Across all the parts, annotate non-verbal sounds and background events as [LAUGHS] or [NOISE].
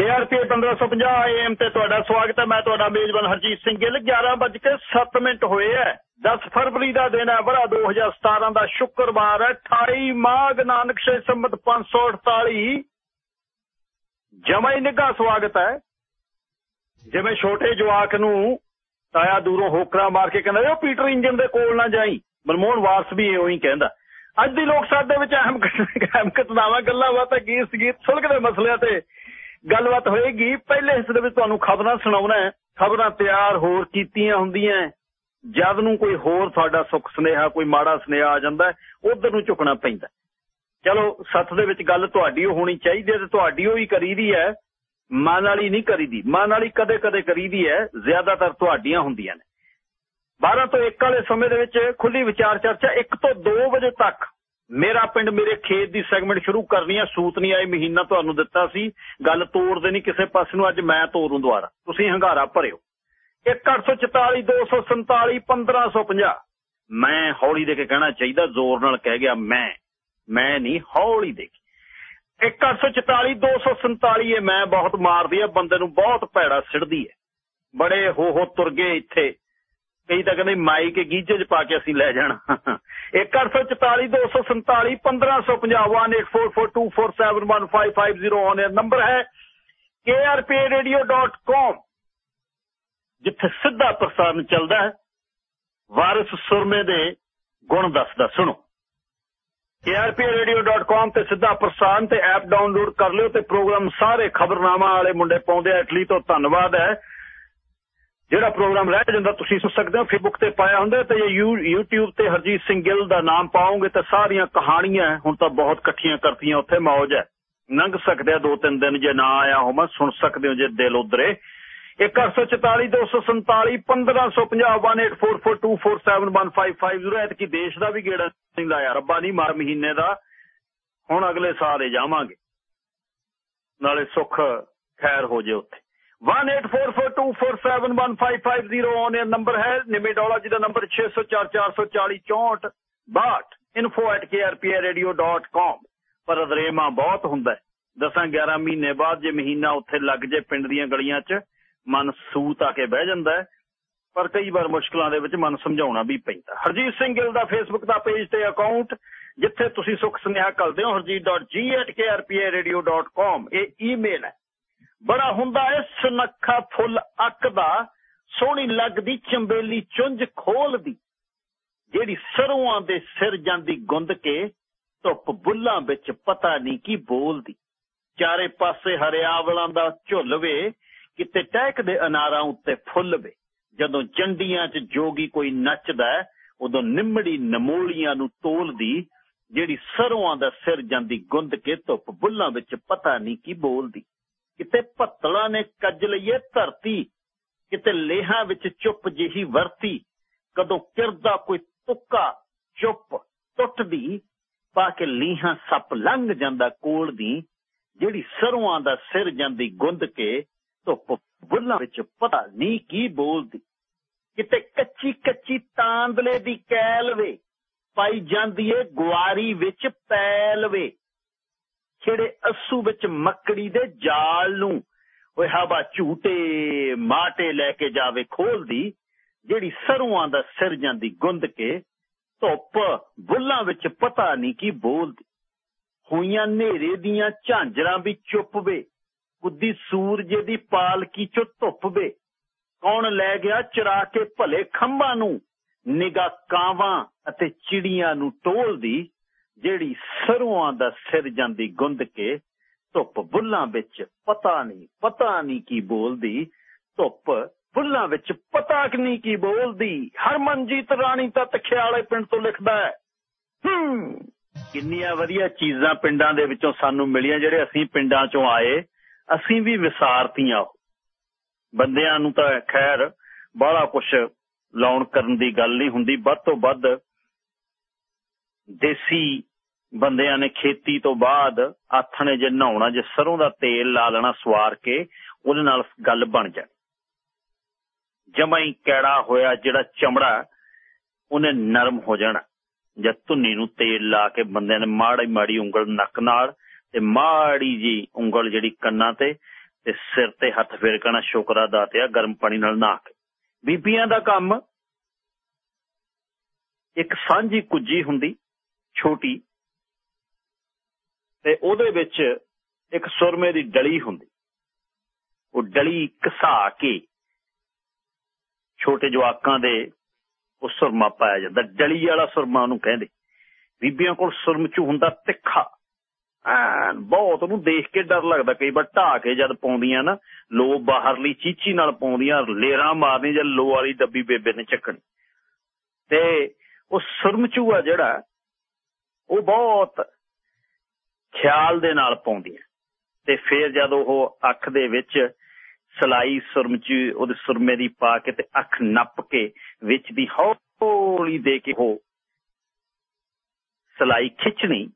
KRP 1550 AM ਤੇ ਤੁਹਾਡਾ ਸਵਾਗਤ ਹੈ। ਮੈਂ ਤੁਹਾਡਾ ਮੇਜ਼ਬਾਨ ਹਰਜੀਤ ਸਿੰਘ ਗਿੱਲ। 11:07 ਮਿੰਟ ਹੋਏ ਐ 10 ਫਰਵਰੀ ਦਾ ਦਿਨ ਹੈ। ਬੜਾ 2017 ਦਾ ਸ਼ੁੱਕਰਵਾਰ ਹੈ। 28 ਮਾਘ ਨਾਨਕ ਸੇ ਸੰਮਤ 548 ਜਮਾ ਨਿੱਘਾ ਸਵਾਗਤ ਹੈ। ਜਿਵੇਂ ਛੋਟੇ ਜਵਾਕ ਨੂੰ ਤਾਇਆ ਦੂਰੋਂ ਹੋਕਰਾ ਮਾਰ ਕੇ ਕਹਿੰਦਾ ਉਹ ਪੀਟਰ ਇੰਜਨ ਦੇ ਕੋਲ ਨਾ ਜਾਈ। ਮਨਮੋਹਨ ਵਾਰਸ ਵੀ ਇਹੋ ਹੀ ਕਹਿੰਦਾ। ਅੱਜ ਦੀ ਲੋਕ ਸਭਾ ਦੇ ਵਿੱਚ ਅਹਿਮ ਅਹਿਮ ਘਟਨਾਵਾਂ ਗੱਲਾਂ ਬਾਤਾਂ ਗੀਤ ਸੰਗੀਤ ਸੁਲਗਦੇ ਮਸਲਿਆਂ ਤੇ ਗੱਲਬਾਤ ਹੋਏਗੀ। ਪਹਿਲੇ ਹਿੱਸੇ ਦੇ ਵਿੱਚ ਤੁਹਾਨੂੰ ਖਬਰਾਂ ਸੁਣਾਉਣਾ ਹੈ। ਖਬਰਾਂ ਤਿਆਰ ਹੋਰ ਕੀਤੀਆਂ ਹੁੰਦੀਆਂ ਜਦ ਨੂੰ ਕੋਈ ਹੋਰ ਤੁਹਾਡਾ ਸੁੱਖ ਸੁਨੇਹਾ, ਕੋਈ ਮਾੜਾ ਸੁਨੇਹਾ ਆ ਜਾਂਦਾ ਉਧਰ ਨੂੰ ਝੁਕਣਾ ਪੈਂਦਾ ਚਲੋ, ਸੱਤ ਦੇ ਵਿੱਚ ਗੱਲ ਤੁਹਾਡੀ ਹੋਣੀ ਚਾਹੀਦੀ ਹੈ ਤੇ ਤੁਹਾਡੀ ਹੋਈ ਕਰੀਦੀ ਹੈ। ਮਨ ਵਾਲੀ ਨਹੀਂ ਕਰੀਦੀ। ਮਨ ਵਾਲੀ ਕਦੇ ਕਦੇ ਕਰੀਦੀ ਹੈ। ਜ਼ਿਆਦਾਤਰ ਤੁਹਾਡੀਆਂ ਹੁੰਦੀਆਂ ਨੇ। 12 ਤੋਂ 1 ਵਾਲੇ ਸਮੇਂ ਦੇ ਵਿੱਚ ਖੁੱਲੀ ਵਿਚਾਰ ਚਰਚਾ 1 ਤੋਂ 2 ਵਜੇ ਤੱਕ ਮੇਰਾ ਪਿੰਡ ਮੇਰੇ ਖੇਤ ਦੀ ਸੈਗਮੈਂਟ ਸ਼ੁਰੂ ਕਰਨੀ ਆ, ਸੂਤ ਨਹੀਂ ਆਏ, ਮਹੀਨਾ ਤੁਹਾਨੂੰ ਦਿੱਤਾ ਸੀ। ਗੱਲ ਤੋੜਦੇ ਨਹੀਂ ਕਿਸੇ ਪਾਸੇ ਨੂੰ, ਅੱਜ ਮੈਂ ਤੋੜੂ ਦੁਆਰਾ ਤੁਸੀਂ ਹੰਗਾਰਾ ਭਰਿਓ। 1844 247 1550 ਮੈਂ ਹੌਲੀ ਦੇ ਕੇ ਕਹਿਣਾ ਚਾਹੀਦਾ, ਜ਼ੋਰ ਨਾਲ ਕਹਿ ਗਿਆ ਮੈਂ। ਮੈਂ ਨਹੀਂ, ਹੌਲੀ ਦੇ ਕੇ। 1844 247 ਇਹ ਮੈਂ ਬਹੁਤ ਮਾਰਦੀ ਆ, ਬੰਦੇ ਨੂੰ ਬਹੁਤ ਭੈੜਾ ਸਿੜਦੀ ਹੈ। ਬੜੇ ਹੋ ਹੋ ਤੁਰ ਗਏ ਇੱਥੇ। ਕਈ ਤਾਂ ਕਹਿੰਦੇ ਮਾਈ ਕੇ ਗੀਜੇ 'ਚ ਪਾ ਕੇ ਅਸੀਂ ਲੈ ਜਾਣਾ। 1844 247 1550 184424715550 ਔਨ 에ਅਰ ਨੰਬਰ ਹੈ krpradio.com ਜਿੱਥੇ ਸਿੱਧਾ ਪ੍ਰਸਾਰਣ ਚੱਲਦਾ ਹੈ। ਵਾਰਿਸ ਸੁਰਮੇ ਦੇ ਗੁਣ ਦੱਸਦਾ, ਸੁਣੋ। krpradio.com ਤੇ ਸਿੱਧਾ ਪ੍ਰਸਾਰਣ ਤੇ ਐਪ ਡਾਊਨਲੋਡ ਕਰ ਲਿਓ ਤੇ ਪ੍ਰੋਗਰਾਮ ਸਾਰੇ ਖਬਰਨਾਮਾ ਵਾਲੇ ਮੁੰਡੇ ਪਾਉਂਦੇ ਆ ਇਟਲੀ ਤੋਂ ਧੰਨਵਾਦ ਹੈ। ਜਿਹੜਾ ਪ੍ਰੋਗਰਾਮ ਰਹਿ ਜਾਂਦਾ, ਤੁਸੀਂ ਸੁਣ ਸਕਦੇ ਹੋ ਫੇਸਬੁੱਕ ਤੇ ਪਾਇਆ ਹੁੰਦਾ ਤੇ ਜੇ YouTube ਤੇ ਹਰਜੀਤ ਸਿੰਘ ਗਿੱਲ ਦਾ ਨਾਮ ਪਾਓਗੇ ਤਾਂ ਸਾਰੀਆਂ ਕਹਾਣੀਆਂ ਹੁਣ ਤਾਂ ਬਹੁਤ ਇਕੱਠੀਆਂ ਕਰਤੀਆਂ, ਉੱਥੇ ਮੌਜ ਹੈ। ਲੰਘ ਸਕਦੇ ਆ ਦੋ ਤਿੰਨ ਦਿਨ, ਜੇ ਨਾ ਆਇਆ ਹੋਵਾਂ, ਸੁਣ ਸਕਦੇ ਹੋ ਜੇ ਦਿਲ ਉਧਰੇ। 1844 247 1550 ਐਤਕੀ ਦੇਸ਼ ਦਾ ਵੀ ਗੇੜਾ ਨਹੀਂ ਲਾਇਆ, ਰੱਬਾ ਨਹੀਂ ਮਾਰ ਮਹੀਨੇ ਦਾ। ਹੁਣ ਅਗਲੇ ਸਾਲ ਹੀ ਜਾਵਾਂਗੇ। ਨਾਲੇ ਸੁੱਖ ਖੈਰ ਹੋ ਜੇ ਉੱਥੇ। 184424715550 ਔਨ 에ਅਰ ਨੰਬਰ ਹੈ ਨਿਮੇ ਡੌਲਾ ਜੀ ਦਾ ਨੰਬਰ 60444064 62 info@krpradio.com ਪਰ ਅਦਰੇਮਾ ਬਹੁਤ ਹੁੰਦਾ ਦਸਾਂ 11 ਮਹੀਨੇ ਬਾਅਦ ਜੇ ਮਹੀਨਾ ਉੱਥੇ ਲੱਗ ਜੇ ਪਿੰਡ ਦੀਆਂ ਗਲੀਆਂ 'ਚ ਮਨ ਸੂਤ ਆ ਕੇ ਬਹਿ ਜਾਂਦਾ ਪਰ ਕਈ ਵਾਰ ਮੁਸ਼ਕਲਾਂ ਦੇ ਵਿੱਚ ਮਨ ਸਮਝਾਉਣਾ ਵੀ ਪੈਂਦਾ ਹਰਜੀਤ ਸਿੰਘ ਗਿੱਲ ਦਾ ਫੇਸਬੁੱਕ ਦਾ ਪੇਜ ਤੇ ਅਕਾਊਂਟ ਜਿੱਥੇ ਤੁਸੀਂ ਸੁੱਖ ਸੁਨੇਹਾ ਕਰਦੇ ਹੋ harjeet.g@krpradio.com ਇਹ ਈਮੇਲ ਹੈ ਬੜਾ ਹੁੰਦਾ ਏ ਸੁਨੱਖਾ ਫੁੱਲ ਅੱਕ ਦਾ, ਸੋਹਣੀ ਲੱਗਦੀ ਚੰਬੇਲੀ ਚੁੰਝ ਖੋਲਦੀ, ਜਿਹੜੀ ਸਰੋਆਂ ਦੇ ਸਿਰ ਜਾਂਦੀ ਗੁੰਦ ਕੇ, ਧੁੱਪ ਬੁੱਲਾਂ ਵਿੱਚ ਪਤਾ ਨਹੀਂ ਕੀ ਬੋਲਦੀ। ਚਾਰੇ ਪਾਸੇ ਹਰਿਆਵਲਾਂ ਦਾ ਝੁੱਲਵੇ ਕਿਤੇ ਟਹਿਕ ਦੇ ਅਨਾਰਾਂ ਉੱਤੇ ਫੁੱਲ ਵੇ। ਜਦੋਂ ਜੰਡੀਆਂ 'ਚ ਜੋਗੀ ਕੋਈ ਨੱਚਦਾ ਉਦੋਂ ਨਿੰਮੜੀ ਨਮੋਲੀਆਂ ਨੂੰ ਤੋਲਦੀ, ਜਿਹੜੀ ਸਰੋਆਂ ਦਾ ਸਿਰ ਜਾਂਦੀ ਗੁੰਦ ਕੇ ਧੁੱਪ ਬੁੱਲਾਂ ਵਿੱਚ ਪਤਾ ਨਹੀਂ ਕੀ ਬੋਲਦੀ। ਕਿਤੇ ਭੱਤਲਾਂ ਨੇ ਕੱਜ ਲਈਏ ਧਰਤੀ, ਕਿਤੇ ਲੇਹਾਂ ਵਿੱਚ ਚੁੱਪ ਜਿਹੀ ਵਰਤੀ, ਕਦੋਂ ਕਿਰਦਾ ਕੋਈ ਤੁੱਕਾ ਚੁੱਪ ਟੁੱਟਦੀ, ਪਾ ਕੇ ਲੀਹਾਂ ਸੱਪ ਲੰਘ ਜਾਂਦਾ ਕੋਲ ਦੀ, ਜਿਹੜੀ ਸਰੋਆਂ ਦਾ ਸਿਰ ਜਾਂਦੀ ਗੁੰਦ ਕੇ ਧੁੱਪ ਬੁੱਲਾਂ ਵਿੱਚ ਪਤਾ ਨਹੀਂ ਕੀ ਬੋਲਦੀ। ਕਿਤੇ ਕੱਚੀ ਕੱਚੀ ਤਾਂਦਲੇ ਦੀ ਕੈਲ ਵੇ, ਪਾਈ ਜਾਂਦੀ ਏ ਗੁਆਰੀ ਵਿੱਚ ਪੈਲ ਵੇ। ਛੇੜੇ ਅਸੂ ਵਿੱਚ ਮੱਕੜੀ ਦੇ ਜਾਲ ਨੂੰ, ਓਏ ਹਵਾ ਝੂਟੇ ਮਾਟੇ ਲੈ ਕੇ ਜਾਵੇ ਖੋਲਦੀ, ਜਿਹੜੀ ਸਰੂਆਂ ਦਾ ਸਿਰ ਜਾਂਦੀ ਗੁੰਦ ਕੇ ਧੁੱਪ ਬੁੱਲਾਂ ਵਿੱਚ ਪਤਾ ਨਹੀਂ ਕੀ ਬੋਲਦੀ। ਹੋਈਆਂ ਨੇਰੇ ਦੀਆਂ ਝਾਂਜਰਾਂ ਵੀ ਚੁੱਪ ਵੇ, ਕੁੱਦੀ ਸੂਰਜੇ ਦੀ ਪਾਲਕੀ ਚੋਂ ਧੁੱਪ ਵੇ। ਕੌਣ ਲੈ ਗਿਆ ਚਰਾ ਕੇ ਭਲੇ ਖੰਭਾਂ ਨੂੰ ਨਿਗਾ ਕਾਵਾਂ ਅਤੇ ਚਿੜੀਆਂ ਨੂੰ ਟੋਲਦੀ ਜਿਹੜੀ ਸਰੂਆਂ ਦਾ ਸਿਰ ਜਾਂਦੀ ਗੁੰਦ ਕੇ, ਧੁੱਪ ਬੁੱਲਾਂ ਵਿੱਚ ਪਤਾ ਨਹੀਂ ਪਤਾ ਨਹੀਂ ਕੀ ਬੋਲਦੀ, ਧੁੱਪ ਬੁੱਲਾਂ ਵਿੱਚ ਪਤਾ ਨਹੀਂ ਕੀ ਬੋਲਦੀ। ਹਰਮਨਜੀਤ ਰਾਣੀ ਤਾਂ ਤਖਿਆਲੇ ਪਿੰਡ ਤੋਂ ਲਿਖਦਾ ਹੈ। ਕਿੰਨੀਆਂ ਵਧੀਆ ਚੀਜ਼ਾਂ ਪਿੰਡਾਂ ਦੇ ਵਿੱਚੋਂ ਸਾਨੂੰ ਮਿਲੀਆਂ, ਜਿਹੜੇ ਅਸੀਂ ਪਿੰਡਾਂ ਚੋਂ ਆਏ, ਅਸੀਂ ਵੀ ਵਿਸਾਰਤੀਆਂ। ਬੰਦਿਆਂ ਨੂੰ ਤਾਂ ਖੈਰ ਬਾਹਲਾ ਕੁਝ ਲਾਉਣ ਕਰਨ ਦੀ ਗੱਲ ਨਹੀਂ ਹੁੰਦੀ। ਵੱਧ ਤੋਂ ਵੱਧ ਦੇਸੀ ਬੰਦਿਆਂ ਨੇ ਖੇਤੀ ਤੋਂ ਬਾਅਦ ਆਥਣੇ ਜੇ ਨਹਾਉਣਾ, ਜੇ ਸਰੋਂ ਦਾ ਤੇਲ ਲਾ ਲੈਣਾ, ਸਵਾਰ ਕੇ ਉਹਦੇ ਨਾਲ ਗੱਲ ਬਣ ਜਾਣੀ। ਜਮਾ ਹੀ ਕੈੜਾ ਹੋਇਆ, ਜਿਹੜਾ ਚਮੜਾ, ਉਹਨੇ ਨਰਮ ਹੋ ਜਾਣਾ। ਜਦ ਧੁੰਨੀ ਨੂੰ ਤੇਲ ਲਾ ਕੇ ਬੰਦਿਆਂ ਨੇ ਮਾੜੀ ਮਾੜੀ ਉਂਗਲ ਨੱਕ ਨਾਲ ਤੇ ਮਾੜੀ ਜੀ ਉਂਗਲ ਜਿਹੜੀ ਕੰਨਾਂ ਤੇ ਤੇ ਸਿਰ ਤੇ ਹੱਥ ਫੇਰ ਕਣਾ ਸ਼ੁਕਰਾ ਦਾਤਿਆ ਗਰਮ ਪਾਣੀ ਨਾਲ ਨਹਾ ਕੇ। ਬੀਬੀਆਂ ਦਾ ਕੰਮ ਇੱਕ ਸਾਂਝੀ ਕੁੱਜੀ ਹੁੰਦੀ ਛੋਟੀ ਤੇ ਉਹਦੇ ਵਿੱਚ ਇੱਕ ਸੁਰਮੇ ਦੀ ਡਲੀ ਹੁੰਦੀ। ਉਹ ਡਲੀ ਘਸਾ ਕੇ ਛੋਟੇ ਜਵਾਕਾਂ ਦੇ ਉਹ ਸੁਰਮਾ ਪਾਇਆ ਜਾਂਦਾ। ਡਲੀ ਵਾਲਾ ਸੁਰਮਾ ਉਹਨੂੰ ਕਹਿੰਦੇ। ਬੀਬੀਆਂ ਕੋਲ ਸੁਰਮਚੂ ਹੁੰਦਾ ਤਿੱਖਾ। ਐਨ, ਬਹੁਤ ਉਹਨੂੰ ਦੇਖ ਕੇ ਡਰ ਲੱਗਦਾ। ਕਈ ਵਾਰ ਢਾ ਕੇ ਜਦ ਪਾਉਂਦੀਆਂ ਨਾ, ਲੋ ਬਾਹਰਲੀ ਚੀਚੀ ਨਾਲ ਪਾਉਂਦੀਆਂ, ਲੇਰਾਂ ਮਾਰਨੀ ਜਦ ਲੋ ਵਾਲੀ ਡੱਬੀ ਬੇਬੇ ਨੇ ਚੱਕਣੀ। ਤੇ ਉਹ ਸੁਰਮਚੂ ਆ ਜਿਹੜਾ ਉਹ ਬਹੁਤ ਖਿਆਲ ਦੇ ਨਾਲ ਪਾਉਂਦੀਆਂ ਤੇ ਫਿਰ ਜਦ ਉਹ ਅੱਖ ਦੇ ਵਿੱਚ ਸਲਾਈ ਸੁਰਮਚੀ ਉਹਦੇ ਸੁਰਮੇ ਦੀ ਪਾ ਕੇ ਤੇ ਅੱਖ ਨੱਪ ਕੇ ਵਿੱਚ ਦੀ ਹੌਲੀ ਦੇ ਕੇ ਉਹ ਸਲਾਈ ਖਿੱਚਣੀ,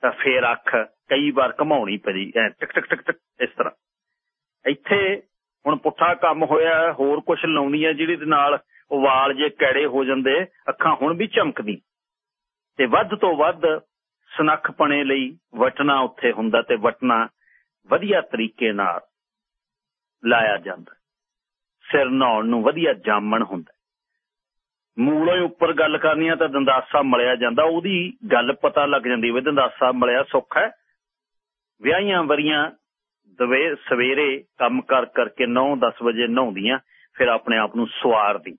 ਤਾਂ ਫੇਰ ਅੱਖ ਕਈ ਵਾਰ ਘਮਾਉਣੀ ਪਈ, ਐ ਟਕ ਟਕ ਟਕ ਟਕ ਇਸ ਤਰ੍ਹਾਂ। ਇੱਥੇ ਹੁਣ ਪੁੱਠਾ ਕੰਮ ਹੋਇਆ, ਹੋਰ ਕੁਝ ਲਾਉਣੀ ਹੈ ਜਿਹੜੀ ਨਾਲ ਉਹ ਵਾਲ ਜੇ ਕੈੜੇ ਹੋ ਜਾਂਦੇ, ਅੱਖਾਂ ਹੁਣ ਵੀ ਚਮਕਦੀ ਤੇ ਵੱਧ ਤੋਂ ਵੱਧ ਸਨੱਖਪਣੇ ਲਈ ਵਟਣਾ ਉੱਥੇ ਹੁੰਦਾ ਤੇ ਵਟਣਾ ਵਧੀਆ ਤਰੀਕੇ ਨਾਲ ਲਾਇਆ ਜਾਂਦਾ। ਸਿਰ ਨਹਾਉਣ ਨੂੰ ਵਧੀਆ ਜਾਮਣ ਹੁੰਦਾ। ਮੂਲੋਂ ਉੱਪਰ ਗੱਲ ਕਰਨੀ ਆ ਤਾਂ ਦੰਦਾਸਾ ਮਲਿਆ ਜਾਂਦਾ, ਉਹਦੀ ਗੱਲ ਪਤਾ ਲੱਗ ਜਾਂਦੀ ਵੀ ਦੰਦਾਸਾ ਮਲਿਆ ਸੁੱਖ ਹੈ। ਵਿਆਹੀਆਂ ਵਰੀਆਂ ਦਵੇ ਸਵੇਰੇ ਕੰਮ ਕਰ ਕਰਕੇ 9-10 ਵਜੇ ਨਹਾਉਂਦੀਆਂ, ਫਿਰ ਆਪਣੇ ਆਪ ਨੂੰ ਸਵਾਰਦੀ।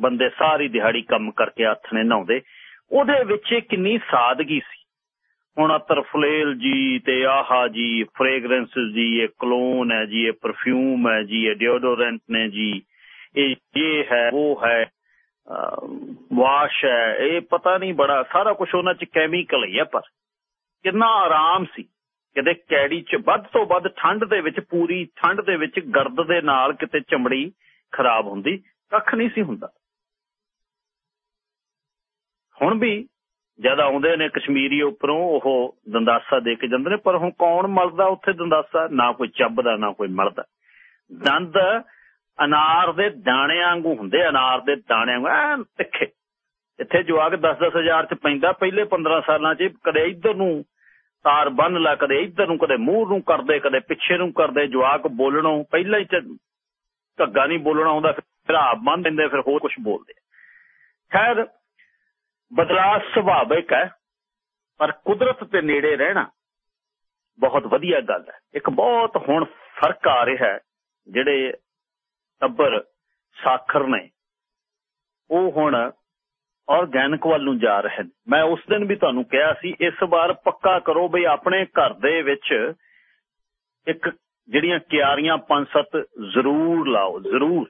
ਬੰਦੇ ਸਾਰੀ ਦਿਹਾੜੀ ਕੰਮ ਕਰਕੇ ਹੱਥ ਨੇ ਨਹਾਉਂਦੇ। ਉਹਦੇ ਵਿੱਚ ਕਿੰਨੀ ਸਾਦਗੀ ਸੀ। ਹੁਣ ਤਰਫਲੇਲ ਜੀ ਤੇ ਆਹਾ ਜੀ ਫ੍ਰੈਗਰੈਂਸਸ ਜੀ, ਇਹ ਕਲੋਨ ਹੈ ਜੀ, ਇਹ ਪਰਫਿਊਮ ਹੈ ਜੀ, ਇਹ ਡਿਓਡੋਰੈਂਟ ਨੇ ਜੀ, ਇਹ ਇਹ ਹੈ, ਉਹ ਹੈ ਵਾਸ਼ ਹੈ, ਇਹ ਪਤਾ ਨਹੀਂ ਬੜਾ, ਸਾਰਾ ਕੁਝ ਉਹਨਾਂ ਚ ਕੈਮੀਕਲ ਹੀ ਹੈ ਪਰ ਕਿੰਨਾ ਆਰਾਮ ਸੀ। ਕਿਤੇ ਕੈੜੀ ਚ ਵੱਧ ਤੋਂ ਵੱਧ ਠੰਡ ਦੇ ਵਿੱਚ, ਪੂਰੀ ਠੰਡ ਦੇ ਵਿੱਚ ਗਰਦ ਦੇ ਨਾਲ ਕਿਤੇ ਚਮੜੀ ਖਰਾਬ ਹੁੰਦੀ, ਕੱਖ ਨਹੀਂ ਸੀ ਹੁੰਦਾ। ਹੁਣ ਵੀ ਜਦ ਆਉਂਦੇ ਨੇ ਕਸ਼ਮੀਰੀ ਉੱਪਰੋਂ ਉਹ ਦੰਦਾਸਾ ਦੇ ਕੇ ਜਾਂਦੇ ਨੇ, ਪਰ ਹੁਣ ਕੌਣ ਮਲਦਾ ਉੱਥੇ ਦੰਦਾਸਾ? ਨਾ ਕੋਈ ਚੱਬਦਾ, ਨਾ ਕੋਈ ਮਲਦਾ। ਦੰਦ ਅਨਾਰ ਦੇ ਦਾਣਿਆਂ ਵਾਂਗੂ ਹੁੰਦੇ, ਅਨਾਰ ਦੇ ਦਾਣਿਆਂ ਵਾਂਗੂ, ਐਨ ਤਿੱਖੇ। ਇੱਥੇ ਜਵਾਕ 10-10 ਹਜ਼ਾਰ ਚ ਪੈਂਦਾ, ਪਹਿਲੇ 15 ਸਾਲਾਂ ਚ ਕਦੇ ਇੱਧਰ ਨੂੰ ਤਾਰ ਬੰਨ ਲਾ, ਕਦੇ ਇੱਧਰ ਨੂੰ, ਕਦੇ ਮੂੰਹ ਨੂੰ ਕਰਦੇ, ਕਦੇ ਪਿੱਛੇ ਨੂੰ ਕਰਦੇ, ਜਵਾਕ ਬੋਲਣੋਂ ਪਹਿਲਾਂ ਹੀ ਧੱਗਾ ਨਹੀਂ ਬੋਲਣਾ ਆਉਂਦਾ, ਫਿਰ ਆਪ ਬੰਨ ਦਿੰਦੇ, ਫਿਰ ਹੋਰ ਕੁਝ ਬੋਲਦੇ ਖੈਰ ਬਦਲਾਅ ਸੁਭਾਵਿਕ ਹੈ, ਪਰ ਕੁਦਰਤ ਦੇ ਨੇੜੇ ਰਹਿਣਾ ਬਹੁਤ ਵਧੀਆ ਗੱਲ ਹੈ। ਇੱਕ ਬਹੁਤ ਹੁਣ ਫ਼ਰਕ ਆ ਰਿਹਾ ਹੈ, ਜਿਹੜੇ ਟੱਬਰ ਸਾਖਰ ਨੇ, ਉਹ ਹੁਣ ਆਰਗੈਨਿਕ ਵੱਲ ਨੂੰ ਜਾ ਰਹੇ ਨੇ। ਮੈਂ ਉਸ ਦਿਨ ਵੀ ਤੁਹਾਨੂੰ ਕਿਹਾ ਸੀ, ਇਸ ਵਾਰ ਪੱਕਾ ਕਰੋ ਬਈ ਆਪਣੇ ਘਰ ਦੇ ਵਿੱਚ ਇੱਕ ਜਿਹੜੀਆਂ ਕਿਆਰੀਆਂ ਪੰਜ ਸੱਤ ਜ਼ਰੂਰ ਲਾਓ, ਜ਼ਰੂਰ।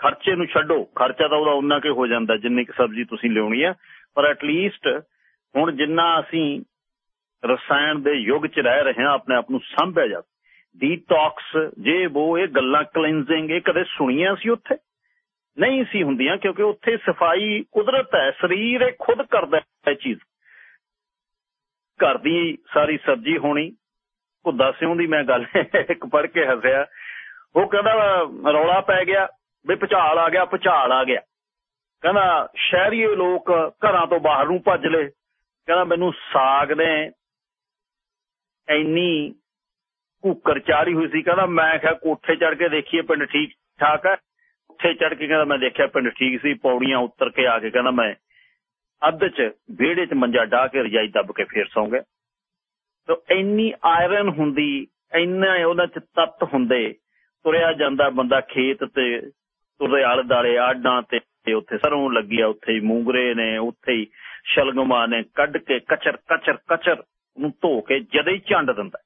ਖਰਚੇ ਨੂੰ ਛੱਡੋ। ਖਰਚਾ ਤਾਂ ਉਹਦਾ ਉਹਨਾਂ ਕੇ ਹੋ ਜਾਂਦਾ, ਜਿੰਨੀ ਕਿ ਸਬਜ਼ੀ ਤੁਸੀਂ ਲਿਆਉਣੀ ਆ। ਪਰ ਐਟਲੀਸਟ ਹੁਣ ਜਿੰਨਾ ਅਸੀਂ ਰਸਾਇਣ ਦੇ ਯੁੱਗ 'ਚ ਰਹਿ ਰਹੇ ਹਾਂ, ਆਪਣੇ ਆਪ ਨੂੰ ਸੰਭਿਆ ਜਾ ਡੀਟੌਕਸ ਜੇ ਉਹ ਇਹ ਗੱਲਾਂ ਕਲੀਨਜ਼ਿੰਗ ਇਹ ਕਦੇ ਸੁਣੀਆਂ ਸੀ ਉੱਥੇ? ਨਹੀਂ ਸੀ ਹੁੰਦੀਆਂ, ਕਿਉਂਕਿ ਉੱਥੇ ਸਫ਼ਾਈ ਕੁਦਰਤ ਹੈ, ਸਰੀਰ ਇਹ ਖੁਦ ਕਰਦਾ ਹੈ ਚੀਜ਼। ਘਰ ਦੀ ਸਾਰੀ ਸਬਜ਼ੀ ਹੋਣੀ, ਉਹ ਸਿਉਂ ਦੀ ਮੈਂ ਗੱਲ [LAUGHS] ਇੱਕ ਪੜ ਕੇ ਹੱਸਿਆ। ਉਹ ਕਹਿੰਦਾ, ਰੌਲਾ ਪੈ ਗਿਆ। ਵੀ ਭੁਚਾਲ ਆ ਗਿਆ, ਭਚਾਲ ਆ ਗਿਆ। ਕਹਿੰਦਾ ਸ਼ਹਿਰੀਏ ਲੋਕ ਘਰਾਂ ਤੋਂ ਬਾਹਰ ਨੂੰ ਭੱਜ ਲਏ। ਕਹਿੰਦਾ, ਮੈਨੂੰ ਸਾਗ ਨੇ ਇੰਨੀ ਕੁੱਕਰ ਚਾੜੀ ਹੋਈ ਸੀ। ਕਹਿੰਦਾ, ਮੈਂ ਕਿਹਾ, ਕੋਠੇ ਚੜ ਕੇ ਦੇਖੀਏ, ਪਿੰਡ ਠੀਕ ਠਾਕ ਹੈ? ਉੱਥੇ ਚੜ ਕੇ ਕਹਿੰਦਾ, ਮੈਂ ਦੇਖਿਆ, ਪਿੰਡ ਠੀਕ ਸੀ। ਪੌੜੀਆਂ ਉਤਰ ਕੇ ਆ ਕੇ ਕਹਿੰਦਾ, ਮੈਂ ਅੱਧ ਚ ਵਿਹੜੇ ਚ ਮੰਜਾ ਢਾ ਕੇ ਰਜਾਈ ਦੱਬ ਕੇ ਫੇਰ ਸੌਂ ਗਿਆ। ਤੇ ਇੰਨੀ ਆਇਰਨ ਹੁੰਦੀ, ਇੰਨਾ ਉਹਨਾਂ ਚ ਤੱਤ ਹੁੰਦੇ, ਤੁਰਿਆ ਜਾਂਦਾ ਬੰਦਾ ਖੇਤ ਤੇ ਤੁਰੇ ਆਲੇ ਦਾਲੇ ਆਡਾਂ ਤੇ ਉੱਥੇ ਸਰੋਂ ਲੱਗੀ ਆ, ਉੱਥੇ ਹੀ ਮੂੰਗਰੇ ਨੇ, ਉੱਥੇ ਹੀ ਸ਼ਲਗਮਾ ਨੇ, ਕੱਢ ਕੇ ਕਚਰ ਕਚਰ ਕਚਰ ਨੂੰ ਧੋ ਕੇ ਜਦੇ ਹੀ ਝੰਡ ਦਿੰਦਾ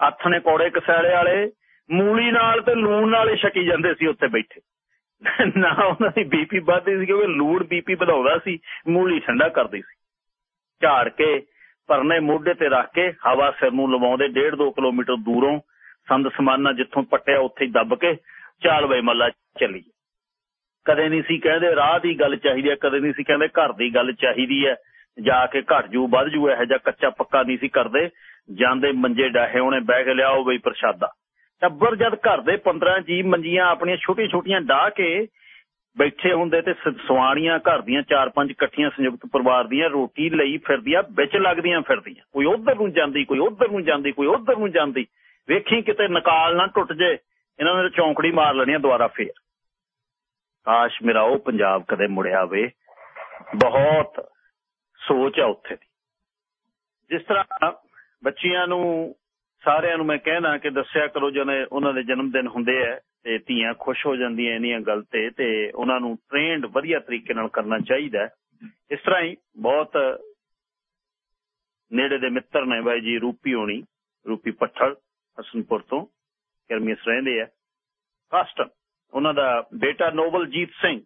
ਹੱਥ ਨੇ ਕੋੜੇ ਕਸੈਲੇ ਵਾਲੇ, ਮੂਲੀ ਨਾਲ ਤੇ ਲੂਣ ਨਾਲ ਹੀ ਛਕੀ ਜਾਂਦੇ ਸੀ ਉੱਥੇ ਬੈਠੇ। ਨਾ ਉਹਨਾਂ ਦੀ ਬੀਪੀ ਵੱਧਦੀ ਸੀ, ਕਿਉਂਕਿ ਲੂਣ ਬੀਪੀ ਵਧਾਉਂਦਾ ਸੀ, ਮੂਲੀ ਠੰਡਾ ਕਰਦੀ ਸੀ। ਝਾੜ ਕੇ, ਪਰਨੇ ਮੋਢੇ ਤੇ ਰੱਖ ਕੇ, ਹਵਾ ਸਿਰ ਨੂੰ ਲਵਾਉਂਦੇ 1.5-2 ਕਿਲੋਮੀਟਰ ਦੂਰੋਂ ਸੰਦ ਸਮਾਨਾ ਜਿੱਥੋਂ ਪੱਟਿਆ, ਉੱਥੇ ਹੀ ਦੱਬ ਕੇ ਚਾਲ ਵੇ ਮੱਲਾ ਚੱਲੀ ਕਦੇ ਨਹੀਂ ਸੀ ਕਹਿੰਦੇ ਰਾਹ ਦੀ ਗੱਲ ਚਾਹੀਦੀ ਹੈ, ਕਦੇ ਨਹੀਂ ਸੀ ਕਹਿੰਦੇ ਘਰ ਦੀ ਗੱਲ ਚਾਹੀਦੀ ਹੈ। ਜਾ ਕੇ ਘਟ ਜੂ, ਵੱਧ ਜੂ, ਇਹੋ ਜਿਹਾ ਕੱਚਾ ਪੱਕਾ ਨਹੀਂ ਸੀ ਕਰਦੇ। ਜਾਂਦੇ ਮੰਜੇ ਡਾਹੇ ਉਹਨੇ, ਬਹਿ ਕੇ ਲਿਆਓ ਬਈ ਪ੍ਰਸ਼ਾਦਾ। ਟੱਬਰ ਜਦ ਘਰ ਦੇ 15 ਜੀ ਮੰਜੀਆਂ ਆਪਣੀਆਂ ਛੋਟੀਆਂ ਛੋਟੀਆਂ ਡਾਹ ਕੇ ਬੈਠੇ ਹੁੰਦੇ ਤੇ ਸਵਾਣੀਆਂ ਘਰ ਦੀਆਂ ਚਾਰ ਪੰਜ ਇਕੱਠੀਆਂ ਸੰਯੁਕਤ ਪਰਿਵਾਰ ਦੀਆਂ ਰੋਟੀ ਲਈ ਫਿਰਦੀਆਂ, ਵਿੱਚ ਲੱਗਦੀਆਂ ਫਿਰਦੀਆਂ। ਕੋਈ ਉਧਰ ਨੂੰ ਜਾਂਦੀ, ਕੋਈ ਉਧਰ ਨੂੰ ਜਾਂਦੀ, ਕੋਈ ਉਧਰ ਨੂੰ ਜਾਂਦੀ। ਵੇਖੀ ਕਿਤੇ ਨਕਾਲ ਨਾ ਟੁੱਟ ਜੇ। ਇਹਨਾਂ ਨੇ ਚੌਂਕੜੀ ਮਾਰ ਲੈਣੀ ਆ ਦੁਬਾਰਾ ਫੇਰ। ਕਾਸ਼ ਮੇਰਾ ਉਹ ਪੰਜਾਬ ਕਦੇ ਮੁੜਿਆ ਵੇ। ਬਹੁਤ ਸੋਚ ਆ ਉੱਥੇ ਦੀ। ਜਿਸ ਤਰ੍ਹਾਂ ਬੱਚਿਆਂ ਨੂੰ, ਸਾਰਿਆਂ ਨੂੰ ਮੈਂ ਕਹਿਣਾ ਕਿ ਦੱਸਿਆ ਕਰੋ ਜਨੇ ਉਹਨਾਂ ਦੇ ਜਨਮ ਦਿਨ ਹੁੰਦੇ ਆ ਤੇ ਧੀਆਂ ਖੁਸ਼ ਹੋ ਜਾਂਦੀਆਂ ਇੰਨੀਆਂ ਗੱਲ ਤੇ ਤੇ ਉਹਨਾਂ ਨੂੰ ਟ੍ਰੇਨਡ ਵਧੀਆ ਤਰੀਕੇ ਨਾਲ ਕਰਨਾ ਚਾਹੀਦਾ। ਇਸ ਤਰ੍ਹਾਂ ਹੀ ਬਹੁਤ ਨੇੜੇ ਦੇ ਮਿੱਤਰ ਨੇ ਬਾਈ ਜੀ, ਰੂਪੀ ਹੋਣੀ, ਰੂਪੀ ਪੱਠਲ, ਹਸਨਪੁਰ ਤੋਂ। ਕਰਮੀਸ ਰਹਿੰਦੇ ਆ। ਕਾਸਟਨ ਉਹਨਾਂ ਦਾ ਬੇਟਾ ਨੋਬਲਜੀਤ ਸਿੰਘ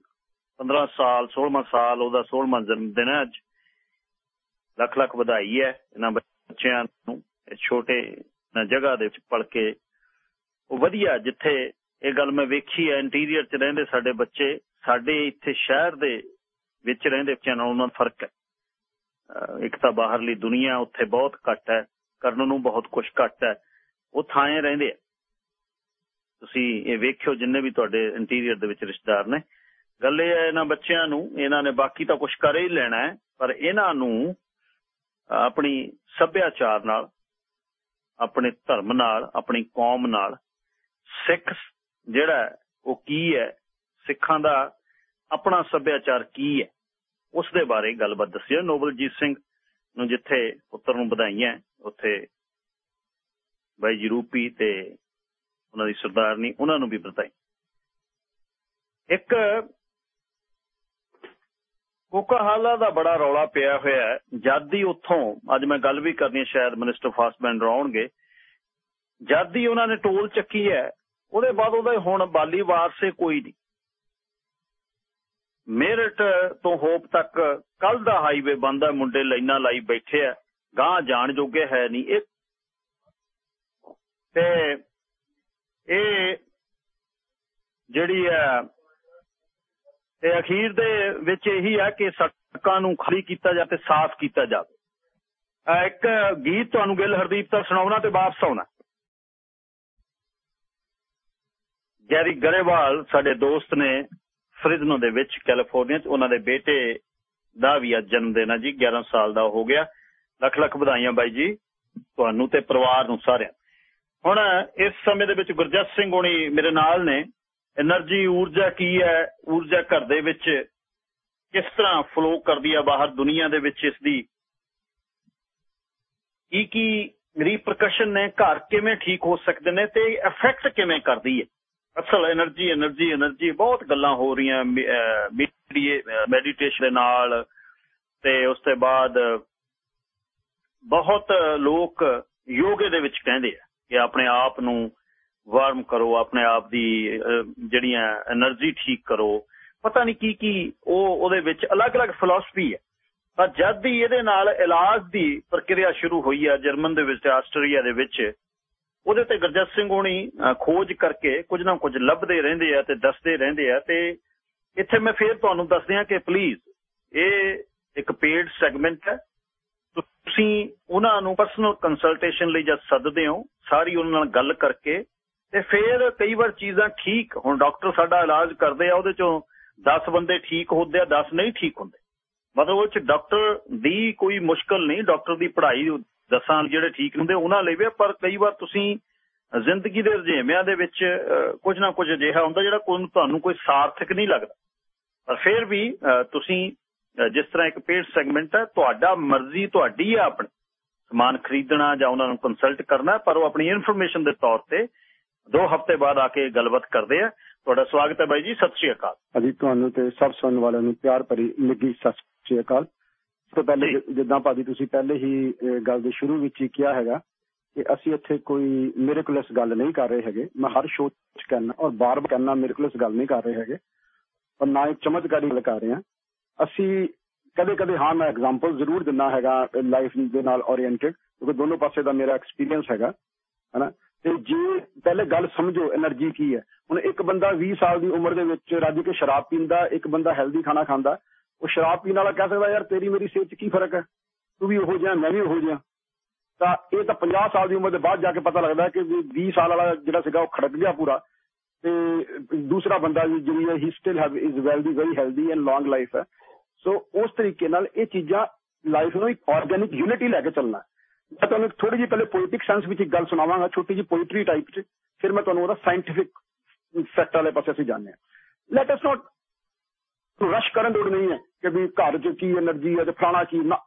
15 ਸਾਲ 16ਵਾਂ ਸਾਲ, ਉਹਦਾ 16ਵਾਂ ਜਨਮ ਦਿਨ ਹੈ ਅੱਜ। ਲੱਖ ਲੱਖ ਵਧਾਈ ਹੈ ਇਹਨਾਂ ਬੱਚਿਆਂ ਨੂੰ। ਛੋਟੇ ਨਾ ਜਗ੍ਹਾ ਦੇ ਵਿੱਚ ਪੜ ਕੇ ਉਹ ਵਧੀਆ ਜਿੱਥੇ ਇਹ ਗੱਲ ਮੈਂ ਵੇਖੀ ਹੈ ਇੰਟੀਰੀਅਰ 'ਚ ਰਹਿੰਦੇ ਸਾਡੇ ਬੱਚੇ, ਸਾਡੇ ਇੱਥੇ ਸ਼ਹਿਰ ਦੇ ਵਿੱਚ ਰਹਿੰਦੇ ਬੱਚਿਆਂ ਨਾਲ ਉਹਨਾਂ ਦਾ ਫ਼ਰਕ ਹੈ। ਅਹ ਇੱਕ ਤਾਂ ਬਾਹਰਲੀ ਦੁਨੀਆ ਉੱਥੇ ਬਹੁਤ ਘੱਟ ਹੈ, ਕਰਨ ਨੂੰ ਬਹੁਤ ਕੁਝ ਘੱਟ ਹੈ, ਉਹ ਥਾਂਏ ਰਹਿੰਦੇ ਆ। ਤੁਸੀਂ ਇਹ ਵੇਖਿਓ ਜਿੰਨੇ ਵੀ ਤੁਹਾਡੇ ਇੰਟੀਰੀਅਰ ਦੇ ਵਿੱਚ ਰਿਸ਼ਤੇਦਾਰ ਨੇ। ਗੱਲ ਇਹ ਹੈ ਇਹਨਾਂ ਬੱਚਿਆਂ ਨੂੰ, ਇਹਨਾਂ ਨੇ ਬਾਕੀ ਤਾਂ ਕੁਝ ਕਰ ਹੀ ਲੈਣਾ ਹੈ, ਪਰ ਇਹਨਾਂ ਨੂੰ ਆਪਣੀ ਸੱਭਿਆਚਾਰ ਨਾਲ, ਆਪਣੇ ਧਰਮ ਨਾਲ, ਆਪਣੀ ਕੌਮ ਨਾਲ ਸਿੱਖ ਜਿਹੜਾ ਉਹ ਕੀ ਹੈ, ਸਿੱਖਾਂ ਦਾ ਆਪਣਾ ਸੱਭਿਆਚਾਰ ਕੀ ਹੈ, ਉਸ ਦੇ ਬਾਰੇ ਗੱਲਬਾਤ ਦੱਸਿਓ। ਨੋਬਲਜੀਤ ਸਿੰਘ ਨੂੰ ਜਿੱਥੇ ਪੁੱਤਰ ਨੂੰ ਵਧਾਈਆਂ, ਉੱਥੇ ਬਾਈ ਜੀ ਰੂਪੀ ਤੇ ਉਹਨਾਂ ਦੀ ਸਰਦਾਰਨੀ ਉਹਨਾਂ ਨੂੰ ਵੀ ਬਤਾਈ ਇੱਕ ਕੋਕਾਹਾਲਾ ਦਾ ਬੜਾ ਰੌਲਾ ਪਿਆ ਹੋਇਆ ਹੈ। ਜਦ ਹੀ ਉੱਥੋਂ, ਅੱਜ ਮੈਂ ਗੱਲ ਵੀ ਕਰਨੀ ਸ਼ਾਇਦ ਮਿਨਿਸਟਰ ਫਾਸਟਬੈਂਡ ਆਉਣਗੇ। ਜਦ ਹੀ ਉਹਨਾਂ ਨੇ ਟੋਲ ਚੱਕੀ ਹੈ, ਉਹਦੇ ਬਾਅਦ ਉਹਦਾ ਹੁਣ ਬਾਲੀ ਵਾਰਸੇ ਕੋਈ ਨਹੀਂ। ਮੇਰਠ ਤੋਂ ਹੋਪ ਤੱਕ ਕੱਲ ਦਾ ਹਾਈਵੇ ਬੰਦ ਹੈ, ਮੁੰਡੇ ਲਾਈਨਾਂ ਲਾਈ ਬੈਠੇ ਆ ਗਾਂ ਜਾਣ ਜੋਗੇ ਹੈ ਨਹੀਂ। ਇਹ ਤੇ ਇਹ ਜਿਹੜੀ ਹੈ ਤੇ ਅਖੀਰ ਦੇ ਵਿੱਚ ਇਹੀ ਹੈ ਕਿ ਸੜਕਾਂ ਨੂੰ ਖਾਲੀ ਕੀਤਾ ਜਾਵੇ ਤੇ ਸਾਫ਼ ਕੀਤਾ ਜਾਵੇ। ਅਹ ਇੱਕ ਗੀਤ ਤੁਹਾਨੂੰ ਗਿੱਲ ਹਰਦੀਪ ਦਾ ਸੁਣਾਉਣਾ ਤੇ ਵਾਪਸ ਆਉਣਾ। ਗੈਰੀ ਗਰੇਵਾਲ ਸਾਡੇ ਦੋਸਤ ਨੇ ਫ੍ਰਿਜ਼ਨੋ ਦੇ ਵਿੱਚ ਕੈਲੀਫੋਰਨੀਆ 'ਚ, ਉਹਨਾਂ ਦੇ ਬੇਟੇ ਦਾ ਵੀ ਅੱਜ ਜਨਮ ਦਿਨ ਹੈ ਜੀ 11 ਸਾਲ ਦਾ ਹੋ ਗਿਆ। ਲੱਖ ਲੱਖ ਵਧਾਈਆਂ ਬਾਈ ਜੀ, ਤੁਹਾਨੂੰ ਤੇ ਪਰਿਵਾਰ ਨੂੰ ਸਾਰਿਆਂ ਹੁਣ ਇਸ ਸਮੇਂ ਦੇ ਵਿੱਚ ਗੁਰਜਤ ਸਿੰਘ ਹੋਣੀ ਮੇਰੇ ਨਾਲ ਨੇ। એનર્ਜੀ ਊਰਜਾ ਕੀ ਹੈ? ਊਰਜਾ ਘਰ ਦੇ ਵਿੱਚ ਕਿਸ ਤਰ੍ਹਾਂ ਫਲੋ ਕਰਦੀ ਹੈ ਬਾਹਰ ਦੁਨੀਆ ਦੇ ਵਿੱਚ ਇਸ ਦੀ? ਕੀ ਕੀ ਰੀਪਰਕਸ਼ਨ ਨੇ? ਘਰ ਕਿਵੇਂ ਠੀਕ ਹੋ ਸਕਦੇ ਨੇ ਤੇ ਇਫੈਕਟ ਕਿਵੇਂ ਕਰਦੀ ਹੈ? ਅਸਲ એનર્ਜੀ એનર્ਜੀ એનર્ਜੀ ਬਹੁਤ ਗੱਲਾਂ ਹੋ ਰਹੀਆਂ ਮੈਡੀਟੇਸ਼ਨ ਦੇ ਨਾਲ ਤੇ ਉਸ ਤੋਂ ਬਾਅਦ ਬਹੁਤ ਲੋਕ ਯੋਗੇ ਦੇ ਵਿੱਚ ਕਹਿੰਦੇ ਆ। ਕਿ ਆਪਣੇ ਆਪ ਨੂੰ ਵਾਰਮ ਕਰੋ, ਆਪਣੇ ਆਪ ਦੀ ਜਿਹੜੀਆਂ એનર્ਜੀ ਠੀਕ ਕਰੋ। ਪਤਾ ਨਹੀਂ ਕੀ ਕੀ ਉਹ ਉਹਦੇ ਵਿੱਚ ਅਲੱਗ-ਅਲੱਗ ਫਿਲਾਸਫੀ ਹੈ। ਪਰ ਜਦ ਹੀ ਇਹਦੇ ਨਾਲ ਇਲਾਜ ਦੀ ਪ੍ਰਕਿਰਿਆ ਸ਼ੁਰੂ ਹੋਈ ਹੈ ਜਰਮਨ ਦੇ ਵਿੱਚ, ਆਸਟਰੀਆ ਦੇ ਵਿੱਚ, ਉਹਦੇ ਤੇ ਗਰਜਤ ਸਿੰਘ ਹੋਣੀ ਖੋਜ ਕਰਕੇ ਕੁਝ ਨਾ ਕੁਝ ਲੱਭਦੇ ਰਹਿੰਦੇ ਆ ਤੇ ਦੱਸਦੇ ਰਹਿੰਦੇ ਆ ਤੇ ਇੱਥੇ ਮੈਂ ਫੇਰ ਤੁਹਾਨੂੰ ਦੱਸਦਿਆਂ ਕਿ ਪਲੀਜ਼ ਇਹ ਇੱਕ ਪੇਡ ਸੈਗਮੈਂਟ ਹੈ। ਤੁਸੀਂ ਉਹਨਾਂ ਨੂੰ ਪਰਸਨਲ ਕੰਸਲਟੇਸ਼ਨ ਲਈ ਜਦ ਸੱਦਦੇ ਹੋ ਸਾਰੀ ਉਹਨਾਂ ਨਾਲ ਗੱਲ ਕਰਕੇ ਤੇ ਫਿਰ ਕਈ ਵਾਰ ਚੀਜ਼ਾਂ ਠੀਕ ਹੁਣ ਡਾਕਟਰ ਸਾਡਾ ਇਲਾਜ ਕਰਦੇ ਆ ਉਹਦੇ ਚੋਂ 10 ਬੰਦੇ ਠੀਕ ਹੁੰਦੇ ਆ 10 ਨਹੀਂ ਠੀਕ ਹੁੰਦੇ। ਮਤਲਬ ਉਹ ਚ ਡਾਕਟਰ ਦੀ ਕੋਈ ਮੁਸ਼ਕਲ ਨਹੀਂ ਡਾਕਟਰ ਦੀ ਪੜ੍ਹਾਈ ਦਸਾਂ ਜਿਹੜੇ ਠੀਕ ਹੁੰਦੇ ਉਹਨਾਂ ਲਈ ਵੀ ਆ, ਪਰ ਕਈ ਵਾਰ ਤੁਸੀਂ ਜ਼ਿੰਦਗੀ ਦੇ ਰੁਝੇਵਿਆਂ ਦੇ ਵਿੱਚ ਕੁਝ ਨਾ ਕੁਝ ਅਜਿਹਾ ਹੁੰਦਾ ਜਿਹੜਾ ਕੋਈ ਤੁਹਾਨੂੰ ਕੋਈ ਸਾਰਥਕ ਨਹੀਂ ਲੱਗਦਾ। ਪਰ ਫਿਰ ਵੀ ਤੁਸੀਂ ਜਿਸ ਤਰ੍ਹਾਂ ਇੱਕ ਪੇਡ ਸੈਗਮੈਂਟ ਹੈ ਤੁਹਾਡਾ ਮਰਜ਼ੀ ਤੁਹਾਡੀ ਹੈ ਆਪਣੀ। ਸਮਾਨ ਖਰੀਦਣਾ ਜਾਂ ਉਹਨਾਂ ਨੂੰ ਕੰਸਲਟ ਕਰਨਾ ਪਰ ਉਹ ਆਪਣੀ ਇਨਫੋਰਮੇਸ਼ਨ ਦੇ ਤੌਰ ਤੇ ਦੋ ਹਫ਼ਤੇ ਬਾਅਦ ਆ ਕੇ ਗੱਲਬਾਤ ਕਰਦੇ ਆ। ਤੁਹਾਡਾ ਸਵਾਗਤ ਹੈ ਬਾਈ ਜੀ ਸਤਿ ਸ਼੍ਰੀ ਅਕਾਲ। ਅਜੀ ਤੁਹਾਨੂੰ ਤੇ ਸਭ ਸੁਣਨ ਵਾਲਿਆਂ ਨੂੰ ਪਿਆਰ ਭਰੀ ਨਿੱਘੀ ਸਤਿ ਸ਼੍ਰੀ ਅਕਾਲ। ਤੋਂ ਪਹਿਲੇ ਜਿੱਦਾਂ ਭਾਜੀ ਤੁਸੀਂ ਪਹਿਲੇ ਹੀ ਗੱਲ ਦੇ ਸ਼ੁਰੂ ਵਿੱਚ ਹੀ ਕਿਹਾ ਹੈਗਾ ਕਿ ਅਸੀਂ ਇੱਥੇ ਕੋਈ ਮਿਰਕਲਸ ਗੱਲ ਨਹੀਂ ਕਰ ਰਹੇ ਹੈਗੇ। ਮੈਂ ਹਰ ਸ਼ੋਅ 'ਚ ਕਹਿਣਾ ਔਰ ਬਾਰ-ਬਾਰ ਕਹਿਣਾ ਮਿਰਕਲਸ ਗੱਲ ਨਹੀਂ ਕਰ ਰਹੇ ਹੈਗੇ। ਔਰ ਨਾ ਇੱਕ ਚਮਤਕਾਰੀ ਗੱਲ ਕਰ ਰਹੇ। ਹਾਂ ਅਸੀਂ ਕਦੇ ਕਦੇ ਹਾਂ, ਮੈਂ ਐਗਜ਼ਾਮਪਲ ਜ਼ਰੂਰ ਦਿੰਦਾ ਹੈਗਾ ਲਾਈਫ ਦੇ ਨਾਲ ਓਰੀਐਂਟਡ ਕਿਉਂਕਿ ਦੋਨੋਂ ਪਾਸੇ ਦਾ ਮੇਰਾ ਐਕਸਪੀਰੀਅੰਸ ਹੈਗਾ, ਹਨਾ? ਤੇ ਜੇ ਪਹਿਲੇ ਗੱਲ ਸਮਝੋ એનર્ਜੀ ਕੀ ਹੈ? ਹੁਣ ਇੱਕ ਬੰਦਾ 20 ਸਾਲ ਦੀ ਉਮਰ ਦੇ ਵਿੱਚ ਰੱਜ ਕੇ ਸ਼ਰਾਬ ਪੀਂਦਾ, ਇੱਕ ਬੰਦਾ ਹੈਲਦੀ ਖਾਣਾ ਖਾਂਦਾ, ਉਹ ਸ਼ਰਾਬ ਪੀਣ ਵਾਲਾ ਕਹਿ ਸਕਦਾ, ਯਾਰ ਤੇਰੀ ਮੇਰੀ ਸਿਹਤ 'ਚ ਕੀ ਫ਼ਰਕ ਹੈ? ਤੂੰ ਵੀ ਉਹੋ ਜਿਹਾ, ਮੈਂ ਵੀ ਉਹੋ ਜਿਹਾ। ਤਾਂ ਇਹ ਤਾਂ 50 ਸਾਲ ਦੀ ਉਮਰ ਦੇ ਬਾਅਦ ਜਾ ਕੇ ਪਤਾ ਲੱਗਦਾ ਕਿ 20 ਸਾਲ ਵਾਲਾ ਜਿਹੜਾ ਸੀਗਾ ਉਹ ਖੜਕ ਗਿਆ ਪੂਰਾ। ਤੇ ਦੂਸਰਾ ਬੰਦਾ ਜਿਹੜੀ ਹੈ ਹੀ still have is wealthy very healthy and long life ਹੈ। ਸੋ ਉਸ ਤਰੀਕੇ ਨਾਲ ਇਹ ਚੀਜ਼ਾਂ ਲਾਈਫ ਨੂੰ ਇੱਕ ਆਰਗੈਨਿਕ ਯੂਨਿਟੀ ਲੈ ਕੇ ਚੱਲਣਾ ਮੈਂ ਤੁਹਾਨੂੰ ਥੋੜੀ ਜਿਹੀ ਪਹਿਲੇ ਪੋਇਟਿਕ ਸੈਂਸ ਵਿੱਚ ਇੱਕ ਗੱਲ ਸੁਣਾਵਾਂਗਾ, ਛੋਟੀ ਜਿਹੀ ਪੋਇਟਰੀ ਟਾਈਪ 'ਚ। ਫਿਰ ਮੈਂ ਤੁਹਾਨੂੰ ਉਹਦਾ ਸਾਇੰਟਿਫਿਕ ਫੈਕਟ ਵਾਲੇ ਪਾਸੇ ਅਸੀਂ ਜਾਣਦੇ ਹਾਂ। ਲੈਟ ਅਸ ਨਾਟ ਰਸ਼ ਕਰਨ ਲੋੜ ਨਹੀਂ ਹੈ ਕਿ ਵੀ ਘਰ 'ਚ ਕੀ એનર્ਜੀ ਹੈ ਤੇ ਫਲਾਣਾ ਕੀ ਨਾ।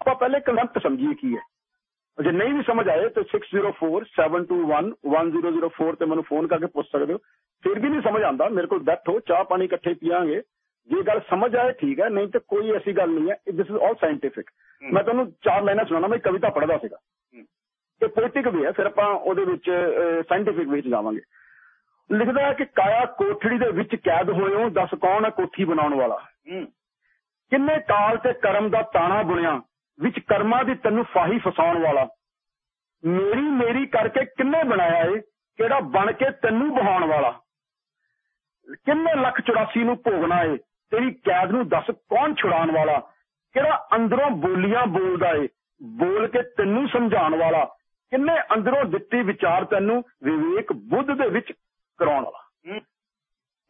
ਆਪਾਂ ਪਹਿਲੇ ਕਨਸੈਪਟ ਸਮਝੀਏ ਕੀ ਹੈ। ਜੇ ਨਹੀਂ ਵੀ ਸਮਝ ਆਏ ਤਾਂ 6047211004 ਤੇ ਮੈਨੂੰ ਫੋਨ ਕਰਕੇ ਪੁੱਛ ਸਕਦੇ ਹੋ। ਫਿਰ ਵੀ ਨਹੀਂ ਸਮਝ ਆਉਂਦਾ, ਮੇਰੇ ਕੋਲ ਬੈਠੋ, ਚਾਹ ਪਾਣੀ ਇਕੱਠੇ ਪੀਾਂਗੇ ਜੇ ਗੱਲ ਸਮਝ ਆਏ ਠੀਕ ਹੈ ਨਹੀਂ ਤਾਂ ਕੋਈ ਐਸੀ ਗੱਲ ਨਹੀਂ ਹੈ ਦਿਸ ਇਜ਼ ਆਲ ਸਾਇੰਟਿਫਿਕ ਮੈਂ ਤੁਹਾਨੂੰ ਚਾਰ ਲਾਈਨਾਂ ਸੁਣਾਉਣਾ ਮੈਂ ਕਵਿਤਾ ਪੜ੍ਹਦਾ ਸੀਗਾ। ਇਹ ਪੋਇਟਿਕ ਵੀ ਹੈ ਫਿਰ ਆਪਾਂ ਉਹਦੇ ਵਿੱਚ ਸਾਇੰਟਿਫਿਕ ਵਿੱਚ ਜਾਵਾਂਗੇ। ਲਿਖਦਾ ਹੈ ਕਿ ਕਾਇਆ ਕੋਠੜੀ ਦੇ ਵਿੱਚ ਕੈਦ ਹੋਇਓ ਦੱਸ ਕੌਣ ਹੈ ਕੋਠੀ ਬਣਾਉਣ ਵਾਲਾ? ਕਿੰਨੇ ਕਾਲ ਤੇ ਕਰਮ ਦਾ ਤਾਣਾ ਬੁਣਿਆ ਵਿੱਚ ਕਰਮਾਂ ਦੀ ਤੈਨੂੰ ਫਾਹੀ ਫਸਾਉਣ ਵਾਲਾ? ਮੇਰੀ ਮੇਰੀ ਕਰਕੇ ਕਿੰਨੇ ਬਣਾਇਆ ਏ ਕਿਹੜਾ ਬਣ ਕੇ ਤੈਨੂੰ ਬਹਾਉਣ ਵਾਲਾ? ਕਿੰਨੇ ਲੱਖ 84 ਨੂੰ ਭੋਗਣਾ ਏ ਤੇਰੀ ਕੈਦ ਨੂੰ ਦੱਸ ਕੌਣ ਛੁਡਾਉਣ ਵਾਲਾ? ਕਿਹੜਾ ਅੰਦਰੋਂ ਬੋਲੀਆਂ ਬੋਲਦਾ ਏ? ਬੋਲ ਕੇ ਤੈਨੂੰ ਸਮਝਾਉਣ ਵਾਲਾ? ਕਿੰਨੇ ਅੰਦਰੋਂ ਦਿੱਤੀ ਵਿਚਾਰ ਤੈਨੂੰ ਵਿਵੇਕ ਬੁੱਧ ਦੇ ਵਿੱਚ ਕਰਾਉਣ ਵਾਲਾ?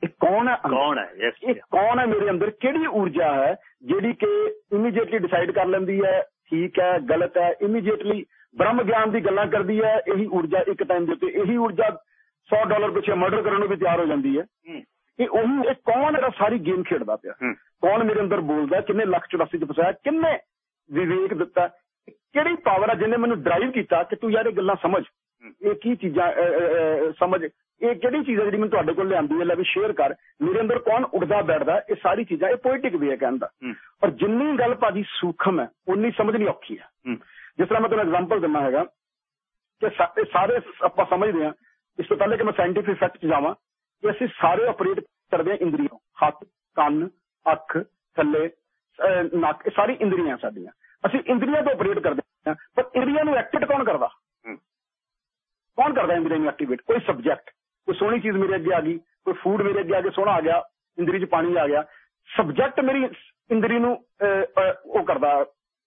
ਇਹ ਕੌਣ ਹੈ? ਕੌਣ ਹੈ? ਯੈਸ ਇਹ ਕੌਣ ਹੈ ਮੇਰੇ ਅੰਦਰ? ਕਿਹੜੀ ਊਰਜਾ ਹੈ ਜਿਹੜੀ ਕਿ ਇਮੀਡੀਏਟਲੀ ਡਿਸਾਈਡ ਕਰ ਲੈਂਦੀ ਹੈ? ਠੀਕ ਹੈ ਗਲਤ ਹੈ ਇਮੀਡੀਏਟਲੀ ਬ੍ਰਹਮ ਗਿਆਨ ਦੀ ਗੱਲਾਂ ਕਰਦੀ ਹੈ ਇਹੀ ਊਰਜਾ ਇੱਕ ਟਾਈਮ ਦੇ ਉੱਤੇ ਇਹੀ ਊਰਜਾ 100 ਡਾਲਰ ਪਿੱਛੇ ਮਰਡਰ ਕਰਨ ਨੂੰ ਵੀ ਤਿਆਰ ਹੋ ਜਾਂਦੀ ਹੈ। ਇਹ ਉਹੀ ਇਹ ਕੌਣ ਹੈ ਸਾਰੀ ਗੇਮ ਖੇਡਦਾ ਪਿਆ? ਕੌਣ ਮੇਰੇ ਅੰਦਰ ਬੋਲਦਾ ਕਿੰਨੇ ਲੱਖ 84 ਚ ਫਸਾਇਆ ਕਿੰਨੇ ਵਿਵੇਕ ਦਿੱਤਾ ਕਿਹੜੀ ਪਾਵਰ ਹੈ ਜਿਹਨੇ ਮੈਨੂੰ ਡਰਾਈਵ ਕੀਤਾ ਕਿ ਤੂੰ ਯਾਰ ਇਹ ਗੱਲਾਂ ਸਮਝ। ਇਹ ਕੀ ਚੀਜ਼ਾਂ ਸਮਝ। ਇਹ ਕਿਹੜੀ ਚੀਜ਼ ਹੈ ਜਿਹੜੀ ਮੈਂ ਤੁਹਾਡੇ ਕੋਲ ਲਿਆਂਦੀ ਹੈ? ਲੈ ਵੀ ਸ਼ੇਅਰ ਕਰ। ਮੇਰੇ ਅੰਦਰ ਕੌਣ ਉੱਠਦਾ ਬੈਠਦਾ ਇਹ ਸਾਰੀ ਚੀਜ਼ਾਂ ਇਹ ਪੋਇਟਿਕ ਵੀ ਹੈ। ਕਹਿੰਦਾ ਪਰ ਜਿੰਨੀ ਗੱਲ ਭਾਜੀ ਸੂਖਮ ਹੈ ਉਨੀ ਸਮਝਣੀ ਔਖੀ ਹੈ। ਜਿਸ ਤਰ੍ਹਾਂ ਮੈਂ ਤੁਹਾਨੂੰ ਐਗਜ਼ਾਮਪਲ ਦਿੰਦਾ ਹੈਗਾ ਕਿ ਸਾਰੇ ਆਪਾਂ ਸਮਝਦੇ ਹਾਂ। ਇਸ ਤੋਂ ਪਹਿਲੇ ਕਿ ਮੈਂ ਸਾਇੰਟਿਫਿਕ ਫੈਕਟ 'ਚ ਜਾਵਾਂ। ਕਿ ਅਸੀਂ ਸਾਰੇ ਆਪਰੇਟ ਕਰਦੇ ਹਾਂ ਇੰਦਰੀਆਂ ਹੱਥ ਕੰਨ ਅੱਖ ਥੱਲੇ ਨੱਕ ਇਹ ਸਾਰੀ ਇੰਦਰੀਆਂ ਸਾਡੀਆਂ। ਅਸੀਂ ਇੰਦਰੀਆਂ ਤੋਂ ਆਪਰੇਟ ਕਰਦੇ ਹਾਂ ਪਰ ਇੰਦਰੀਆਂ ਨੂੰ ਐਕਟਿਵ ਕੌਣ ਕਰਦਾ? ਕੌਣ ਕਰਦਾ ਇੰਦਰੀਆਂ ਨੂੰ ਐਕਟੀਵੇਟ ਕੋਈ ਸਬਜੈਕਟ ਕੋਈ ਸੋਹਣੀ ਚੀਜ਼ ਮੇਰੇ ਅੱਗੇ ਆ ਗਈ ਕੋਈ ਫੂਡ ਮੇਰੇ ਅੱਗੇ ਆ ਕੇ ਸੋਹਣਾ ਆ ਗਿਆ ਇੰਦਰੀ 'ਚ ਪਾਣੀ ਆ ਗਿਆ। ਸਬਜੈਕਟ ਮੇਰੀ ਇੰਦਰੀ ਨੂੰ ਉਹ ਕਰਦਾ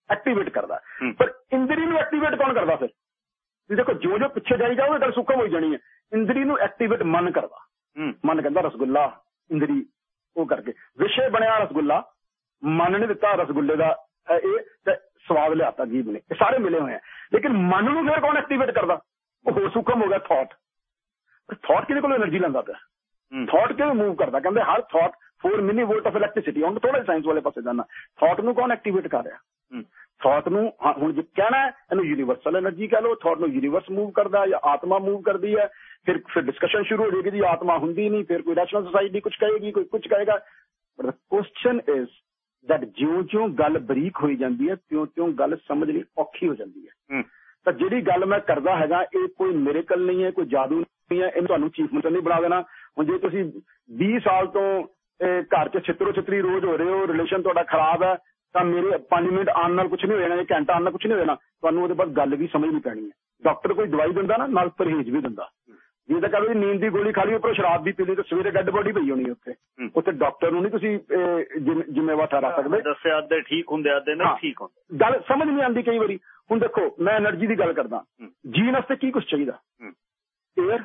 ਐਕਟੀਵੇਟ ਕਰਦਾ। ਪਰ ਇੰਦਰੀ ਨੂੰ ਐਕਟੀਵੇਟ ਕੌਣ ਕਰਦਾ ਫਿਰ? ਤੁਸੀਂ ਦੇਖੋ ਜੋ ਜੋ ਪਿੱਛੇ ਜਾਈ ਜਾਓਗੇ ਗੱਲ ਸੁੱਕਮ ਹੋਈ ਜਾਣੀ ਹੈ। ਇੰਦਰੀ ਨੂੰ ਐਕਟੀਵੇਟ ਮਨ ਕਰਦਾ। ਮਨ ਕਹਿੰਦਾ ਰਸਗੁੱਲਾ ਇੰਦਰੀ ਉਹ ਕਰਕੇ। ਵਿਸ਼ੇ ਬਣਿਆ ਰਸਗੁੱਲਾ ਮਨ ਨੇ ਦਿੱਤਾ ਰਸਗੁੱਲੇ ਦਾ ਇਹ ਤੇ ਸਵਾਦ ਲਿਆਤਾ ਜੀਬ ਨੇ। ਇਹ ਸਾਰੇ ਮਿਲੇ ਹੋਏ ਆ। ਲੇਕਿਨ ਮਨ ਨੂੰ ਫਿਰ ਕੌਣ ਐਕਟੀਵੇਟ ਕਰਦਾ? ਉਹ ਹੋਰ ਸੁਖਮ ਹੋ ਗਿਆ ਥਾਟ ਥਾਟ ਕਿਹਦੇ ਕੋਲੋਂ એનર્ਜੀ ਲੈਂਦਾ ਪਿਆ? ਥਾਟ ਕਿਵੇਂ ਮੂਵ ਕਰਦਾ? ਕਹਿੰਦੇ ਹਰ ਥਾਟ 4 ਮਿਲੀ ਵੋਲਟ ਆਫ ਇਲੈਕਟ੍ਰਿਸਿਟੀ ਹੁਣ ਥੋੜਾ ਸਾਇੰਸ ਵਾਲੇ ਪਾਸੇ ਜਾਣਾ। ਥਾਟ ਨੂੰ ਕੌਣ ਐਕਟੀਵੇਟ ਕਰ ਰਿਹਾ? ਥਾਟ ਨੂੰ ਹੁਣ ਜੇ ਕਹਿਣਾ ਇਹਨੂੰ ਯੂਨੀਵਰਸਲ એનર્ਜੀ ਕਹ ਲਓ। ਥਾਟ ਨੂੰ ਯੂਨੀਵਰਸ ਮੂਵ ਕਰਦਾ ਜਾਂ ਆਤਮਾ ਮੂਵ ਕਰਦੀ ਹੈ। ਫਿਰ ਫਿਰ ਡਿਸਕਸ਼ਨ ਸ਼ੁਰੂ ਹੋ ਜਾਏਗੀ ਜੀ ਆਤਮਾ ਹੁੰਦੀ ਨਹੀਂ ਫਿਰ ਕੋਈ ਰੈਸ਼ਨਲ ਸੋਸਾਇਟੀ ਕੁਝ ਕਹੇਗੀ ਕੋਈ ਕੁਝ ਕਹੇਗਾ। ਬਟ ਕੁਐਸਚਨ ਇਜ਼ ਦੈਟ ਜਿਉਂ-ਜਿਉਂ ਗੱਲ ਬਰੀਕ ਹੋਈ ਜਾਂਦੀ ਹੈ ਤਿਉਂ-ਤਿਉਂ ਗੱਲ ਸਮਝਣੀ ਔਖੀ ਹੋ ਜਾਂਦੀ ਹੈ। ਤਾਂ ਜਿਹੜੀ ਗੱਲ ਮੈਂ ਕਰਦਾ ਹੈਗਾ ਇਹ ਕੋਈ ਮਿਰੇਕਲ ਨਹੀਂ ਹੈ ਕੋਈ ਜਾਦੂ ਨਹੀਂ ਹੈ ਇਹਨੂੰ ਤੁਹਾਨੂੰ ਚੀਫ ਮਿਨਿਸਟਰ ਨਹੀਂ ਬਣਾ ਦੇਣਾ। ਹੁਣ ਜੇ ਤੁਸੀਂ 20 ਸਾਲ ਤੋਂ ਘਰ 'ਚ ਛਿੱਤਰੋ ਛਿੱਤਰੀ ਰੋਜ਼ ਹੋ ਰਹੇ ਹੋ ਰਿਲੇਸ਼ਨ ਤੁਹਾਡਾ ਖਰਾਬ ਹੈ ਤਾਂ ਮੇਰੇ 5 ਮਿੰਟ ਆਉਣ ਨਾਲ ਕੁਝ ਨਹੀਂ ਹੋ ਜਾਣਾ ਇਹ ਘੰਟਾ ਆਉਣ ਨਾਲ ਕੁਝ ਨਹੀਂ ਹੋ ਜਾਣਾ। ਤੁਹਾਨੂੰ ਉਹਦੇ ਬਾਅਦ ਗੱਲ ਵੀ ਸਮਝਣੀ ਪੈਣੀ ਹੈ। ਡਾਕਟਰ ਕੋਈ ਦਵਾਈ ਦਿੰਦਾ ਨਾ ਨਾਲ ਪਰਹੇਜ਼ ਵੀ ਦਿੰਦਾ। ਜੇ ਤਾਂ ਕਹੋ ਨੀਂਦ ਦੀ ਗੋਲੀ ਖਾ ਲਈ ਉੱਪਰ ਸ਼ਰਾਬ ਵੀ ਪੀ ਲਈ ਤਾਂ ਸਵੇਰੇ ਡੈੱਡ ਬੋਡੀ ਪਈ ਹੋਣੀ ਉੱਥੇ। ਉੱਥੇ ਡਾਕਟਰ ਨੂੰ ਨਹੀਂ ਤੁਸੀਂ ਜ਼ਿੰਮੇਵਾਰ ਠਹਿਰਾ ਸਕਦੇ? ਦੱਸਿਆ ਅੱਧੇ ਠੀਕ ਹੁੰਦੇ ਅੱਧੇ ਨਹੀਂ ਠੀਕ ਹੁੰਦੇ। ਗੱਲ ਸਮਝ ਨਹੀਂ ਆਉਂਦੀ ਕਈ ਵਾਰੀ। ਹੁਣ ਦੇਖੋ ਮੈਂ એનર્ਜੀ ਦੀ ਗੱਲ ਕਰਦਾ। ਜੀਣ ਵਾਸਤੇ ਕੀ ਕੁਝ ਚਾਹੀਦਾ? ਏਅਰ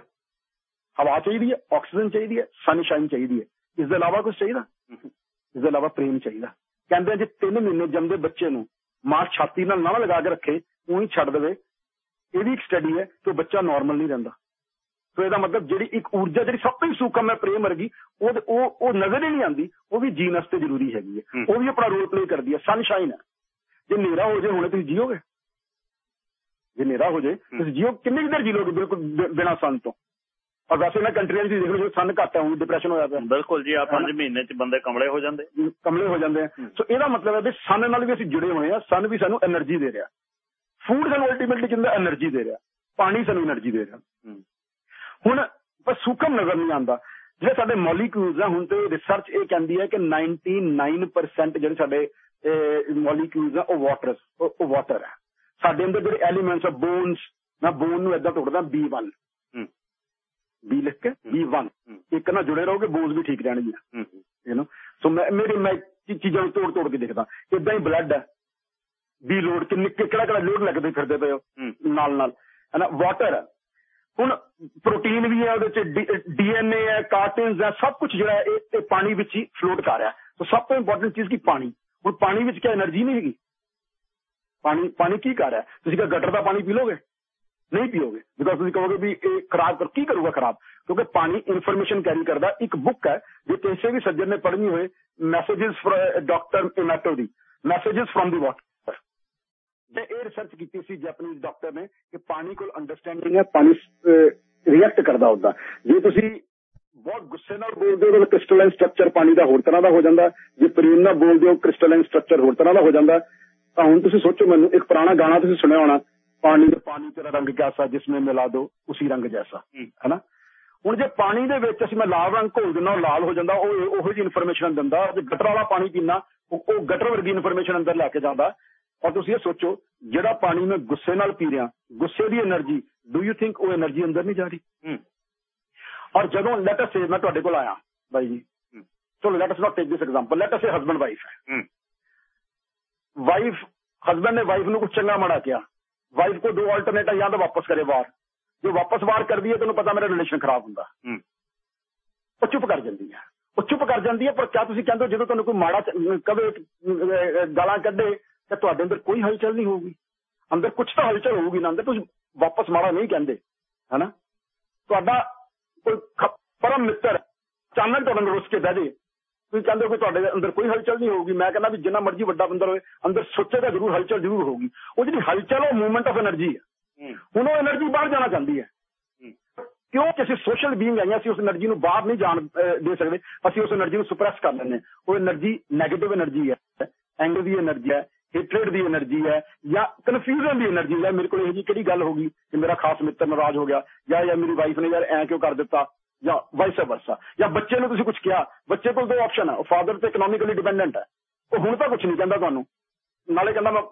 ਹਵਾ ਚਾਹੀਦੀ ਹੈ ਆਕਸੀਜਨ ਚਾਹੀਦੀ ਹੈ ਸਨਸ਼ਾਈਨ ਚਾਹੀਦੀ ਹੈ। ਇਸ ਦੇ ਇਲਾਵਾ ਕੁਝ ਚਾਹੀਦਾ? ਇਸ ਦੇ ਇਲਾਵਾ ਪ੍ਰੇਮ ਚਾਹੀਦਾ। ਕਹਿੰਦੇ ਜੇ ਤਿੰਨ ਮਹੀਨੇ ਜੰਮਦੇ ਬੱਚੇ ਨੂੰ ਮਾਂ ਛਾਤੀ ਨਾਲ ਨਾ ਲਗਾ ਕੇ ਰੱਖੇ ਉਹੀ ਛੱਡ ਦੇਵੇ। ਇਹ ਵੀ ਇੱਕ ਸਟੱਡੀ ਹੈ ਕਿ ਬੱਚਾ ਨਾਰਮਲ ਨਹੀਂ ਰਹਿੰਦਾ। ਸੋ ਇਹਦਾ ਮਤਲਬ ਜਿਹੜੀ ਇੱਕ ਊਰਜਾ ਜਿਹੜੀ ਸਭ ਤੋਂ ਹੀ ਸੂਖਮ ਹੈ ਪ੍ਰੇਮ ਵਰਗੀ ਉਹ ਉਹ ਉਹ ਨਜ਼ਰ ਹੀ ਨਹੀਂ ਆਉਂਦੀ ਉਹ ਵੀ ਜੀਣ ਵਾਸਤੇ ਜ਼ਰੂਰੀ ਹੈਗੀ ਹੈ। ਉਹ ਵੀ ਆਪਣਾ ਰੋਲ ਪਲੇ ਕਰਦੀ ਹੈ। ਸਨਸ਼ਾਈਨ ਹੈ। ਜੇ ਨੇਰਾ ਹੋ ਜੇ ਹੁਣ ਤੁਸੀਂ ਜੀਓਗੇ? ਜੇ ਨੇਰਾ ਹੋ ਜੇ ਤੁਸੀਂ ਜੀਓ ਕਿੰਨੇ ਦਿਨ ਜੀ ਲੋਗੇ ਬਿਲਕੁਲ ਬਿਨਾਂ ਸਨ ਤੋਂ? ਪਰ ਵੈਸੇ ਮੈਂ ਕੰਟਰੀਆਂ ਦੀ ਦੇਖ ਲਓ ਸਨ ਘੱਟ ਹੈ ਡਿਪਰੈਸ਼ਨ ਹੋ ਜਾਂਦਾ ਬਿਲਕੁਲ ਜੀ ਆ 5 ਮਹੀਨੇ ਚ ਬੰਦੇ ਕਮਲੇ ਹੋ ਜਾਂਦੇ। ਕਮਲੇ ਹੋ ਜਾਂਦੇ ਸੋ ਇਹਦਾ ਮਤਲਬ ਹੈ ਵੀ ਸਨ ਨਾਲ ਵੀ ਅਸੀਂ ਜੁੜੇ ਹੋਏ ਆ ਸਨ ਵੀ ਸਾਨੂੰ એનર્ਜੀ ਦੇ ਰਿਹਾ। ਫੂਡ ਸਾਨੂੰ ਅਲਟੀਮੇਟਲੀ ਕਿੰਦਾ એનર્ਜੀ ਦੇ ਰਿਹਾ। ਪਾਣੀ ਸਾਨੂੰ એનર્ਜੀ ਦੇ ਰਿਹਾ। ਹੁਣ ਪਰ ਸੁਖਮ ਨਜ਼ਰ ਨਹੀਂ ਆਉਂਦਾ। ਜਿਹੜੇ ਸਾਡੇ ਮੋਲੀਕਿਊਲਸ ਆ ਹੁਣ ਤੇ ਰਿਸਰਚ ਇਹ ਕਹਿੰਦੀ ਹੈ ਕਿ 99% ਜਿਹੜੇ ਸਾਡੇ ਮੋਲੀਕਿਊਲਸ ਆ ਉਹ ਵਾਟਰ ਉਹ ਵਾਟਰ ਹੈ। ਸਾਡੇ ਅੰਦਰ ਜਿਹੜੇ ਐਲੀਮੈਂਟਸ ਆ ਬੋਨਸ ਮੈਂ ਬੋਨ ਨੂੰ ਇਦਾਂ ਟੁੱਟਦਾ B1 B ਲਿਖ ਕੇ B1 ਇੱਕ ਨਾਲ ਜੁੜੇ ਰਹੋਗੇ ਬੋਨਸ ਵੀ ਠੀਕ ਰਹਿਣਗੀਆਂ। ਯੂ نو ਸੋ ਮੈਂ ਮੇਰੇ ਮੈਂ ਚੀਜ਼ਾਂ ਨੂੰ ਤੋੜ ਤੋੜ ਕੇ ਦੇਖਦਾ। ਇਦਾਂ ਹੀ ਬਲੱਡ ਹੈ। ਬੀ ਲੋਡ ਕਿੰਨੇ ਕਿਹੜਾ ਕਿਹੜਾ ਲੋਡ ਲੱਗਦੇ ਫਿਰਦੇ ਪਏ ਹੋ। ਨਾਲ ਨਾਲ ਹੈ ਨਾ ਵਾਟਰ ਹੁਣ ਪ੍ਰੋਟੀਨ ਵੀ ਹੈ ਉਹਦੇ ਚ ਡੀਐਨਏ ਹੈ ਕਾਰਟਿਨਸ ਹੈ ਸਭ ਕੁਝ ਜਿਹੜਾ ਇਹ ਪਾਣੀ ਵਿੱਚ ਹੀ ਫਲੋਟ ਕਰ ਰਿਹਾ ਸੋ ਸਭ ਤੋਂ ਇੰਪੋਰਟੈਂਟ ਚੀਜ਼ ਕੀ ਪਾਣੀ ਹੁਣ ਪਾਣੀ ਵਿੱਚ ਕੀ એનર્ਜੀ ਨਹੀਂ ਹੈਗੀ ਪਾਣੀ ਪਾਣੀ ਕੀ ਕਰ ਰਿਹਾ ਤੁਸੀਂ ਕਿ ਗਟਰ ਦਾ ਪਾਣੀ ਪੀ ਲੋਗੇ ਨਹੀਂ ਪੀਓਗੇ ਬਿਕਾਜ਼ ਤੁਸੀਂ ਕਹੋਗੇ ਵੀ ਇਹ ਖਰਾਬ ਕਰ ਕੀ ਕਰੂਗਾ ਖਰਾਬ ਕਿਉਂਕਿ ਪਾਣੀ ਇਨਫੋਰਮੇਸ਼ਨ ਕੈਰੀ ਕਰਦਾ ਇੱਕ ਬੁੱਕ ਹੈ ਜੇ ਕਿਸੇ ਵੀ ਸੱਜਣ ਨੇ ਪੜ੍ਹਨੀ ਹੋਏ ਮੈਸੇजेस ਡਾਕਟਰ ਇਨਾਟੋ ਦੀ ਮੈਸੇजेस ਫਰਮ ਦੀ ਵਾਟਰ ਤੇ ਇਹ ਰਿਸਰਚ ਕੀਤੀ ਸੀ ਜੈਪਨੀਜ਼ ਡਾਕਟਰ ਨੇ ਕਿ ਪਾਣੀ ਕੋਲ ਅੰਡਰਸਟੈਂਡਿੰਗ ਹੈ ਪਾਣੀ ਰਿਐਕਟ ਕਰਦਾ ਹੁੰਦਾ ਜੇ ਤੁਸੀਂ ਬਹੁਤ ਗੁੱਸੇ ਨਾਲ ਬੋਲਦੇ ਹੋ ਤਾਂ ਕ੍ਰਿਸਟਲਾਈਨ ਸਟਰਕਚਰ ਪਾਣੀ ਦਾ ਹੋਰ ਤਰ੍ਹਾਂ ਦਾ ਹੋ ਜਾਂਦਾ। ਜੇ ਪ੍ਰੇਮ ਨਾਲ ਬੋਲਦੇ ਹੋ ਕ੍ਰਿਸਟਲਾਈਨ ਸਟਰਕਚਰ ਹੋਰ ਤਰ੍ਹਾਂ ਦਾ ਹੋ ਜਾਂਦਾ। ਤਾਂ ਹੁਣ ਤੁਸੀਂ ਸੋਚੋ ਮੈਨੂੰ ਇੱਕ ਪੁਰਾਣਾ ਗਾਣਾ ਤੁਸੀਂ ਸੁਣਿਆ ਹੋਣਾ ਪਾਣੀ ਦੇ ਪਾਣੀ ਤੇਰਾ ਰੰਗ ਕੈਸਾ ਜਿਸमें ਮਿਲਾ ਦੋ ਉਸੇ ਰੰਗ ਜੈਸਾ ਹੈਨਾ? ਹੁਣ ਜੇ ਪਾਣੀ ਦੇ ਵਿੱਚ ਅਸੀਂ ਮੈਂ ਲਾਲ ਰੰਗ ਘੋਲ ਦਿੰਦਾ ਉਹ ਲਾਲ ਹੋ ਜਾਂਦਾ ਉਹ ਉਹੋ ਜੀ ਇਨਫੋਰਮੇਸ਼ਨ ਦਿੰਦਾ ਜੇ ਗਟਰ ਵਾਲਾ ਪਾਣੀ ਪੀਣਾ ਉਹ ਗਟਰ ਵਰਗੀ ਇਨਫੋਰਮੇਸ਼ਨ ਅੰਦਰ ਲੈ ਕੇ ਜਾਂਦਾ। ਔਰ ਤੁਸੀਂ ਇਹ ਸੋਚੋ ਜਿਹੜਾ ਪਾਣੀ ਮੈਂ ਗੁੱਸੇ ਨਾਲ ਪੀ ਰਿਹਾ ਗੁੱਸੇ ਦੀ એનર્ਜੀ ਡੂ ਯੂ ਥਿੰਕ ਉਹ એનર્ਜੀ ਅੰਦਰ ਨਹੀਂ ਜਾ ਰਹੀ? ਔਰ ਜਦੋਂ ਲੈਟ ਅਸ ਸੇ ਮੈਂ ਤੁਹਾਡੇ ਕੋਲ ਆਇਆ ਬਾਈ ਜੀ। ਚਲੋ let us not take this example let us say husband wife ਹੈ। ਵਾਈਫ ਹਸਬੰਡ ਨੇ ਵਾਈਫ ਨੂੰ ਕੁਝ ਚੰਗਾ ਮਾੜਾ ਕਿਹਾ। ਵਾਈਫ ਕੋ ਦੋ ਆਲਟਰਨੇਟ ਆ ਜਾਂ ਤਾਂ ਵਾਪਸ ਕਰੇ ਵਾਰ ਜੇ ਵਾਪਸ ਵਾਰ ਕਰਦੀ ਹੈ ਤੈਨੂੰ ਪਤਾ ਮੇਰਾ ਰਿਲੇਸ਼ਨ ਖਰਾਬ ਹੁੰਦਾ। ਉਹ ਚੁੱਪ ਕਰ ਜਾਂਦੀ ਹੈ। ਉਹ ਚੁੱਪ ਕਰ ਜਾਂਦੀ ਹੈ ਪਰ ਕਿਆ ਤੁਸੀਂ ਕਹਿੰਦੇ ਜਦੋਂ ਤੁਹਾਨੂੰ ਕੋਈ ਮਾੜਾ ਕਵੇ ਗਾਲਾਂ ਕੱਢੇ ਤਾਂ ਤੁਹਾਡੇ ਅੰਦਰ ਕੋਈ ਹਲਚਲ ਨਹੀਂ ਹੋਊਗੀ। ਅੰਦਰ ਕੁਝ ਤਾਂ ਹਲਚਲ ਹੋਊਗੀ ਨਾ ਅੰਦਰ ਤੁਸੀਂ ਵਾਪਸ ਮਾਰਾ ਨਹੀਂ ਕਹਿੰਦੇ ਹੈਨਾ? ਤੁਹਾਡਾ ਕੋਈ ਪਰਮ ਮਿੱਤਰ ਚਾਨਣ ਤੁਹਾਡੇ ਅੰਦਰ ਉਸ ਕੇ ਬਹਿ ਜੇ। ਤੁਸੀਂ ਕਹਿੰਦੇ ਕਿ ਤੁਹਾਡੇ ਅੰਦਰ ਕੋਈ ਹਲਚਲ ਨਹੀਂ ਹੋਊਗੀ। ਮੈਂ ਕਹਿੰਦਾ ਵੀ ਜਿੰਨਾ ਮਰਜ਼ੀ ਵੱਡਾ ਬੰਦਾ ਹੋਵੇ ਅੰਦਰ ਸੋਚੇ ਤਾਂ ਜ਼ਰੂਰ ਹਲਚਲ ਜ਼ਰੂਰ ਹੋਊਗੀ। ਉਹ ਜਿਹੜੀ ਹਲਚਲ ਉਹ ਮੂਵਮੈਂਟ ਆਫ એનર્ਜੀ ਹੈ। ਹੁਣ ਉਹ એનર્ਜੀ ਬਾਹਰ ਜਾਣਾ ਚਾਹੁੰਦੀ ਹੈ। ਕਿਉਂ? ਕਿਸੇ ਸੋਸ਼ਲ ਬੀਇੰਗ ਆਈਆਂ ਅਸੀਂ ਉਸ એનર્ਜੀ ਨੂੰ ਬਾਹਰ ਨਹੀਂ ਜਾਣ ਦੇ ਸਕਦੇ। ਅਸੀਂ ਉਸ એનર્ਜੀ ਨੂੰ ਸੁਪਰੈਸ ਕਰ ਲੈਂਦੇ ਉਹ એનર્ਜੀ 네ਗੇਟਿਵ એનર્ਜੀ ਹੈ। ਐਂਗਲ ਦੀ એનર્ਜੀ ਹੈ। ਹੇਟਰਡ ਦੀ એનર્ਜੀ ਹੈ ਜਾਂ ਕਨਫਿਊਜ਼ਨ ਦੀ એનર્ਜੀ ਹੈ, ਮੇਰੇ ਕੋਲ ਇਹ ਜੀ ਕਿਹੜੀ ਗੱਲ ਹੋ ਗਈ ਕਿ ਮੇਰਾ ਖਾਸ ਮਿੱਤਰ ਨਾਰਾਜ਼ ਹੋ ਗਿਆ ਜਾਂ ਯਾਰ ਮੇਰੀ ਵਾਈਫ ਨੇ ਯਾਰ ਐਂ ਕਿਉਂ ਕਰ ਦਿੱਤਾ ਜਾਂ ਵਾਈਸ ਵਰਸਾ ਜਾਂ ਬੱਚੇ ਨੂੰ ਤੁਸੀਂ ਕੁਝ ਕਿਹਾ, ਬੱਚੇ ਕੋਲ ਦੋ ਆਪਸ਼ਨ ਹੈ ਉਹ ਫਾਦਰ ਤੇ ਇਕਨੋਮਿਕਲੀ ਡਿਪੈਂਡੈਂਟ ਹੈ। ਉਹ ਹੁਣ ਤਾਂ ਕੁਝ ਨਹੀਂ ਕਹਿੰਦਾ ਤੁਹਾਨੂੰ। ਨਾਲੇ ਕਹਿੰਦਾ ਮੈਂ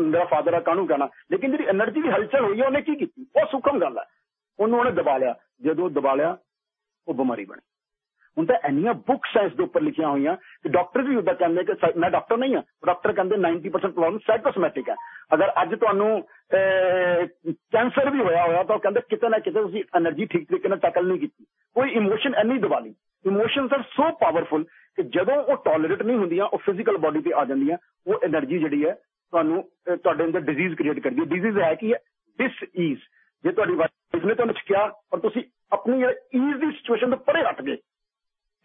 ਮੇਰਾ ਫਾਦਰ ਆ, ਕਾਹਨੂੰ ਕਹਿਣਾ? ਲੇਕਿਨ ਜਿਹੜੀ એનર્ਜੀ ਦੀ ਹਲਚਲ ਹੋਈ ਹੈ ਉਹਨੇ ਕੀ ਕੀਤੀ? ਉਹ ਸੁਖਮ ਗੱਲ ਹੈ ਉਹਨੂੰ ਉਹਨੇ ਦਬਾ ਲਿਆ। ਜਦੋਂ ਦਬਾ ਲਿਆ, ਉਹ ਬਿਮਾਰੀ ਬਣੀ। ਹੁਣ ਤਾਂ ਇੰਨੀਆਂ ਬੁੱਕਸ ਐ ਦੇ ਉੱਪਰ ਲਿਖੀਆਂ ਹੋਈਆਂ ਕਿ ਡਾਕਟਰ ਵੀ ਉਹਦਾ ਕਹਿੰਦੇ ਕਿ ਮੈਂ ਡਾਕਟਰ ਨਹੀਂ ਹਾਂ ਡਾਕਟਰ ਕਹਿੰਦੇ 90% ਪ੍ਰੋਬਲਮ ਸਾਈਕੋਸਮੈਟਿਕ ਹੈ ਅਗਰ ਅੱਜ ਤੁਹਾਨੂੰ ਕੈਂਸਰ ਵੀ ਹੋਇਆ ਹੋਇਆ ਤਾਂ ਉਹ ਕਹਿੰਦੇ ਕਿਤੇ ਨਾ ਕਿਤੇ ਤੁਸੀਂ એનર્ਜੀ ਠੀਕ ਤਰੀਕੇ ਨਾਲ ਟੈਕਲ ਨਹੀਂ ਕੀਤੀ। ਕੋਈ ਇਮੋਸ਼ਨ ਇੰਨੀ ਦਬਾ ਲਈ। ਇਮੋਸ਼ਨਸ ਆਰ ਸੋ ਪਾਵਰਫੁਲ ਕਿ ਜਦੋਂ ਉਹ ਟੋਲਰੇਟ ਨਹੀਂ ਹੁੰਦੀਆਂ, ਉਹ ਫਿਜ਼ੀਕਲ ਬਾਡੀ ਤੇ ਆ ਜਾਂਦੀਆਂ, ਉਹ એનર્ਜੀ ਜਿਹੜੀ ਹੈ ਤੁਹਾਨੂੰ ਤੁਹਾਡੇ ਅੰਦਰ ਡਿਜ਼ੀਜ਼ ਕ੍ਰੀਏਟ ਕਰਦੀ ਹੈ। ਡਿਜ਼ੀਜ਼ ਹੈ ਕੀ ਹੈ ਡਿਸ ਈਜ਼ ਜੇ ਤੁਹਾਡੀ ਵਾਈਫ ਨੇ ਤੁਹਾਨੂੰ ਕਿਹਾ ਔਰ ਤੁਸੀਂ ਆਪਣੀ ਈਜ਼ ਦੀ ਸਿਚੁਏਸ਼ਨ ਤੋਂ ਪਰੇ ਹਟ ਗਏ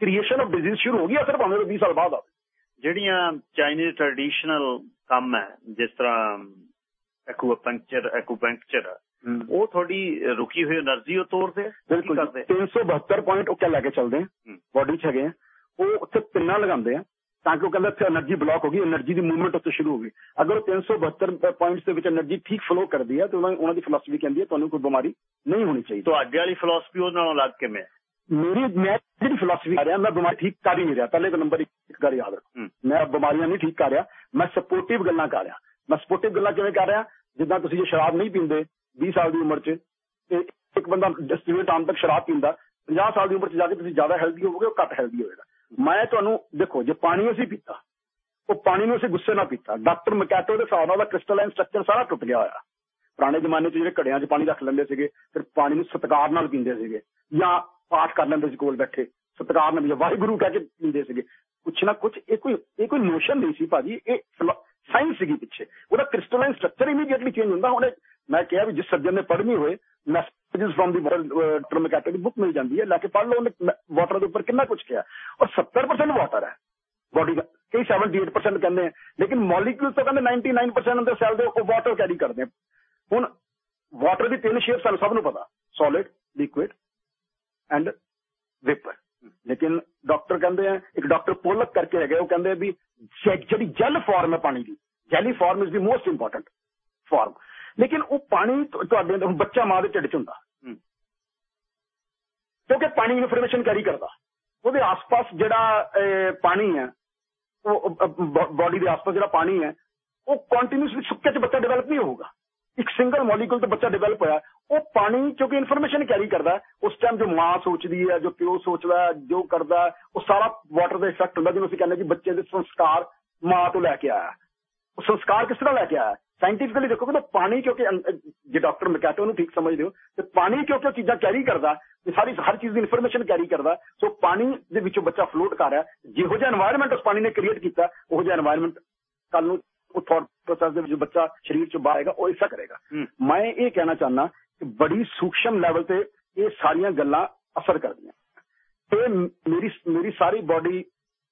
ਕ੍ਰੀਏਸ਼ਨ ਆਫ ਡਿਜੀਜ਼ ਸ਼ੁਰੂ ਹੋ ਗਈ ਸਿਰਫ ਭਾਵੇਂ 20 ਸਾਲ ਬਾਅਦ ਆ ਜਿਹੜੀਆਂ ਚਾਈਨੀਜ਼ ਟ੍ਰੈਡੀਸ਼ਨਲ ਕੰਮ ਹੈ ਜਿਸ ਤਰ੍ਹਾਂ ਐਕੂਪੰਕਚਰ ਐਕੂਪੰਕਚਰ ਉਹ ਤੁਹਾਡੀ ਰੁਕੀ ਹੋਈ એનર્ਜੀ ਉਹ ਤੋੜਦੇ ਬਿਲਕੁਲ 372 ਪੁਆਇੰਟ ਉਹ ਕਿਆ ਲੈ ਕੇ ਚੱਲਦੇ ਆ? ਬਾਡੀ ਚ ਹੈਗੇ ਆ। ਉਹ ਉੱਥੇ ਪਿੰਨਾ ਲਗਾਉਂਦੇ ਆ ਤਾਂ ਕਿ ਉਹ ਕਹਿੰਦਾ ਇੱਥੇ એનર્ਜੀ ਬਲੌਕ ਹੋ ਗਈ એનર્ਜੀ ਦੀ ਮੂਵਮੈਂਟ ਉੱਥੇ ਸ਼ੁਰੂ ਹੋ ਗਈ। ਅਗਰ ਉਹ 372 ਪੁਆਇੰਟਸ ਦੇ ਵਿੱਚ એનર્ਜੀ ਠੀਕ ਫਲੋ ਕਰਦੀ ਹੈ ਤੇ ਉਹਨਾਂ ਦੀ ਫਿਲਾਸਫੀ ਕਹਿੰਦੀ ਹੈ ਤੁਹਾਨੂੰ ਕੋਈ ਬਿਮਾਰੀ ਨਹੀਂ ਹੋਣੀ ਚਾਹੀਦੀ। ਤੁਹਾਡੇ ਵਾਲੀ ਫਿਲਾਸਫੀ ਉਹਨਾਂ ਨਾਲੋਂ ਲੱਗ ਕਿਵੇਂ ਮੇਰੀ ਮੈਂ ਜਿਹੜੀ ਫਿਲਾਸਫੀ ਆ ਰਿਹਾ ਮੈਂ ਬਿਮਾਰੀ ਠੀਕ ਕਰ ਹੀ ਨਹੀਂ ਰਿਹਾ। ਪਹਿਲੇ ਤਾਂ ਨੰਬਰ ਇੱਕ ਗੱਲ ਯਾਦ ਰੱਖੋ। ਮੈਂ ਬਿਮਾਰੀਆਂ ਨਹੀਂ ਠੀਕ ਕਰ ਰਿਹਾ ਮੈਂ ਸਪੋਰਟਿਵ ਗੱਲਾਂ ਕਰ ਰਿਹਾ। ਮੈਂ ਸਪੋਰਟਿਵ ਗੱਲਾਂ ਕਿਵੇਂ ਕਰ ਰਿਹਾ? ਜਿੱਦਾਂ ਤੁਸੀਂ ਜੇ ਸ਼ਰਾਬ ਨਹੀਂ ਪੀਂਦੇ 20 ਸਾਲ ਦੀ ਉਮਰ 'ਚ ਤੇ ਇੱਕ ਬੰਦਾ ਡਿਸਟ੍ਰੀਬਿਊਟ ਆਮ ਤੱਕ ਸ਼ਰਾਬ ਪੀਂਦਾ 50 ਸਾਲ ਦੀ ਉਮਰ 'ਚ ਜਾ ਕੇ ਤੁਸੀਂ ਜ਼ਿਆਦਾ ਹੈਲਦੀ ਹੋਵੋਗੇ ਉਹ ਘੱਟ ਹੈਲਦੀ ਹੋਏਗਾ। ਮੈਂ ਤੁਹਾਨੂੰ ਦੇਖੋ ਜੇ ਪਾਣੀ ਅਸੀਂ ਪੀਤਾ ਉਹ ਪਾਣੀ ਨੂੰ ਅਸੀਂ ਗੁੱਸੇ ਨਾਲ ਪੀਤਾ। ਡਾਕਟਰ ਮਕੈਟੋ ਦੇ ਹਿਸਾਬ ਨਾਲ ਉਹਦਾ ਕ੍ਰਿਸਟਲਾਈਨ ਸਟਰਕਚਰ ਸਾਰਾ ਟੁੱਟ ਗਿਆ ਹੋਇਆ। ਪੁਰਾਣੇ ਜ਼ਮਾਨੇ 'ਚ ਜਿਹੜੇ ਘੜਿਆਂ 'ਚ ਪਾਣੀ ਰੱਖ ਲੈਂਦੇ ਸੀਗੇ ਫਿਰ ਪਾਣੀ ਨੂੰ ਸਤਕਾਰ ਨਾਲ ਪੀਂਦੇ ਸੀਗੇ। ਜਾਂ ਪਾਠ ਕਰ ਲੈਂਦੇ ਸੀ ਕੋਲ ਬੈਠੇ ਸਤਕਾਰ ਨਾਲ ਵਾਹਿਗੁਰੂ ਕਹਿ ਕੇ ਪੀਂਦੇ ਸੀਗੇ ਕੁਛ ਨਾ ਕੁਛ ਇਹ ਕੋਈ ਇਹ ਕੋਈ ਨੋਸ਼ਨ ਨਹੀਂ ਸੀ ਭਾਜੀ ਇਹ ਸਾਇੰਸ ਸੀਗੀ ਪਿੱਛੇ ਉਹਦਾ ਕ੍ਰਿਸਟਲਾਈਨ ਸਟਰਕਚਰ ਇਮੀਡੀਏਟਲੀ ਚੇਂਜ ਹੁੰਦਾ ਹੁਣ ਮੈਂ ਕਿਹਾ ਵੀ ਜਿਸ ਸੱਜਣ ਨੇ ਪੜ੍ਹਨੀ ਹੋਏ ਮੈਸੇजेस ਫਰਮ ਦੀ ਵਾਟਰ ਮੈਕੈਟਿਕ ਬੁੱਕ ਮਿਲ ਜਾਂਦੀ ਹੈ ਲੈ ਕੇ ਪੜ੍ਹ ਲਓ ਉਹਨੇ ਵਾਟਰ ਦੇ ਉੱਪਰ ਕਿੰਨਾ ਕੁਝ ਕਿਹਾ ਔਰ 70% ਵਾਟਰ ਹੈ ਬਾਡੀ ਦਾ ਕਈ 78% ਕਹਿੰਦੇ ਆ ਲੇਕਿਨ ਮੋਲੀਕਿਊਲਸ ਤਾਂ ਕਹਿੰਦੇ 99% ਦੇ ਸੈੱਲ ਦੇ ਉਹ ਵਾਟਰ ਕੈਰੀ ਕਰਦੇ ਆ ਹੁਣ ਵਾਟਰ ਦੀ ਤਿੰਨ ਸ਼ੇਪ ਸਾਨੂੰ ਸਭ ਨੂੰ ਪਤਾ ਸੋਲਿਡ ਲਿਕੁਇਡ ਐਂਡ ਵੇਪਰ ਲੇਕਿਨ ਡਾਕਟਰ ਕਹਿੰਦੇ ਆ ਇੱਕ ਡਾਕਟਰ ਪੋਲਕ ਕਰਕੇ ਹੈਗੇ ਉਹ ਕਹਿੰਦੇ ਵੀ ਜਿਹੜੀ ਜੈਲ ਫਾਰਮ ਹੈ ਪਾਣੀ ਦੀ jelly form is the most important form ਲੇਕਿਨ ਉਹ ਪਾਣੀ ਤੁਹਾਡੇ ਅੰਦਰ ਬੱਚਾ ਮਾਂ ਦੇ ਢਿੱਡ 'ਚ ਹੁੰਦਾ। ਕਿਉਂਕਿ ਪਾਣੀ ਇਨਫੋਰਮੇਸ਼ਨ ਕੈਰੀ ਕਰਦਾ। ਉਹਦੇ ਆਸ-ਪਾਸ ਜਿਹੜਾ ਪਾਣੀ ਹੈ ਉਹ ਬਾਡੀ ਦੇ ਆਸ-ਪਾਸ ਜਿਹੜਾ ਪਾਣੀ ਹੈ ਉਹ ਕੰਟੀਨਿਊਸਲੀ ਸੁੱਕੇ 'ਚ ਬੱਚਾ ਡਿਵੈਲਪ ਨਹੀਂ ਹੋਊਗਾ। ਇੱਕ ਸਿੰਗਲ ਮੋਲੀਕਿਊਲ ਤੋਂ ਬੱਚਾ ਡਿਵੈਲਪ ਹੋਇਆ, ਉਹ ਪਾਣੀ ਕਿਉਂਕਿ ਇਨਫੋਰਮੇਸ਼ਨ ਕੈਰੀ ਕਰਦਾ, ਉਸ ਟਾਈਮ ਜੋ ਮਾਂ ਸੋਚਦੀ ਹੈ, ਜੋ ਪਿਓ ਸੋਚਦਾ, ਜੋ ਕਰਦਾ, ਉਹ ਸਾਰਾ ਵਾਟਰ ਦਾ ਇਫੈਕਟ ਹੁੰਦਾ, ਜਿਹਨੂੰ ਅਸੀਂ ਕਹਿੰਦੇ ਕਿ ਬੱਚੇ ਦੇ ਸੰਸਕਾਰ ਮਾਂ ਤੋਂ ਲੈ ਕੇ ਆਇਆ। ਉਹ ਸੰਸਕਾਰ ਕਿਸ ਤਰ੍ਹਾਂ ਲੈ ਕੇ ਆਇਆ? ਸਾਇੰਟੀਫਿਕਲੀ ਦੇਖੋ ਕਿ ਪਾਣੀ ਕਿਉਂਕਿ ਜੇ ਡਾਕਟਰ ਮਕੈਟੋ ਉਹਨੂੰ ਠੀਕ ਸਮਝਦੇ ਹੋ, ਤੇ ਪਾਣੀ ਕਿਉਂਕਿ ਉਹ ਚੀਜ਼ਾਂ ਕੈਰੀ ਕਰਦਾ ਤੇ ਸਾਰੀ ਹਰ ਚੀਜ਼ ਦੀ ਇਨਫੋਰਮੇਸ਼ਨ ਕੈਰੀ ਕਰਦਾ, ਸੋ ਪਾਣੀ ਦੇ ਵਿੱਚੋਂ ਬੱਚਾ ਫਲੋਟ ਕਰ ਰਿਹਾ। ਜਿਹੋ ਜਿਹਾ এনवायरमेंट ਉਸ ਪਾਣੀ ਨੇ ਕ੍ਰੀਏਟ ਕੀਤਾ, ਉਹ ਜਿਹਾ এনवायरमेंट ਕੱਲ ਨੂੰ ਉਹ ਥੌਟ ਪ੍ਰੋਸੈਸ ਦੇ ਵਿੱਚ ਬੱਚਾ ਸਰੀਰ ਚ ਬਾਹੇਗਾ ਉਹ ਇਸਾ ਕਰੇਗਾ। ਮੈਂ ਇਹ ਕਹਿਣਾ ਚਾਹਨਾ ਕਿ ਬੜੀ ਸੂਖਸ਼ਮ ਲੈਵਲ ਤੇ ਇਹ ਸਾਰੀਆਂ ਗੱਲਾਂ ਅਸਰ ਕਰਦੀਆਂ। ਤੇ ਮੇਰੀ ਮੇਰੀ ਸਾਰੀ ਬਾਡੀ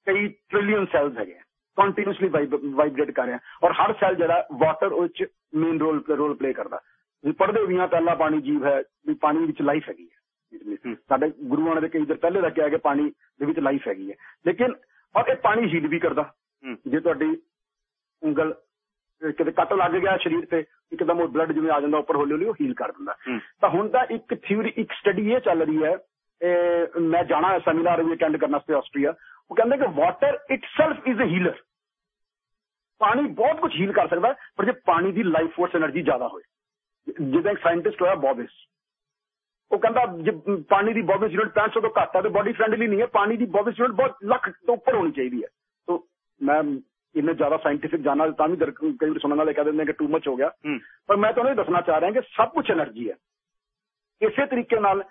ਕਈ ਟ੍ਰਿਲੀਅਨ ਸੈਲਸ ਹੈਗੇ ਕੰਟੀਨਿਊਸਲੀ ਵਾਈਬ੍ਰੇਟ ਕਰ ਰਿਹਾ। ਔਰ ਹਰ ਸੈਲ ਜਿਹੜਾ ਵਾਟਰ ਉਹ ਚ ਮੇਨ ਰੋਲ ਰੋਲ ਪਲੇ ਕਰਦਾ। ਵੀ ਪੜਦੇ ਵੀ ਆ ਪਹਿਲਾ ਪਾਣੀ ਜੀਵ ਹੈ ਵੀ ਪਾਣੀ ਵਿੱਚ ਲਾਈਫ ਹੈਗੀ ਹੈ। ਸਾਡੇ ਗੁਰੂਆਂ ਨੇ ਕਈ ਦਿਨ ਪਹਿਲੇ ਦਾ ਕਿਹਾ ਕਿ ਪਾਣੀ ਦੇ ਵਿੱਚ ਲਾਈਫ ਹੈਗੀ ਹੈ। ਲੇਕਿਨ ਔਰ ਇਹ ਪਾਣੀ ਹੀਲ ਵੀ ਕਰਦਾ। ਜੇ ਤੁਹਾਡੀ ਉਂਗਲ ਕਿਤੇ ਕੱਟ ਲੱਗ ਗਿਆ ਸਰੀਰ ਤੇ ਇੱਕਦਮ ਉਹ ਬਲੱਡ ਜਿਵੇਂ ਆ ਜਾਂਦਾ ਉੱਪਰ ਹੌਲੀ ਹੌਲੀ ਉਹ ਹੀਲ ਕਰ ਦਿੰਦਾ। ਤਾਂ ਹੁਣ ਤਾਂ ਇੱਕ ਥਿਊਰੀ ਇੱਕ ਸਟੱਡੀ ਇਹ ਚੱਲ ਰਹੀ ਹੈ ਮੈਂ ਜਾਣਾ ਹੈ ਸੈਮੀਨਾਰ ਵੀ ਅਟੈਂਡ ਕਰਨ ਵਾਸਤੇ ਆਸਟਰੀਆ। ਉਹ ਕਹਿੰਦੇ ਕਿ water itself is a healer ਪਾਣੀ ਬਹੁਤ ਕੁਝ ਹੀਲ ਕਰ ਸਕਦਾ ਪਰ ਜੇ ਪਾਣੀ ਦੀ ਲਾਈਫ ਫੋਰਸ એનર્ਜੀ ਜ਼ਿਆਦਾ ਹੋਵੇ ਜਿਹਦਾ ਇੱਕ ਸਾਇੰਟਿਸਟ ਹੋਇਆ ਬੋਬਿਸ ਉਹ ਕਹਿੰਦਾ ਜੇ ਪਾਣੀ ਦੀ ਬੋਬਿਸ ਯੂਨਿਟ 500 ਤੋਂ ਘੱਟ ਆ ਤੇ ਬੋਡੀ ਫਰੈਂਡਲੀ ਨਹੀਂ ਹੈ। ਪਾਣੀ ਦੀ ਬੋਬਿਸ ਯੂਨਿਟ ਬਹੁਤ ਲੱਖ ਤੋਂ ਉੱਪਰ ਹੋਣੀ ਚਾਹੀਦੀ ਹੈ। ਸੋ ਮੈਂ ਇੰਨੇ ਜ਼ਿਆਦਾ ਸਾਇੰਟਿਫਿਕ ਜਾਣਾ ਤਾਂ ਵੀ ਕਈ ਸੁਣਨ ਵਾਲੇ ਕਹਿ ਦਿੰਦੇ ਕਿ ਟੂ ਮੱਚ ਹੋ ਗਿਆ। ਪਰ ਮੈਂ ਤੁਹਾਨੂੰ ਇਹ ਦੱਸਣਾ ਚਾਹ ਰਿਹਾ ਕਿ ਸਭ ਕੁਝ એનર્ਜੀ ਹੈ। ਇਸੇ ਤਰੀਕੇ ਨਾਲ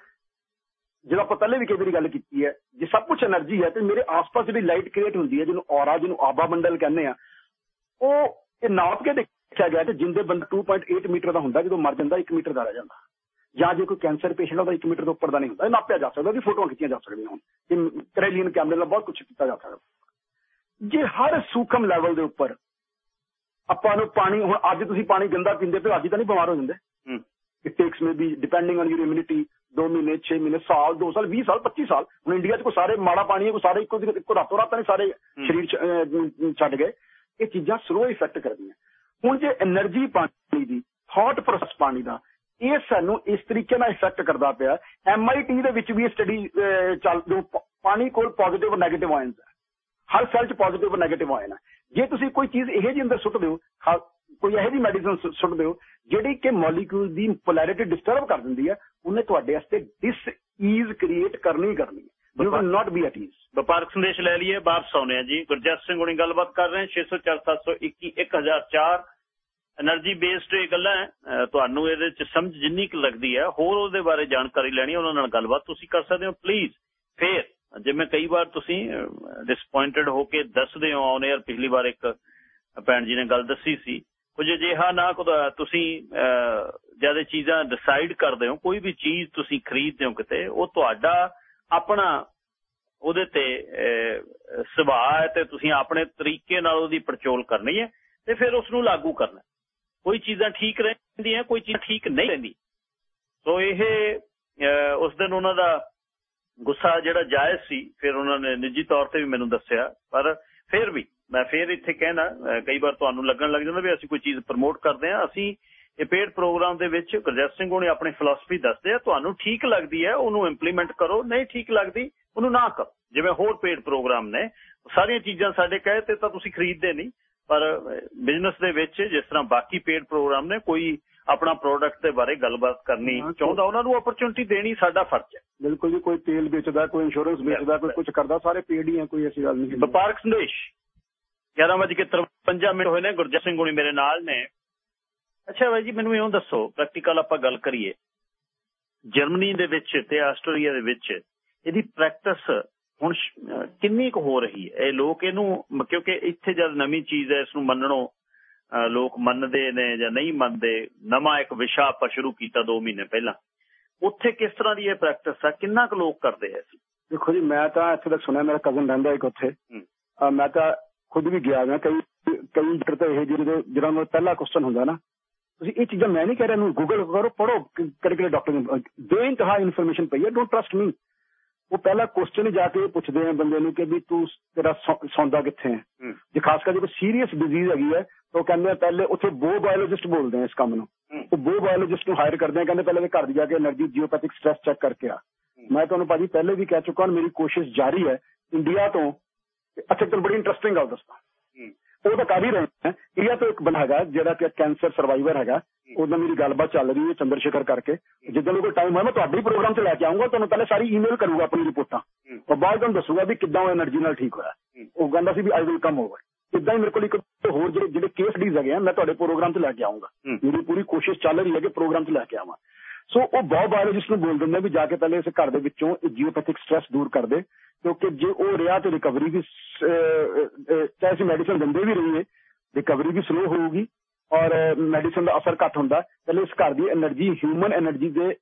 ਜਦੋਂ ਆਪਾਂ ਪਹਿਲੇ ਵੀ ਕਈ ਵਾਰੀ ਗੱਲ ਕੀਤੀ ਹੈ ਜੇ ਸਭ ਕੁਝ એનર્ਜੀ ਹੈ ਤੇ ਮੇਰੇ ਆਸ-ਪਾਸ ਜਿਹੜੀ ਲਾਈਟ ਕ੍ਰੀਏਟ ਹੁੰਦੀ ਹੈ ਜਿਹਨੂੰ ਔਰਾ ਜਿਹਨੂੰ ਆਬਾ ਮੰਡਲ ਕਹਿੰਦੇ ਆ ਉਹ ਇਹ ਨਾਪ ਕੇ ਦੇਖਿਆ ਗਿਆ ਕਿ ਜਿੰਦੇ ਬੰਦ 2.8 ਮੀਟਰ ਦਾ ਹੁੰਦਾ ਜਦੋਂ ਮਰ ਜਾਂਦਾ 1 ਮੀਟਰ ਦਾ ਰਹਿ ਜਾਂਦਾ। ਜਾਂ ਜੇ ਕੋਈ ਕੈਂਸਰ ਪੇਸ਼ੈਂਟ ਹੁੰਦਾ 1 ਮੀਟਰ ਤੋਂ ਉੱਪਰ ਦਾ ਨਹੀਂ ਹੁੰਦਾ। ਇਹ ਨਾਪਿਆ ਜਾ ਸਕਦਾ ਵੀ ਫੋਟੋਆਂ ਖਿੱਚੀਆਂ ਜਾ ਸਕਦੀਆਂ ਹੁਣ। ਇਹ ਕਰੈਲੀਅਨ ਕੈਮਰੇ ਨਾਲ ਬਹੁਤ ਕੁਝ ਕੀਤਾ ਜਾ ਸਕਦਾ। ਜੇ ਹਰ ਸੂਖਮ ਲੈਵਲ ਦੇ ਉੱਪਰ ਆਪਾਂ ਨੂੰ ਪਾਣੀ ਹੁਣ ਅੱਜ ਤੁਸੀਂ ਪਾਣੀ ਗੰਦਾ ਪੀਂਦੇ ਪਏ ਅੱਜ ਤਾਂ ਨਹੀਂ ਬਿਮਾਰ ਹੋ ਜਾਂਦੇ। ਹੂੰ। It takes maybe depending on your immunity 2 ਮਹੀਨੇ 6 ਮਹੀਨੇ ਸਾਲ 2 ਸਾਲ 20 ਸਾਲ 25 ਸਾਲ। ਹੁਣ ਇੰਡੀਆ 'ਚ ਕੋ ਸਾਰੇ ਮਾੜਾ ਪਾਣੀ ਹੈ ਕੋ ਸਾਰੇ ਇੱਕੋ ਇੱਕੋ ਰਾਤੋਂ ਰਾਤ ਨਹੀਂ ਸਾਰੇ ਸਰੀਰ ਛੱਡ ਗਏ। ਇਹ ਚੀਜ਼ਾਂ ਸਲੋ ਇਫੈਕਟ ਕਰਦੀਆਂ। ਹੁਣ ਜੇ એનર્ਜੀ ਪਾਣੀ ਦੀ ਥੋਟ ਪ੍ਰੋਸੈਸ ਪਾਣੀ ਦਾ ਇਹ ਸਾਨੂੰ ਇਸ ਤਰੀਕੇ ਨਾਲ ਇਫੈਕਟ ਕਰਦਾ ਪਿਆ। ਐਮਆਈਟੀ ਦੇ ਵਿੱਚ ਵੀ ਸਟੱਡੀ ਚੱਲ ਜੋ ਪਾਣੀ ਕੋਲ ਪੋਜ਼ਿਟਿਵ ਨੈਗੇਟਿਵ ਆਇਨਸ ਹੈ। ਹਰ ਸੈੱਲ 'ਚ ਪੋਜ਼ਿਟਿਵ ਨੈਗੇਟਿਵ ਆਏ ਨਾ ਜੇ ਤੁਸੀਂ ਕੋਈ ਚੀਜ਼ ਇਹੋ ਜੀ ਅੰਦਰ ਸੁੱਟ ਦਿਓ ਕੋਈ ਇਹੋ ਜੀ ਮੈਡੀਸਨ ਸੁੱਟ ਦਿਓ ਜਿਹੜੀ ਕਿ ਮੋਲੀਕਿਊਲ ਦੀ ਪੋਲੈਰਿਟੀ ਡਿਸਟਰਬ ਕਰ ਦਿੰਦੀ ਹੈ ਉਹਨੇ ਤੁਹਾਡੇ ਵਾਸਤੇ ਡਿਸ ਈਜ਼ ਕ੍ਰੀਏਟ ਕਰਨੀ ਕਰਨੀ ਹੈ। You will not be at ease ਵਪਾਰਕ ਸੰਦੇਸ਼ ਲੈ ਲਈਏ, ਵਾਪਸ ਆਉਨੇ ਆ ਜੀ। ਗੁਰਜਤ ਸਿੰਘ ਹੁਣੀ ਗੱਲਬਾਤ ਕਰ ਰਹੇ 604 721 1004 એનર્ਜੀ ਬੇਸਡ ਇਹ ਗੱਲਾਂ ਤੁਹਾਨੂੰ ਇਹਦੇ ਚ ਸਮਝ ਜਿੰਨੀ ਕੁ ਲੱਗਦੀ ਹੈ, ਹੋਰ ਉਹਦੇ ਬਾਰੇ ਜਾਣਕਾਰੀ ਲੈਣੀ ਉਹਨਾਂ ਨਾਲ ਗੱਲਬਾਤ ਤੁਸੀਂ ਕਰ ਸਕਦੇ ਹੋ। ਪਲੀਜ਼ ਫੇਰ ਜਿਵੇਂ ਕਈ ਵਾਰ ਤੁਸੀਂ ਡਿਸਪਾਇੰਟਡ ਹੋ ਕੇ ਦੱਸਦੇ ਹੋ ਆਨ 에ਅਰ ਪਿਛਲੀ ਵਾਰ ਇੱਕ ਭੈਣ ਜੀ ਨੇ ਗੱਲ ਦੱਸੀ ਸੀ ਕੁਝ ਅਜਿਹਾ ਨਾ ਤੁਸੀਂ ਜ਼ਿਆਦਾ ਚੀਜ਼ਾਂ ਡਿਸਾਈਡ ਕਰਦੇ ਹੋ, ਕੋਈ ਵੀ ਚੀਜ਼ ਤੁਸੀਂ ਖਰੀਦਦੇ ਹੋ ਕਿਤੇ, ਉਹ ਤੁਹਾਡਾ ਆਪਣਾ ਉਹਦੇ ਤੇ ਸੁਭਾਅ ਹੈ ਤੇ ਤੁਸੀਂ ਆਪਣੇ ਤਰੀਕੇ ਨਾਲ ਉਹਦੀ ਪਰਚੋਲ ਕਰਨੀ ਹੈ ਤੇ ਫਿਰ ਉਸ ਨੂੰ ਲਾਗੂ ਕਰਨਾ ਕੋਈ ਚੀਜ਼ਾਂ ਠੀਕ ਰਹਿੰਦੀਆਂ, ਕੋਈ ਚੀਜ਼ ਠੀਕ ਨਹੀਂ ਰਹਿੰਦੀ ਸੋ ਇਹ ਉਸ ਦਿਨ ਉਹਨਾਂ ਦਾ ਗੁੱਸਾ ਜਿਹੜਾ ਜਾਇਜ਼ ਸੀ, ਫਿਰ ਉਹਨਾਂ ਨੇ ਨਿੱਜੀ ਤੌਰ ਤੇ ਵੀ ਮੈਨੂੰ ਦੱਸਿਆ। ਪਰ ਫਿਰ ਵੀ, ਮੈਂ ਫਿਰ ਇੱਥੇ ਕਹਿਣਾ ਕਈ ਵਾਰ ਤੁਹਾਨੂੰ ਲੱਗਣ ਲੱਗ ਜਾਂਦਾ ਵੀ ਅਸੀਂ ਕੋਈ ਚੀਜ਼ ਪ੍ਰਮੋਟ ਕਰਦੇ ਆ ਅਸੀਂ ਇਹ ਪੇਡ ਪ੍ਰੋਗਰਾਮ ਦੇ ਵਿੱਚ ਗੁਰਜਸ ਸਿੰਘ ਹੋਣੀ ਆਪਣੀ ਫਿਲਾਸਫੀ ਦੱਸਦੇ ਆ, ਤੁਹਾਨੂੰ ਠੀਕ ਲੱਗਦੀ ਹੈ, ਉਹਨੂੰ ਇੰਪਲੀਮੈਂਟ ਕਰੋ, ਨਹੀਂ ਠੀਕ ਲੱਗਦੀ, ਉਹਨੂੰ ਨਾ ਕਰੋ। ਜਿਵੇਂ ਹੋਰ ਪੇਡ ਪ੍ਰੋਗਰਾਮ ਨੇ, ਸਾਰੀਆਂ ਚੀਜ਼ਾਂ ਸਾਡੇ ਕਹੇ ਤੇ ਤਾਂ ਤੁਸੀਂ ਖਰੀਦਦੇ ਨਹੀਂ, ਪਰ ਬਿਜ਼ਨਸ ਦੇ ਵਿੱਚ ਜਿਸ ਤਰ੍ਹਾਂ ਬਾਕੀ ਪੇਡ ਪ੍ਰੋਗਰਾਮ ਨੇ, ਕੋਈ ਆਪਣਾ ਪ੍ਰੋਡਕਟ ਦੇ ਬਾਰੇ ਗੱਲਬਾਤ ਕਰਨੀ ਚਾਹੁੰਦਾ ਉਹਨਾਂ ਨੂੰ ਓਪਰਚੁਨਿਟੀ ਦੇਣੀ ਸਾਡਾ ਫਰਜ਼ ਹੈ। ਬਿਲਕੁਲ ਜੀ ਕੋਈ ਤੇਲ ਵੇਚਦਾ ਕੋਈ ਇੰਸ਼ੋਰੈਂਸ ਵੇਚਦਾ ਕੋਈ ਕੁਝ ਕਰਦਾ ਸਾਰੇ ਪੇਡ ਹੀ ਆ ਕੋਈ ਐਸੀ ਗੱਲ ਨਹੀਂ ਵਪਾਰਕ ਸੰਦੇਸ਼। 11:53 ਮਿੰਟ ਹੋਏ ਨੇ ਗੁਰਜਸ ਸਿੰਘ ਗੁਣੀ ਮੇਰੇ ਨਾਲ ਨੇ। ਅੱਛਾ ਬਾਈ ਜੀ ਮੈਨੂੰ ਇਉਂ ਦੱਸੋ ਪ੍ਰੈਕਟੀਕਲ ਆਪਾਂ ਗੱਲ ਕਰੀਏ। ਜਰਮਨੀ ਦੇ ਵਿੱਚ ਤੇ ਆਸਟ੍ਰੇਲੀਆ ਦੇ ਵਿੱਚ ਇਹਦੀ ਪ੍ਰੈਕਟਿਸ ਹੁਣ ਕਿੰਨੀ ਕੁ ਹੋ ਰਹੀ ਹੈ? ਇਹ ਲੋਕ ਇਹਨੂੰ ਕਿਉਂਕਿ ਇੱਥੇ ਜਦ ਨਵੀਂ ਚੀਜ਼ ਹੈ ਇਸ ਨੂੰ ਮੰਨਣੋਂ ਲੋਕ ਮੰਨਦੇ ਨੇ ਜਾਂ ਨਹੀਂ ਮੰਨਦੇ ਨਵਾਂ ਇੱਕ ਵਿਸ਼ਾ ਆਪਾਂ ਸ਼ੁਰੂ ਕੀਤਾ 2 ਮਹੀਨੇ ਪਹਿਲਾਂ। ਉੱਥੇ ਕਿਸ ਤਰ੍ਹਾਂ ਦੀ ਇਹ ਪ੍ਰੈਕਟਿਸ ਆ? ਕਿੰਨਾ ਕੁ ਲੋਕ ਕਰਦੇ ਐ ਦੇਖੋ ਜੀ ਮੈਂ ਤਾਂ ਇੱਥੇ ਤੱਕ ਸੁਣਿਆ ਮੇਰਾ ਕਜ਼ਨ ਰਹਿੰਦਾ ਇੱਕ ਉੱਥੇ। ਮੈਂ ਤਾਂ ਖੁਦ ਵੀ ਗਿਆ ਮੈਂ ਕਈ ਕਈ ਡਾਕਟਰ ਤਾਂ ਇਹ ਜਿਹੜੇ ਜਿਹੜਾ ਨੂੰ ਪਹਿਲਾ ਕੁਐਸਚਨ ਹੁੰਦਾ ਨਾ। ਤੁਸੀਂ ਇਹ ਚੀਜ਼ਾਂ ਮੈਂ ਨਹੀਂ ਕਹਿ ਰਿਹਾ ਨੂੰ ਗੂਗਲ ਕਰੋ ਪੜੋ ਕਿਹੜੇ ਕਿਹੜੇ ਡਾਕਟਰ ਨੇ। ਬੇਇੰਤਹਾ ਇਨਫੋਰਮੇਸ਼ਨ ਪਈ ਹੈ ਡੋਨਟ ਟਰਸਟ ਮੀ ਉਹ ਪਹਿਲਾ ਕੁਐਸਚਨ ਜਾ ਕੇ ਪੁੱਛਦੇ ਆ ਬੰਦੇ ਨੂੰ ਕਿ ਵੀ ਤੂੰ ਤੇਰਾ ਸੌਂਦਾ ਕਿੱਥੇ ਹੈ? ਜੇ ਖਾਸ ਕਰਕੇ ਕੋਈ ਸੀਰੀਅਸ ਡਿਜ਼ੀਜ਼ ਹੈਗੀ ਹੈ ਉਹ ਕਹਿੰਦੇ ਆ ਪਹਿਲੇ ਉੱਥੇ ਬੋ ਬਾਇਓਲੋਜਿਸਟ ਬੋਲਦੇ ਆ ਇਸ ਕੰਮ ਨੂੰ। ਉਹ ਬੋ ਬਾਇਓਲੋਜਿਸਟ ਨੂੰ ਹਾਇਰ ਕਰਦੇ ਆ ਕਹਿੰਦੇ ਪਹਿਲੇ ਘਰ ਜਾ ਕੇ એનર્ਜੀ ਜੀਓਪੈਥਿਕ ਸਟ੍ਰੈਸ ਚੈੱਕ ਕਰਕੇ ਆ। ਮੈਂ ਤੁਹਾਨੂੰ ਭਾਜੀ ਪਹਿਲੇ ਵੀ ਕਹਿ ਚੁੱਕਾ ਮੇਰੀ ਕੋਸ਼ਿਸ਼ ਜਾਰੀ ਹੈ ਇੰਡੀਆ ਤੋਂ। ਅੱਛਾ ਤੁਹਾਨੂੰ ਬੜੀ ਇੰਟਰਸਟਿੰਗ ਗੱਲ ਦੱਸਦਾ ਉਹ ਤਾਂ ਕਰ ਹੀ ਰਹੇ ਨੇ। ਇਹ ਤਾਂ ਇੱਕ ਬੰਦਾ ਹੈਗਾ ਜਿਹੜਾ ਕਿ ਕੈਂਸਰ ਸਰਵਾਈਵਰ ਹੈਗਾ। ਉਹਦਾ ਮੇਰੀ ਗੱਲਬਾਤ ਚੱਲ ਰਹੀ ਹੈ ਚੰਦਰਸ਼ੇਖਰ ਕਰਕੇ। ਜਿੱਦਾਂ ਕੋਈ ਟਾਈਮ ਹੋਇਆ ਮੈਂ ਤੁਹਾਡੇ ਪ੍ਰੋਗਰਾਮ 'ਚ ਲੈ ਕੇ ਆਉਂਗਾ ਤੁਹਾਨੂੰ ਪਹਿਲੇ ਸਾਰੀ ਈਮੇਲ ਕਰੂਗਾ ਆਪਣੀ ਰਿਪੋਰਟਾਂ। ਉਹ ਬਾਅਦ ਤੁਹਾਨੂੰ ਦੱਸੂਗਾ ਵੀ ਕਿੱਦਾਂ ਉਹ એનર્ਜੀ ਨਾਲ ਠੀਕ ਹੋਇਆ। ਉਹ ਕਹਿੰਦਾ ਸੀ ਵੀ ਆਈ ਵਿਲ ਕਮ ਓਵਰ ਇਦਾਂ ਹੀ ਮੇਰੇ ਕੋਲ ਇੱਕ ਹੋਰ ਜਿਹੜੇ ਜਿਹੜੇ ਕੇਸ ਸਟੱਡੀਜ਼ ਹੈਗੇ ਆ ਮੈਂ ਤੁਹਾਡੇ ਪ੍ਰੋਗਰਾਮ 'ਚ ਲੈ ਕੇ ਆਉਂਗਾ ਮੇਰੀ ਪੂਰੀ ਕੋਸ਼ਿਸ਼ ਚੱਲ ਰਹੀ ਹੈ ਕਿ ਪ੍ਰੋਗਰਾਮ 'ਚ ਲੈ ਕੇ ਆਵਾਂ। ਸੋ ਉਹ ਬਾਇਓਬਾਇਓਲੋਜਿਸਟ ਨੂੰ ਬੋਲ ਦਿੰਦਾ ਵੀ ਜਾ ਕੇ ਪਹਿਲੇ ਇਸ ਘਰ ਦੇ ਵਿੱਚੋਂ ਜੀਓਪੈਥਿਕ ਸਟ्रेस ਦੂਰ ਕਰ ਦੇ ਕਿਉਂਕਿ ਜੇ ਉਹ ਰਿਆ ਤੇ ਰਿਕਵਰੀ ਵੀ ਚਾਹੇ ਅਸੀਂ ਮੈਡੀਸਨ ਦਿੰਦੇ ਵੀ ਰਹੀਏ ਰਿਕਵਰੀ ਵੀ ਸਲੋ ਹੋਊਗੀ ਔਰ ਮੈਡੀਸਨ ਦਾ ਅਸਰ ਘੱਟ ਹੁੰਦਾ। ਪਹਿਲੇ ਇਸ ਘਰ ਦੀ એનર્ਜੀ ਹਿਊਮਨ એનર્ਜੀ ਦੇ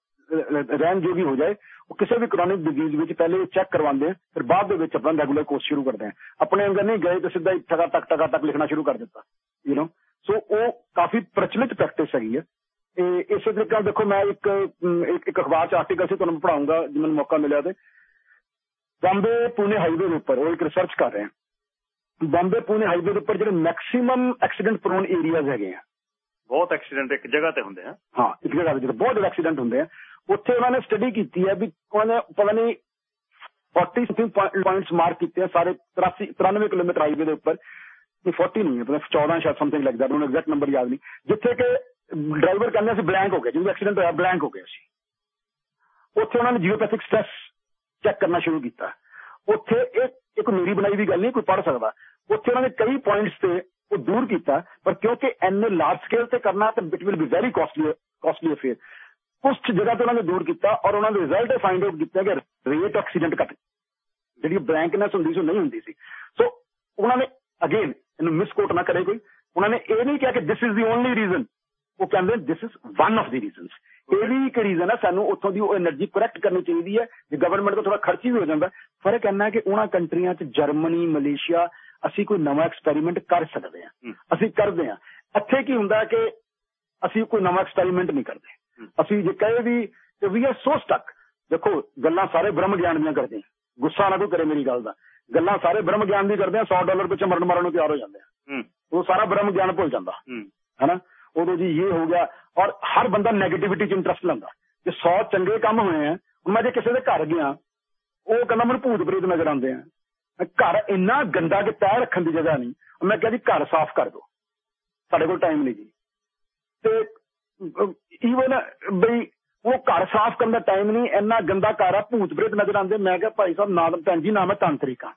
ਰਹਿਣ ਜੋਗੀ ਹੋ ਜਾਏ ਉਹ ਕਿਸੇ ਵੀ ਕ੍ਰੋਨਿਕ ਡਿਜ਼ੀਜ਼ ਵਿੱਚ ਪਹਿਲੇ ਚੈੱਕ ਕਰਵਾਉਂਦੇ ਆ ਫਿਰ ਬਾਅਦ ਦੇ ਵਿੱਚ ਆਪਣਾ ਰੈਗੂਲਰ ਕੋਰਸ ਸ਼ੁਰੂ ਕਰਦੇ ਆ। ਆਪਣੇ ਅੰਦਰ ਨਹੀਂ ਗਏ ਤੇ ਸਿੱਧਾ ਹੀ ਟਕਾ ਟਕ ਟਕਾ ਟਕ ਲਿਖਣਾ ਸ਼ੁਰੂ ਕਰ ਦਿੱਤਾ ਯੂ نو ਸੋ ਉਹ ਕਾਫੀ ਪ੍ਰਚਲਿਤ ਪ੍ਰੈਕਟਿਸ ਹੈਗੀ ਹੈ ਇਹ ਇਸੇ ਤਰੀਕੇ ਨਾਲ ਦੇਖੋ ਮੈਂ ਇੱਕ ਇੱਕ ਅਖਬਾਰ ਚ ਆਰਟੀਕਲ ਸੀ ਤੁਹਾਨੂੰ ਪੜਾਉਂਗਾ ਜੇ ਮੈਨੂੰ ਮੌਕਾ ਮਿਲਿਆ ਤੇ। ਬੰਬੇ ਪੁਣੇ ਹਾਈਵੇ ਦੇ ਉੱਪਰ ਉਹ ਇੱਕ ਰਿਸਰਚ ਕਰ ਰਹੇ। ਆ ਬੰਬੇ ਪੁਣੇ ਹਾਈਵੇ ਦੇ ਉੱਪਰ ਜਿਹੜੇ ਮੈਕਸਿਮਮ ਐਕਸੀਡੈਂਟ ਪ੍ਰੋਨ ਏਰੀਆਜ਼ ਹੈਗੇ ਆ। ਬਹੁਤ ਐਕਸੀਡੈਂਟ ਇੱਕ ਜਗ੍ਹਾ ਤੇ ਹੁੰਦੇ ਆ। ਹਾਂ ਇੱਕ ਜਗ੍ਹਾ ਤੇ ਬਹੁਤ ਜ਼ਿਆਦਾ ਐਕਸੀਡੈਂਟ ਹੁੰਦੇ ਆ। ਉੱਥੇ ਉਹਨਾਂ ਨੇ ਸਟੱਡੀ ਕੀਤੀ ਹੈ ਵੀ ਉਹਨਾਂ ਨੇ ਪਤਾ ਨਹੀਂ 40 ਸਮਥਿੰਗ ਪੁਆਇੰਟਸ ਮਾਰਕ ਕੀਤੇ ਆ ਸਾਰੇ 83 93 ਕਿਲੋਮੀਟਰ ਹਾਈਵੇ ਦੇ ਉੱਪਰ। ਇਹ 40 ਨਹੀਂ ਹੈ ਪਤਾ 14 ਸ਼ਾਇਦ something like that exact number ਯਾਦ ਨਹੀਂ। ਜਿੱਥੇ ਕਿ ਡਰਾਈਵਰ ਕਹਿੰਦੇ ਸੀ ਬਲੈਂਕ ਹੋ ਗਿਆ ਜਦੋਂ ਐਕਸੀਡੈਂਟ ਹੋਇਆ ਬਲੈਂਕ ਹੋ ਗਿਆ ਸੀ। ਉੱਥੇ ਉਹਨਾਂ ਨੇ ਜੀਓਪੈਥਿਕ ਸਟ੍ਰੈਸ ਚੈੱਕ ਕਰਨਾ ਸ਼ੁਰੂ ਕੀਤਾ। ਉੱਥੇ ਇੱਕ ਇੱਕ ਮੇਰੀ ਬਣਾਈ ਦੀ ਗੱਲ ਨਹੀਂ, ਕੋਈ ਪੜ ਸਕਦਾ। ਉੱਥੇ ਉਹਨਾਂ ਨੇ ਕਈ ਪੁਆਇੰਟਸ ਤੇ ਉਹ ਦੂਰ ਕੀਤਾ, ਪਰ ਕਿਉਂਕਿ ਐਨੇ ਲਾਰਜ ਸਕੇਲ ਤੇ ਕਰਨਾ, ਤਾਂ it will be very costly costly affair ਉਸ ਜਗ੍ਹਾ ਤੇ ਉਹਨਾਂ ਨੇ ਦੂਰ ਕੀਤਾ ਔਰ ਉਹਨਾਂ ਦੇ ਰਿਜ਼ਲਟ ਫਾਈਂਡ ਆਊਟ ਕੀਤਾ ਕਿ ਰੇਟ ਆਕਸੀਡੈਂਟ ਘਟ ਜਿਹੜੀ ਬਲੈਂਕਨੈਸ ਹੁੰਦੀ ਸੀ ਉਹ ਨਹੀਂ ਹੁੰਦੀ ਸੀ। ਸੋ ਉਹਨਾਂ ਨੇ ਅਗੇਨ ਇਹਨੂੰ ਮਿਸ ਕੋਟ ਨਾ ਕਰੇ ਕੋਈ। ਉਹਨਾਂ ਨੇ ਇਹ ਨਹੀਂ ਕਿਹਾ ਕਿ this is the only reason ਉਹ ਕਹਿੰਦੇ this is one of the reasons ਇਹ ਵੀ ਇੱਕ ਰੀਜ਼ਨ ਹੈ ਸਾਨੂੰ ਉੱਥੋਂ ਦੀ ਉਹ એનર્ਜੀ ਕਰੈਕਟ ਕਰਨੀ ਚਾਹੀਦੀ ਹੈ। ਜੇ ਗਵਰਨਮੈਂਟ ਤੋਂ ਥੋੜਾ ਖਰਚੀ ਵੀ ਹੋ ਜਾਂਦਾ ਫ਼ਰਕ ਇੰਨਾ ਹੈ ਕਿ ਉਹਨਾਂ ਕੰਟਰੀਆਂ 'ਚ ਜਰਮਨੀ ਮਲੇਸ਼ੀਆ ਅਸੀਂ ਕੋਈ ਨਵਾਂ ਐਕਸਪੈਰੀਮੈਂਟ ਕਰ ਸਕਦੇ ਹਾਂ। ਅਸੀਂ ਕਰਦੇ ਹਾਂ। ਇੱਥੇ ਕੀ ਹੁੰਦਾ ਕਿ ਅਸੀਂ ਕੋਈ ਨਵਾਂ ਐਕਸਪੈਰੀਮੈਂਟ ਨਹੀਂ ਕਰਦੇ। ਅਸੀਂ ਜੇ ਕਹੇ ਵੀ ਕਿ ਵੀ ਆਰ ਸੋ ਸਟਕ ਦੇਖੋ ਗੱਲਾਂ ਸਾਰੇ ਬ੍ਰਹਮ ਗਿਆਨ ਦੀਆਂ ਕਰਦੇ ਗੁੱਸਾ ਨਾ ਕੋਈ ਕਰੇ ਮੇਰੀ ਗੱਲ ਦਾ। ਗੱਲਾਂ ਸਾਰੇ ਬ੍ਰਹਮ ਗਿਆਨ ਦੀ ਕਰਦੇ ਆ 100 ਡਾਲਰ ਪਿੱਛੇ ਮਰਨ ਮਾਰਨ ਨੂੰ ਤਿਆਰ ਹੋ ਜਾਂਦੇ ਆ। ਉਹ ਸਾਰਾ ਬ੍ਰਹਮ ਗਿਆਨ ਭੁੱਲ ਜਾਂਦਾ। ਹੈਨਾ? ਉਦੋਂ ਜੀ ਇਹ ਹੋ ਗਿਆ ਔਰ ਹਰ ਬੰਦਾ 네ਗੇਟਿਵਿਟੀ 'ਚ ਇੰਟਰਸਟ ਲੈਂਦਾ। ਜੇ 100 ਚੰਗੇ ਕੰਮ ਹੋਏ ਆ ਮੈਂ ਜੇ ਕਿਸੇ ਦੇ ਘਰ ਗਿਆ ਉਹ ਕਹਿੰਦਾ ਮੈਨੂੰ ਭੂਤ ਪ੍ਰੇਤ ਨਜ਼ਰ ਆਉਂਦੇ ਆ। ਘਰ ਇੰਨਾ ਗੰਦਾ ਕਿ ਪੈਰ ਰੱਖਣ ਦੀ ਜਗ੍ਹਾ ਨਹੀਂ। ਮੈਂ ਕਿਹਾ ਜੀ ਘਰ ਸਾਫ਼ ਕਰ ਦਿਓ। ਸਾਡੇ ਕੋਲ ਟਾਈਮ ਨਹੀਂ ਜੀ। ਤੇ ਈਵਨ ਬਈ ਉਹ ਘਰ ਸਾਫ਼ ਕਰਨ ਦਾ ਟਾਈਮ ਨਹੀਂ ਇੰਨਾ ਗੰਦਾ ਘਰ ਆ ਭੂਤ ਪ੍ਰੇਤ ਨਜ਼ਰ ਆਉਂਦੇ। ਮੈਂ ਕਿਹਾ ਭਾਈ ਸਾਹਿਬ ਨਾ ਭੈਣ ਜੀ ਨਾ ਮੈਂ ਤਾਂਤਰਿਕ ਆ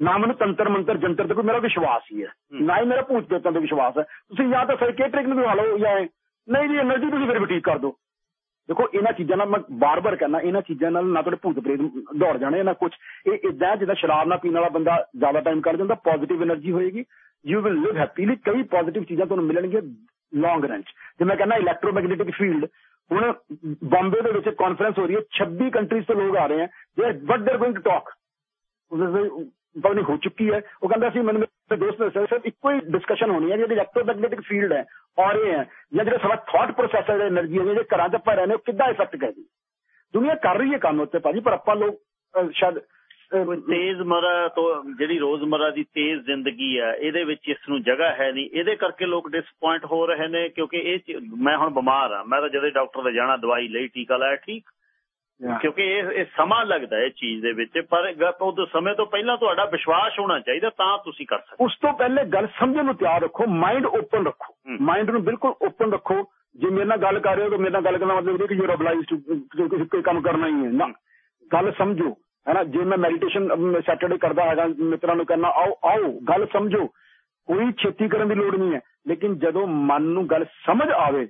ਨਾ ਮੈਨੂੰ ਤੰਤਰ ਮੰਤਰ ਜੰਤਰ ਤੇ ਕੋਈ ਮੇਰਾ ਵਿਸ਼ਵਾਸ ਹੀ ਹੈ। ਨਾ ਹੀ ਮੇਰਾ ਭੂਤ ਪ੍ਰੇਤਾਂ ਤੇ ਵਿਸ਼ਵਾਸ ਹੈ। ਤੁਸੀਂ ਜਾਂ ਤਾਂ ਸਾਈਕੇਟ੍ਰਿਕ ਨੂੰ ਦਿਖਾ ਲਓ ਜਾਂ ਨਹੀਂ ਜੀ એનર્ਜੀ ਤੁਸੀਂ ਫਿਰ ਵੀ ਠੀਕ ਕਰ ਦਿਓ। ਦੇਖੋ ਇਹਨਾਂ ਚੀਜ਼ਾਂ ਨਾਲ ਮੈਂ ਬਾਰ-ਬਾਰ ਕਹਿੰਦਾ ਇਹਨਾਂ ਚੀਜ਼ਾਂ ਨਾਲ ਨਾ ਤੁਹਾਡੇ ਭੂਤ ਪ੍ਰੇਤ ਦੌੜ ਜਾਣੇ ਨਾ ਕੁਝ ਇਹ ਇਦਾਂ ਜਿੱਦਾਂ ਸ਼ਰਾਬ ਨਾ ਪੀਣ ਵਾਲਾ ਬੰਦਾ ਜ਼ਿਆਦਾ ਟਾਈਮ ਕੱਢ ਜਾਂਦਾ ਪੋਜ਼ਿਟਿਵ ਐਨਰਜੀ ਹੋਏਗੀ। ਯੂ ਵਿਲ ਲਿਵ ਹੈਪੀਲੀ ਕਈ ਪੋਜ਼ਿਟਿਵ ਚੀਜ਼ਾਂ ਤੁਹਾਨੂੰ ਮਿਲਣਗੀਆਂ। ਲੌਂਗ ਰੇਂਜ ਜੇ ਮੈਂ ਕਹਿੰਦਾ ਇਲੈਕਟ੍ਰੋਮੈਗਨੈਟਿਕ ਫੀਲਡ ਹੁਣ ਬੰਬੇ ਦੇ ਵਿੱਚ ਕਾਨਫਰੰਸ ਹੋ ਰਹੀ ਹੈ 26 ਕੰਟਰੀਜ਼ ਤੋਂ ਲੋਕ ਆ ਰਹੇ ਆ ਦੇ ਵਟ they are going to talk ਉਹਦੇ ਪਤਾ ਹੋ ਚੁੱਕੀ ਹੈ ਉਹ ਕਹਿੰਦਾ ਸੀ ਮੈਨੂੰ ਮੇਰੇ ਦੋਸਤ ਨੇ ਸਰ ਇੱਕੋ ਹੀ ਡਿਸਕਸ਼ਨ ਹੋਣੀ ਹੈ ਜਿਹੜੇ ਇਲੈਕਟ੍ਰੋਮੈਗਨੈਟਿਕ ਫੀਲਡ ਹੈ ਔਰ ਇਹ ਹੈ ਜਾਂ ਜਿਹੜਾ ਸਾਡਾ ਥੋਟ ਪ੍ਰੋਸੈਸ ਹੈ એનર્ਜੀ ਹੈ ਜਿਹੜੇ ਘਰਾਂ 'ਚ ਆਪਾਂ ਨੇ ਉਹ ਕਿੱਦਾਂ ਇਫੈਕਟ ਕਰਦੀ ਦੁਨੀਆ ਕਰ ਰਹੀ ਹੈ ਕੰਮ ਉੱਤੇ ਭਾਜੀ ਪਰ ਆਪਾਂ ਲੋਕ ਸ਼ਾਇਦ ਤੇਜ਼ ਮਰਾ ਤੋਂ ਜਿਹੜੀ ਰੋਜ਼ਮਰਾ ਦੀ ਤੇਜ਼ ਜ਼ਿੰਦਗੀ ਹੈ ਇਹਦੇ ਵਿੱਚ ਇਸ ਨੂੰ ਜਗ੍ਹਾ ਹੈ ਨਹੀਂ। ਇਹਦੇ ਕਰਕੇ ਲੋਕ ਡਿਸਪਾਇੰਟ ਹੋ ਰਹੇ ਨੇ ਕਿਉਂਕਿ ਇਹ ਮੈਂ ਹੁਣ ਬਿਮਾਰ ਆ। ਮੈਂ ਤਾਂ ਜਦੋਂ ਡਾਕਟਰ ਦੇ ਜਾਣਾ ਦਵਾਈ ਲਈ ਟੀਕਾ ਲਾਇਆ ਠੀਕ। ਕਿਉਂਕਿ ਇਹ ਇਹ ਸਮਾਂ ਲੱਗਦਾ ਹੈ ਚੀਜ਼ ਦੇ ਵਿੱਚ। ਪਰ ਉਹ ਸਮੇਂ ਤੋਂ ਪਹਿਲਾਂ ਤੁਹਾਡਾ ਵਿਸ਼ਵਾਸ ਹੋਣਾ ਚਾਹੀਦਾ ਤਾਂ ਤੁਸੀਂ ਕਰ ਸਕਦੇ ਉਸ ਤੋਂ ਪਹਿਲੇ ਗੱਲ ਸਮਝਣ ਨੂੰ ਤਿਆਰ ਰੱਖੋ ਮਾਈਂਡ ਓਪਨ ਰੱਖੋ। ਮਾਈਂਡ ਨੂੰ ਬਿਲਕੁਲ ਓਪਨ ਰੱਖੋ। ਜੇ ਮੇਰੇ ਨਾਲ ਗੱਲ ਕਰ ਰਹੇ ਹੋ ਤਾਂ ਮੇਰੇ ਨਾਲ ਗੱਲ ਕਰਨਾ ਮਤਲਬ ਇਹ ਕਿ ਯੂ ਆਰ ਅਬਲਾਈਜ਼ਡ ਟੂ ਕੋਈ ਕੰਮ ਕਰਨਾ ਹੀ ਹੈ। ਨਾ। ਗੱਲ ਸਮਝੋ। ਹੈਨਾ ਜੇ ਮੈਂ ਮੈਡੀਟੇਸ਼ਨ ਸੈਟਰਡੇ ਕਰਦਾ ਹੈਗਾ ਮਿੱਤਰਾਂ ਨੂੰ ਕਹਿੰਦਾ ਆਓ ਆਓ, ਗੱਲ ਸਮਝੋ। ਕੋਈ ਛੇਤੀ ਕਰਨ ਦੀ ਲੋੜ ਨਹੀਂ ਹੈ। ਲੇਕਿਨ ਜਦੋਂ ਮਨ ਨੂੰ ਗੱਲ ਸਮਝ ਆਵੇ,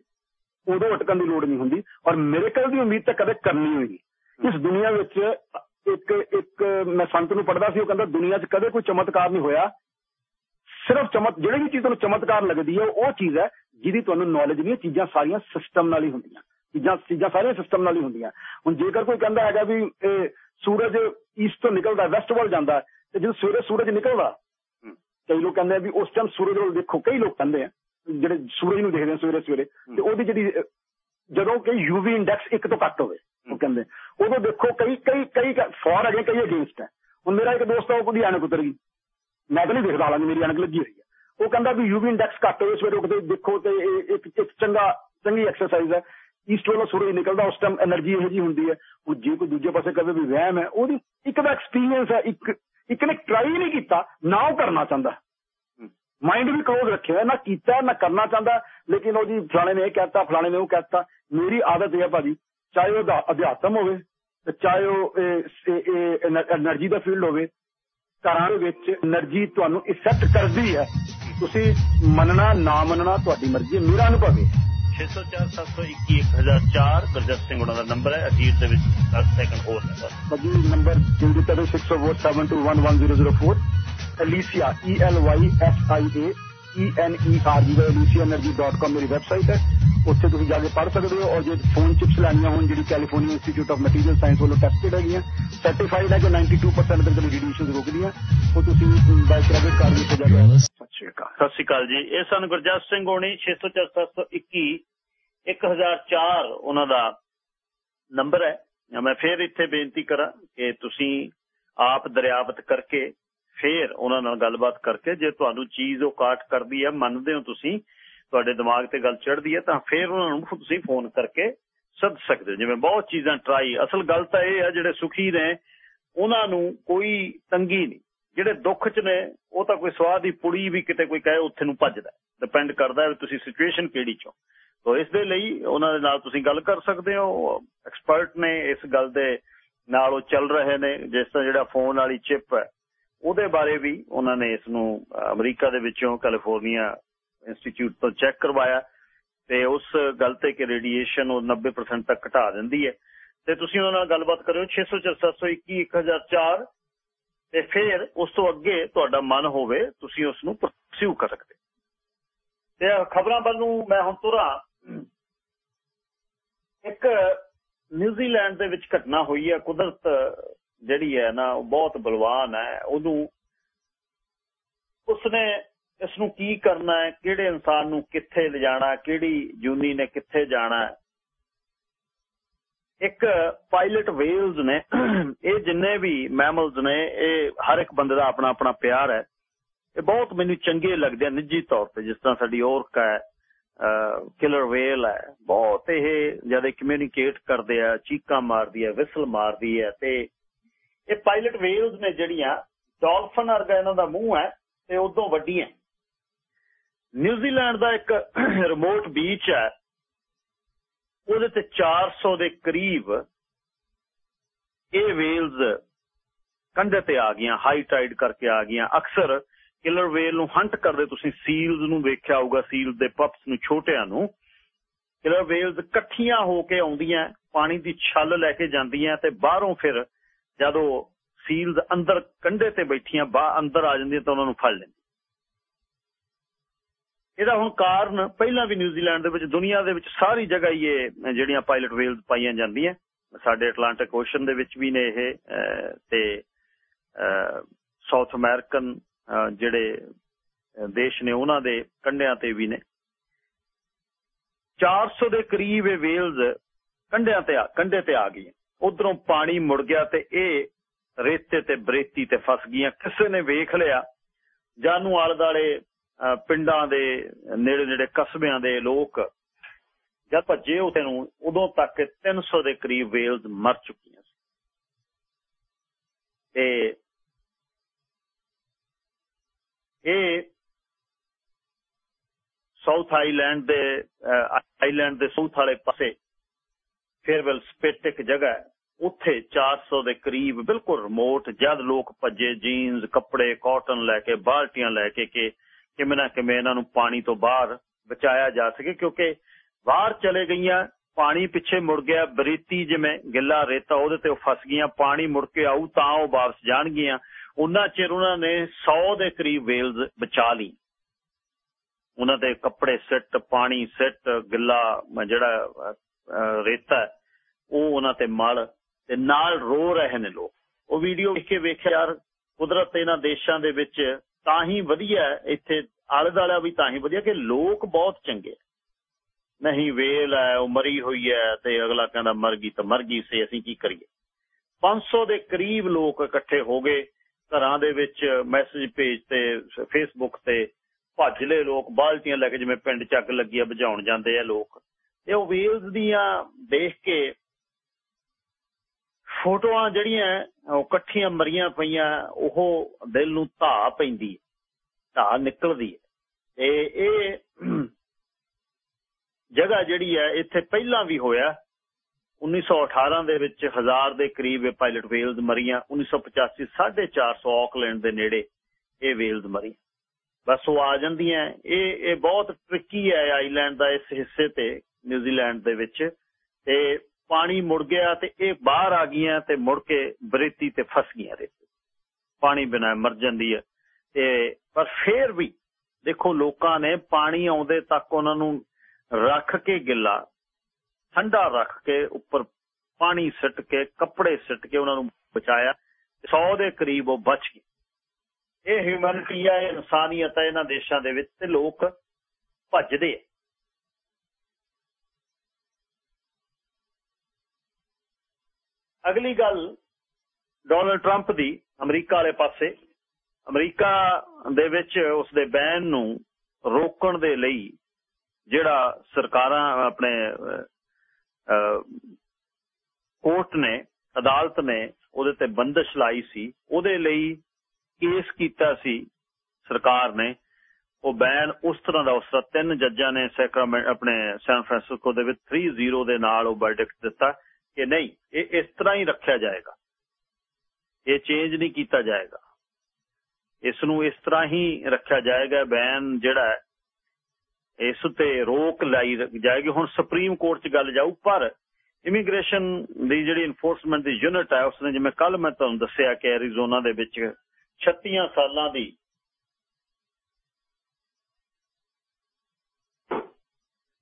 ਉਦੋਂ ਅਟਕਣ ਦੀ ਲੋੜ ਨਹੀਂ ਹੁੰਦੀ। ਔਰ ਮਿਰੇਕਲ ਦੀ ਉਮੀਦ ਤਾਂ ਕਦੇ ਕਰਨੀ ਹੋਏਗੀ ਇਸ ਦੁਨੀਆ ਵਿੱਚ ਇੱਕ ਇੱਕ ਮੈਂ ਸੰਤ ਨੂੰ ਪੜਦਾ ਸੀ, ਉਹ ਕਹਿੰਦਾ, ਦੁਨੀਆ 'ਚ ਕਦੇ ਕੋਈ ਚਮਤਕਾਰ ਨਹੀਂ ਹੋਇਆ। ਸਿਰਫ ਚਮਤ, ਜਿਹੜੀ ਵੀ ਚੀਜ਼ ਤੁਹਾਨੂੰ ਚਮਤਕਾਰ ਲੱਗਦੀ ਹੈ, ਉਹ ਚੀਜ਼ ਹੈ, ਜਿਹਦੀ ਤੁਹਾਨੂੰ ਨੌਲੇਜ ਨਹੀਂ ਚੀਜ਼ਾਂ ਸਾਰੀਆਂ ਸਿਸਟਮ ਨਾਲ ਹੀ ਹੁੰਦੀਆਂ। ਚੀਜ਼ਾਂ ਚੀਜ਼ਾਂ ਸਾਰੀਆਂ ਸਿਸਟਮ ਨਾਲ ਹੀ ਹੁੰਦੀਆਂ। ਹੁਣ ਜੇਕਰ ਕੋਈ ਕਹਿੰਦਾ ਹੈਗਾ ਵੀ ਇਹ ਸੂਰਜ ਈਸਟ ਤੋਂ ਨਿਕਲਦਾ ਵੈਸਟ ਵੱਲ ਜਾਂਦਾ ਤੇ ਜਦੋਂ ਸਵੇਰੇ ਸੂਰਜ ਨਿਕਲਦਾ ਕਈ ਲੋਕ ਕਹਿੰਦੇ ਆ ਵੀ ਉਸ ਟਾਈਮ ਸੂਰਜ ਵੱਲ ਦੇਖੋ ਕਈ ਲੋਕ ਕਹਿੰਦੇ ਆ ਜਿਹੜੇ ਸੂਰਜ ਨੂੰ ਦੇਖਦੇ ਆ ਸਵੇਰੇ ਸਵੇਰੇ ਤੇ ਉਹਦੀ ਜਿਹੜੀ ਜਦੋਂ ਕਿ ਯੂਵੀ ਇੰਡੈਕਸ ਇੱਕ ਤੋਂ ਘੱਟ ਹੋਵੇ ਉਹ ਕਹਿੰਦੇ ਉਦੋਂ ਦੇਖੋ ਕਈ ਕਈ ਕਈ ਫੋਰ ਹੈਗੇ ਕਈ ਅਗੇਂਸਟ ਹੈ। ਹੁਣ ਮੇਰਾ ਇੱਕ ਦੋਸਤ ਆ ਉਹਦੀ ਅਣਕ ਉਤਰ ਗਈ। ਮੈਂ ਤਾਂ ਨਹੀਂ ਦੇਖਦਾ ਹਾਲਾਂਕਿ ਮੇਰੀ ਅਣਕ ਲੱਗੀ ਹੋਈ ਹੈ। ਉਹ ਕਹਿੰਦਾ ਵੀ ਯੂਵੀ ਇੰਡੈਕਸ ਘੱਟ ਹੋਵੇ ਸਵੇਰੇ ਉੱਠਦੇ ਦੇਖੋ ਤੇ ਇੱਕ ਇੱਕ ਚੰਗਾ ਚੰਗੀ ਐਕਸਰਸਾਈਜ਼ ਹੈ। ਈਸਟ ਵੱਲੋਂ ਸੂਰਜ ਨਿਕਲਦਾ ਉਸ ਟਾਈਮ એનર્ਜੀ ਇਹੋ ਜੀ ਹੁੰਦੀ ਹੈ। ਉਹ ਜੇ ਕੋਈ ਦੂਜੇ ਪਾਸੇ ਕਹੇ ਵੀ ਵਹਿਮ ਹੈ ਉਹਦੀ ਇੱਕ ਦਾ ਐਕਸਪੀਰੀਅੰਸ ਹੈ ਇੱਕ ਇੱਕ ਨੇ ਟਰਾਈ ਨਹੀਂ ਕੀਤਾ ਨਾ ਉਹ ਕਰਨਾ ਚਾਹੁੰਦਾ। ਮਾਈਂਡ ਵੀ ਕਲੋਜ਼ ਰੱਖਿਆ ਨਾ ਕੀਤਾ ਨਾ ਕਰਨਾ ਚਾਹੁੰਦਾ ਲੇਕਿਨ ਉਹਦੀ ਫਲਾਣੇ ਨੇ ਇਹ ਕਹਿਤਾ ਫਲਾਣੇ ਨੇ ਉਹ ਕਹਿਤਾ ਮੇਰੀ ਆਦਤ ਹੈ ਭਾਜੀ ਚਾਹੇ ਉਹ ਅਧਿਆਤਮ ਹੋਵੇ ਚਾਹੇ ਉਹ એનર્ਜੀ ਦਾ ਫੀਲਡ ਹੋਵੇ ਘਰਾਂ ਦੇ ਵਿੱਚ એનર્ਜੀ ਤੁਹਾਨੂੰ ਇਫੈਕਟ ਕਰਦੀ ਹੈ। ਤੁਸੀਂ ਮੰਨਣਾ ਨਾ ਮੰਨਣਾ ਤੁਹਾਡੀ ਮਰਜ਼ੀ ਹੈ ਮੇਰਾ ਅਨੁਭਵ ਹੈ। 6047211004 ਗੁਰਜਤ ਸਿੰਘ ਉਹਨਾਂ ਦਾ ਨੰਬਰ ਹੈ ਅਖੀਰ ਦੇ ਵਿੱਚ 10 ਸੈਕਿੰਡ ਹੋਰ ਨੰਬਰ ਬਸ ਭਾਜੀ ਨੰਬਰ ਦੇ ਦਿੱਤਾ ਹੈ 6047211004 Alicia E L Y S I A E N E elisiaenergy.com ਮੇਰੀ ਵੈਬਸਾਈਟ ਹੈ। ਉੱਥੇ ਤੁਸੀਂ ਜਾ ਕੇ ਪੜ੍ਹ ਸਕਦੇ ਹੋ। ਔਰ ਜੇ ਫੋਨ ਚਿਪਸ ਲੈਣੀਆਂ ਹੋਣ ਜਿਹੜੀ California Institute of Material Science ਵੱਲੋਂ ਟੈਸਟਡ ਹੈਗੀਆਂ ਸਰਟੀਫਾਈਡ ਹੈ ਕਿ 92% ਤੱਕ ਦੀ ਰੇਡੀਏਸ਼ਨ ਰੋਕਦੀਆਂ। ਉਹ ਤੁਸੀਂ ਬਾਈ ਕ੍ਰੈਡਿਟ ਕਾਰਡ ਵਿੱਚ ਜਾ ਕੇ ਸਤਿ ਸ਼੍ਰੀ ਅਕਾਲ। ਸਤਿ ਸ਼੍ਰੀ ਅਕਾਲ ਜੀ। ਇਹ ਸਨ ਗੁਰਜਸ ਸਿੰਘ ਹੋਣੀ 604721 1004 ਉਹਨਾਂ ਦਾ ਨੰਬਰ ਹੈ। ਮੈਂ ਫੇਰ ਇੱਥੇ ਬੇਨਤੀ ਕਰਾਂ ਕਿ ਤੁਸੀਂ ਆਪ ਦਰਿਆਵਤ ਕਰਕੇ ਫੇਰ ਉਹਨਾਂ ਨਾਲ ਗੱਲਬਾਤ ਕਰਕੇ ਜੇ ਤੁਹਾਨੂੰ ਚੀਜ਼ ਉਹ ਕਾਟ ਕਰਦੀ ਹੈ, ਮੰਨਦੇ ਹੋ ਤੁਸੀਂ, ਤੁਹਾਡੇ ਦਿਮਾਗ ਤੇ ਗੱਲ ਚੜਦੀ ਹੈ, ਤਾਂ ਫੇਰ ਉਹਨਾਂ ਨੂੰ ਤੁਸੀਂ ਫੋਨ ਕਰਕੇ ਸੱਦ ਸਕਦੇ ਹੋ। ਜਿਵੇਂ ਬਹੁਤ ਚੀਜ਼ਾਂ ਟਰਾਈ ਅਸਲ ਗੱਲ ਤਾਂ ਇਹ ਹੈ ਜਿਹੜੇ ਸੁਖੀ ਨੇ, ਉਹਨਾਂ ਨੂੰ ਕੋਈ ਤੰਗੀ ਨਹੀਂ। ਜਿਹੜੇ ਦੁੱਖ 'ਚ ਨੇ, ਉਹ ਤਾਂ ਕੋਈ ਸਵਾਦ ਦੀ ਪੁੜੀ ਵੀ ਕਿਤੇ ਕੋਈ ਕਹੇ, ਉੱਥੇ ਨੂੰ ਭੱਜਦਾ ਡਿਪੈਂਡ ਕਰਦਾ ਵੀ ਤੁਸੀਂ ਸਿਚੁਏਸ਼ਨ ਕਿਹੜੀ 'ਚੋਂ ਤੋ ਇਸ ਦੇ ਲਈ ਉਹਨਾਂ ਦੇ ਨਾਲ ਤੁਸੀਂ ਗੱਲ ਕਰ ਸਕਦੇ ਹੋ। ਐਕਸਪਰਟ ਨੇ ਇਸ ਗੱਲ ਦੇ ਨਾਲ ਉਹ ਚੱਲ ਰਹੇ ਨੇ, ਜਿਸ ਤਰ੍ਹਾਂ ਜਿਹੜਾ ਫੋਨ ਵਾਲੀ ਚਿਪ ਹੈ ਉਹਦੇ ਬਾਰੇ ਵੀ ਉਹਨਾਂ ਨੇ ਇਸ ਨੂੰ ਅਮਰੀਕਾ ਦੇ ਵਿੱਚੋਂ ਕੈਲੀਫੋਰਨੀਆ ਇੰਸਟੀਚਿਊਟ ਤੋਂ ਚੈੱਕ ਕਰਵਾਇਆ ਤੇ ਉਸ ਗੱਲ ਤੇ ਕਿ ਰੇਡੀਏਸ਼ਨ ਉਹ 90% ਤੱਕ ਘਟਾ ਦਿੰਦੀ ਹੈ। ਤੇ ਤੁਸੀਂ ਉਹਨਾਂ ਨਾਲ ਗੱਲਬਾਤ ਕਰਿਓ 604721 ਤੇ ਫਿਰ ਉਸ ਤੋਂ ਅੱਗੇ ਤੁਹਾਡਾ ਮਨ ਹੋਵੇ, ਤੁਸੀਂ ਉਸ ਨੂੰ ਪਰਸਿਊ ਕਰ ਸਕਦੇ ਤੇ ਖਬਰਾਂ ਵੱਲ ਨੂੰ ਮੈਂ ਹੁਣ ਤੁਰਾਂ। ਇੱਕ ਨਿਊਜ਼ੀਲੈਂਡ ਦੇ ਵਿੱਚ ਘਟਨਾ ਹੋਈ ਹੈ, ਕੁਦਰਤ ਜਿਹੜੀ ਹੈ ਨਾ, ਉਹ ਬਹੁਤ ਬਲਵਾਨ ਹੈ। ਉਹਨੂੰ ਉਸਨੇ ਇਸ ਨੂੰ ਕੀ ਕਰਨਾ ਹੈ? ਕਿਹੜੇ ਇਨਸਾਨ ਨੂੰ ਕਿੱਥੇ ਲਿਜਾਣਾ ਕਿਹੜੀ ਜੂਨੀ ਨੇ ਕਿੱਥੇ ਜਾਣਾ ਇੱਕ ਪਾਇਲਟ ਵੇਲਸ ਨੇ, ਇਹ ਜਿੰਨੇ ਵੀ ਮੈਮਲਸ ਨੇ, ਇਹ ਹਰ ਇੱਕ ਬੰਦੇ ਦਾ ਆਪਣਾ ਆਪਣਾ ਪਿਆਰ ਹੈ। ਇਹ ਬਹੁਤ ਮੈਨੂੰ ਚੰਗੇ ਲੱਗਦੇ ਆ, ਨਿੱਜੀ ਤੌਰ ਤੇ, ਜਿਸ ਤਰ੍ਹਾਂ ਸਾਡੀ ਔਰਕ ਹੈ ਕਿਲਰ ਵੇਲ ਹੈ। ਬਹੁਤ ਇਹ ਜ਼ਿਆਦਾ ਕਮਿਊਨੀਕੇਟ ਕਰਦੇ ਆ, ਚੀਕਾਂ ਮਾਰਦੀ ਹੈ ਵਿਸਲ ਮਾਰਦੀ ਹੈ ਤੇ ਇਹ ਪਾਇਲਟ ਵੇਲਸ ਨੇ ਜਿਹੜੀਆਂ ਡਾਲਫਨ ਵਰਗਾ ਇਹਨਾਂ ਦਾ ਮੂੰਹ ਹੈ ਤੇ ਉਦੋਂ ਵੱਡੀਆਂ। ਨਿਊਜ਼ੀਲੈਂਡ ਦਾ ਇੱਕ ਰਿਮੋਟ ਬੀਚ ਹੈ, ਉਹਦੇ ਤੇ 400 ਦੇ ਕਰੀਬ ਇਹ ਵੇਲਸ ਕੰਢੇ ਤੇ ਆ ਗਈਆਂ ਹਾਈ ਟਾਈਡ ਕਰਕੇ ਆ ਗਈਆਂ। ਅਕਸਰ ਕਿਲਰ ਵੇਲ ਨੂੰ ਹੰਟ ਕਰਦੇ, ਤੁਸੀਂ ਸੀਲਸ ਨੂੰ ਵੇਖਿਆ ਹੋਊਗਾ ਸੀਲ ਦੇ ਪਪਸ ਨੂੰ, ਛੋਟਿਆਂ ਨੂੰ। ਕਿਲਰ ਵੇਲਸ ਇਕੱਠੀਆਂ ਹੋ ਕੇ ਆਉਂਦੀਆਂ, ਪਾਣੀ ਦੀ ਛੱਲ ਲੈ ਕੇ ਜਾਂਦੀਆਂ ਤੇ ਬਾਹਰੋਂ ਫਿਰ ਜਦੋਂ ਸੀਲਜ਼ ਅੰਦਰ ਕੰਢੇ ਤੇ ਬੈਠੀਆਂ, ਬਾਹ ਅੰਦਰ ਆ ਜਾਂਦੀਆਂ ਤਾਂ ਉਹਨਾਂ ਨੂੰ ਫੜ ਲੈਂਦੀਆਂ ਇਹਦਾ ਹੁਣ ਕਾਰਨ ਪਹਿਲਾਂ ਵੀ ਨਿਊਜ਼ੀਲੈਂਡ ਦੇ ਵਿੱਚ, ਦੁਨੀਆ ਦੇ ਵਿੱਚ ਸਾਰੀ ਜਗ੍ਹਾ ਹੀ ਇਹ ਜਿਹੜੀਆਂ ਪਾਇਲਟ ਵੇਲਸ ਪਾਈਆਂ ਜਾਂਦੀਆਂ। ਸਾਡੇ ਐਟਲਾਂਟਿਕ ਓਸ਼ਨ ਦੇ ਵਿੱਚ ਵੀ ਨੇ ਇਹ ਤੇ ਸਾਊਥ ਅਮਰੀਕਨ ਜਿਹੜੇ ਦੇਸ਼ ਨੇ ਉਹਨਾਂ ਦੇ ਕੰਢਿਆਂ ਤੇ ਵੀ ਨੇ। 400 ਦੇ ਕਰੀਬ ਇਹ ਵੇਲਸ ਕੰਢਿਆਂ ਤੇ ਆ, ਕੰਢੇ ਤੇ ਆ ਗਈਆਂ। ਉਧਰੋਂ ਪਾਣੀ ਮੁੜ ਗਿਆ ਤੇ ਇਹ ਰੇਤੇ ਤੇ ਬਰੇਤੀ ਤੇ ਫਸ ਗਈਆਂ। ਕਿਸੇ ਨੇ ਵੇਖ ਲਿਆ, ਜਾਨੂ ਆਲੇ ਦਾਲੇ ਪਿੰਡਾਂ ਦੇ ਨੇੜੇ ਨੇੜੇ ਕਸਬਿਆਂ ਦੇ ਲੋਕ, ਜਦ ਭੱਜੇ ਉਤੇ ਨੂੰ ਉਦੋਂ ਤੱਕ 300 ਦੇ ਕਰੀਬ ਵੇਲਸ ਮਰ ਚੁੱਕੀਆਂ ਸੀ। ਤੇ ਇਹ ਸਾਊਥ ਆਈਲੈਂਡ ਦੇ ਆਈਲੈਂਡ ਦੇ ਸਾਊਥ ਵਾਲੇ ਪਾਸੇ ਫੇਅਰਵੈਲ ਸਪਿਟ ਇੱਕ ਜਗ੍ਹਾ ਹੈ। ਉੱਥੇ 400 ਦੇ ਕਰੀਬ, ਬਿਲਕੁਲ ਰਿਮੋਟ ਜਦ ਲੋਕ ਭੱਜੇ ਜੀਨਸ ਕੱਪੜੇ ਕਾਟਨ ਲੈ ਕੇ, ਬਾਲਟੀਆਂ ਲੈ ਕੇ ਕਿ ਕਿਵੇਂ ਨਾ ਕਿਵੇਂ ਇਹਨਾਂ ਨੂੰ ਪਾਣੀ ਤੋਂ ਬਾਹਰ ਬਚਾਇਆ ਜਾ ਸਕੇ, ਕਿਉਂਕਿ ਬਾਹਰ ਚਲੇ ਗਈਆਂ, ਪਾਣੀ ਪਿੱਛੇ ਮੁੜ ਗਿਆ, ਬਰੀਤੀ ਜਿਵੇਂ ਗਿੱਲਾ ਰੇਤਾ ਉਹਦੇ ਤੇ ਉਹ ਫਸ ਗਈਆਂ, ਪਾਣੀ ਮੁੜ ਕੇ ਆਊ ਤਾਂ ਉਹ ਵਾਪਸ ਜਾਣਗੀਆਂ। ਉਹਨਾਂ ਚਿਰ ਉਹਨਾਂ ਨੇ 100 ਦੇ ਕਰੀਬ ਵੇਲਸ ਬਚਾ ਲਈ ਉਹਨਾਂ ਦੇ ਕੱਪੜੇ ਸਿੱਟ, ਪਾਣੀ ਸਿੱਟ, ਗਿੱਲਾ ਜਿਹੜਾ ਰੇਤਾ, ਉਹ ਉਹਨਾਂ ਤੇ ਮਲ ਤੇ ਨਾਲ ਰੋ ਰਹੇ ਨੇ ਲੋਕ। ਉਹ ਵੀਡੀਓ ਵੇਖ ਕੇ ਵੇਖਿਆ, ਯਾਰ ਕੁਦਰਤ ਇਹਨਾਂ ਦੇਸ਼ਾਂ ਦੇ ਵਿੱਚ ਤਾਂ ਹੀ ਵਧੀਆ ਇੱਥੇ ਆਲੇ ਦਾਲਾ ਵੀ ਤਾਂ ਹੀ ਵਧੀਆ ਕਿ ਲੋਕ ਬਹੁਤ ਚੰਗੇ ਨਹੀਂ, ਵੇਲ ਹੈ, ਉਹ ਮਰੀ ਹੋਈ ਹੈ ਤੇ ਅਗਲਾ ਕਹਿੰਦਾ ਮਰ ਗਈ ਤਾਂ ਮਰ ਗਈ ਸੇ, ਅਸੀਂ ਕੀ ਕਰੀਏ? 500 ਦੇ ਕਰੀਬ ਲੋਕ ਇਕੱਠੇ ਹੋ ਗਏ, ਘਰਾਂ ਦੇ ਵਿੱਚ ਮੈਸੇਜ ਪੇਜ ਤੇ ਫੇਸਬੁੱਕ ਤੇ, ਭੱਜਲੇ ਲੋਕ, ਬਾਲਟੀਆਂ ਲੈ ਕੇ ਜਿਵੇਂ ਪਿੰਡ ਚੱਕ ਲੱਗੀ ਆ ਬੁਝਾਉਣ ਜਾਂਦੇ ਆ ਲੋਕ। ਤੇ ਉਹ ਵੇਲਸ ਦੀਆਂ ਦੇਖ ਕੇ ਫੋਟੋਆਂ ਜਿਹੜੀਆਂ ਉਹ ਇਕੱਠੀਆਂ ਮਰੀਆਂ ਪਈਆਂ, ਉਹ ਦਿਲ ਨੂੰ ਧਾ ਪੈਂਦੀ ਧਾ ਨਿਕਲਦੀ ਹੈ। ਤੇ ਇਹ ਜਗ੍ਹਾ ਜਿਹੜੀ ਹੈ, ਇੱਥੇ ਪਹਿਲਾਂ ਵੀ ਹੋਇਆ। 1918 ਦੇ ਵਿੱਚ ਹਜ਼ਾਰ ਦੇ ਕਰੀਬ ਪਾਇਲਟ ਵੇਲਜ਼ ਮਰੀਆਂ 1985 450 ਆਕਲੈਂਡ ਦੇ ਨੇੜੇ ਇਹ ਵੇਲਜ਼ ਮਰੀਆਂ। ਬਸ ਉਹ ਆ ਜਾਂਦੀਆਂ। ਇਹ ਇਹ ਬਹੁਤ ਟ੍ਰਿਕੀ ਹੈ ਆਈਲੈਂਡ ਦਾ ਇਸ ਹਿੱਸੇ ਤੇ, ਨਿਊਜ਼ੀਲੈਂਡ ਦੇ ਵਿੱਚ। ਤੇ ਪਾਣੀ ਮੁੜ ਗਿਆ ਤੇ ਇਹ ਬਾਹਰ ਆ ਗਈਆਂ ਤੇ ਮੁੜ ਕੇ ਬਰੇਤੀ ਤੇ ਫਸ ਗਈਆਂ ਰੇ ਪਾਣੀ ਬਿਨਾ ਮਰ ਜਾਂਦੀ ਹੈ। ਤੇ ਪਰ ਫੇਰ ਵੀ ਦੇਖੋ ਲੋਕਾਂ ਨੇ ਪਾਣੀ ਆਉਂਦੇ ਤੱਕ ਉਹਨਾਂ ਨੂੰ ਰੱਖ ਕੇ ਗਿੱਲਾ, ਠੰਡਾ ਰੱਖ ਕੇ ਉੱਪਰ ਪਾਣੀ ਸਿੱਟ ਕੇ, ਕੱਪੜੇ ਸਿੱਟ ਕੇ ਉਹਨਾਂ ਨੂੰ ਬਚਾਇਆ। 100 ਦੇ ਕਰੀਬ ਉਹ ਬਚ ਗਏ। ਇਹ ਹਿਊਮੈਨਿਟੀ ਹੈ ਇਨਸਾਨੀਅਤ ਹੈ ਇਹਨਾਂ ਦੇਸ਼ਾਂ ਦੇ ਵਿੱਚ ਤੇ ਲੋਕ ਭੱਜਦੇ ਆ। ਅਗਲੀ ਗੱਲ ਡੋਨਲਡ ਟਰੰਪ ਦੀ, ਅਮਰੀਕਾ ਵਾਲੇ ਪਾਸੇ। ਅਮਰੀਕਾ ਦੇ ਵਿੱਚ ਉਸ ਦੇ ਬੈਨ ਨੂੰ ਰੋਕਣ ਦੇ ਲਈ ਜਿਹੜਾ ਸਰਕਾਰਾਂ ਆਪਣੇ ਕੋਰਟ ਨੇ, ਅਦਾਲਤ ਨੇ ਉਹਦੇ ਤੇ ਬੰਦਸ਼ ਲਾਈ ਸੀ, ਉਹਦੇ ਲਈ ਕੇਸ ਕੀਤਾ ਸੀ ਸਰਕਾਰ ਨੇ। ਉਹ ਬੈਨ ਉਸ ਤਰ੍ਹਾਂ ਦਾ ਉਸ ਤਰ੍ਹਾਂ ਤਿੰਨ ਜੱਜਾਂ ਨੇ ਸੈਕਰਾਮੈਂਟ ਆਪਣੇ ਸੈਨ ਫ੍ਰਾਂਸਿਸਕੋ ਦੇ ਵਿੱਚ 3-0 ਦੇ ਨਾਲ ਉਹ ਵਰਡਿਕਟ ਦਿੱਤਾ। ਕਿ ਨਹੀਂ ਇਹ ਇਸ ਤਰ੍ਹਾਂ ਹੀ ਰੱਖਿਆ ਜਾਏਗਾ ਇਹ ਚੇਂਜ ਨਹੀਂ ਕੀਤਾ ਜਾਏਗਾ ਇਸ ਨੂੰ ਇਸ ਤਰ੍ਹਾਂ ਹੀ ਰੱਖਿਆ ਜਾਏਗਾ ਬੈਨ ਜਿਹੜਾ ਇਸ ਤੇ ਰੋਕ ਲਾਈ ਜਾਏਗੀ ਹੁਣ ਸੁਪਰੀਮ ਕੋਰਟ 'ਚ ਗੱਲ ਜਾਊ ਪਰ ਇਮੀਗ੍ਰੇਸ਼ਨ ਦੀ ਜਿਹੜੀ ਇਨਫੋਰਸਮੈਂਟ ਦੀ ਯੂਨਿਟ ਹੈ ਉਸਨੇ ਜਿਵੇਂ ਕੱਲ ਮੈਂ ਤੁਹਾਨੂੰ ਦੱਸਿਆ ਕਿ ਐਰੀਜ਼ੋਨਾ ਦੇ ਵਿੱਚ 36 ਸਾਲਾਂ ਦੀ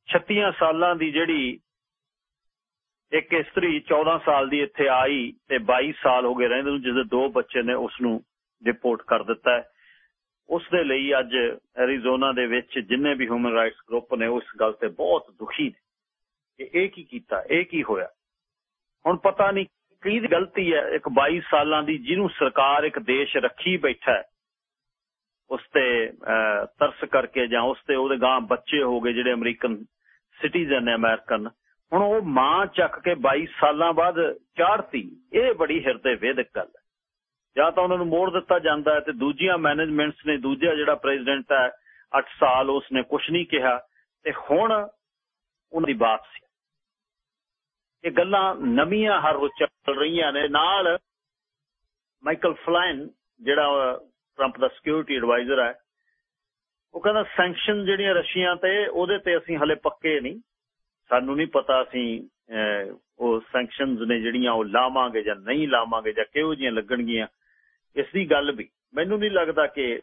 ਛੱਤੀਆਂ ਸਾਲਾਂ ਦੀ ਜਿਹੜੀ ਇੱਕ ਇਸਤਰੀ 14 ਸਾਲ ਦੀ ਇੱਥੇ ਆਈ ਤੇ 22 ਸਾਲ ਹੋ ਗਏ ਰਹਿੰਦੇ ਨੂੰ ਜਿਹਦੇ ਦੋ ਬੱਚੇ ਨੇ ਉਸ ਨੂੰ ਰਿਪੋਰਟ ਕਰ ਦਿੱਤਾ ਹੈ। ਉਸ ਦੇ ਲਈ ਅੱਜ ਐਰੀਜ਼ੋਨਾ ਦੇ ਵਿੱਚ ਜਿੰਨੇ ਵੀ ਹਿਊਮਨ ਰਾਈਟਸ ਗਰੁੱਪ ਨੇ, ਉਸ ਗੱਲ ਤੇ ਬਹੁਤ ਦੁਖੀ ਨੇ ਕਿ ਇਹ ਕੀ ਕੀਤਾ, ਇਹ ਕੀ ਹੋਇਆ? ਹੁਣ ਪਤਾ ਨਹੀਂ ਕੀ ਗਲਤੀ ਹੈ, ਇੱਕ 22 ਸਾਲਾਂ ਦੀ ਜਿਹਨੂੰ ਸਰਕਾਰ ਇੱਕ ਦੇਸ਼ ਰੱਖੀ ਬੈਠਾ ਹੈ, ਉਸ ਤੇ ਤਰਸ ਕਰਕੇ ਜਾਂ ਉਸ ਤੇ ਉਹਦੇ ਗਾਂ ਬੱਚੇ ਹੋ ਗਏ ਜਿਹੜੇ ਅਮਰੀਕਨ ਸਿਟੀਜ਼ਨ ਨੇ, ਅਮਰੀਕਨ ਹੁਣ ਉਹ ਮਾਂ ਚੱਕ ਕੇ 22 ਸਾਲਾਂ ਬਾਅਦ ਚਾੜਤੀ ਇਹ ਬੜੀ ਹਿਰਦੇ ਵੇਦਕ ਗੱਲ ਹੈ। ਜਾਂ ਤਾਂ ਉਹਨਾਂ ਨੂੰ ਮੋੜ ਦਿੱਤਾ ਜਾਂਦਾ ਹੈ ਤੇ ਦੂਜੀਆਂ ਮੈਨੇਜਮੈਂਟਸ ਨੇ, ਦੂਜਾ ਜਿਹੜਾ ਪ੍ਰੈਜ਼ੀਡੈਂਟ ਹੈ 8 ਸਾਲ ਉਸਨੇ ਕੁਝ ਨਹੀਂ ਕਿਹਾ ਤੇ ਹੁਣ ਉਹਨਾਂ ਦੀ ਬਾਤ ਸੀ। ਇਹ ਗੱਲਾਂ ਨਵੀਆਂ ਹਰ ਰੋਜ਼ ਚੱਲ ਰਹੀਆਂ ਨੇ। ਨਾਲ ਮਾਈਕਲ ਫਲਾਈਨ, ਜਿਹੜਾ ਟਰੰਪ ਦਾ ਸਿਕਿਉਰਿਟੀ ਐਡਵਾਈਜ਼ਰ ਹੈ, ਉਹ ਕਹਿੰਦਾ ਸੈਂਕਸ਼ਨ ਜਿਹੜੀਆਂ ਰਸ਼ੀਆਂ ਤੇ, ਉਹਦੇ ਤੇ ਅਸੀਂ ਹਲੇ ਪੱਕੇ ਨਹੀਂ। ਸਾਨੂੰ ਨਹੀਂ ਪਤਾ ਅਸੀਂ ਉਹ ਸੈਂਕਸ਼ਨਸ ਨੇ ਜਿਹੜੀਆਂ ਉਹ ਲਾਵਾਂਗੇ ਜਾਂ ਨਹੀਂ ਲਾਵਾਂਗੇ ਜਾਂ ਕਿਹੋ ਜੀਆਂ ਲੱਗਣਗੀਆਂ, ਇਸ ਦੀ ਗੱਲ ਵੀ ਮੈਨੂੰ ਨਹੀਂ ਲੱਗਦਾ ਕਿ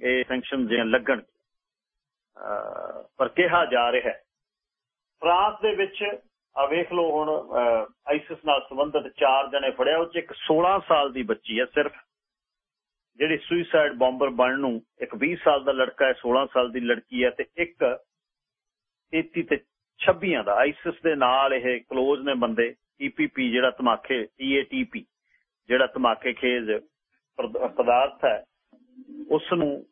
ਇਹ ਸੈਂਕਸ਼ਨ ਜਿਹੜੇ ਲੱਗਣ। ਪਰ ਕਿਹਾ ਜਾ ਰਿਹਾ ਹੈ। ਫਰਾਂਸ ਦੇ ਵਿੱਚ ਆ ਵੇਖ ਲਓ ਹੁਣ ਆਈਸਿਸ ਨਾਲ ਸੰਬੰਧਿਤ ਚਾਰ ਜਣੇ ਫੜਿਆ, ਉਹ ਚ ਇੱਕ 16 ਸਾਲ ਦੀ ਬੱਚੀ ਹੈ ਸਿਰਫ। ਜਿਹੜੀ ਸੁਇਸਾਈਡ ਬੰਬਰ ਬਣਨ ਨੂੰ ਇੱਕ 20 ਸਾਲ ਦਾ ਲੜਕਾ ਹੈ 16 ਸਾਲ ਦੀ ਲੜਕੀ ਹੈ ਤੇ ਇੱਕ 33 ਤੇ 26 ਦਾ ਆਈਸਿਸ ਦੇ ਨਾਲ ਇਹ ਕਲੋਜ਼ ਨੇ ਬੰਦੇ ਈਪੀਪੀ ਜਿਹੜਾ ਧਮਾਕੇ ਈਏਟੀਪੀ ਜਿਹੜਾ ਧਮਾਕੇ ਖੇਜ ਪਦਾਰਥ ਹੈ ਉਸ ਨੂੰ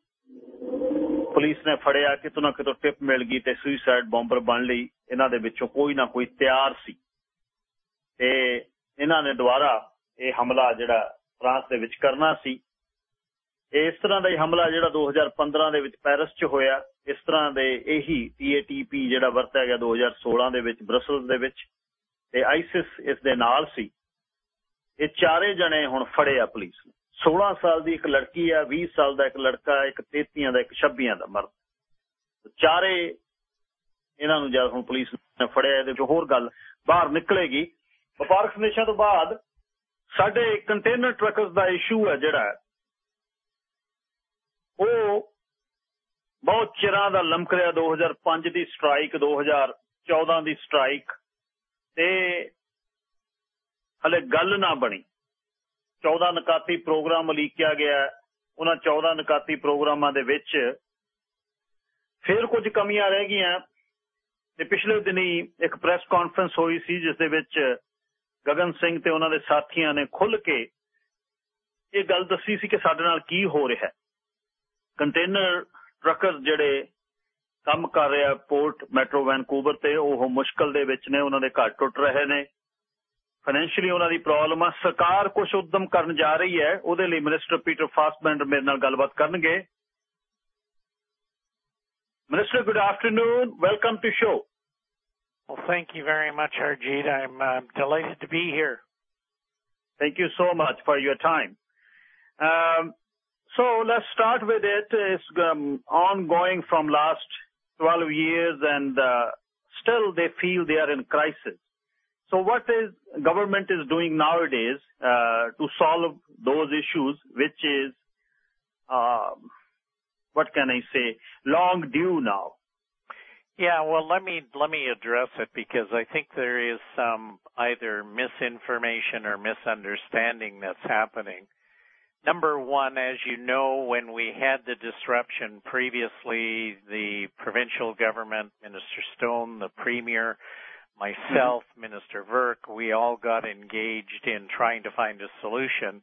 ਪੁਲਿਸ ਨੇ ਫੜਿਆ, ਕਿਤੋਂ ਨਾ ਕਿਤੋਂ ਟਿਪ ਮਿਲ ਗਈ ਤੇ ਸੁਇਸਾਈਡ ਬੰਬਰ ਬਣ ਲਈ। ਇਹਨਾਂ ਦੇ ਵਿੱਚੋਂ ਕੋਈ ਨਾ ਕੋਈ ਤਿਆਰ ਸੀ। ਤੇ ਇਹਨਾਂ ਨੇ ਦੁਬਾਰਾ ਇਹ ਹਮਲਾ ਜਿਹੜਾ ਫਰਾਂਸ ਦੇ ਵਿੱਚ ਕਰਨਾ ਸੀ ਇਸ ਤਰ੍ਹਾਂ ਦਾ ਹੀ ਹਮਲਾ ਜਿਹੜਾ 2015 ਦੇ ਵਿੱਚ ਪੈਰਿਸ 'ਚ ਹੋਇਆ, ਇਸ ਤਰ੍ਹਾਂ ਦੇ ਇਹੀ ਟੀਏਟੀਪੀ ਜਿਹੜਾ ਵਰਤਿਆ ਗਿਆ 2016 ਦੇ ਵਿੱਚ ਬ੍ਰਸਲਸ ਦੇ ਵਿੱਚ ਤੇ ਆਈਸਿਸ ਇਸ ਦੇ ਨਾਲ ਸੀ। ਇਹ ਚਾਰੇ ਜਣੇ ਹੁਣ ਫੜੇ ਆ ਪੁਲਿਸ ਨੇ। 16 ਸਾਲ ਦੀ ਇੱਕ ਲੜਕੀ ਆ 20 ਸਾਲ ਦਾ ਇੱਕ ਲੜਕਾ, ਇੱਕ 33 ਦਾ, ਇੱਕ 26 ਦਾ ਮਰਦ। ਚਾਰੇ ਇਹਨਾਂ ਨੂੰ ਜਦ ਹੁਣ ਪੁਲਿਸ ਨੇ ਫੜਿਆ, ਇਹਦੇ ਵਿੱਚ ਹੋਰ ਗੱਲ ਬਾਹਰ ਨਿਕਲੇਗੀ। ਵਪਾਰਕ ਸੰਦੇਸ਼ਾਂ ਤੋਂ ਬਾਅਦ ਸਾਡੇ ਕੰਟੇਨਰ ਟਰੱਕਸ ਦਾ ਇਸ਼ੂ ਹੈ ਜਿਹੜਾ ਉਹ ਬਹੁਤ ਚਿਰਾਂ ਦਾ ਲਮਕ ਰਿਹਾ 2005 ਦੀ ਸਟ੍ਰਾਈਕ 2014 ਦੀ ਸਟ੍ਰਾਈਕ ਤੇ ਹਲੇ ਗੱਲ ਨਾ ਬਣੀ। 14 ਨਕਾਤੀ ਪ੍ਰੋਗਰਾਮ ਉਲੀਕਿਆ ਗਿਆ। ਉਹਨਾਂ 14 ਨਕਾਤੀ ਪ੍ਰੋਗਰਾਮਾਂ ਦੇ ਵਿੱਚ ਫਿਰ ਕੁਝ ਕਮੀਆਂ ਰਹਿ ਗਈਆਂ ਤੇ ਪਿਛਲੇ ਦਿਨੀ ਇੱਕ ਪ੍ਰੈਸ ਕਾਨਫਰੰਸ ਹੋਈ ਸੀ, ਜਿਸ ਦੇ ਵਿੱਚ ਗਗਨ ਸਿੰਘ ਤੇ ਉਹਨਾਂ ਦੇ ਸਾਥੀਆਂ ਨੇ ਖੁੱਲ ਕੇ ਇਹ ਗੱਲ ਦੱਸੀ ਸੀ ਕਿ ਸਾਡੇ ਨਾਲ ਕੀ ਹੋ ਰਿਹਾ। ਹੈ ਕੰਟੇਨਰ ਟਰੱਕਰ ਜਿਹੜੇ ਕੰਮ ਕਰ ਰਿਹਾ ਪੋਰਟ ਮੈਟਰੋ ਵੈਨਕੂਵਰ ਤੇ ਉਹ ਮੁਸ਼ਕਲ ਦੇ ਵਿੱਚ ਨੇ ਉਹਨਾਂ ਦੇ ਘਰ ਟੁੱਟ ਰਹੇ ਨੇ ਫਾਈਨੈਂਸ਼ੀਅਲੀ ਉਹਨਾਂ ਦੀ ਪ੍ਰੋਬਲਮ ਆ ਸਰਕਾਰ ਕੁਝ ਉਦਮ ਕਰਨ ਜਾ ਰਹੀ ਹੈ ਉਹਦੇ ਲਈ ਮਿਨਿਸਟਰ ਪੀਟਰ ਫਾਸਬੈਂਡਰ ਮੇਰੇ ਨਾਲ ਗੱਲਬਾਤ ਕਰਨਗੇ minister good afternoon welcome to show Well, thank you very much, Arjit. I'm uh, delighted to be here. Thank you so much for your time. Um, so let's start with it. It's um, ongoing from last 12 years, and uh, still they feel they are in crisis. So what is government is doing nowadays uh, to solve those issues, which is uh, what can I say, long due now? Yeah, well, let me let me address it because I think there is some either misinformation or misunderstanding that's happening. Number one, as you know, when we had the disruption previously, the provincial government, Minister Stone, the Premier, myself, mm-hmm. Minister Virk, we all got engaged in trying to find a solution.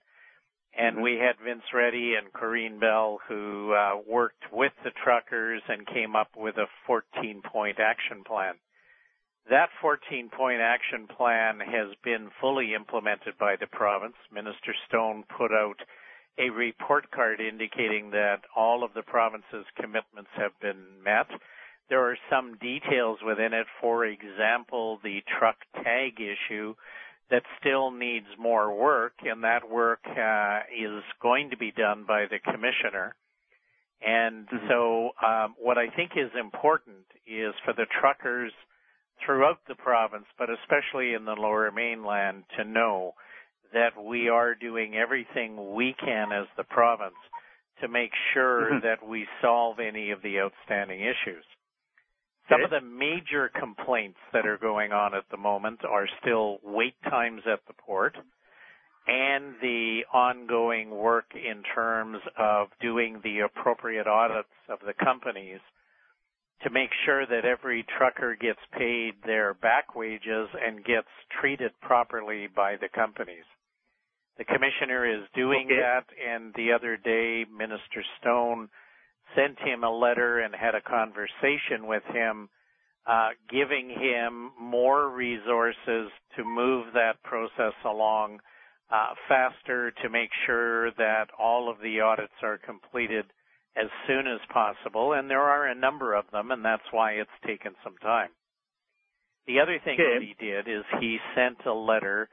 And mm-hmm. we had Vince Reddy and Corinne Bell who uh, worked with the truckers and came up with a 14 point action plan. That 14 point action plan has been fully implemented by the province. Minister Stone put out a report card indicating that all of the province's commitments have been met. There are some details within it, for example, the truck tag issue that still needs more work, and that work uh, is going to be done by the commissioner. And mm-hmm. so, um, what I think is important is for the truckers throughout the province, but especially in the lower mainland, to know that we are doing everything we can as the province to make sure mm-hmm. that we solve any of the outstanding issues. Some of the major complaints that are going on at the moment are still wait times at the port and the ongoing work in terms of doing the appropriate audits of the companies to make sure that every trucker gets paid their back wages and gets treated properly by the companies. The commissioner is doing okay. that, and the other day, Minister Stone sent him a letter and had a conversation with him, uh, giving him more resources to move that process along uh, faster to make sure that all of the audits are completed as soon as possible. And there are a number of them, and that's why it's taken some time. The other thing okay. that he did is he sent a letter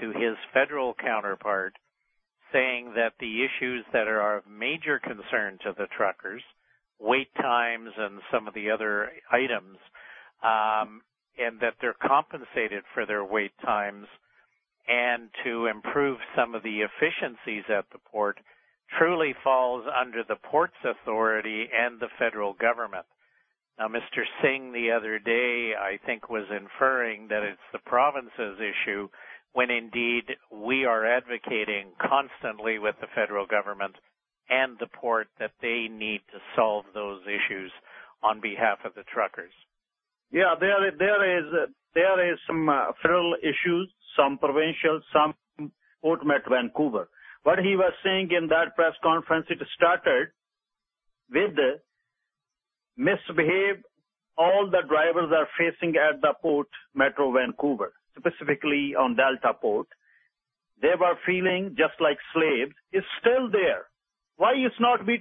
to his federal counterpart saying that the issues that are of major concern to the truckers, wait times and some of the other items, um, and that they're compensated for their wait times, and to improve some of the efficiencies at the port, truly falls under the port's authority and the federal government. Now, Mr. Singh the other day, I think, was inferring that it's the province's issue when indeed we are advocating constantly with the federal government and the port that they need to solve those issues on behalf of the truckers. Yeah, there there is there is some uh, federal issues, some provincial, some Port Metro Vancouver. What he was saying in that press conference, it started with the misbehave all the drivers are facing at the port Metro Vancouver specifically on Delta Port, they were feeling just like slaves, is still there. Why it's not being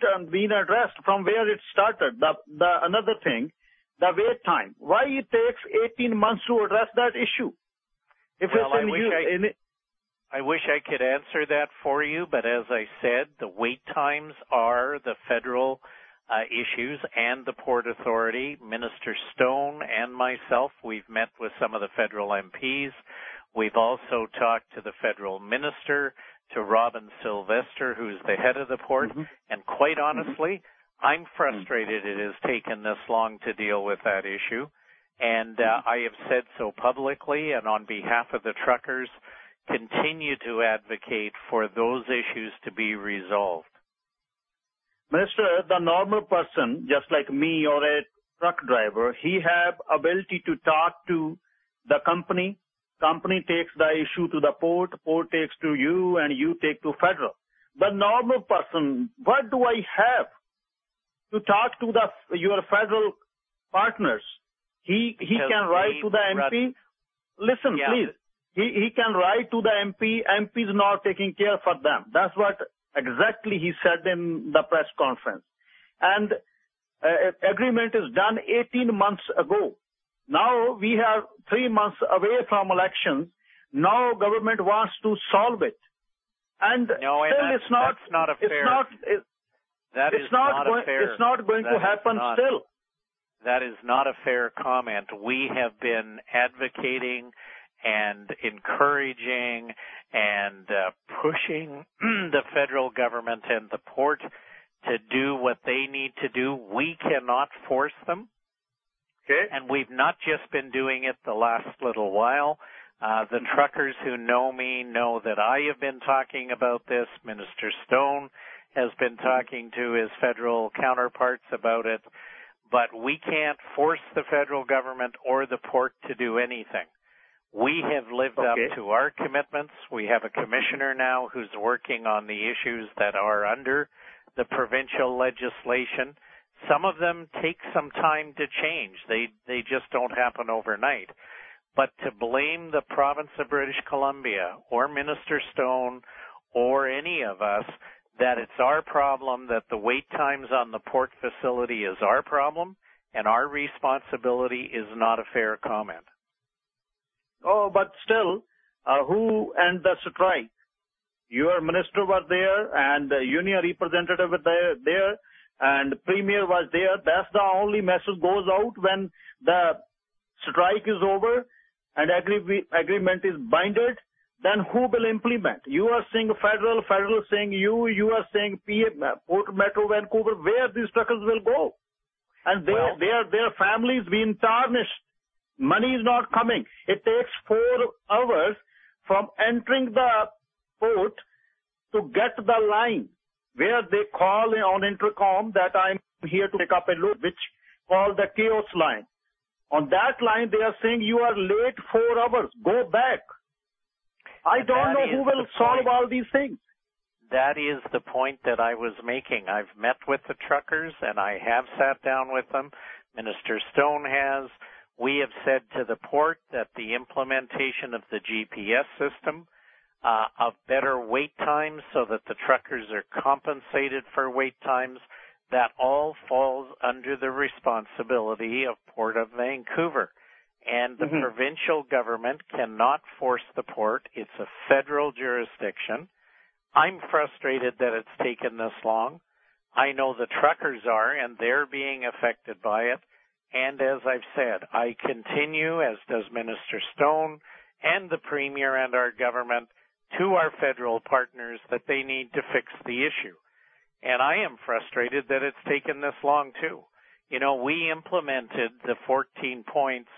uh, addressed from where it started? The, the another thing, the wait time. Why it takes 18 months to address that issue? If well, it's in I wish, I, in I wish I could answer that for you, but as I said, the wait times are the federal uh, issues and the Port Authority. Minister Stone and myself, we've met with some of the federal MPs. We've also talked to the federal minister, to Robin Sylvester, who's the head of the port, mm-hmm. and quite mm-hmm. honestly, mm-hmm. I'm frustrated it has taken this long to deal with that issue. And uh, mm-hmm. I have said so publicly and on behalf of the truckers, continue to advocate for those issues to be resolved. Minister, the normal person, just like me or a truck driver, he have ability to talk to the company. Company takes the issue to the port, port takes to you, and you take to federal. The normal person, what do I have to talk to the your federal partners? He he can write to the MP. Listen, yeah. please. He he can write to the MP. MP is not taking care for them. That's what exactly he said in the press conference. And uh, agreement is done 18 months ago. Now we are three months away from elections. Now government wants to solve it. And no, and still it's not, not a fair. It's not, it, that it's is not, not going, a fair. It's not going to happen not- still. That is not a fair comment. We have been advocating and encouraging and uh, pushing [CLEARS THROAT] the federal government and the port to do what they need to do. We cannot force them. Okay. And we've not just been doing it the last little while. Uh, the truckers who know me know that I have been talking about this. Minister Stone has been talking to his federal counterparts about it. But we can't force the federal government or the port to do anything. We have lived Okay. up to our commitments. We have a commissioner now who's working on the issues that are under the provincial legislation. Some of them take some time to change. They they just don't happen overnight. But to blame the province of British Columbia or Minister Stone or any of us that it's our problem that the wait times on the port facility is our problem and our responsibility is not a fair comment. Oh, but still, uh, who and the strike? Your minister was there, and the union representative was there, there, and premier was there. That's the only message goes out when the strike is over and agree- agreement is binded. Then who will implement? You are saying federal, federal saying you, you are saying PA, Port Metro Vancouver. Where these truckers will go? And their Well- their their families being tarnished. Money is not coming. It takes four hours from entering the port to get the line where they call on intercom that I'm here to pick up a load, which called the chaos line. On that line, they are saying you are late four hours. Go back. I don't know who will solve point. all these things. That is the point that I was making. I've met with the truckers and I have sat down with them. Minister Stone has. We have said to the port that the implementation of the GPS system, uh, of better wait times so that the truckers are compensated for wait times, that all falls under the responsibility of Port of Vancouver. And the Mhm. provincial government cannot force the port. It's a federal jurisdiction. I'm frustrated that it's taken this long. I know the truckers are, and they're being affected by it. And as I've said, I continue, as does Minister Stone and the Premier and our government, to our federal partners that they need to fix the issue. And I am frustrated that it's taken this long too. You know, we implemented the 14 points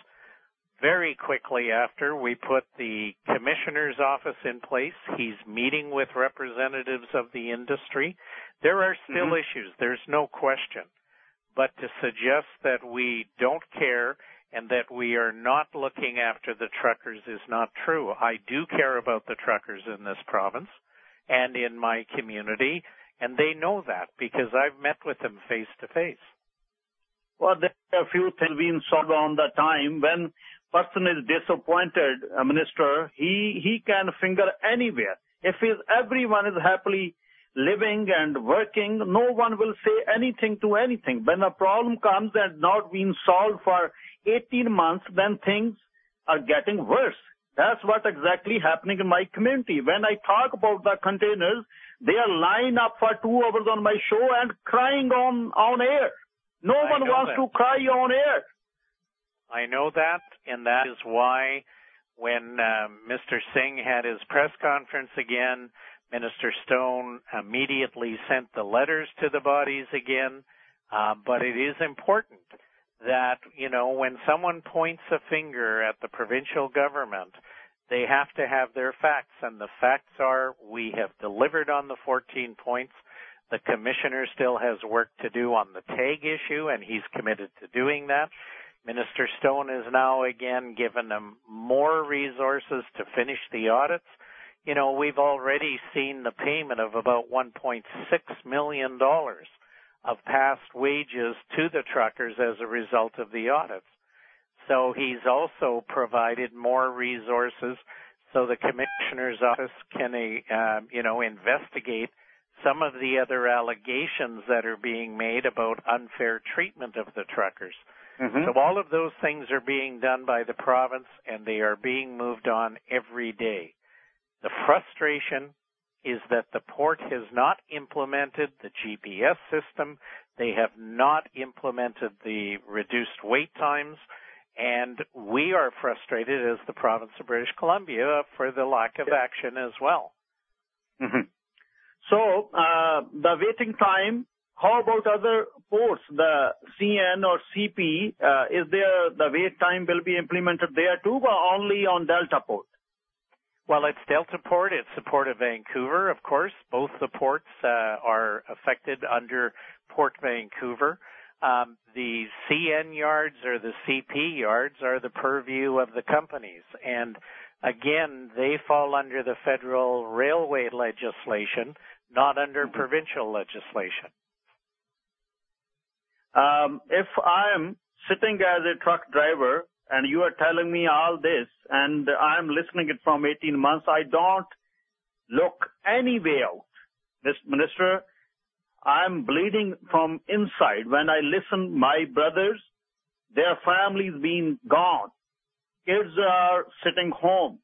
very quickly after we put the commissioner's office in place. He's meeting with representatives of the industry. There are still Mhm. issues. There's no question. But to suggest that we don't care and that we are not looking after the truckers is not true. I do care about the truckers in this province and in my community, and they know that because I've met with them face to face. Well, there are a few things being solved on the time when person is disappointed, a minister, he, he can finger anywhere. If is everyone is happily living and working, no one will say anything to anything. When a problem comes and not being solved for 18 months, then things are getting worse. That's what exactly happening in my community. When I talk about the containers, they are lined up for two hours on my show and crying on, on air. No I one wants that. to cry on air. I know that, and that is why when uh, Mr. Singh had his press conference again, Minister Stone immediately sent the letters to the bodies again. Uh, but it is important that, you know, when someone points a finger at the provincial government, they have to have their facts. And the facts are we have delivered on the 14 points. The commissioner still has work to do on the tag issue, and he's committed to doing that. Minister Stone is now again given them more resources to finish the audits. You know, we've already seen the payment of about $1.6 million of past wages to the truckers as a result of the audits. So he's also provided more resources so the commissioner's office can, uh, you know, investigate some of the other allegations that are being made about unfair treatment of the truckers. Mm-hmm. So all of those things are being done by the province and they are being moved on every day. The frustration is that the port has not implemented the GPS system. They have not implemented the reduced wait times. And we are frustrated as the province of British Columbia for the lack of action as well. Mm-hmm. So, uh, the waiting time, how about other ports, the CN or CP, uh, is there, the wait time will be implemented there too, or only on Delta Port? Well, it's Delta Port. It's the Port of Vancouver, of course. Both the ports uh, are affected under Port Vancouver. Um, the CN yards or the CP yards are the purview of the companies. And again, they fall under the federal railway legislation, not under mm-hmm. provincial legislation. Um, if I'm sitting as a truck driver and you are telling me all this and I'm listening it from 18 months, I don't look any way out. This minister, I'm bleeding from inside. When I listen, my brothers, their families being gone. Kids are sitting home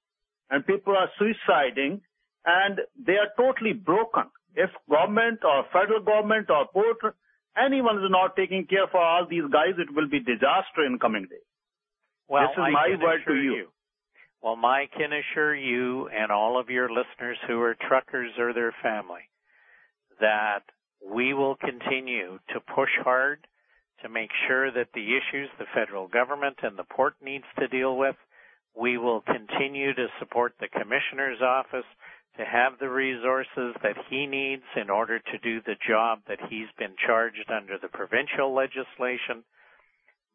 and people are suiciding and they are totally broken. If government or federal government or port, anyone is not taking care for all these guys, it will be disaster in coming days. Well, this is I my word to you. you. Well, I can assure you and all of your listeners who are truckers or their family that we will continue to push hard to make sure that the issues the federal government and the port needs to deal with, we will continue to support the commissioner's office to have the resources that he needs in order to do the job that he's been charged under the provincial legislation.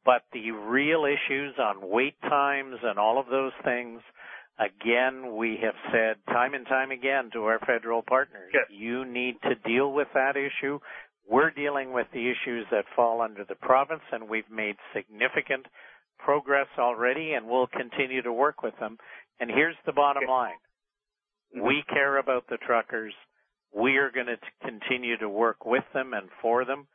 But the real issues on wait times and all of those things, again, we have said time and time again to our federal partners, yes. you need to deal with that issue. We're dealing with the issues that fall under the province and we've made significant progress already and we'll continue to work with them. And here's the bottom line. Mm-hmm. We care about the truckers. We are going to continue to work with them and for them.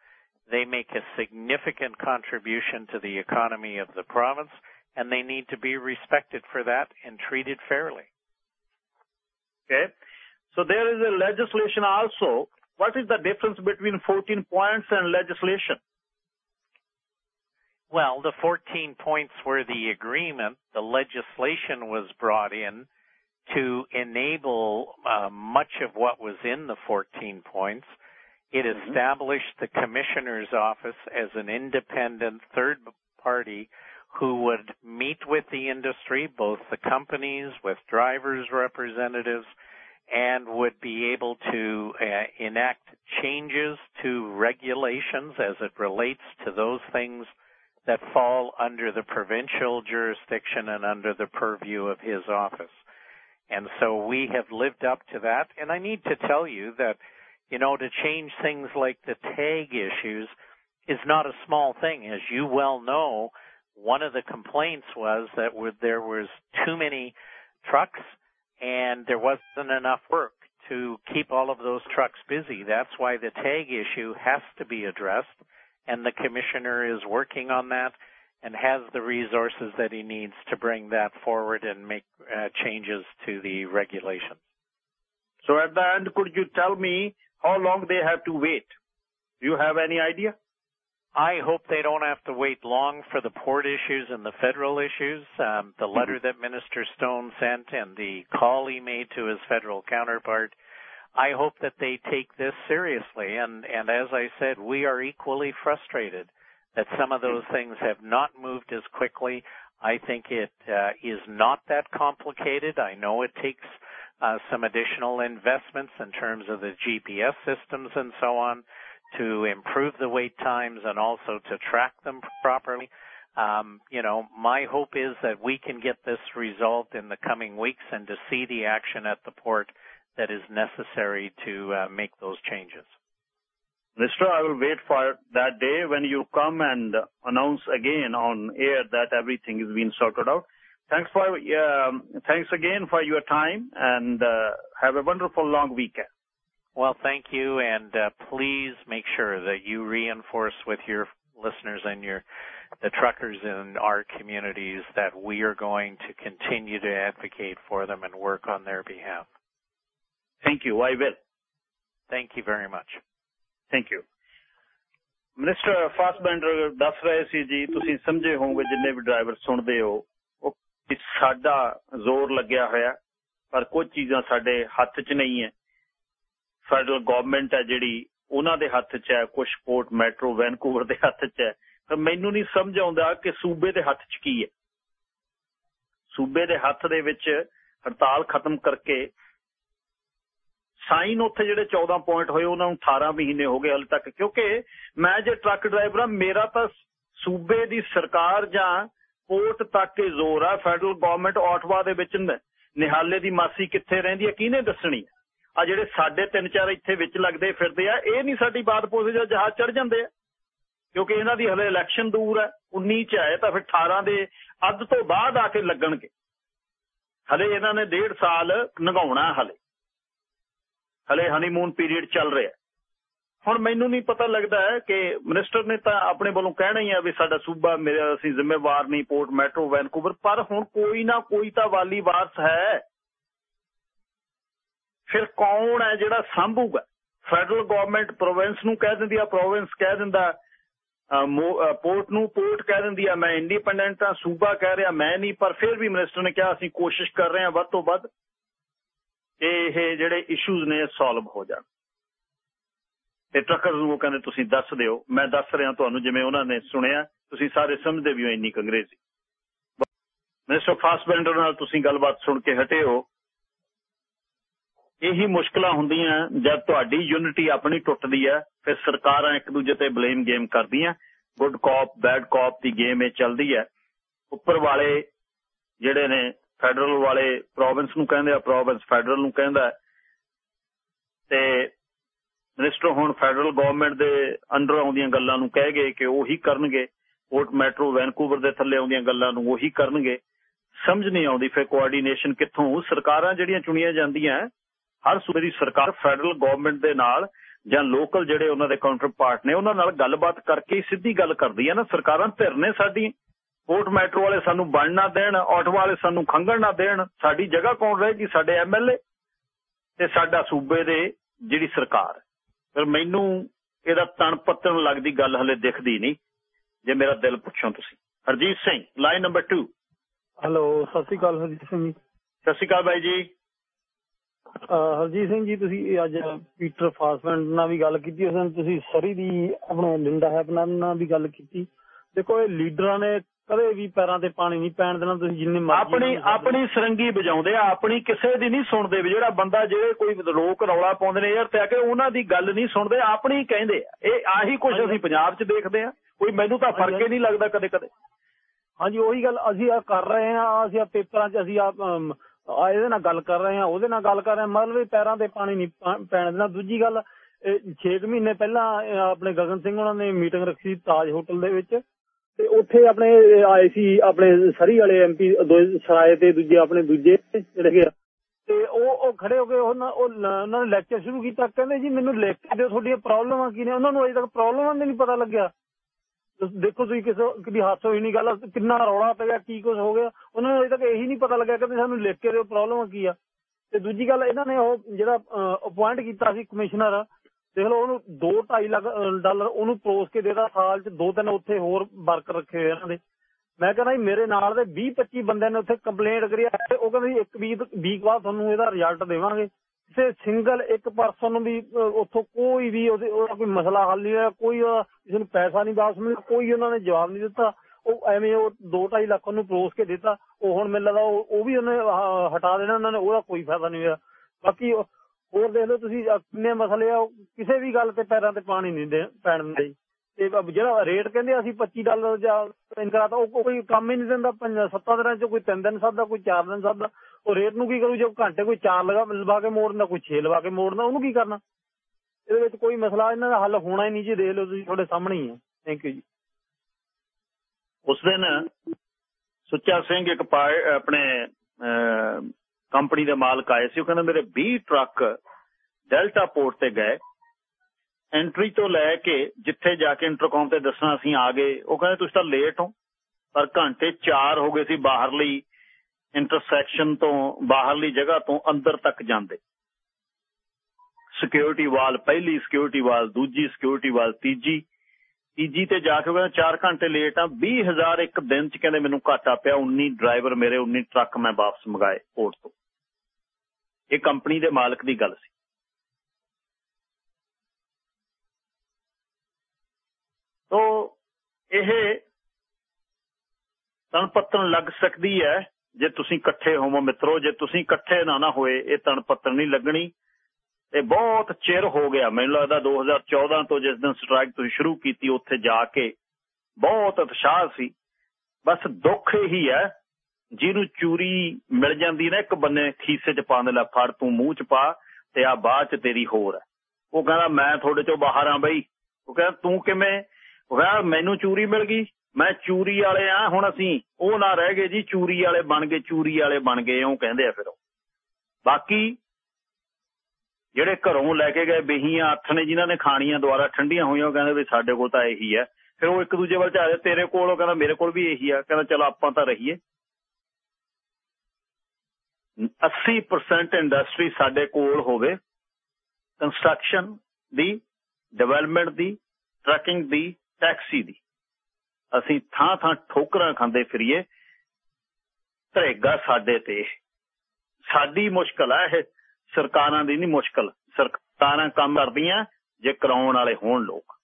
They make a significant contribution to the economy of the province and they need to be respected for that and treated fairly. Okay. So there is a legislation also. What is the difference between 14 points and legislation? Well, the 14 points were the agreement. The legislation was brought in to enable uh, much of what was in the 14 points. It mm-hmm. established the commissioner's office as an independent third party who would meet with the industry, both the companies with drivers representatives, and would be able to uh, enact changes to regulations as it relates to those things that fall under the provincial jurisdiction and under the purview of his office. And so we have lived up to that. And I need to tell you that, you know, to change things like the tag issues is not a small thing. As you well know, one of the complaints was that there was too many trucks and there wasn't enough work to keep all of those trucks busy. That's why the tag issue has to be addressed and the commissioner is working on that and has the resources that he needs to bring that forward and make uh, changes to the regulations. So at the end, could you tell me how long they have to wait? Do you have any idea? I hope they don't have to wait long for the port issues and the federal issues. Um, the letter mm-hmm. that Minister Stone sent and the call he made to his federal counterpart, I hope that they take this seriously. And, and as I said, we are equally frustrated that some of those things have not moved as quickly. I think it uh, is not that complicated. I know it takes some additional investments in terms of the GPS systems and so on to improve the wait times and also to track them properly. Um, you know, my hope is that we can get this resolved in the coming weeks and to see the action at the port that is necessary to uh, make those changes. Mister, I will wait for that day when you come and announce again on air that everything is being sorted out. Thanks for uh, thanks again for your time and uh, have a wonderful long weekend. Well, thank you, and uh, please make sure that you reinforce with your listeners and your the truckers in our communities that we are going to continue to advocate for them and work on their behalf. Thank you. I will. Thank you very much. Thank you. Minister Fassbender ਦੱਸ ਰਹੇ ਸੀ ਜੀ ਤੁਸੀਂ ਸਮਝੇ ਹੋਵੋਗੇ ਜਿੰਨੇ ਵੀ driver ਸੁਣਦੇ ਹੋ ਉਹ ਸਾਡਾ ਜ਼ੋਰ ਲੱਗਿਆ ਹੋਇਆ, ਪਰ ਕੁਝ ਚੀਜ਼ਾਂ ਸਾਡੇ ਹੱਥ 'ਚ ਨਹੀਂ ਹੈ। ਫੈਡਰਲ ਗਵਰਨਮੈਂਟ ਹੈ ਜਿਹੜੀ ਉਹਨਾਂ ਦੇ ਹੱਥ 'ਚ ਹੈ ਕੁਝ ਪੋਰਟ ਮੈਟਰੋ ਵੈਨਕੂਵਰ ਦੇ ਹੱਥ 'ਚ ਹੈ। ਤਾਂ ਮੈਨੂੰ ਨਹੀਂ ਸਮਝ ਆਉਂਦਾ ਕਿ ਸੂਬੇ ਦੇ ਹੱਥ 'ਚ ਕੀ ਹੈ। ਸੂਬੇ ਦੇ ਹੱਥ ਦੇ ਵਿੱਚ ਹੜਤਾਲ ਖਤਮ ਕਰਕੇ ਸਾਈਨ ਉੱਥੇ ਜਿਹੜੇ 14 ਪੁਆਇੰਟ ਹੋਏ, ਉਹਨਾਂ ਨੂੰ 18 ਮਹੀਨੇ ਹੋ ਗਏ ਹਲ ਤੱਕ। ਕਿਉਂਕਿ ਮੈਂ ਜੇ ਟਰੱਕ ਡਰਾਈਵਰ ਆ ਮੇਰਾ ਤਾਂ ਸੂਬੇ ਦੀ ਸਰਕਾਰ ਜਾਂ ਕੋਰਟ ਤੱਕ ਹੀ ਜ਼ੋਰ ਆ ਫੈਡਰਲ ਗਵਰਨਮੈਂਟ ਆਟਵਾ ਦੇ ਵਿੱਚ ਨਿਹਾਲੇ ਦੀ ਮਾਸੀ ਕਿੱਥੇ ਰਹਿੰਦੀ ਹੈ ਕਿਹਨੇ ਦੱਸਣੀ ਆ? ਜਿਹੜੇ ਸਾਡੇ ਤਿੰਨ ਚਾਰ ਇੱਥੇ ਵਿੱਚ ਲੱਗਦੇ ਫਿਰਦੇ ਆ, ਇਹ ਨਹੀਂ ਸਾਡੀ ਬਾਤ ਪੁੱਛਦੇ ਜਾਂ ਜਹਾਜ਼ ਚੜ ਜਾਂਦੇ ਆ। ਕਿਉਂਕਿ ਇਹਨਾਂ ਦੀ ਹਲੇ ਇਲੈਕਸ਼ਨ ਦੂਰ ਹੈ 19 ਚ ਆਏ, ਤਾਂ ਫਿਰ 18 ਦੇ ਅੱਧ ਤੋਂ ਬਾਅਦ ਆ ਕੇ ਲੱਗਣਗੇ। ਹਲੇ ਇਹਨਾਂ ਨੇ ਡੇਢ ਸਾਲ ਨਗਾਉਣਾ ਹਲੇ। ਹਲੇ ਹਨੀਮੂਨ ਪੀਰੀਅਡ ਚੱਲ ਰਿਹਾ। ਹੁਣ ਮੈਨੂੰ ਨਹੀਂ ਪਤਾ ਲੱਗਦਾ ਹੈ ਕਿ ਮਿਨਿਸਟਰ ਨੇ ਤਾਂ ਆਪਣੇ ਵੱਲੋਂ ਕਹਿਣਾ ਹੀ ਆ ਵੀ ਸਾਡਾ ਸੂਬਾ ਮੇਰਾ ਅਸੀਂ ਜ਼ਿੰਮੇਵਾਰ ਨਹੀਂ ਪੋਰਟ ਮੈਟਰੋ ਵੈਨਕੂਵਰ ਪਰ ਹੁਣ ਕੋਈ ਨਾ ਕੋਈ ਤਾਂ ਵਾਲੀ ਵਾਰਸ ਹੈ। ਫਿਰ ਕੌਣ ਹੈ ਜਿਹੜਾ ਸੰਭੂਗਾ? ਫੈਡਰਲ ਗਵਰਨਮੈਂਟ ਪ੍ਰੋਵਿੰਸ ਨੂੰ ਕਹਿ ਦਿੰਦੀ ਆ ਪ੍ਰੋਵਿੰਸ ਕਹਿ ਦਿੰਦਾ ਪੋਰਟ ਨੂੰ ਪੋਰਟ ਕਹਿ ਦਿੰਦੀ ਆ, ਮੈਂ ਇੰਡੀਪੈਂਡੈਂਟ ਆ ਸੂਬਾ ਕਹਿ ਰਿਹਾ, ਮੈਂ ਨਹੀਂ, ਪਰ ਫਿਰ ਵੀ ਮਿਨਿਸਟਰ ਨੇ ਕਿਹਾ, ਅਸੀਂ ਕੋਸ਼ਿਸ਼ ਕਰ ਰਹੇ ਹਾਂ ਵੱਧ ਤੋਂ ਵੱਧ ਕਿ ਇਹ ਜਿਹੜੇ ਇਸ਼ੂਜ਼ ਨੇ ਸੋਲਵ ਹੋ ਜਾਣ। ਤੇ ਟਰੱਕਰ ਨੂੰ ਕਹਿੰਦੇ, ਤੁਸੀਂ ਦੱਸ ਦਿਓ, ਮੈਂ ਦੱਸ ਰਿਹਾ ਤੁਹਾਨੂੰ, ਜਿਵੇਂ ਉਹਨਾਂ ਨੇ ਸੁਣਿਆ, ਤੁਸੀਂ ਸਾਰੇ ਸਮਝਦੇ ਵੀ ਹੋ ਇੰਨੀ ਅੰਗਰੇਜ਼ੀ। ਮਿਸਟਰ ਫਾਸਬੈਂਡਰ ਨਾਲ ਤੁਸੀਂ ਗੱਲਬਾਤ ਸੁਣ ਕੇ ਹਟੇ ਹੋ। ਇਹੀ ਮੁਸ਼ਕਲਾਂ ਹੁੰਦੀਆਂ, ਜਦ ਤੁਹਾਡੀ ਯੂਨਿਟੀ ਆਪਣੀ ਟੁੱਟਦੀ ਹੈ, ਫਿਰ ਸਰਕਾਰਾਂ ਇੱਕ ਦੂਜੇ ਤੇ ਬਲੇਮ ਗੇਮ ਕਰਦੀਆਂ। ਗੁੱਡ ਕਾਪ ਬੈਡ ਕਾਪ ਦੀ ਗੇਮ ਇਹ ਚੱਲਦੀ ਹੈ। ਉੱਪਰ ਵਾਲੇ ਜਿਹੜੇ ਨੇ ਫੈਡਰਲ ਵਾਲੇ ਪ੍ਰੋਵਿੰਸ ਨੂੰ ਕਹਿੰਦੇ ਆ ਪ੍ਰੋਵਿੰਸ ਫੈਡਰਲ ਨੂੰ ਕਹਿੰਦਾ ਤੇ ਮਿਨਿਸਟਰ ਹੁਣ ਫੈਡਰਲ ਗਵਰਨਮੈਂਟ ਦੇ ਅੰਡਰ ਆਉਂਦੀਆਂ ਗੱਲਾਂ ਨੂੰ ਕਹਿ ਗਏ ਕਿ ਉਹੀ ਕਰਨਗੇ। ਪੋਰਟ ਮੈਟਰੋ ਵੈਨਕੂਵਰ ਦੇ ਥੱਲੇ ਆਉਂਦੀਆਂ ਗੱਲਾਂ ਨੂੰ ਉਹੀ ਕਰਨਗੇ। ਸਮਝ ਨਹੀਂ ਆਉਂਦੀ ਫਿਰ ਕੋਆਰਡੀਨੇਸ਼ਨ ਕਿੱਥੋਂ। ਸਰਕਾਰਾਂ ਜਿਹੜੀਆਂ ਚੁਣੀਆਂ ਜਾਂਦੀਆਂ, ਹਰ ਸੂਬੇ ਦੀ ਸਰਕਾਰ ਫੈਡਰਲ ਗਵਰਨਮੈਂਟ ਦੇ ਨਾਲ ਜਾਂ ਲੋਕਲ ਜਿਹੜੇ ਉਹਨਾਂ ਦੇ ਕਾਊਂਟਰ ਪਾਰਟ ਨੇ, ਉਹਨਾਂ ਨਾਲ ਗੱਲਬਾਤ ਕਰਕੇ ਸਿੱਧੀ ਗੱਲ ਕਰਦੀ ਹੈ ਨਾ। ਸਰਕਾਰਾਂ ਧਿਰ ਨੇ ਸਾਡੀ। ਪੋਰਟ ਮੈਟਰੋ ਵਾਲੇ ਸਾਨੂੰ ਬਣ ਨਾ ਦੇਣ ਆਟੋ ਵਾਲੇ ਸਾਨੂੰ ਖੰਗਣ ਨਾ ਦੇਣ। ਸਾਡੀ ਜਗ੍ਹਾ ਕੌਣ ਰਹੇਗੀ? ਸਾਡੇ ਐਮਐਲਏ ਤੇ ਸਾਡਾ ਸੂਬੇ ਦੇ ਜਿਹੜੀ ਸਰਕਾਰ। ਫਿਰ ਮੈਨੂੰ ਇਹਦਾ ਤਣ ਪੱਤਣ ਲੱਗਦੀ ਗੱਲ ਹਲੇ ਦਿਖਦੀ ਨਹੀਂ ਜੇ ਮੇਰਾ ਦਿਲ ਪੁੱਛੋ ਤੁਸੀਂ। Harjeet Singh line number 2 hello ਸਤਿ ਸ਼੍ਰੀ ਅਕਾਲ ਹਰਜੀਤ ਸਿੰਘ ਜੀ। ਸਤਿ ਸ਼੍ਰੀ ਅਕਾਲ ਬਾਈ ਜੀ। ਹਰਜੀਤ ਸਿੰਘ ਜੀ ਤੁਸੀਂ ਅੱਜ ਪੀਟਰ ਫਾਸਮੈਂਟ ਨਾਲ ਵੀ ਗੱਲ ਕੀਤੀ ਉਸ ਦਿਨ ਤੁਸੀਂ ਸਰੀ ਦੀ ਆਪਣੇ ਲਿੰਡਾ ਹੈਪਨਰ ਨਾਲ ਵੀ ਗੱਲ ਕੀਤੀ। ਦੇਖੋ ਇਹ ਲੀਡਰਾਂ ਨੇ ਕਦੇ ਵੀ ਪੈਰਾਂ ਤੇ ਪਾਣੀ ਨਹੀਂ ਪੈਣ ਦੇਣਾ ਤੁਸੀਂ ਜਿੰਨੇ ਮਰਜ਼ੀ ਆਪਣੀ ਆਪਣੀ ਸਰੰਗੀ ਵਜਾਉਂਦੇ ਆ ਆਪਣੀ ਕਿਸੇ ਦੀ ਨਹੀਂ ਸੁਣਦੇ ਵੀ ਜਿਹੜਾ ਬੰਦਾ ਜਿਹੜੇ ਕੋਈ ਲੋਕ ਰੌਲਾ ਪਾਉਂਦੇ ਨੇ ਯਾਰ ਤੇ ਆ ਕੇ ਉਹਨਾਂ ਦੀ ਗੱਲ ਨਹੀਂ ਸੁਣਦੇ ਆਪਣੀ ਕਹਿੰਦੇ ਆ। ਇਹ ਆਹੀ ਕੁਝ ਅਸੀਂ ਪੰਜਾਬ 'ਚ ਦੇਖਦੇ ਆ। ਕੋਈ ਮੈਨੂੰ ਤਾਂ ਫ਼ਰਕ ਹੀ ਨਹੀਂ ਲੱਗਦਾ ਕਦੇ ਕਦੇ। ਹਾਂਜੀ ਉਹੀ ਗੱਲ ਅਸੀਂ ਆ ਕਰ ਰਹੇ ਆ ਅਸੀਂ ਆ ਪੇਪਰਾਂ 'ਚ ਅਸੀਂ ਆ ਇਹਦੇ ਨਾਲ ਗੱਲ ਕਰ ਰਹੇ ਆ ਉਹਦੇ ਨਾਲ ਗੱਲ ਕਰ ਰਹੇ ਆ ਮਤਲਬ ਪੈਰਾਂ ਤੇ ਪਾਣੀ ਨਹੀਂ ਪੈਣ ਦੇਣਾ। ਦੂਜੀ ਗੱਲ 6 ਮਹੀਨੇ ਪਹਿਲਾਂ ਆਪਣੇ ਗਗਨ ਸਿੰਘ ਉਹਨਾਂ ਨੇ ਮੀਟਿੰਗ ਰੱਖੀ ਤਾਜ ਹੋਟਲ ਦੇ ਵਿੱਚ। ਤੇ ਉੱਥੇ ਆਪਣੇ ਆਏ ਸੀ ਆਪਣੇ ਸਰੀ ਵਾਲੇ ਐਮਪੀ ਸਰਾਏ ਤੇ ਦੂਜੇ ਆਪਣੇ ਦੂਜੇ ਜਿਹੜੇ ਤੇ ਉਹ ਉਹ ਖੜੇ ਹੋ ਕੇ ਉਹਨਾਂ ਨੇ ਲੈਕਚਰ ਸ਼ੁਰੂ ਕੀਤਾ। ਕਹਿੰਦੇ ਜੀ, ਮੈਨੂੰ ਲਿਖ ਕੇ ਦਿਓ ਤੁਹਾਡੀਆਂ ਪ੍ਰੋਬਲਮਾਂ ਕੀ ਨੇ? ਉਹਨਾਂ ਨੂੰ ਅਜੇ ਤੱਕ ਪ੍ਰੋਬਲਮਾਂ ਦੇ ਨਹੀਂ ਪਤਾ ਲੱਗਿਆ। ਦੇਖੋ ਤੁਸੀਂ ਕਿਸੇ ਕਿਹਦੀ ਹੱਥ ਹੋਈ ਨਹੀਂ ਗੱਲ, ਕਿੰਨਾ ਰੌਲਾ ਪਿਆ, ਕੀ ਕੁਝ ਹੋ ਗਿਆ। ਉਹਨਾਂ ਨੂੰ ਅਜੇ ਤੱਕ ਇਹੀ ਨਹੀਂ ਪਤਾ ਲੱਗਿਆ ਕਿ ਸਾਨੂੰ ਲਿਖ ਕੇ ਦਿਓ ਪ੍ਰੋਬਲਮ ਕੀ ਆ। ਤੇ ਦੂਜੀ ਗੱਲ, ਇਹਨਾਂ ਨੇ ਉਹ ਜਿਹੜਾ ਅਪਾਇੰਟ ਕੀਤਾ ਸੀ ਕਮਿਸ਼ਨਰ ਦੇਖ ਲਓ, ਉਹਨੂੰ 2.5 ਲੱਖ ਡਾਲਰ ਉਹਨੂੰ ਪਰੋਸ ਕੇ ਦੇਦਾ ਸਾਲ 'ਚ, ਦੋ ਤਿੰਨ ਉੱਥੇ ਹੋਰ ਵਰਕਰ ਰੱਖੇ ਹੋਏ ਇਹਨਾਂ ਦੇ। ਮੈਂ ਕਹਿੰਦਾ ਜੀ, ਮੇਰੇ ਨਾਲ ਦੇ 20 25 ਬੰਦਿਆਂ ਨੇ ਉੱਥੇ ਕੰਪਲੇਂਟ ਕਰੀ ਉਹ ਕਹਿੰਦੇ ਜੀ, ਇੱਕ ਵੀਕ ਵੀਕ ਬਾਅਦ ਤੁਹਾਨੂੰ ਇਹਦਾ ਰਿਜ਼ਲਟ ਦੇਵਾਂਗੇ। ਕਿਸੇ ਸਿੰਗਲ ਇੱਕ ਪਰਸਨ ਨੂੰ ਵੀ ਉੱਥੋਂ ਕੋਈ ਵੀ ਉਹਦਾ ਕੋਈ ਮਸਲਾ ਹੱਲ ਨਹੀਂ ਹੋਇਆ, ਕੋਈ ਕਿਸੇ ਨੂੰ ਪੈਸਾ ਨਹੀਂ ਵਾਪਸ ਮਿਲਿਆ, ਕੋਈ ਉਹਨਾਂ ਨੇ ਜਵਾਬ ਨਹੀਂ ਦਿੱਤਾ। ਉਹ ਐਵੇਂ ਉਹ 2.5 ਲੱਖ ਉਹਨੂੰ ਪਰੋਸ ਕੇ ਦਿੱਤਾ, ਉਹ ਹੁਣ ਮੈਨੂੰ ਲੱਗਦਾ ਉਹ ਵੀ ਉਹਨੇ ਹਟਾ ਦੇਣਾ ਉਹਨਾਂ ਨੇ, ਉਹਦਾ ਕੋਈ ਫਾਇਦਾ ਨਹੀਂ ਹੋਇਆ। ਬਾਕੀ ਹੋਰ ਦੇਖ ਲਓ ਤੁਸੀਂ ਕਿੰਨੇ ਮਸਲੇ ਆ ਕਿਸੇ ਵੀ ਗੱਲ ਤੇ ਪੈਰਾਂ ਤੇ ਪਾਣੀ ਨਹੀਂ ਪੈਣ ਦਿੰਦੇ ਤੇ ਜਿਹੜਾ ਰੇਟ ਕਹਿੰਦੇ ਅਸੀਂ 25 ਡਾਲਰ ਜਾਂ ਇਨਕਰਾ ਤਾਂ, ਉਹ ਕੋਈ ਕੰਮ ਹੀ ਨਹੀਂ ਦਿੰਦਾ, ਪੰਜ ਦਿਨਾਂ ਚ ਕੋਈ 3 ਦਿਨ ਸਾਦਾ, ਕੋਈ 4 ਦਿਨ ਸਾਦਾ। ਉਹ ਰੇਟ ਨੂੰ ਕੀ ਕਰੂ, ਜੇ ਘੰਟੇ ਕੋਈ 4 ਲਗਾ, ਲਵਾ ਕੇ ਮੋੜਨਾ, ਕੋਈ 6 ਲਵਾ ਕੇ ਮੋੜਨਾ, ਉਹਨੂੰ ਕੀ ਕਰਨਾ? ਇਹਦੇ ਵਿੱਚ ਕੋਈ ਮਸਲਾ ਇਹਨਾਂ ਦਾ ਹੱਲ ਹੋਣਾ ਹੀ ਨਹੀਂ ਜੀ, ਦੇਖ ਲਓ ਤੁਸੀਂ, ਤੁਹਾਡੇ ਸਾਹਮਣੇ ਹੀ ਹੈ ਥੈਂਕ ਯੂ ਜੀ। ਉਸ ਦਿਨ ਸੁੱਚਾ ਸਿੰਘ ਇੱਕ ਆਪਣੇ ਕੰਪਨੀ ਦੇ ਮਾਲਕ ਆਏ ਸੀ, ਉਹ ਕਹਿੰਦੇ ਮੇਰੇ 20 ਟਰੱਕ ਡੈਲਟਾ ਪੋਰਟ ਤੇ ਗਏ। ਐਂਟਰੀ ਤੋਂ ਲੈ ਕੇ ਜਿੱਥੇ ਜਾ ਕੇ ਇੰਟਰਕਮ ਤੇ ਦੱਸਣਾ ਅਸੀਂ ਆ ਗਏ, ਉਹ ਕਹਿੰਦੇ ਤੁਸੀਂ ਤਾਂ ਲੇਟ ਹੋ, ਪਰ ਘੰਟੇ 4 ਹੋ ਗਏ ਸੀ ਬਾਹਰਲੀ ਇੰਟਰਸੈਕਸ਼ਨ ਤੋਂ, ਬਾਹਰਲੀ ਜਗ੍ਹਾ ਤੋਂ ਅੰਦਰ ਤੱਕ ਜਾਂਦੇ। ਸਿਕਿਉਰਿਟੀ ਵਾਲ ਪਹਿਲੀ ਸਿਕਿਉਰਿਟੀ ਵਾਲ ਦੂਜੀ ਸਿਕਿਉਰਿਟੀ ਵਾਲ ਤੀਜੀ ਤੀਜੀ ਤੇ ਜਾ ਕੇ ਉਹ ਕਹਿੰਦਾ 4 ਘੰਟੇ ਲੇਟ ਆ 20000 ਇੱਕ ਦਿਨ ਚ ਕਹਿੰਦੇ ਮੈਨੂੰ ਘਾਟਾ ਪਿਆ 19 ਡਰਾਈਵਰ ਮੇਰੇ 19 ਟਰੱਕ ਮੈਂ ਵਾਪਸ ਮੰਗਾਏ ਪੋਰਟ ਤੋਂ। ਇਹ ਕੰਪਨੀ ਦੇ ਮਾਲਕ ਦੀ ਗੱਲ ਸੀ। ਤੋ ਇਹ ਤਣਪੱਤਣ ਲੱਗ ਸਕਦੀ ਹੈ, ਜੇ ਤੁਸੀਂ ਇਕੱਠੇ ਹੋਵੋ ਮਿੱਤਰੋ, ਜੇ ਤੁਸੀਂ ਇਕੱਠੇ ਨਾ ਨਾ ਹੋਏ, ਇਹ ਤਣਪੱਤਣ ਨਹੀਂ ਲੱਗਣੀ। ਤੇ ਬਹੁਤ ਚਿਰ ਹੋ ਗਿਆ, ਮੈਨੂੰ ਲੱਗਦਾ 2014 ਤੋਂ ਜਿਸ ਦਿਨ ਸਟ੍ਰਾਈਕ ਤੁਸੀਂ ਸ਼ੁਰੂ ਕੀਤੀ ਉੱਥੇ ਜਾ ਕੇ, ਬਹੁਤ ਉਤਸ਼ਾਹ ਸੀ। ਬਸ ਦੁੱਖ ਇਹੀ ਹੈ, ਜਿਹਨੂੰ ਚੂਰੀ ਮਿਲ ਜਾਂਦੀ ਨਾ, ਇੱਕ ਬੰਨੇ ਖੀਸੇ 'ਚ ਪਾਉਣ ਲੈ ਫੜ ਤੂੰ ਮੂੰਹ 'ਚ ਪਾ ਤੇ ਆ ਬਾਅਦ 'ਚ ਤੇਰੀ ਹੋਰ ਹੈ। ਉਹ ਕਹਿੰਦਾ, ਮੈਂ ਤੁਹਾਡੇ 'ਚੋਂ ਬਾਹਰ ਆ ਬਈ। ਉਹ ਕਹਿੰਦਾ, ਤੂੰ ਕਿਵੇਂ? ਉਹ ਕਹਿੰਦਾ, ਮੈਨੂੰ ਚੂਰੀ ਮਿਲ ਗਈ। ਮੈਂ ਚੂਰੀ ਵਾਲੇ ਆ ਹੁਣ ਅਸੀਂ ਉਹ ਨਾ ਰਹਿ ਗਏ ਜੀ, ਚੂਰੀ ਵਾਲੇ ਬਣ ਗਏ, ਚੂਰੀ ਵਾਲੇ ਬਣ ਗਏ ਉਹ ਕਹਿੰਦੇ ਆ ਫਿਰ ਬਾਕੀ ਜਿਹੜੇ ਘਰੋਂ ਲੈ ਕੇ ਗਏ ਬਹੀਆਂ ਅੱਠ ਨੇ ਜਿਨ੍ਹਾਂ ਨੇ ਖਾਣੀਆਂ ਦੁਆਰਾ ਠੰਡੀਆਂ ਹੋਈਆਂ, ਉਹ ਕਹਿੰਦੇ ਵੀ ਸਾਡੇ ਕੋਲ ਤਾਂ ਇਹੀ ਹੈ। ਫਿਰ ਉਹ ਇੱਕ ਦੂਜੇ ਵੱਲ ਝਾੜੇ ਤੇਰੇ ਕੋਲ, ਉਹ ਕਹਿੰਦਾ ਮੇਰੇ ਕੋਲ ਵੀ ਇਹੀ ਆ। ਕਹਿੰਦਾ ਚਲੋ ਆਪਾਂ ਤਾਂ ਰਹੀਏ। 80% ਇੰਡਸਟਰੀ ਸਾਡੇ ਕੋਲ ਹੋਵੇ। ਕੰਸਟਰਕਸ਼ਨ ਦੀ ਡਿਵੈਲਪਮੈਂਟ ਦੀ ਟਰੱਕਿੰਗ ਦੀ ਟੈਕਸੀ ਦੀ। ਅਸੀਂ ਥਾਂ ਥਾਂ ਠੋਕਰਾਂ ਖਾਂਦੇ ਫਿਰੀਏ। ਧਰੇਗਾ ਸਾਡੇ ਤੇ। ਸਾਡੀ ਮੁਸ਼ਕਲ ਹੈ ਇਹ। ਸਰਕਾਰਾਂ ਦੀ ਨਹੀਂ ਮੁਸ਼ਕਲ। ਸਰਕਾਰਾਂ ਕੰਮ ਕਰਦੀਆਂ, ਜੇ ਕਰਾਉਣ ਵਾਲੇ ਹੋਣ ਲੋਕ।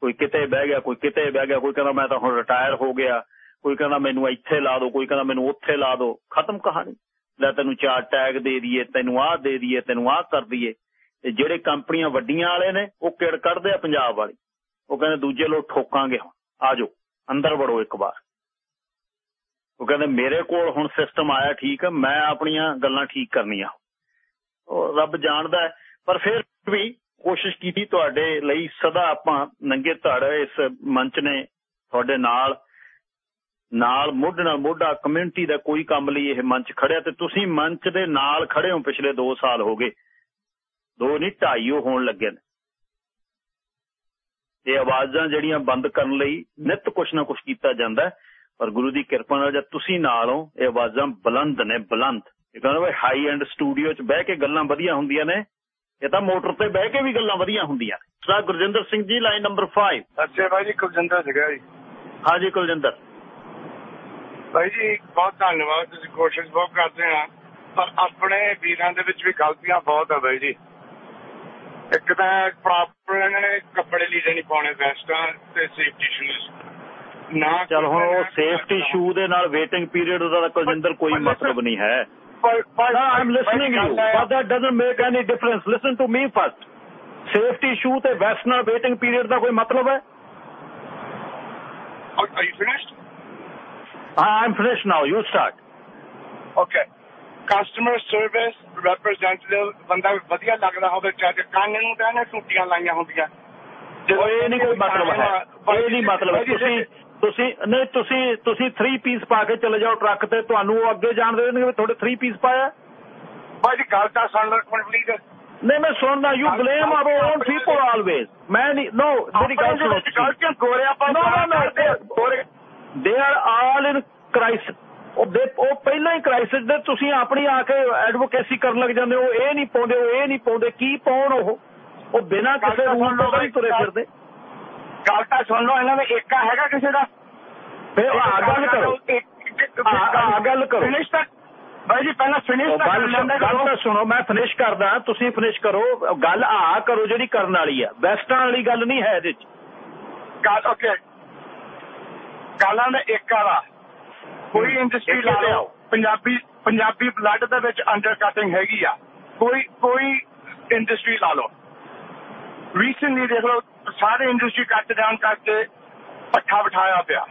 ਕੋਈ ਕਿਤੇ ਬਹਿ ਗਿਆ, ਕੋਈ ਕਿਤੇ ਬਹਿ ਗਿਆ, ਕੋਈ ਕਹਿੰਦਾ ਮੈਂ ਤਾਂ ਹੁਣ ਰਿਟਾਇਰ ਹੋ ਗਿਆ, ਕੋਈ ਕਹਿੰਦਾ ਮੈਨੂੰ ਇੱਥੇ ਲਾ ਦਿਓ ਕੋਈ ਕਹਿੰਦਾ ਮੈਨੂੰ ਉੱਥੇ ਲਾ ਦਿਓ ਖਤਮ ਕਹਾਣੀ। ਲੈ ਤੈਨੂੰ ਚਾਰ ਟੈਗ ਦੇ ਦਈਏ, ਤੈਨੂੰ ਆਹ ਦੇ ਦਈਏ, ਤੈਨੂੰ ਆਹ ਕਰ ਦਈਏ। ਤੇ ਜਿਹੜੇ ਕੰਪਨੀਆਂ ਵੱਡੀਆਂ ਵਾਲੇ ਨੇ, ਉਹ ਕਿੜ ਕੱਢਦੇ ਆ ਪੰਜਾਬ ਵਾਲੀ। ਉਹ ਕਹਿੰਦੇ ਦੂਜੇ ਲੋਕ ਠੋਕਾਂਗੇ ਹੁਣ। ਆਜੋ ਅੰਦਰ ਵੜੋ ਇੱਕ ਵਾਰ। ਉਹ ਕਹਿੰਦੇ, ਮੇਰੇ ਕੋਲ ਹੁਣ ਸਿਸਟਮ ਆਇਆ ਠੀਕ ਹੈ ਮੈਂ ਆਪਣੀਆਂ ਗੱਲਾਂ ਠੀਕ ਕਰਨੀਆਂ। ਉਹ ਰੱਬ ਜਾਣਦਾ ਹੈ, ਪਰ ਫਿਰ ਵੀ ਕੋਸ਼ਿਸ਼ ਕੀਤੀ ਤੁਹਾਡੇ ਲਈ, ਸਦਾ ਆਪਾਂ ਨੰਗੇ ਧੜ ਇਸ ਮੰਚ ਨੇ ਤੁਹਾਡੇ ਨਾਲ ਨਾਲ ਮੋਢੇ ਨਾਲ ਮੋਢਾ ਕਮਿਊਨਿਟੀ ਦਾ ਕੋਈ ਕੰਮ ਲਈ ਇਹ ਮੰਚ ਖੜਿਆ ਤੇ ਤੁਸੀਂ ਮੰਚ ਦੇ ਨਾਲ ਖੜੇ ਹੋ ਪਿਛਲੇ 2 ਸਾਲ ਹੋ ਗਏ। ਦੋ ਨਹੀਂ, ਢਾਈ ਹੋਣ ਲੱਗੇ ਨੇ। ਇਹ ਆਵਾਜ਼ਾਂ ਜਿਹੜੀਆਂ ਬੰਦ ਕਰਨ ਲਈ ਨਿਤ ਕੁਛ ਨਾ ਕੁਛ ਕੀਤਾ ਜਾਂਦਾ ਪਰ ਗੁਰੂ ਦੀ ਕਿਰਪਾ ਨਾਲ ਜਦ ਤੁਸੀਂ ਨਾਲ ਹੋ ਇਹ ਆਵਾਜ਼ਾਂ ਬੁਲੰਦ ਨੇ ਬੁਲੰਦ। ਇਹ ਕਹਿੰਦਾ ਵੀ ਹਾਈ ਐਂਡ ਸਟੂਡੀਓ 'ਚ ਬਹਿ ਕੇ ਗੱਲਾਂ ਵਧੀਆ ਹੁੰਦੀਆਂ ਨੇ। ਇਹ ਤਾਂ ਮੋਟਰ ਤੇ ਬਹਿ ਕੇ ਵੀ ਗੱਲਾਂ ਵਧੀਆ ਹੁੰਦੀਆਂ ਨੇ। Sir Gurjinder Singh ji line number 5 ਅੱਛਾ ਭਾਈ ਜੀ ਕੁਲਜਿੰਦਰ ਸੀਗਾ ਜੀ। ਹਾਂਜੀ ਕੁਲਜਿੰਦਰ। ਭਾਈ ਜੀ ਬਹੁਤ ਧੰਨਵਾਦ ਤੁਸੀਂ ਕੋਸ਼ਿਸ਼ ਬਹੁਤ ਕਰਦੇ ਆ। ਪਰ ਆਪਣੇ ਵੀਰਾਂ ਦੇ ਵਿੱਚ ਵੀ ਗਲਤੀਆਂ ਬਹੁਤ ਆ ਭਾਈ ਜੀ। ਇੱਕ ਤਾਂ ਪ੍ਰੋਪਰ ਇਹਨਾਂ ਨੇ ਕੱਪੜੇ ਲੀੜੇ ਨਹੀਂ ਪਾਉਣੇ ਵੈਸਟਾਂ ਤੇ ਸੇਫਟੀ ਸ਼ੂਜ਼ ਨਾ ਚਲ ਹੁਣ ਉਹ ਸੇਫਟੀ ਸ਼ੂ ਦੇ ਨਾਲ ਵੇਟਿੰਗ ਪੀਰੀਅਡ ਦਾ ਕੁਲਜਿੰਦਰ ਕੋਈ ਮਤਲਬ ਨਹੀਂ ਹੈ. ਸੇਫਟੀ ਸ਼ੂ ਤੇ ਵੈਸਟ ਨਾਲ ਵੇਟਿੰਗ ਪੀਰੀਅਡ ਦਾ ਕੋਈ ਮਤਲਬ ਹੈ finished? I'm finished now. You start. Okay. Customer service representative ਬੰਦਾ ਵਧੀਆ ਲੱਗਦਾ ਹੋਵੇ ਚਾਹੇ ਕੰਨ ਨੂੰ ਤਾਂ ਇਹਨੇ ਟੂਟੀਆਂ ਲਾਈਆਂ ਹੁੰਦੀਆਂ ਉਹ ਇਹ ਨਹੀਂ ਕੋਈ ਮਤਲਬ ਹੈ ਇਹ ਨਹੀਂ ਮਤਲਬ। ਤੁਸੀਂ ਤੁਸੀਂ ਨਹੀਂ ਤੁਸੀਂ ਤੁਸੀਂ 3 ਪੀਸ ਪਾ ਕੇ ਚਲੇ ਜਾਓ ਟਰੱਕ ਤੇ ਤੁਹਾਨੂੰ ਉਹ ਅੱਗੇ ਜਾਣ ਦੇ ਦੇਣਗੇ ਵੀ ਤੁਹਾਡੇ 3 ਪੀਸ ਪਾਇਆ। ਭਾਈ ਜੀ ਗੱਲ ਤਾਂ ਸੁਣ ਲਓ ਕੰਪਲੀਟ ਨਹੀਂ ਮੈਂ ਸੁਣਦਾ you blame our own people always ਮੈਂ ਨਹੀਂ ਨੋ ਮੇਰੀ ਗੱਲ ਸੁਣੋ ਗਲਤੀਆਂ ਗੋਰੇ ਆਪਾਂ No, no, no. ਗੋਰੇ। They are all in crisis ਉਹ ਦੇ ਉਹ ਪਹਿਲਾਂ ਹੀ ਕ੍ਰਾਈਸਿਸ ਦੇ ਤੁਸੀਂ ਆਪਣੀ ਆ ਕੇ ਐਡਵੋਕੇਸੀ ਕਰਨ ਲੱਗ ਜਾਂਦੇ ਹੋ ਇਹ ਨਹੀਂ ਪਾਉਂਦੇ ਉਹ ਇਹ ਨਹੀਂ ਪਾਉਂਦੇ ਕੀ ਪਾਉਣ ਉਹ? ਉਹ ਬਿਨਾਂ ਕਿਸੇ ਰੂਲ ਤੋਂ ਤੁਰੇ ਫਿਰਦੇ। ਗੱਲ ਤਾਂ ਸੁਣ ਲਓ ਇਹਨਾਂ ਦਾ ਏਕਾ ਹੈਗਾ ਕਿਸੇ ਦਾ? ਫਿਰ ਆ ਗੱਲ ਕਰੋ। ਆ- ਗੱਲ ਕਰੋ। ਫਿਨਿਸ਼ ਤੱਕ ਭਾਈ ਜੀ ਪਹਿਲਾਂ ਫਿਨਿਸ਼ ਗੱਲ ਕਰ ਲੈਂਦੇ ਗੱਲ ਤਾਂ ਸੁਣੋ ਮੈਂ ਫਿਨਿਸ਼ ਕਰਦਾ ਤੁਸੀਂ ਫਿਨਿਸ਼ ਕਰੋ। ਗੱਲ ਆ ਕਰੋ ਜਿਹੜੀ ਕਰਨ ਵਾਲੀ ਆ। ਵੈਸਟਾਂ ਵਾਲੀ ਗੱਲ ਨਹੀਂ ਹੈ ਇਹਦੇ ਚ। ਗੱਲ ਓਕੇ ਗਾਲਾਂ ਦਾ ਏਕਾ ਦਾ ਕੋਈ ਇੰਡਸਟਰੀ ਲਾ ਤੇ ਲਓ। ਆਓ। ਪੰਜਾਬੀ ਪੰਜਾਬੀ ਬਲੱਡ ਦੇ ਵਿੱਚ ਅੰਡਰਕਟਿੰਗ ਹੈਗੀ ਆ। ਕੋਈ ਕੋਈ ਇੰਡਸਟਰੀ ਲਾ ਲਓ। ਰੀਸੈਂਟਲੀ ਦੇਖ ਲਓ ਸਾਰੇ ਇੰਡਸਟਰੀ ਕੱਟ ਡਾਊਨ ਕਰਕੇ ਪੱਠਾ ਬਿਠਾਇਆ ਪਿਆ।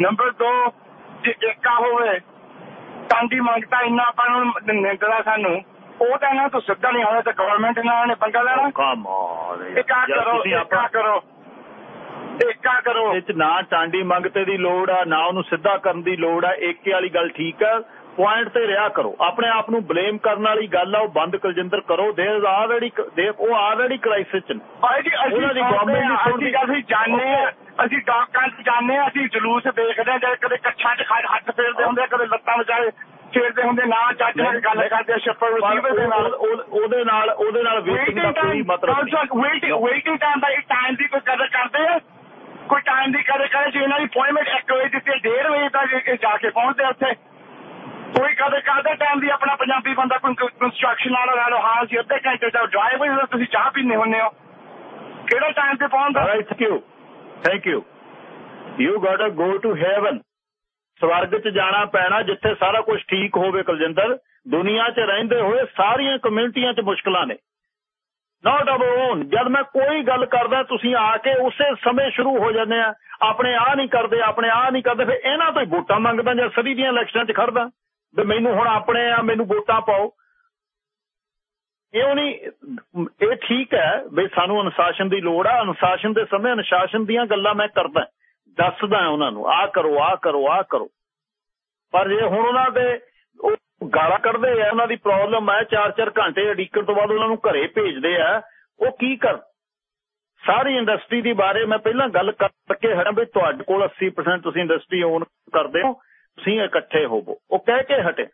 ਨੰਬਰ 2 ਜੇ ਏਕਾ ਹੋਵੇ ਟਾਂਡੀ ਮੰਗਤਾ ਇੰਨਾ ਆਪਾਂ ਨੂੰ ਨਿੰਦਦਾ ਸਾਨੂੰ ਉਹ ਤਾਂ ਇਹਨਾਂ ਤੋਂ ਸਿੱਧਾ ਨਹੀਂ ਆਇਆ ਤਾਂ ਗਵਰਨਮੈਂਟ ਇਹਨਾਂ ਨੇ ਪੰਗਾ ਲੈਣਾ। ਕਮ ਏਕਾ ਕਰੋ ਏਕਾ ਕਰੋ ਏਕਾ ਕਰੋ। ਇਹ ਚ ਨਾ ਟਾਂਡੀ ਮੰਗਤੇ ਦੀ ਲੋੜ ਆ ਨਾ ਉਹਨੂੰ ਸਿੱਧਾ ਕਰਨ ਦੀ ਲੋੜ ਆ ਏਕੇ ਵਾਲੀ ਗੱਲ ਠੀਕ ਆ। ਪੁਆਇੰਟ ਤੇ ਰਿਹਾ ਕਰੋ। ਆਪਣੇ ਆਪ ਨੂੰ ਬਲੇਮ ਕਰਨ ਵਾਲੀ ਗੱਲ ਆ ਉਹ ਬੰਦ ਕੁਲਜਿੰਦਰ ਕਰੋ। ਦੇ ਆਲਰੇਡੀ ਦੇ ਉਹ ਆਲਰੇਡੀ ਕ੍ਰਾਈਸਿਸ ਚ ਭਾਈ ਜੀ ਅਸੀਂ ਉਹਨਾਂ ਦੀ government ਦੀ ਸੁਣਦੀ- ਅਸੀਂ ਜਾਣਦੇ ਹਾਂ ਅਸੀਂ ਡਾਕਾਂ 'ਚ ਜਾਂਦੇ ਹਾਂ ਅਸੀਂ ਜਲੂਸ ਦੇਖਦੇ ਹਾਂ ਜਦ ਕਦੇ ਕੱਛਾਂ 'ਚ ਹੱਥ ਫੇਰਦੇ ਹੁੰਦੇ ਆ, ਕਦੇ ਲੱਤਾਂ ਵਿਚਾਰੇ ਫੇਰਦੇ ਹੁੰਦੇ ਨਾ ਚੱਜ ਨਾਲ ਗੱਲ ਕਰਦੇ ਸ਼ੱਪਰ ਪਰ ਰਸੀਵਰ ਦੇ ਨਾਲ। ਉਹ- ਉਹ- ਉਹਦੇ ਨਾਲ ਉਹਦੇ ਨਾਲ ਵੇਚਣ ਦਾ ਵੇਟਿੰਗ ਕੋਈ ਮਤਲਬ ਨਹੀਂ। ਵੇਟਿੰਗ ਵੇਟਿੰਗ ਟਾਈਮ ਦਾ ਟਾਈਮ ਦੀ ਕੋਈ ਕਦਰ ਕਰਦੇ ਆ? ਕੋਈ ਟਾਈਮ ਦੀ ਕਦਰ ਕਰੇ ਜੇ ਇਹਨਾਂ ਦੀ ਅਪਾਇੰਟਮੈਂਟ 1 ਵਜੇ ਦਿੱਤੀ 1:30 ਵਜੇ ਤੱਕ ਇਹ ਜਾ ਕੇ ਪਹੁੰਚਦੇ ਆ ਉੱਥੇ। ਕੋਈ ਕਦਰ ਕਰਦਾ ਟਾਈਮ ਦੀ ਆਪਣਾ ਪੰਜਾਬੀ ਬੰਦਾ ਕੋਈ ਕੰਸਟਰਕਸ਼ਨ ਵਾਲਾ ਲਾ ਲਓ ਹਾਂ ਅਸੀਂ ਅੱਧੇ ਘੰਟੇ ਦਾ ਡਰਾਈਵਰ ਜਦੋਂ ਤੁਸੀਂ ਚਾਹ ਪੀਂਦੇ ਹੁੰਦੇ ਹੋ। ਕਿਹੜੇ ਟਾਈਮ ਤੇ ਪਹੁੰਚਦਾ thank you thank you you got to go to heaven ਸਵਰਗ 'ਚ ਜਾਣਾ ਪੈਣਾ ਜਿੱਥੇ ਸਾਰਾ ਕੁਝ ਠੀਕ ਹੋਵੇ ਕੁਲਜਿੰਦਰ। ਦੁਨੀਆ 'ਚ ਰਹਿੰਦੇ ਹੋਏ ਸਾਰੀਆਂ ਕਮਿਊਨਿਟੀਆਂ 'ਚ ਮੁਸ਼ਕਲਾਂ ਨੇ। ਨਾਟ ਅਬਰ ਓਨ ਜਦ ਮੈਂ ਕੋਈ ਗੱਲ ਕਰਦਾ ਤੁਸੀਂ ਆ ਕੇ ਉਸੇ ਸਮੇਂ ਸ਼ੁਰੂ ਹੋ ਜਾਂਦੇ ਆ। ਆਪਣੇ ਆ ਨਹੀਂ ਕਰਦੇ ਆਪਣੇ ਆ ਨਹੀਂ ਕਰਦੇ ਫਿਰ ਇਹਨਾਂ ਤੋਂ ਹੀ ਵੋਟਾਂ ਮੰਗਦਾ ਜਾਂ ਸਦੀ ਦੀਆਂ ਇਲੈਕਸ਼ਨਾਂ 'ਚ ਖੜਦਾ। ਵੀ ਮੈਨੂੰ ਹੁਣ ਆਪਣੇ ਆ, ਮੈਨੂੰ ਵੋਟਾਂ ਪਾਓ। ਇਹ ਨਹੀਂ? ਇਹ ਠੀਕ ਹੈ ਵੀ ਸਾਨੂੰ ਅਨੁਸ਼ਾਸਨ ਦੀ ਲੋੜ ਆ। ਅਨੁਸ਼ਾਸਨ ਦੇ ਸਮੇਂ ਅਨੁਸ਼ਾਸਨ ਦੀਆਂ ਗੱਲਾਂ ਮੈਂ ਕਰਦਾ। ਦੱਸਦਾ ਉਹਨਾਂ ਨੂੰ ਆ ਕਰੋ, ਆਹ ਕਰੋ ਆ ਕਰੋ। ਪਰ ਜੇ ਹੁਣ ਉਹਨਾਂ ਦੇ ਉਹ ਗਾਲਾਂ ਕੱਢਦੇ ਆ, ਉਹਨਾਂ ਦੀ ਪ੍ਰੋਬਲਮ ਹੈ 4-4 ਘੰਟੇ ਅਡੀਕਣ ਤੋਂ ਬਾਅਦ ਉਹਨਾਂ ਨੂੰ ਘਰੇ ਭੇਜਦੇ ਆ, ਉਹ ਕੀ ਕਰ? ਸਾਰੀ ਇੰਡਸਟਰੀ ਦੀ ਬਾਰੇ ਮੈਂ ਪਹਿਲਾਂ ਗੱਲ ਕਰਕੇ ਹਟਾਂ ਵੀ ਤੁਹਾਡੇ ਕੋਲ 80% ਤੁਸੀਂ ਇੰਡਸਟਰੀ ਓਨ ਕਰਦੇ ਹੋ। ਤੁਸੀਂ ਇਕੱਠੇ ਹੋਵੋ। ਉਹ ਕਹਿ ਕੇ ਹਟੇ।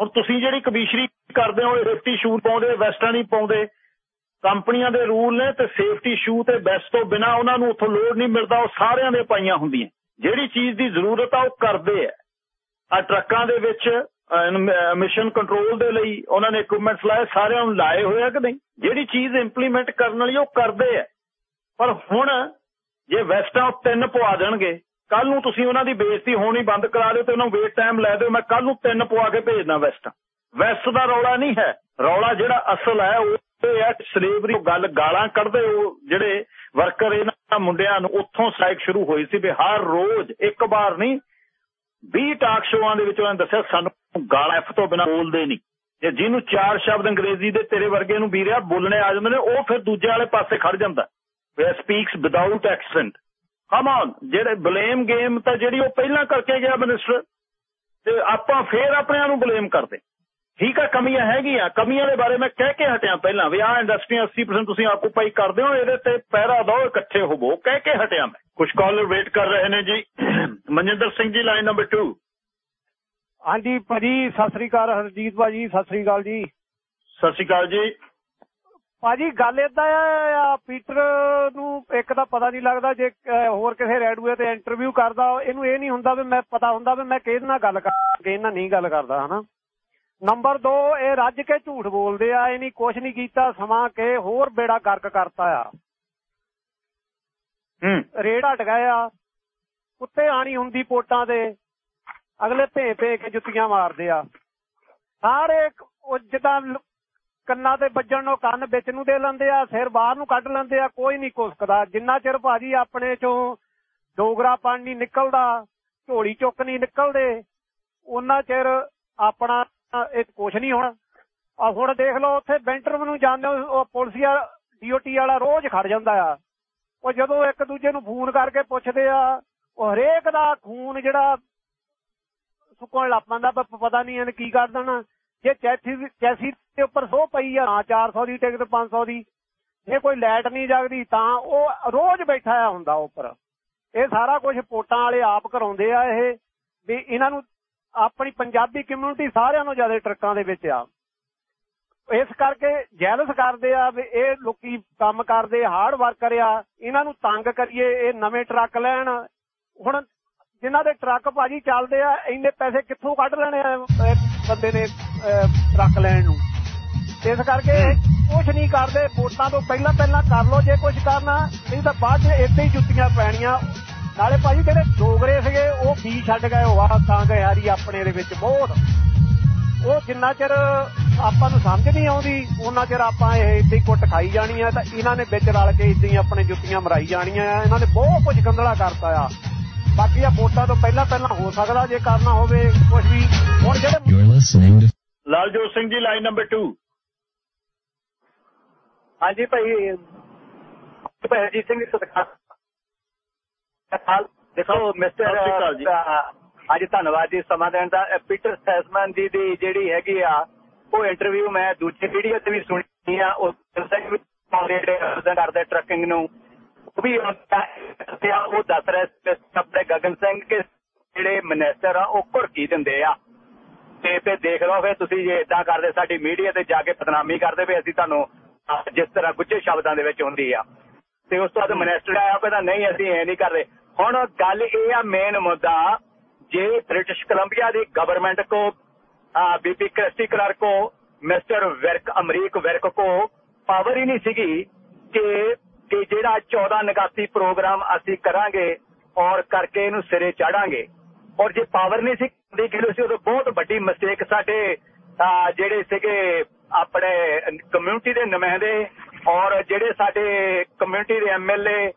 ਹੁਣ ਤੁਸੀਂ ਜਿਹੜੀ ਕਬੀਸ਼ਰੀ ਕਰਦੇ ਹੋ ਸੇਫਟੀ ਸ਼ੂ ਪਾਉਂਦੇ ਵੈਸਟਾਂ ਨਹੀਂ ਪਾਉਂਦੇ, ਕੰਪਨੀਆਂ ਦੇ ਰੂਲ ਨੇ ਤੇ ਸੇਫਟੀ ਸ਼ੂ ਤੇ ਵੈਸਟ ਤੋਂ ਬਿਨਾ ਉਹਨਾਂ ਨੂੰ ਉੱਥੋਂ ਲੋਡ ਨਹੀਂ ਮਿਲਦਾ, ਉਹ ਸਾਰਿਆਂ ਦੇ ਪਾਈਆਂ ਹੁੰਦੀਆਂ। ਜਿਹੜੀ ਚੀਜ਼ ਦੀ ਜ਼ਰੂਰਤ ਆ, ਉਹ ਕਰਦੇ ਆ। ਆ ਟਰੱਕਾਂ ਦੇ ਵਿੱਚ ਮਿਸ਼ਨ ਕੰਟਰੋਲ ਦੇ ਲਈ ਉਹਨਾਂ ਨੇ ਇਕਵਿਪਮੈਂਟਸ ਲਾਏ, ਸਾਰਿਆਂ ਨੂੰ ਲਾਏ ਹੋਏ ਆ ਕਿ ਨਹੀਂ? ਜਿਹੜੀ ਚੀਜ਼ ਇੰਪਲੀਮੈਂਟ ਕਰਨ ਵਾਲੀ, ਉਹ ਕਰਦੇ ਆ। ਪਰ ਹੁਣ ਜੇ ਵੈਸਟਾਂ ਉਹ ਤਿੰਨ ਪਵਾ ਦੇਣਗੇ ਕੱਲ ਨੂੰ ਤੁਸੀਂ ਉਹਨਾਂ ਦੀ ਬੇਇੱਜ਼ਤੀ ਹੋਣੀ ਬੰਦ ਕਰਾ ਦਿਓ ਤੇ ਉਹਨਾਂ ਨੂੰ ਵੇਟ ਟਾਈਮ ਲੈ ਦਿਓ, ਮੈਂ ਕੱਲ ਨੂੰ ਤਿੰਨ ਪਵਾ ਕੇ ਭੇਜਦਾ ਵੈਸਟ। ਵੈਸਟ ਦਾ ਰੌਲਾ ਨਹੀਂ ਹੈ। ਰੌਲਾ ਜਿਹੜਾ ਅਸਲ ਹੈ, ਉਹ ਇਹ ਹੈ ਸਲੇਵਰੀ ਗੱਲ ਗਾਲਾਂ ਕੱਢਦੇ ਉਹ ਜਿਹੜੇ ਵਰਕਰ ਇਹਨਾਂ ਮੁੰਡਿਆਂ ਨੂੰ, ਉੱਥੋਂ ਸਟ੍ਰਾਈਕ ਸ਼ੁਰੂ ਹੋਈ ਸੀ ਵੀ ਹਰ ਰੋਜ਼ ਇੱਕ ਵਾਰ ਨਹੀਂ 20 ਟਾਕ ਸ਼ੋਆਂ ਦੇ ਵਿੱਚ ਉਹਨਾਂ ਨੇ ਦੱਸਿਆ, ਸਾਨੂੰ ਗਾਲਾਂ ਐਫ ਤੋਂ ਬਿਨਾ ਬੋਲਦੇ ਨਹੀਂ। ਤੇ ਜਿਹਨੂੰ ਚਾਰ ਸ਼ਬਦ ਅੰਗਰੇਜ਼ੀ ਦੇ ਤੇਰੇ ਵਰਗੇ ਨੂੰ ਵੀਰਿਆ ਬੋਲਣੇ ਆ ਜਾਂਦੇ ਨੇ, ਉਹ ਫਿਰ ਦੂਜੇ ਵਾਲੇ ਪਾਸੇ ਖੜ ਜਾਂਦਾ। ਵੇ ਸਪੀਕਸ ਵਿਦਆਊਟ ਐਕਸੈਂਟ ਕਮ ਜਿਹੜੇ ਬਲੇਮ ਗੇਮ ਤਾਂ ਜਿਹੜੀ ਉਹ ਪਹਿਲਾਂ ਕਰਕੇ ਗਿਆ ਮਿਨਿਸਟਰ ਤੇ ਆਪਾਂ ਫੇਰ ਆਪਣਿਆਂ ਨੂੰ ਬਲੇਮ ਕਰਦੇ। ਠੀਕ ਆ ਕਮੀਆਂ ਹੈਗੀਆਂ। ਕਮੀਆਂ ਦੇ ਬਾਰੇ ਮੈਂ ਕਹਿ ਕੇ ਹਟਿਆ ਪਹਿਲਾਂ ਵੀ ਆਹ ਇੰਡਸਟਰੀਆਂ 80% ਤੁਸੀਂ ਆਕੂਪਾਈ ਕਰਦੇ ਹੋ ਇਹਦੇ ਤੇ ਪਹਿਰਾ ਦੋ ਇਕੱਠੇ ਹੋਵੋ। ਕਹਿ ਕੇ ਹਟਿਆ ਮੈਂ। ਕੁਝ ਕਾਲਰ ਵੇਟ ਕਰ ਰਹੇ ਨੇ ਜੀ। ਮਨਜਿੰਦਰ ਸਿੰਘ ਜੀ ਲਾਈਨ ਨੰਬਰ 2 ਹਾਂਜੀ ਭਾਜੀ ਸਤਿ ਸ੍ਰੀ ਅਕਾਲ ਹਰਜੀਤ ਭਾਜੀ ਸਤਿ ਸ੍ਰੀ ਅਕਾਲ ਜੀ। ਸਤਿ ਸ਼੍ਰੀ ਅਕਾਲ ਜੀ। ਭਾਜੀ ਗੱਲ ਏਦਾਂ ਆ ਪੀਟਰ ਨੂੰ ਇੱਕ ਤਾਂ ਪਤਾ ਨਹੀਂ ਲੱਗਦਾ ਜੇ ਹੋਰ ਕਿਸੇ ਰੈਡੂਏ ਤੇ ਇੰਟਰਵਿਊ ਕਰਦਾ ਇਹਨੂੰ ਇਹ ਨਹੀਂ ਹੁੰਦਾ ਵੀ ਮੈਂ ਪਤਾ ਹੁੰਦਾ ਵੀ ਮੈਂ ਕਿਹਦੇ ਨਾਲ ਗੱਲ ਕਰ ਕਿਹਦੇ ਨਾਲ ਨਹੀਂ ਗੱਲ ਕਰਦਾ ਹਨਾ? ਨੰਬਰ 2 ਇਹ ਰੱਜ ਕੇ ਝੂਠ ਬੋਲਦੇ ਆ ਇਹ ਨਹੀਂ ਕੁਝ ਨਹੀਂ ਕੀਤਾ ਸਮਾਂ ਕੇ ਹੋਰ ਬੇੜਾ ਗਰਕ ਕਰਤਾ ਆ। ਹੂੰ। ਰੇਟ ਹਟ ਗਏ ਆ। ਕੁੱਤੇ ਆਣੀ ਹੁੰਦੀ ਪੋਟਾਂ ਤੇ ਅਗਲੇ ਭੇ ਭੇ ਕੇ ਜੁੱਤੀਆਂ ਮਾਰਦੇ ਆ। ਸਾਰੇ ਉਹ ਜਿੱਦਾਂ ਕੰਨਾਂ ਤੇ ਵੱਜਣ ਨੂੰ ਕੰਨ ਵਿੱਚ ਨੂੰ ਦੇ ਲੈਂਦੇ ਆ ਸਿਰ ਬਾਹਰ ਨੂੰ ਕੱਢ ਲੈਂਦੇ ਆ ਕੋਈ ਨਹੀਂ ਕੁਸਕਦਾ। ਜਿੰਨਾ ਚਿਰ ਭਾਜੀ ਆਪਣੇ ਚੋਂ ਡੋਗਰਾ ਪਾਣੀ ਨਹੀਂ ਨਿਕਲਦਾ ਝੋਲੀ ਚੁੱਕ ਨਹੀਂ ਨਿਕਲਦੇ ਉਹਨਾਂ ਚਿਰ ਆਪਣਾ ਇਹ ਕੁਛ ਨਹੀਂ ਹੋਣਾ। ਆ ਹੁਣ ਦੇਖ ਲਓ ਉੱਥੇ ਬੈਂਟਰ ਨੂੰ ਜਾਂਦੇ ਹੋ, ਉਹ ਪੁਲਿਸੀਆ ਡੀਓਟੀ ਵਾਲਾ ਰੋਜ਼ ਖੜ ਜਾਂਦਾ ਆ। ਉਹ ਜਦੋਂ ਇੱਕ ਦੂਜੇ ਨੂੰ ਫੋਨ ਕਰਕੇ ਪੁੱਛਦੇ ਆ ਉਹ ਹਰੇਕ ਦਾ ਖੂਨ ਜਿਹੜਾ ਸੁੱਕਣ ਲੱਗ ਪੈਂਦਾ ਪਤਾ ਨਹੀਂ ਇਹਨੇ ਕੀ ਕਰ ਦੇਣਾ। ਜੇ ਚੈਸੀ ਚੈਸੀ ਦੇ ਉੱਪਰ ਸੋ ਪਈ ਆ, ਹਾਂ 400 ਦੀ ਟਿਕਟ 500 ਦੀ, ਜੇ ਕੋਈ ਲਾਈਟ ਨਹੀਂ ਜਗਦੀ, ਤਾਂ ਉਹ ਰੋਜ਼ ਬੈਠਾ ਆ ਹੁੰਦਾ ਉੱਪਰ। ਇਹ ਸਾਰਾ ਕੁਝ ਪੋਟਾਂ ਵਾਲੇ ਆਪ ਕਰਾਉਂਦੇ ਆ ਇਹ, ਵੀ ਇਹਨਾਂ ਨੂੰ ਆਪਣੀ ਪੰਜਾਬੀ ਕਮਿਊਨਿਟੀ ਸਾਰਿਆਂ ਨੂੰ ਜ਼ਿਆਦਾ ਟਰੱਕਾਂ ਦੇ ਵਿੱਚ ਆ। ਇਸ ਕਰਕੇ ਜੈਲਸ ਕਰਦੇ ਆ ਵੀ ਇਹ ਲੋਕੀ ਕੰਮ ਕਰਦੇ ਹਾਰਡ ਵਰਕਰ ਆ। ਇਹਨਾਂ ਨੂੰ ਤੰਗ ਕਰੀਏ, ਇਹ ਨਵੇਂ ਟਰੱਕ ਲੈਣ। ਹੁਣ ਜਿਨ੍ਹਾਂ ਦੇ ਟਰੱਕ ਭਾਜੀ ਚੱਲਦੇ ਆ, ਇੰਨੇ ਪੈਸੇ ਕਿੱਥੋਂ ਕੱਢ ਲੈਣੇ ਆ? ਬੰਦੇ ਨੇ ਟਰੱਕ ਲੈਣ ਨੂੰ। ਇਸ ਕਰਕੇ ਕੁਝ ਨਹੀਂ ਕਰਦੇ ਵੋਟਾਂ ਤੋਂ ਪਹਿਲਾਂ ਪਹਿਲਾਂ ਕਰ ਲਓ ਜੇ ਕੁਝ ਕਰਨਾ ਨਹੀਂ ਤਾਂ ਬਾਅਦ 'ਚ ਇੱਥੇ ਹੀ ਜੁੱਤੀਆਂ ਪੈਣੀਆਂ। ਨਾਲੇ ਭਾਜੀ ਜਿਹੜੇ ਡੋਗਰੇ ਸੀਗੇ ਉਹ ਕੀ ਛੱਡ ਗਏ? ਉਹ ਆ ਤਾਂ ਗਏ ਯਾਰੀ ਆਪਣੇ ਦੇ ਵਿੱਚ ਬਹੁਤ। ਉਹ ਜਿੰਨਾ ਚਿਰ ਆਪਾਂ ਨੂੰ ਸਮਝ ਨਹੀਂ ਆਉਂਦੀ ਉਹਨਾਂ ਚਿਰ ਆਪਾਂ ਇਹ ਇੱਦਾਂ ਹੀ ਕੁੱਟ ਖਾਈ ਜਾਣੀ ਆ ਤਾਂ ਇਹਨਾਂ ਨੇ ਵਿੱਚ ਰਲ ਕੇ ਇੱਦਾਂ ਹੀ ਆਪਣੇ ਜੁੱਤੀਆਂ ਮਰਾਈ ਜਾਣੀਆਂ ਆ। ਇਹਨਾਂ ਨੇ ਬਹੁਤ ਕੁਝ ਗੰਦਲਾ ਕਰਤਾ ਆ। ਬਾਕੀ ਆ ਵੋਟਾਂ ਤੋਂ ਪਹਿਲਾਂ ਪਹਿਲਾਂ ਹੋ ਸਕਦਾ ਜੇ ਕਰਨਾ ਹੋਵੇ ਕੁਝ ਵੀ। ਹੁਣ ਜਿਹੜੇ ਲਾਲਜੋਤ ਸਿੰਘ ਜੀ ਲਾਈਨ ਨੰਬਰ 2 ਹਾਂਜੀ ਭਾਈ ਭਾਈ ਹਰਜੀਤ ਸਿੰਘ ਸਤਿਕਾਰ ਦੇਖੋ ਮਿਸਟਰ। ਅੱਜ ਧੰਨਵਾਦ ਜੀ ਸਮਾਂ ਦੇਣ ਦਾ। ਪੀਟਰ ਸੈਸਮਨ ਜੀ ਦੀ ਜਿਹੜੀ ਹੈਗੀ ਆ ਉਹ ਇੰਟਰਵਿਊ ਮੈਂ ਦੂਜੇ ਵੀਡੀਓ ਤੇ ਵੀ ਸੁਣੀ ਆ। ਉਹ ਜਿਹੜੇ ਕਰਦੇ ਟਰੱਕਿੰਗ ਨੂੰ। ਉਹ ਵੀ ਤੇ ਉਹ ਦੱਸ ਰਿਹਾ ਆਪਣੇ ਗਗਨ ਸਿੰਘ ਕਿ ਜਿਹੜੇ ਮਨਿਸਟਰ ਆ, ਉਹ ਘੁਰਕੀ ਦਿੰਦੇ ਆ। ਤੇ ਤੇ ਦੇਖ ਲਓ, ਫਿਰ ਤੁਸੀਂ ਜੇ ਇਦਾਂ ਕਰਦੇ, ਸਾਡੀ ਮੀਡੀਆ ਤੇ ਜਾ ਕੇ ਬਦਨਾਮੀ ਕਰਦੇ, ਵੀ ਅਸੀਂ ਤੁਹਾਨੂੰ ਜਿਸ ਤਰ੍ਹਾਂ ਗੁੱਝੇ ਸ਼ਬਦਾਂ ਦੇ ਵਿੱਚ ਹੁੰਦੀ ਆ। ਤੇ ਉਸ ਤੋਂ ਬਾਅਦ ਮਨਿਸਟਰ ਆਇਆ ਕਹਿੰਦਾ, ਨਹੀਂ, ਅਸੀਂ ਇਹ ਨਹੀਂ ਕਰਦੇ। ਹੁਣ ਗੱਲ ਇਹ ਆ ਮੇਨ ਮੁੱਦਾ, ਜੇ ਬ੍ਰਿਟਿਸ਼ ਕੋਲੰਬੀਆ ਦੀ ਗਵਰਨਮੈਂਟ ਕੋ ਬੀਪੀ ਕ੍ਰਿਸਟੀ ਕਲਰ ਕੋ ਮਿਸਟਰ ਵਿਰਕ ਅਮਰੀਕ ਵਿਰਕ ਕੋ ਪਾਵਰ ਹੀ ਨਹੀਂ ਸੀਗੀ ਕਿ ਕਿ ਜਿਹੜਾ 14 ਨਿਕਾਸੀ ਪ੍ਰੋਗਰਾਮ ਅਸੀਂ ਕਰਾਂਗੇ ਔਰ ਕਰਕੇ ਇਹਨੂੰ ਸਿਰੇ ਚਾੜਾਂਗੇ। ਔਰ ਜੇ ਪਾਵਰ ਨਹੀਂ ਸੀ ਦੀ ਗੱਲ ਸੀ, ਉਦੋਂ ਬਹੁਤ ਵੱਡੀ ਮਿਸਟੇਕ ਸਾਡੇ ਜਿਹੜੇ ਸੀਗੇ ਆਪਣੇ ਕਮਿਊਨਿਟੀ ਦੇ ਨੁਮਾਇੰਦੇ ਔਰ ਜਿਹੜੇ ਸਾਡੇ ਕਮਿਊਨਿਟੀ ਦੇ ਐਮਐਲਏ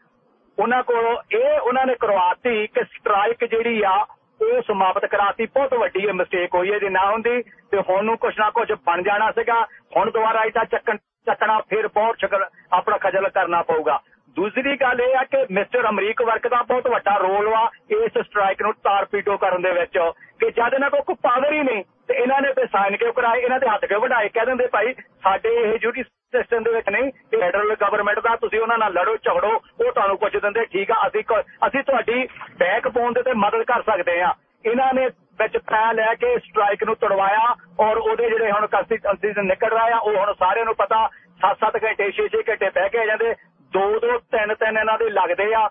ਉਹਨਾਂ ਕੋਲ ਇਹ ਉਹਨਾਂ ਨੇ ਕਰਵਾਤੀ ਕਿ ਸਟ੍ਰਾਈਕ ਜਿਹੜੀ ਆ, ਉਹ ਸਮਾਪਤ ਕਰਾਤੀ। ਬਹੁਤ ਵੱਡੀ ਇਹ ਮਿਸਟੇਕ ਹੋਈ ਹੈ ਜੇ ਨਾ ਹੁੰਦੀ ਤੇ ਹੁਣ ਨੂੰ ਕੁਛ ਨਾ ਕੁਛ ਬਣ ਜਾਣਾ ਸੀਗਾ। ਹੁਣ ਦੁਬਾਰਾ ਇਹਦਾ ਚੱਕਣ ਚੱਕਣਾ ਫਿਰ ਬਹੁਤ ਸ਼ਕਲ ਆਪਣਾ ਖਜਲ ਕਰਨਾ ਪਊਗਾ। ਦੂਸਰੀ ਗੱਲ ਇਹ ਆ ਕਿ ਮਿਸਟਰ ਅਮਰੀਕ ਵਰਕ ਦਾ ਬਹੁਤ ਵੱਡਾ ਰੋਲ ਵਾ ਇਸ ਸਟ੍ਰਾਈਕ ਨੂੰ ਤਾਰਪੀਟੋ ਕਰਨ ਦੇ ਵਿੱਚ। ਕਿ ਜਦ ਇਹਨਾਂ ਕੋਲ ਕੋਈ ਪਾਵਰ ਹੀ ਨਹੀਂ, ਤੇ ਇਹਨਾਂ ਨੇ ਤੇ ਸਾਈਨ ਕਿਉਂ ਕਰਾਏ? ਇਹਨਾਂ ਦੇ ਹੱਥ ਕਿਉਂ ਵਢਾਏ ਕਹਿ ਦਿੰਦੇ ਭਾਈ, ਸਾਡੇ ਇਹ ਜੁਡੀ ਸਿਸਟਮ ਦੇ ਵਿੱਚ ਨਹੀਂ, ਇਹ ਫੈਡਰਲ ਗਵਰਨਮੈਂਟ ਦਾ, ਤੁਸੀਂ ਉਹਨਾਂ ਨਾਲ ਲੜੋ, ਝਗੜੋ, ਉਹ ਤੁਹਾਨੂੰ ਕੁਝ ਦਿੰਦੇ, ਠੀਕ ਆ, ਅਸੀਂ ਅਸੀਂ ਤੁਹਾਡੀ ਬੈਕ ਬੋਨ ਦੇ ਤੇ ਮਦਦ ਕਰ ਸਕਦੇ ਆ ਇਹਨਾਂ ਨੇ ਵਿੱਚ ਪੈ ਲੈ ਕੇ ਸਟ੍ਰਾਈਕ ਨੂੰ ਤੜਵਾਇਆ ਔਰ ਉਹਦੇ ਜਿਹੜੇ ਹੁਣ ਕੰਸਟੀਟੈਂਸੀ ਦੇ ਨਿਕਲ ਰਿਹਾ ਆ, ਉਹ ਹੁਣ ਸਾਰਿਆਂ ਨੂੰ ਪਤਾ 7-7 ਘੰਟੇ 6-6 ਘੰਟੇ ਬਹਿ ਕੇ ਜਾਂਦੇ, ਦੋ ਦੋ, ਤਿੰਨ ਤਿੰਨ ਇਹਨਾਂ ਦੇ ਲੱਗਦੇ ਆ।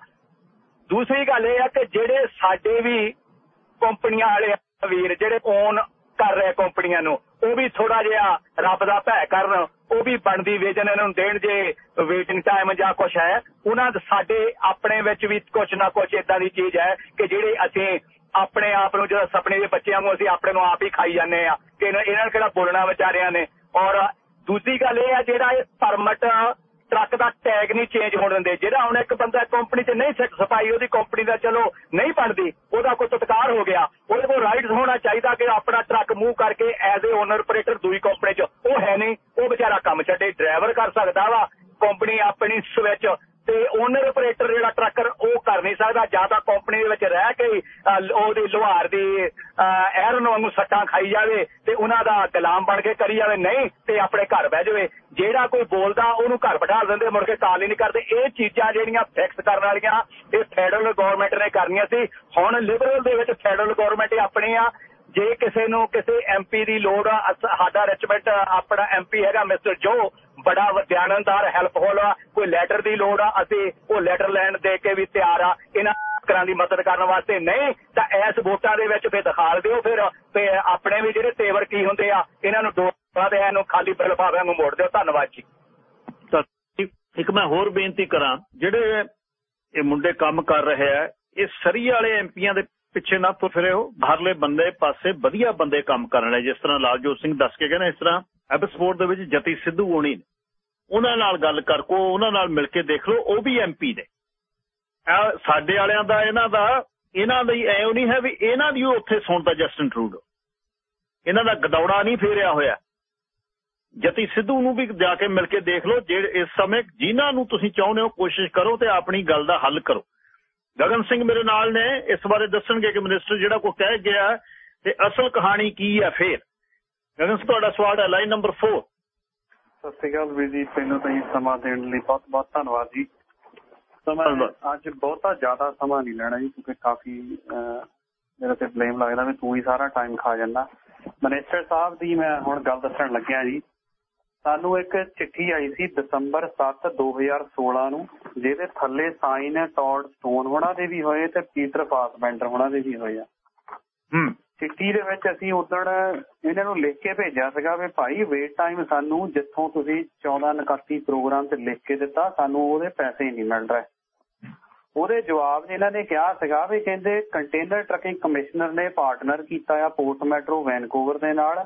ਦੂਸਰੀ ਗੱਲ ਇਹ ਆ ਕਿ ਜਿਹੜੇ ਸਾਡੇ ਵੀ ਕੰਪਨੀਆਂ ਵਾਲੇ ਵੀਰ, ਜਿਹੜੇ ਓਨ ਕਰ ਰਹੇ ਕੰਪਨੀਆਂ ਨੂੰ, ਉਹ ਵੀ ਥੋੜਾ ਜਿਹਾ ਰੱਬ ਦਾ ਭੈ ਕਰਨ, ਉਹ ਵੀ ਬਣਦੀ ਵੇਜਨ ਇਹਨਾਂ ਨੂੰ ਦੇਣ ਜੇ ਵੇਟਿੰਗ ਟਾਈਮ ਜਾਂ ਕੁਛ ਹੈ। ਉਹਨਾਂ ਦੇ ਸਾਡੇ ਆਪਣੇ ਵਿੱਚ ਵੀ ਕੁਛ ਨਾ ਕੁਛ ਇਦਾਂ ਦੀ ਚੀਜ਼ ਹੈ ਕਿ ਜਿਹੜੇ ਅਸੀਂ ਆਪਣੇ ਆਪ ਨੂੰ ਜਿਹੜਾ ਸੁਪਨੇ ਦੇ ਬੱਚਿਆਂ ਨੂੰ ਅਸੀਂ ਆਪਣੇ ਨੂੰ ਆਪ ਹੀ ਖਾਈ ਜਾਂਦੇ ਆ ਕਿ ਇਹਨਾਂ ਇਹਨਾਂ ਨੂੰ ਕਿਹੜਾ ਬੋਲਣਾ ਵਿਚਾਰਿਆਂ ਨੇ। ਔਰ ਦੂਜੀ ਗੱਲ ਇਹ ਆ, ਜਿਹੜਾ ਇਹ ਪਰਮਿਟ ਟਰੱਕ ਦਾ ਟੈਗ ਨਹੀਂ ਚੇਂਜ ਹੋਣ ਦਿੰਦੇ। ਜਿਹੜਾ ਹੁਣ ਇੱਕ ਬੰਦਾ ਕੰਪਨੀ 'ਚ ਨਹੀਂ ਸਿੱਖ ਸਫ਼ਾਈ, ਉਹਦੀ ਕੰਪਨੀ ਦਾ ਚਲੋ ਨਹੀਂ ਬਣਦੀ, ਉਹਦਾ ਕੋਈ ਤਤਕਾਰ ਹੋ ਗਿਆ। ਉਹਦੇ ਕੋਲ ਰਾਈਟਸ ਹੋਣਾ ਚਾਹੀਦਾ ਕਿ ਆਪਣਾ ਟਰੱਕ ਮੂਵ ਕਰਕੇ ਐਜ਼ ਏ ਓਨਰ ਆਪਰੇਟਰ ਦੂਈ ਕੰਪਨੀ 'ਚ। ਉਹ ਹੈ ਨਹੀਂ, ਉਹ ਵਿਚਾਰਾ ਕੰਮ ਛੱਡੇ ਡਰਾਈਵਰ ਕਰ ਸਕਦਾ ਵਾ। ਕੰਪਨੀ ਆਪਣੀ ਸਵਿਚ ਤੇ ਓਨਰ ਆਪਰੇਟਰ ਜਿਹੜਾ ਟਰੱਕਰ ਉਹ ਕਰ ਨਹੀਂ ਸਕਦਾ, ਜਾਂ ਤਾਂ ਕੰਪਨੀ ਦੇ ਵਿੱਚ ਰਹਿ ਕੇ ਉਹਦੀ ਲੁਹਾਰ ਦੀ ਐਰਨ ਵਾਂਗੂ ਸੱਟਾਂ ਖਾਈ ਜਾਵੇ ਤੇ ਉਹਨਾਂ ਦਾ ਗੁਲਾਮ ਬਣ ਕੇ ਕਰੀ ਜਾਵੇ। ਨਹੀਂ, ਤੇ ਆਪਣੇ ਘਰ ਬਹਿ ਜਾਵੇ। ਜਿਹੜਾ ਕੋਈ ਬੋਲਦਾ, ਉਹਨੂੰ ਘਰ ਬਿਠਾ ਦਿੰਦੇ, ਮੁੜ ਕੇ ਕਾਲ ਹੀ ਨਹੀਂ ਕਰਦੇ। ਇਹ ਚੀਜ਼ਾਂ ਜਿਹੜੀਆਂ ਫਿਕਸ ਕਰਨ ਵਾਲੀਆਂ, ਇਹ ਫੈਡਰਲ ਗਵਰਨਮੈਂਟ ਨੇ ਕਰਨੀਆਂ ਸੀ। ਹੁਣ ਲਿਬਰਲ ਦੇ ਵਿੱਚ ਫੈਡਰਲ ਗਵਰਨਮੈਂਟ ਆਪਣੀ ਆ। ਜੇ ਕਿਸੇ ਨੂੰ, ਕਿਸੇ ਐਮਪੀ ਦੀ ਲੋੜ ਆ ਸਾਡਾ ਰਿਚਮੈਂਟ ਆਪਣਾ ਐਮਪੀ ਹੈਗਾ, ਮਿਸਟਰ ਜੋ ਬੜਾ ਵਿਦਿਆਨੰਦਾਰ ਹੈਲਪਫੁਲ ਆ, ਕੋਈ ਲੈਟਰ ਦੀ ਲੋੜ ਆ, ਅਸੀਂ ਉਹ ਲੈਟਰ ਲੈਣ ਦੇ ਕੇ ਵੀ ਤਿਆਰ ਆ। ਇਹਨਾਂ ਕਰਾਂ ਦੀ ਮਦਦ ਕਰਨ ਵਾਸਤੇ ਨਹੀਂ, ਤਾਂ ਐਸ ਵੋਟਾਂ ਦੇ ਵਿੱਚ ਫੇਰ ਦਿਖਾਲ ਦਿਓ ਫਿਰ। ਤੇ ਆਪਣੇ ਵੀ ਜਿਹੜੇ ਤੇਵਰ ਕੀ ਹੁੰਦੇ ਆ, ਇਹਨਾਂ ਨੂੰ ਡੋਲਾ ਦੇ ਨੂੰ ਖਾਲੀ ਬਿਲ ਨੂੰ ਮੋੜ ਦਿਓ। ਧੰਨਵਾਦ ਜੀ। ਇੱਕ ਮੈਂ ਹੋਰ ਬੇਨਤੀ ਕਰਾਂ, ਜਿਹੜੇ ਇਹ ਮੁੰਡੇ ਕੰਮ ਕਰ ਰਹੇ ਆ, ਇਹ ਸਰੀ ਵਾਲੇ ਐਮਪੀਆਂ ਦੇ ਪਿੱਛੇ ਨਾ ਤੁਰ ਫਿਰਿਓ ਬਾਹਰਲੇ ਬੰਦੇ ਪਾਸੇ ਵਧੀਆ ਬੰਦੇ ਕੰਮ ਕਰਨ ਵਾਲੇ, ਜਿਸ ਤਰ੍ਹਾਂ ਲਾਲਜੋਤ ਸਿੰਘ ਦੱਸ ਕੇ ਕਹਿੰਦੇ, ਇਸ ਤਰ੍ਹਾਂ ਐਬਸਪੋਰਟ ਦੇ ਵਿੱਚ ਜਤੀ ਸਿੱਧੂ ਹੋਣੀ ਨੇ। ਉਹਨਾਂ ਨਾਲ ਗੱਲ ਕਰਕੋ, ਉਹਨਾਂ ਨਾਲ ਮਿਲ ਕੇ ਦੇਖ ਲਓ, ਉਹ ਵੀ ਐਮਪੀ ਨੇ। ਸਾਡੇ ਵਾਲਿਆਂ ਦਾ, ਇਹਨਾਂ ਦਾ, ਇਹਨਾਂ ਦੀ ਐਉ ਨਹੀਂ ਹੈ ਵੀ ਇਹਨਾਂ ਦੀ ਉੱਥੇ ਸੁਣਦਾ ਜਸਟਨ ਟਰੂਡੋ। ਇਹਨਾਂ ਦਾ ਗਦੌੜਾ ਨਹੀਂ ਫੇਰਿਆ ਹੋਇਆ। ਜਤੀ ਸਿੱਧੂ ਨੂੰ ਵੀ ਜਾ ਕੇ ਮਿਲ ਕੇ ਦੇਖ ਲਓ, ਜਿਹੜੇ ਇਸ ਸਮੇਂ ਜਿਨ੍ਹਾਂ ਨੂੰ ਤੁਸੀਂ ਚਾਹੁੰਦੇ ਹੋ, ਕੋਸ਼ਿਸ਼ ਕਰੋ ਤੇ ਆਪਣੀ ਗੱਲ ਦਾ ਹੱਲ ਕਰੋ। ਗਗਨ ਸਿੰਘ ਮੇਰੇ ਨਾਲ ਨੇ, ਇਸ ਬਾਰੇ ਦੱਸਣਗੇ ਕਿ ਮਿਨਿਸਟਰ ਜਿਹੜਾ ਕੋ ਕਹਿ ਗਿਆ, ਤੇ ਅਸਲ ਕਹਾਣੀ ਕੀ ਹੈ ਫੇਰ। ਗਗਨ ਸਿੰਘ, ਤੁਹਾਡਾ ਸਵਾਲ ਹੈ ਲਾਈਨ ਨੰਬਰ 4 ਸਤਿ ਸ਼੍ਰੀ ਅਕਾਲ ਵੀਰ ਜੀ ਪਹਿਲਾਂ ਤਾਂ ਸਮਾਂ ਦੇਣ ਲਈ ਬਹੁਤ ਬਹੁਤ ਧੰਨਵਾਦ ਜੀ। ਅੱਜ ਬਹੁਤਾ ਜ਼ਿਆਦਾ ਸਮਾਂ ਨਹੀਂ ਲੈਣਾ ਜੀ ਕਿਉਂਕਿ ਕਾਫੀ ਮੇਰੇ ਤੇ ਬਲੇਮ ਲੱਗਦਾ ਵੀ ਤੂੰ ਹੀ ਸਾਰਾ ਟਾਈਮ ਖਾ ਜਾਂਦਾ। ਮਿਨਿਸਟਰ ਸਾਹਿਬ ਦੀ ਮੈਂ ਹੁਣ ਗੱਲ ਦੱਸਣ ਲੱਗਿਆ ਜੀ। ਸਾਨੂੰ ਇੱਕ ਚਿੱਠੀ ਆਈ ਸੀ ਦਸੰਬਰ 7 2016 ਨੂੰ ਜਿਹਦੇ ਥੱਲੇ ਸਾਈਨ ਟੌਡ ਸਟੋਨ ਹੋਣਾ ਦੇ ਵੀ ਹੋਏ ਤੇ ਪੀਟਰ ਫਾਸਬੈਂਡਰ ਹੋਣਾ ਦੇ ਵੀ ਹੋਏ ਆ। ਹੂੰ। ਚਿੱਠੀ ਦੇ ਵਿੱਚ ਅਸੀਂ ਉਦਣ ਇਹਨਾਂ ਨੂੰ ਲਿਖ ਕੇ ਭੇਜਿਆ ਸੀਗਾ ਵੀ ਭਾਈ ਵੇਟ ਟਾਈਮ ਸਾਨੂੰ ਜਿੱਥੋਂ ਤੁਸੀਂ 14 ਨਕਾਤੀ ਪ੍ਰੋਗਰਾਮ ਤੇ ਲਿਖ ਕੇ ਦਿੱਤਾ, ਸਾਨੂੰ ਉਹਦੇ ਪੈਸੇ ਨਹੀਂ ਮਿਲ ਰਹੇ। ਉਹਦੇ ਜਵਾਬ 'ਚ ਇਹਨਾਂ ਨੇ ਕਿਹਾ ਸੀਗਾ ਵੀ ਕਹਿੰਦੇ ਕੰਟੇਨਰ ਟਰਕਿੰਗ ਕਮਿਸ਼ਨਰ ਨੇ ਪਾਰਟਨਰ ਕੀਤਾ ਆ ਪੋਰਟ ਮੈਟਰੋ ਵੈਨਕੂਵਰ ਦੇ ਨਾਲ।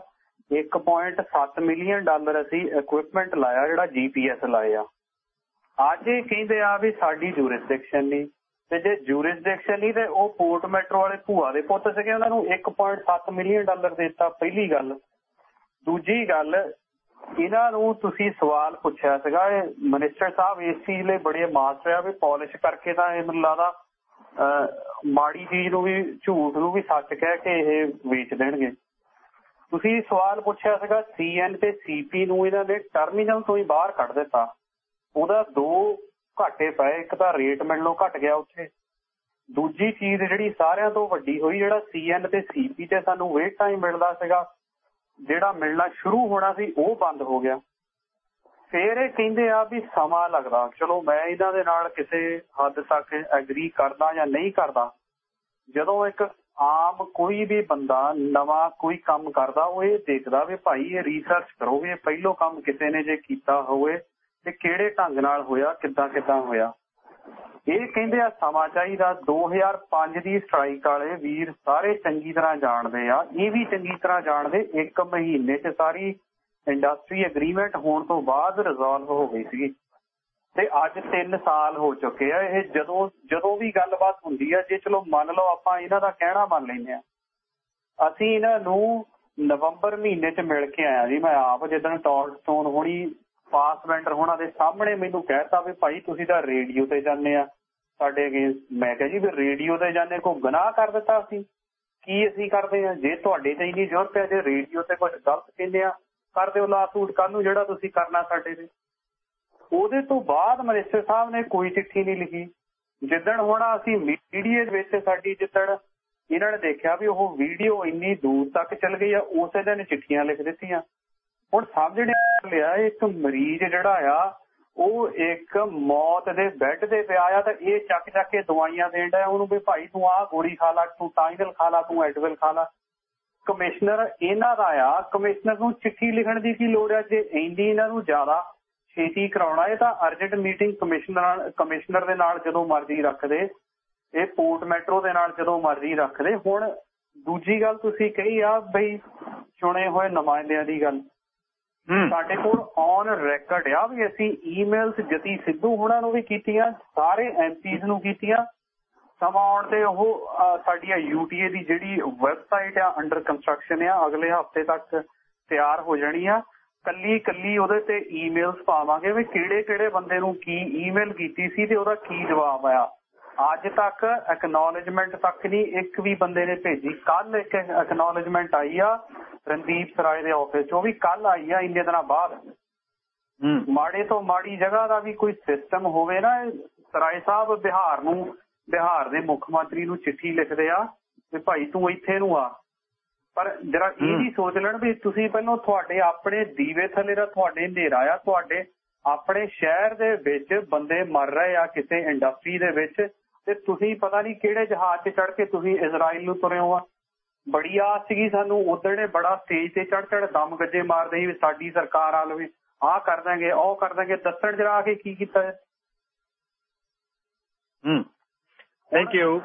1.7 ਮਿਲੀਅਨ ਡਾਲਰ ਅਸੀਂ ਇਕਵਿਪਮੈਂਟ ਲਾਇਆ ਜਿਹੜਾ ਜੀਪੀਐਸ ਲਾਇਆ ਅੱਜ ਇਹ ਕਹਿੰਦੇ ਆ ਵੀ ਸਾਡੀ ਜੂਰਿਸਡਿਕਸ਼ਨ ਨਹੀਂ ਤੇ ਜੇ ਜੂਰਿਸਡਿਕਸ਼ਨ ਨਹੀਂ ਤੇ ਉਹ ਪੋਰਟ ਮੈਟਰੋ ਵਾਲੇ ਭੂਆ ਦੇ ਪੁੱਤ ਸੀਗੇ, ਉਹਨਾਂ ਨੂੰ 1.7 ਮਿਲੀਅਨ ਡਾਲਰ ਦੇ ਦਿੱਤਾ ਪਹਿਲੀ ਗੱਲ। ਦੂਜੀ ਗੱਲ, ਇਹਨਾਂ ਨੂੰ ਤੁਸੀਂ ਸਵਾਲ ਪੁੱਛਿਆ ਸੀਗਾ, ਇਹ ਮਿਨਿਸਟਰ ਸਾਹਿਬ ਇਸ ਚੀਜ਼ ਲਈ ਬੜੇ ਮਾਸਟਰ ਆ ਵੀ ਪਾਲਿਸ਼ ਕਰਕੇ ਤਾਂ ਇਹ ਮੈਨੂੰ ਲੱਗਦਾ ਮਾੜੀ ਚੀਜ਼ ਨੂੰ ਵੀ, ਝੂਠ ਨੂੰ ਵੀ ਸੱਚ ਕਹਿ ਕੇ ਇਹ ਵੇਚ ਦੇਣਗੇ। ਤੁਸੀਂ ਸਵਾਲ ਪੁੱਛਿਆ ਸੀਗਾ ਸੀਐਨ ਤੇ ਸੀਪੀ ਨੂੰ ਇਹਨਾਂ ਨੇ ਟਰਮੀਨਲ ਤੋਂ ਹੀ ਬਾਹਰ ਕੱਢ ਦਿੱਤਾ। ਉਹਦਾ ਦੋ ਘਾਟੇ ਪਏ, ਇੱਕ ਤਾਂ ਰੇਟ ਮਿਲਣੋਂ ਘਟ ਗਿਆ ਉੱਥੇ। ਦੂਜੀ ਚੀਜ਼ ਜਿਹੜੀ ਸਾਰਿਆਂ ਤੋਂ ਵੱਡੀ ਹੋਈ, ਜਿਹੜਾ ਸੀਐਨ ਤੇ ਸੀਪੀ ਤੇ ਸਾਨੂੰ ਵੇਟ ਟਾਈਮ ਮਿਲਦਾ ਸੀਗਾ, ਜਿਹੜਾ ਮਿਲਣਾ ਸ਼ੁਰੂ ਹੋਣਾ ਸੀ, ਉਹ ਬੰਦ ਹੋ ਗਿਆ। ਫੇਰ ਇਹ ਕਹਿੰਦੇ ਆ ਵੀ ਸਮਾਂ ਲੱਗਦਾ। ਚਲੋ ਮੈਂ ਇਹਨਾਂ ਦੇ ਨਾਲ ਕਿਸੇ ਹੱਦ ਤੱਕ ਐਗਰੀ ਕਰਦਾ ਜਾਂ ਨਹੀਂ ਕਰਦਾ। ਜਦੋਂ ਇੱਕ ਆਮ ਕੋਈ ਵੀ ਬੰਦਾ ਨਵਾਂ ਕੋਈ ਕੰਮ ਕਰਦਾ, ਉਹ ਇਹ ਦੇਖਦਾ ਵੀ ਭਾਈ ਇਹ ਰਿਸਰਚ ਕਰੋ ਵੀ ਇਹ ਪਹਿਲੋ ਕੰਮ ਕਿਸੇ ਨੇ ਜੇ ਕੀਤਾ ਹੋਵੇ ਤੇ ਕਿਹੜੇ ਢੰਗ ਨਾਲ ਹੋਇਆ, ਕਿੱਦਾਂ ਕਿੱਦਾਂ ਹੋਇਆ। ਇਹ ਕਹਿੰਦੇ ਆ ਸਮਾਂ ਚਾਹੀਦਾ 2005 ਦੀ ਸਟ੍ਰਾਈਕ ਵਾਲੇ ਵੀਰ ਸਾਰੇ ਚੰਗੀ ਤਰ੍ਹਾਂ ਜਾਣਦੇ ਆ। ਇਹ ਵੀ ਚੰਗੀ ਤਰ੍ਹਾਂ ਜਾਣਦੇ, ਇੱਕ ਮਹੀਨੇ 'ਚ ਸਾਰੀ ਇੰਡਸਟਰੀ ਐਗਰੀਮੈਂਟ ਹੋਣ ਤੋਂ ਬਾਅਦ ਰਿਜ਼ੋਲਵ ਹੋ ਗਈ ਸੀ ਤੇ ਅੱਜ 3 ਸਾਲ ਹੋ ਚੁੱਕੇ ਆ, ਇਹ ਜਦੋਂ ਜਦੋਂ ਵੀ ਗੱਲਬਾਤ ਹੁੰਦੀ ਆ, ਜੇ ਚਲੋ ਮੰਨ ਲਓ ਆਪਾਂ ਇਹਨਾਂ ਦਾ ਕਹਿਣਾ ਮੰਨ ਲੈਂਦੇ ਆ। ਅਸੀਂ ਇਹਨਾਂ ਨੂੰ ਨਵੰਬਰ ਮਹੀਨੇ 'ਚ ਮਿਲ ਕੇ ਆਇਆ ਜੀ, ਮੈਂ ਆਪ ਜਦੋਂ ਟੌਲਸਟੋਨ ਹੋਣੀ ਪਾਸ ਵੈਂਡਰ ਹੋਣਾ ਦੇ ਸਾਹਮਣੇ ਮੈਨੂੰ ਕਹਿਤਾ ਵੀ ਭਾਈ ਤੁਸੀਂ ਤਾਂ ਰੇਡੀਓ ਤੇ ਜਾਂਦੇ ਆ। ਸਾਡੇ ਅਗੇਂਸਟ ਮੈਂ ਕਿਹਾ ਜੀ ਵੀ ਰੇਡੀਓ ਤੇ ਜਾਂਦੇ ਕੋ ਗੁਨਾਹ ਕਰ ਦਿੱਤਾ ਅਸੀਂ ਕੀ ਅਸੀਂ ਕਰਦੇ ਆ? ਜੇ ਤੁਹਾਡੇ ਤੇ ਇੰਨੀ ਜ਼ਰੂਰਤ ਹੈ, ਜੇ ਰੇਡੀਓ ਤੇ ਕੁਝ ਗਲਤ ਕਹਿੰਦੇ ਆ, ਕਰ ਦਿਓ ਲਾਸੂਟ ਕੱਲ ਨੂੰ ਜਿਹੜਾ ਤੁਸੀਂ ਕਰਨਾ ਸਾਡੇ ਤੇ। ਉਹਦੇ ਤੋਂ ਬਾਅਦ ਮਨਿਸਟਰ ਸਾਹਿਬ ਨੇ ਕੋਈ ਚਿੱਠੀ ਨਹੀਂ ਲਿਖੀ। ਜਿੱਦਣ ਹੋਣਾ ਅਸੀਂ ਮੀਡੀਆ ਵਿੱਚ ਸਾਡੀ ਜਿੱਦਣ ਇਹਨਾਂ ਨੇ ਦੇਖਿਆ ਵੀ ਉਹ ਵੀਡੀਓ ਇੰਨੀ ਦੂਰ ਤੱਕ ਚੱਲ ਗਈ ਆ, ਉਸੇ ਦਿਨ ਚਿੱਠੀਆਂ ਲਿਖ ਦਿੱਤੀਆਂ। ਹੁਣ ਸਮਝਣੇ ਲਿਆ, ਇੱਕ ਮਰੀਜ਼ ਜਿਹੜਾ ਆ, ਉਹ ਇੱਕ ਮੌਤ ਦੇ ਬੈੱਡ ਤੇ ਪਿਆ ਆ ਤਾਂ ਇਹ ਚੱਕ ਚੱਕ ਕੇ ਦਵਾਈਆਂ ਦੇਣ ਦਾ ਉਹਨੂੰ ਵੀ ਭਾਈ ਤੂੰ ਆਹ ਗੋਲੀ ਖਾ ਲਾ, ਤੂੰ ਟਾਈਨਲ ਖਾ ਲਾ, ਤੂੰ ਐਡਵਿਲ ਖਾ ਲਾ। ਕਮਿਸ਼ਨਰ ਇਹਨਾਂ ਦਾ ਆ। ਕਮਿਸ਼ਨਰ ਨੂੰ ਚਿੱਠੀ ਲਿਖਣ ਦੀ ਕੀ ਲੋੜ ਹੈ ਜੇ ਇੰਨੀ ਇਹਨਾਂ ਨੂੰ ਜ਼ਿਆਦਾ ਛੇਤੀ ਕਰਾਉਣਾ ਇਹ ਤਾਂ ਅਰਜੈਂਟ ਮੀਟਿੰਗ ਕਮਿਸ਼ਨਰ ਕਮਿਸ਼ਨਰ ਦੇ ਨਾਲ ਜਦੋਂ ਮਰਜ਼ੀ ਰੱਖਦੇ। ਇਹ ਪੋਰਟ ਮੈਟਰੋ ਦੇ ਨਾਲ ਜਦੋਂ ਮਰਜ਼ੀ ਰੱਖਦੇ। ਹੁਣ ਦੂਜੀ ਗੱਲ ਤੁਸੀਂ ਕਹੀ ਆ ਬਈ ਚੁਣੇ ਹੋਏ ਨੁਮਾਇੰਦਿਆਂ ਦੀ ਗੱਲ। ਸਾਡੇ ਕੋਲ ਔਨ ਰੈਕਰਡ ਆ ਵੀ ਅਸੀਂ ਈਮੇਲਸ ਜਤੀ ਸਿੱਧੂ ਹੁਣਾਂ ਨੂੰ ਵੀ ਕੀਤੀਆਂ, ਸਾਰੇ ਐਮਪੀਜ਼ ਨੂੰ ਕੀਤੀਆਂ। ਸਮਾਂ ਆਉਣ ਤੇ ਉਹ ਸਾਡੀ ਯੂਟੀਏ ਦੀ ਜਿਹੜੀ ਵੈਬਸਾਈਟ ਆ ਅੰਡਰ ਕੰਸਟਰਕਸ਼ਨ ਆ, ਅਗਲੇ ਹਫ਼ਤੇ ਤੱਕ ਤਿਆਰ ਹੋ ਜਾਣੀ ਆ। ਕੱਲੀ ਕੱਲੀ ਉਹਦੇ ਤੇ ਈਮੇਲਸ ਪਾਵਾਂਗੇ ਵੀ ਕਿਹੜੇ ਕਿਹੜੇ ਬੰਦੇ ਨੂੰ ਕੀ ਈਮੇਲ ਕੀਤੀ ਸੀ ਤੇ ਉਹਦਾ ਕੀ ਜਵਾਬ ਆਇਆ ਅੱਜ ਤੱਕ ਐਕਨੋਲਜਮੈਂਟ ਤੱਕ ਨਹੀਂ ਇੱਕ ਵੀ ਬੰਦੇ ਨੇ ਭੇਜੀ। ਕੱਲ ਇੱਕ ਐਕਨੋਲਜਮੈਂਟ ਆਈ ਆ ਰਣਦੀਪ ਸਰਾਏ ਦੇ ਆਫਿਸ ਚੋਂ। ਵੀ ਕੱਲ ਆਈ ਆ ਇੰਨੇ ਦਿਨਾਂ ਬਾਅਦ। ਮਾੜੇ ਤੋਂ ਮਾੜੀ ਜਗ੍ਹਾ ਦਾ ਵੀ ਕੋਈ ਸਿਸਟਮ ਹੋਵੇ ਨਾ ਸਰਾਏ ਸਾਹਿਬ ਬਿਹਾਰ ਨੂੰ ਬਿਹਾਰ ਦੇ ਮੁੱਖ ਮੰਤਰੀ ਨੂੰ ਚਿੱਠੀ ਲਿਖਦੇ ਆ ਵੀ ਭਾਈ ਤੂੰ ਇੱਥੇ ਨੂੰ ਆ। ਪਰ ਜਰਾ ਇਹ ਵੀ ਸੋਚ ਲੈਣ ਵੀ ਤੁਸੀਂ ਪਹਿਲਾਂ ਤੁਹਾਡੇ ਆਪਣੇ ਦੀਵੇ ਥੱਲੇ ਦਾ ਤੁਹਾਡੇ ਹਨੇਰਾ ਆ ਤੁਹਾਡੇ ਆਪਣੇ ਸ਼ਹਿਰ ਦੇ ਵਿੱਚ ਬੰਦੇ ਮਰ ਰਹੇ ਆ ਕਿਸੇ ਇੰਡਸਟਰੀ ਦੇ ਵਿੱਚ। ਤੇ ਤੁਸੀਂ ਪਤਾ ਨਹੀਂ ਕਿਹੜੇ ਜਹਾਜ਼ 'ਚ ਚੜ ਕੇ ਤੁਸੀਂ ਇਜ਼ਰਾਈਲ ਨੂੰ ਤੁਰੇ ਹੋ ਆ। ਬੜੀ ਆਸ ਸੀਗੀ ਸਾਨੂੰ ਉਧਰ ਨੇ ਬੜਾ ਸਟੇਜ ਤੇ ਚੜ ਚੜ ਦਮ ਗੱਜੇ ਮਾਰਦੇ ਸੀ ਸਾਡੀ ਸਰਕਾਰ ਆ ਲਵੇ ਆਹ ਕਰ ਦਾਂਗੇ ਉਹ ਕਰ ਦਾਂਗੇ ਦੱਸਣ ਜਰਾ ਆ ਕੇ ਕੀ ਕੀਤਾ ਹੈ। ਹੂੰ ਥੈਂਕ ਯੂ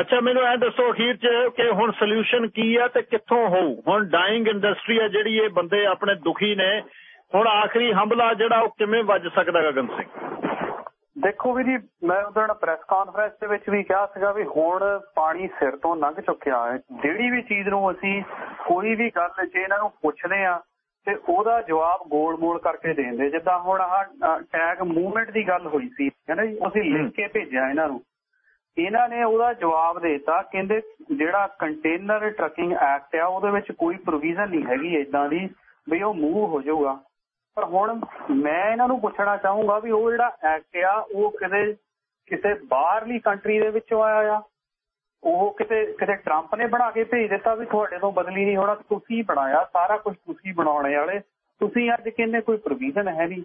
ਅੱਛਾ ਮੈਨੂੰ ਇਹ ਦੱਸੋ ਅਖੀਰ 'ਚ ਕਿ ਹੁਣ ਸੋਲੂਸ਼ਨ ਕੀ ਆ ਤੇ ਕਿੱਥੋਂ ਹੋਊ? ਹੁਣ ਡਾਈਂਗ ਇੰਡਸਟਰੀ ਆ ਜਿਹੜੀ ਇਹ ਬੰਦੇ ਆਪਣੇ ਦੁਖੀ ਨੇ ਹੁਣ ਆਖਰੀ ਹਮਲਾ ਜਿਹੜਾ ਉਹ ਕਿਵੇਂ ਵੱਜ ਸਕਦਾ ਗਗਨ ਸਿੰਘ? ਦੇਖੋ ਵੀ ਜੀ ਮੈਂ ਉਦੋਂ ਪ੍ਰੈਸ ਕਾਨਫਰੰਸ ਦੇ ਵਿੱਚ ਵੀ ਕਿਹਾ ਸੀਗਾ ਵੀ ਹੁਣ ਪਾਣੀ ਸਿਰ ਤੋਂ ਲੰਘ ਚੁੱਕਿਆ ਹੈ। ਜਿਹੜੀ ਵੀ ਚੀਜ਼ ਨੂੰ ਅਸੀਂ ਕੋਈ ਵੀ ਗੱਲ ਜੇ ਇਹਨਾਂ ਨੂੰ ਪੁੱਛਦੇ ਆ ਤੇ ਉਹਦਾ ਜਵਾਬ ਗੋਲ-ਮੋਲ ਕਰਕੇ ਦੇਂਦੇ। ਜਿੱਦਾਂ ਹੁਣ ਆਹ ਟੈਗ ਮੂਵਮੈਂਟ ਦੀ ਗੱਲ ਹੋਈ ਸੀ ਜੀ? ਅਸੀਂ ਲਿਖ ਕੇ ਭੇਜਿਆ ਇਹਨਾਂ ਨੂੰ। ਇਹਨਾਂ ਨੇ ਉਹਦਾ ਜਵਾਬ ਦੇਤਾ ਕਹਿੰਦੇ ਜਿਹੜਾ ਕੰਟੇਨਰ ਟਰਕਿੰਗ ਐਕਟ ਆ ਉਹਦੇ ਵਿੱਚ ਕੋਈ ਪ੍ਰੋਵੀਜ਼ਨ ਨਹੀਂ ਹੈਗੀ ਇਦਾਂ ਦੀ ਵੀ ਉਹ ਮੂਵ ਹੋ ਜਾਊਗਾ। ਪਰ ਹੁਣ ਮੈਂ ਇਹਨਾਂ ਨੂੰ ਪੁੱਛਣਾ ਚਾਹੂੰਗਾ ਵੀ ਉਹ ਜਿਹੜਾ ਐਕਟ ਆ, ਉਹ ਕਿਤੇ, ਕਿਸੇ ਬਾਹਰਲੀ ਕੰਟਰੀ ਦੇ ਵਿੱਚੋਂ ਆਇਆ ਆ? ਉਹ ਕਿਤੇ ਕਿਤੇ ਟਰੰਪ ਨੇ ਬਣਾ ਕੇ ਭੇਜ ਦਿੱਤਾ ਵੀ ਤੁਹਾਡੇ ਤੋਂ ਬਦਲੀ ਨਹੀਂ ਹੋਣਾ, ਤੁਸੀਂ ਬਣਾਇਆ, ਸਾਰਾ ਕੁਝ ਤੁਸੀਂ ਬਣਾਉਣੇ ਵਾਲੇ। ਤੁਸੀਂ ਅੱਜ ਕਹਿੰਦੇ ਕੋਈ ਪ੍ਰੋਵੀਜ਼ਨ ਹੈ ਨਹੀਂ।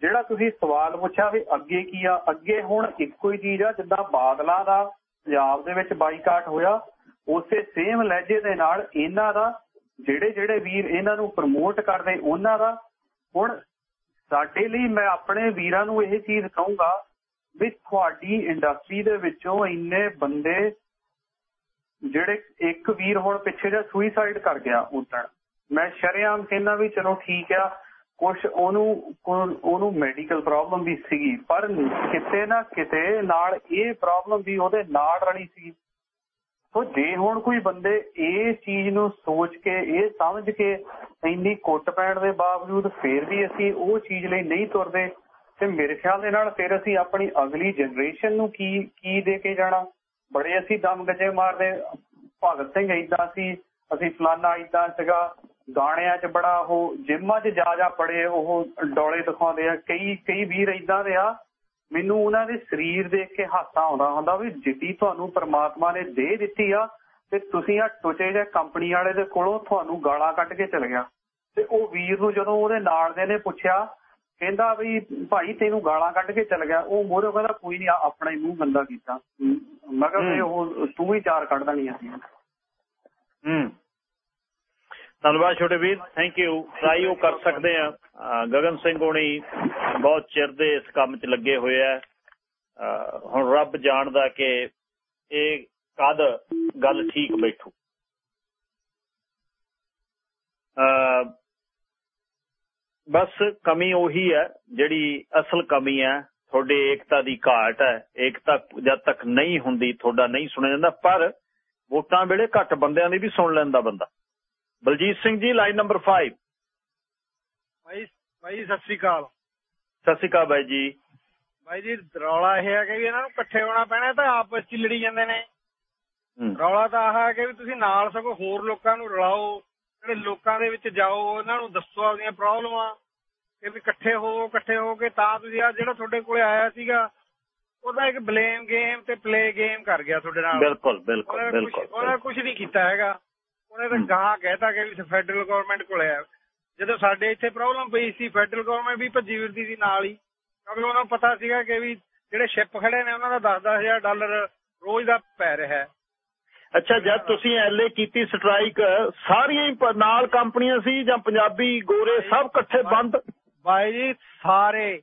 ਜਿਹੜਾ ਤੁਸੀਂ ਸਵਾਲ ਪੁੱਛਿਆ ਵੀ ਅੱਗੇ ਕੀ ਆ, ਅੱਗੇ ਹੁਣ ਇੱਕੋ ਹੀ ਚੀਜ਼ ਆ, ਜਿੱਦਾਂ ਬਾਦਲਾਂ ਦਾ ਪੰਜਾਬ ਦੇ ਵਿੱਚ ਬਾਈਕਾਟ ਹੋਇਆ, ਉਸੇ ਸੇਮ ਲਹਿਜੇ ਦੇ ਨਾਲ ਇਹਨਾਂ ਦਾ ਜਿਹੜੇ ਜਿਹੜੇ ਵੀਰ ਇਹਨਾਂ ਨੂੰ ਪ੍ਰਮੋਟ ਕਰਦੇ, ਉਹਨਾਂ ਦਾ ਹੁਣ ਸਾਡੇ ਲਈ ਮੈਂ ਆਪਣੇ ਵੀਰਾਂ ਨੂੰ ਇਹ ਚੀਜ਼ ਕਹੂੰਗਾ ਵੀ ਤੁਹਾਡੀ ਇੰਡਸਟਰੀ ਦੇ ਵਿੱਚੋਂ ਇੰਨੇ ਬੰਦੇ ਜਿਹੜੇ ਇੱਕ ਵੀਰ ਹੁਣ ਪਿੱਛੇ ਜਿਹਾ ਸੁਈਸਾਈਡ ਕਰ ਗਿਆ ਉਦੋਂ ਮੈਂ ਸ਼ਰਿਆਮ ਕਹਿੰਦਾ ਵੀ ਚਲੋ ਠੀਕ ਆ ਕੁਝ ਉਹਨੂੰ ਉਹਨੂੰ ਮੈਡੀਕਲ ਪ੍ਰੋਬਲਮ ਵੀ ਸੀਗੀ, ਪਰ ਕਿਤੇ ਨਾ ਕਿਤੇ ਨਾਲ ਇਹ ਪ੍ਰੋਬਲਮ ਵੀ ਉਹਦੇ ਨਾਲ ਰਲੀ ਸੀ। ਸੋ ਜੇ ਹੁਣ ਕੋਈ ਬੰਦੇ ਇਹ ਚੀਜ਼ ਨੂੰ ਸੋਚ ਕੇ, ਇਹ ਸਮਝ ਕੇ ਇੰਨੀ ਕੁੱਟ ਪੈਣ ਦੇ ਬਾਵਜੂਦ ਫੇਰ ਵੀ ਅਸੀਂ ਉਹ ਚੀਜ਼ ਲਈ ਨਹੀਂ ਤੁਰਦੇ, ਤੇ ਮੇਰੇ ਖਿਆਲ ਦੇ ਨਾਲ ਫਿਰ ਅਸੀਂ ਆਪਣੀ ਅਗਲੀ ਜਨਰੇਸ਼ਨ ਨੂੰ ਕੀ ਕੀ ਦੇ ਕੇ ਜਾਣਾ? ਬੜੇ ਅਸੀਂ ਦਮ ਗੱਜੇ ਮਾਰਦੇ। ਭਗਤ ਸਿੰਘ ਏਦਾਂ ਸੀ, ਅਸੀਂ ਫਲਾਨਾ ਏਦਾਂ ਸੀਗਾ, ਗਾਣਿਆਂ 'ਚ ਬੜਾ ਉਹ, ਜਿੰਮਾਂ 'ਚ ਜਾ ਜਾ ਪੜੇ ਉਹ ਡੋਲੇ ਦਿਖਾਉਂਦੇ ਆ, ਕਈ ਕਈ ਵੀਰ ਏਦਾਂ ਦੇ ਆ ਮੈਨੂੰ ਉਹਨਾਂ ਦੇ ਸਰੀਰ ਦੇਖ ਕੇ ਹਾਸਾ ਆਉਂਦਾ ਹੁੰਦਾ ਵੀ ਜਿੱਡੀ ਤੁਹਾਨੂੰ ਪ੍ਰਮਾਤਮਾ ਨੇ ਦੇ ਦਿੱਤੀ ਆ ਤੇ ਤੁਸੀਂ ਆ ਟੁੱਟੇ ਜਿਹੇ ਕੰਪਨੀ ਵਾਲੇ ਦੇ ਕੋਲੋਂ ਤੁਹਾਨੂੰ ਗਾਲਾਂ ਕੱਢ ਕੇ ਚਲ ਗਿਆ। ਤੇ ਉਹ ਵੀਰ ਨੂੰ ਜਦੋਂ ਉਹਦੇ ਨਾਲ ਦੇ ਨੇ ਪੁੱਛਿਆ ਕਹਿੰਦਾ ਵੀ ਭਾਈ ਤੈਨੂੰ ਗਾਲਾਂ ਕੱਢ ਕੇ ਚਲ ਗਿਆ। ਉਹ ਮੋਰੇ ਕਹਿੰਦਾ ਕੋਈ ਨਹੀਂ ਆਪਣਾ ਹੀ ਮੂੰਹ ਗੰਦਾ ਕੀਤਾ। ਮੈਂ ਕਿਹਾ ਵੀ ਉਹ ਤੂੰ ਵੀ ਚਾਰ ਕੱਢ ਦੇਣੀਆਂ ਸੀ ਹੂੰ। ਧੰਨਵਾਦ ਛੋਟੇ ਵੀਰ। ਥੈਂਕ ਯੂ ਟਰਾਈ ਉਹ ਕਰ ਸਕਦੇ ਆ। ਗਗਨ ਸਿੰਘ ਹੋਣੀ ਬਹੁਤ ਚਿਰ ਦੇ ਇਸ ਕੰਮ 'ਚ ਲੱਗੇ ਹੋਏ ਆ। ਹੁਣ ਰੱਬ ਜਾਣਦਾ ਕਿ ਇਹ ਕਦ ਗੱਲ ਠੀਕ ਬੈਠੂ। ਬਸ ਕਮੀ ਉਹੀ ਹੈ ਜਿਹੜੀ ਅਸਲ ਕਮੀ ਹੈ। ਤੁਹਾਡੇ ਏਕਤਾ ਦੀ ਘਾਟ ਹੈ। ਏਕਤਾ ਜਦ ਤੱਕ ਨਹੀਂ ਹੁੰਦੀ, ਤੁਹਾਡਾ ਨਹੀਂ ਸੁਣਿਆ ਜਾਂਦਾ, ਪਰ ਵੋਟਾਂ ਵੇਲੇ ਘੱਟ ਬੰਦਿਆਂ ਦੀ ਵੀ ਸੁਣ ਲੈਂਦਾ ਬੰਦਾ। ਬਲਜੀਤ ਸਿੰਘ ਜੀ, ਲਾਈਨ ਨੰਬਰ 5 ਭਾਈ ਭਾਈ ਸਤਿ ਸ੍ਰੀ ਅਕਾਲ। ਸਤਿ ਸ਼੍ਰੀ ਅਕਾਲ ਬਾਈ ਜੀ। ਭਾਈ ਜੀ ਰੌਲਾ ਇਹ ਹੈ ਕਿ ਵੀ ਇਹਨਾਂ ਨੂੰ ਇਕੱਠੇ ਹੋਣਾ ਪੈਣਾ ਤਾਂ ਆਪਸ ਚ ਹੀ ਲੜੀ ਜਾਂਦੇ ਨੇ। ਰੌਲਾ ਤਾਂ ਆਹ ਹੈ ਕਿ ਵੀ ਤੁਸੀਂ ਨਾਲ ਸਗੋਂ ਹੋਰ ਲੋਕਾਂ ਨੂੰ ਰਲਾਓ ਜਿਹੜੇ ਲੋਕਾਂ ਦੇ ਵਿੱਚ ਜਾਓ ਉਹਨਾਂ ਨੂੰ ਦੱਸੋ ਆਪਣੀਆਂ ਪ੍ਰੋਬਲਮਾਂ ਕਿ ਵੀ ਇਕੱਠੇ ਹੋ ਇਕੱਠੇ ਹੋ ਕੇ ਤਾਂ ਤੁਸੀਂ ਆ ਜਿਹੜਾ ਤੁਹਾਡੇ ਕੋਲੇ ਆਇਆ ਸੀਗਾ ਉਹਦਾ ਇੱਕ ਬਲੇਮ ਗੇਮ ਤੇ ਪਲੇ ਗੇਮ ਕਰ ਗਿਆ ਤੁਹਾਡੇ ਨਾਲ। ਬਿਲਕੁਲ ਬਿਲਕੁਲ ਬਿਲਕੁਲ ਉਹਨੇ ਕੁਝ ਨਹੀਂ ਕੀਤਾ ਹੈਗਾ। ਉਹਨੇ ਤਾਂ ਗਾਹ ਕਹਿਤਾ ਕਿ ਵੀ ਫੈਡਰਲ ਗਵਰਨਮੈਂਟ ਕੋਲੇ ਆ। ਜਦੋਂ ਸਾਡੇ ਇੱਥੇ ਪ੍ਰੋਬਲਮ ਪਈ ਸੀ ਫੈਡਰਲ ਗਵਰਨਮੈਂਟ ਵੀ ਭੱਜੀ ਫਿਰਦੀ ਸੀ ਨਾਲ ਹੀ। ਕਿਉਂਕਿ ਉਹਨਾਂ ਨੂੰ ਪਤਾ ਸੀਗਾ ਕਿ ਵੀ ਜਿਹੜੇ ਸ਼ਿਪ ਖੜੇ ਨੇ ਉਹਨਾਂ ਦਾ 10-10000 ਡਾਲਰ ਰੋਜ਼ ਦਾ ਪੈ ਰਿਹਾ ਹੈ। ਅੱਛਾ ਜਦ ਤੁਸੀਂ ਐਲਏ ਕੀਤੀ ਸਟ੍ਰਾਈਕ ਸਾਰੀਆਂ ਹੀ ਨਾਲ ਕੰਪਨੀਆਂ ਸੀ ਜਾਂ ਪੰਜਾਬੀ ਗੋਰੇ ਸਭ ਇਕੱਠੇ ਬੰਦ? ਬਾਈ ਜੀ ਸਾਰੇ।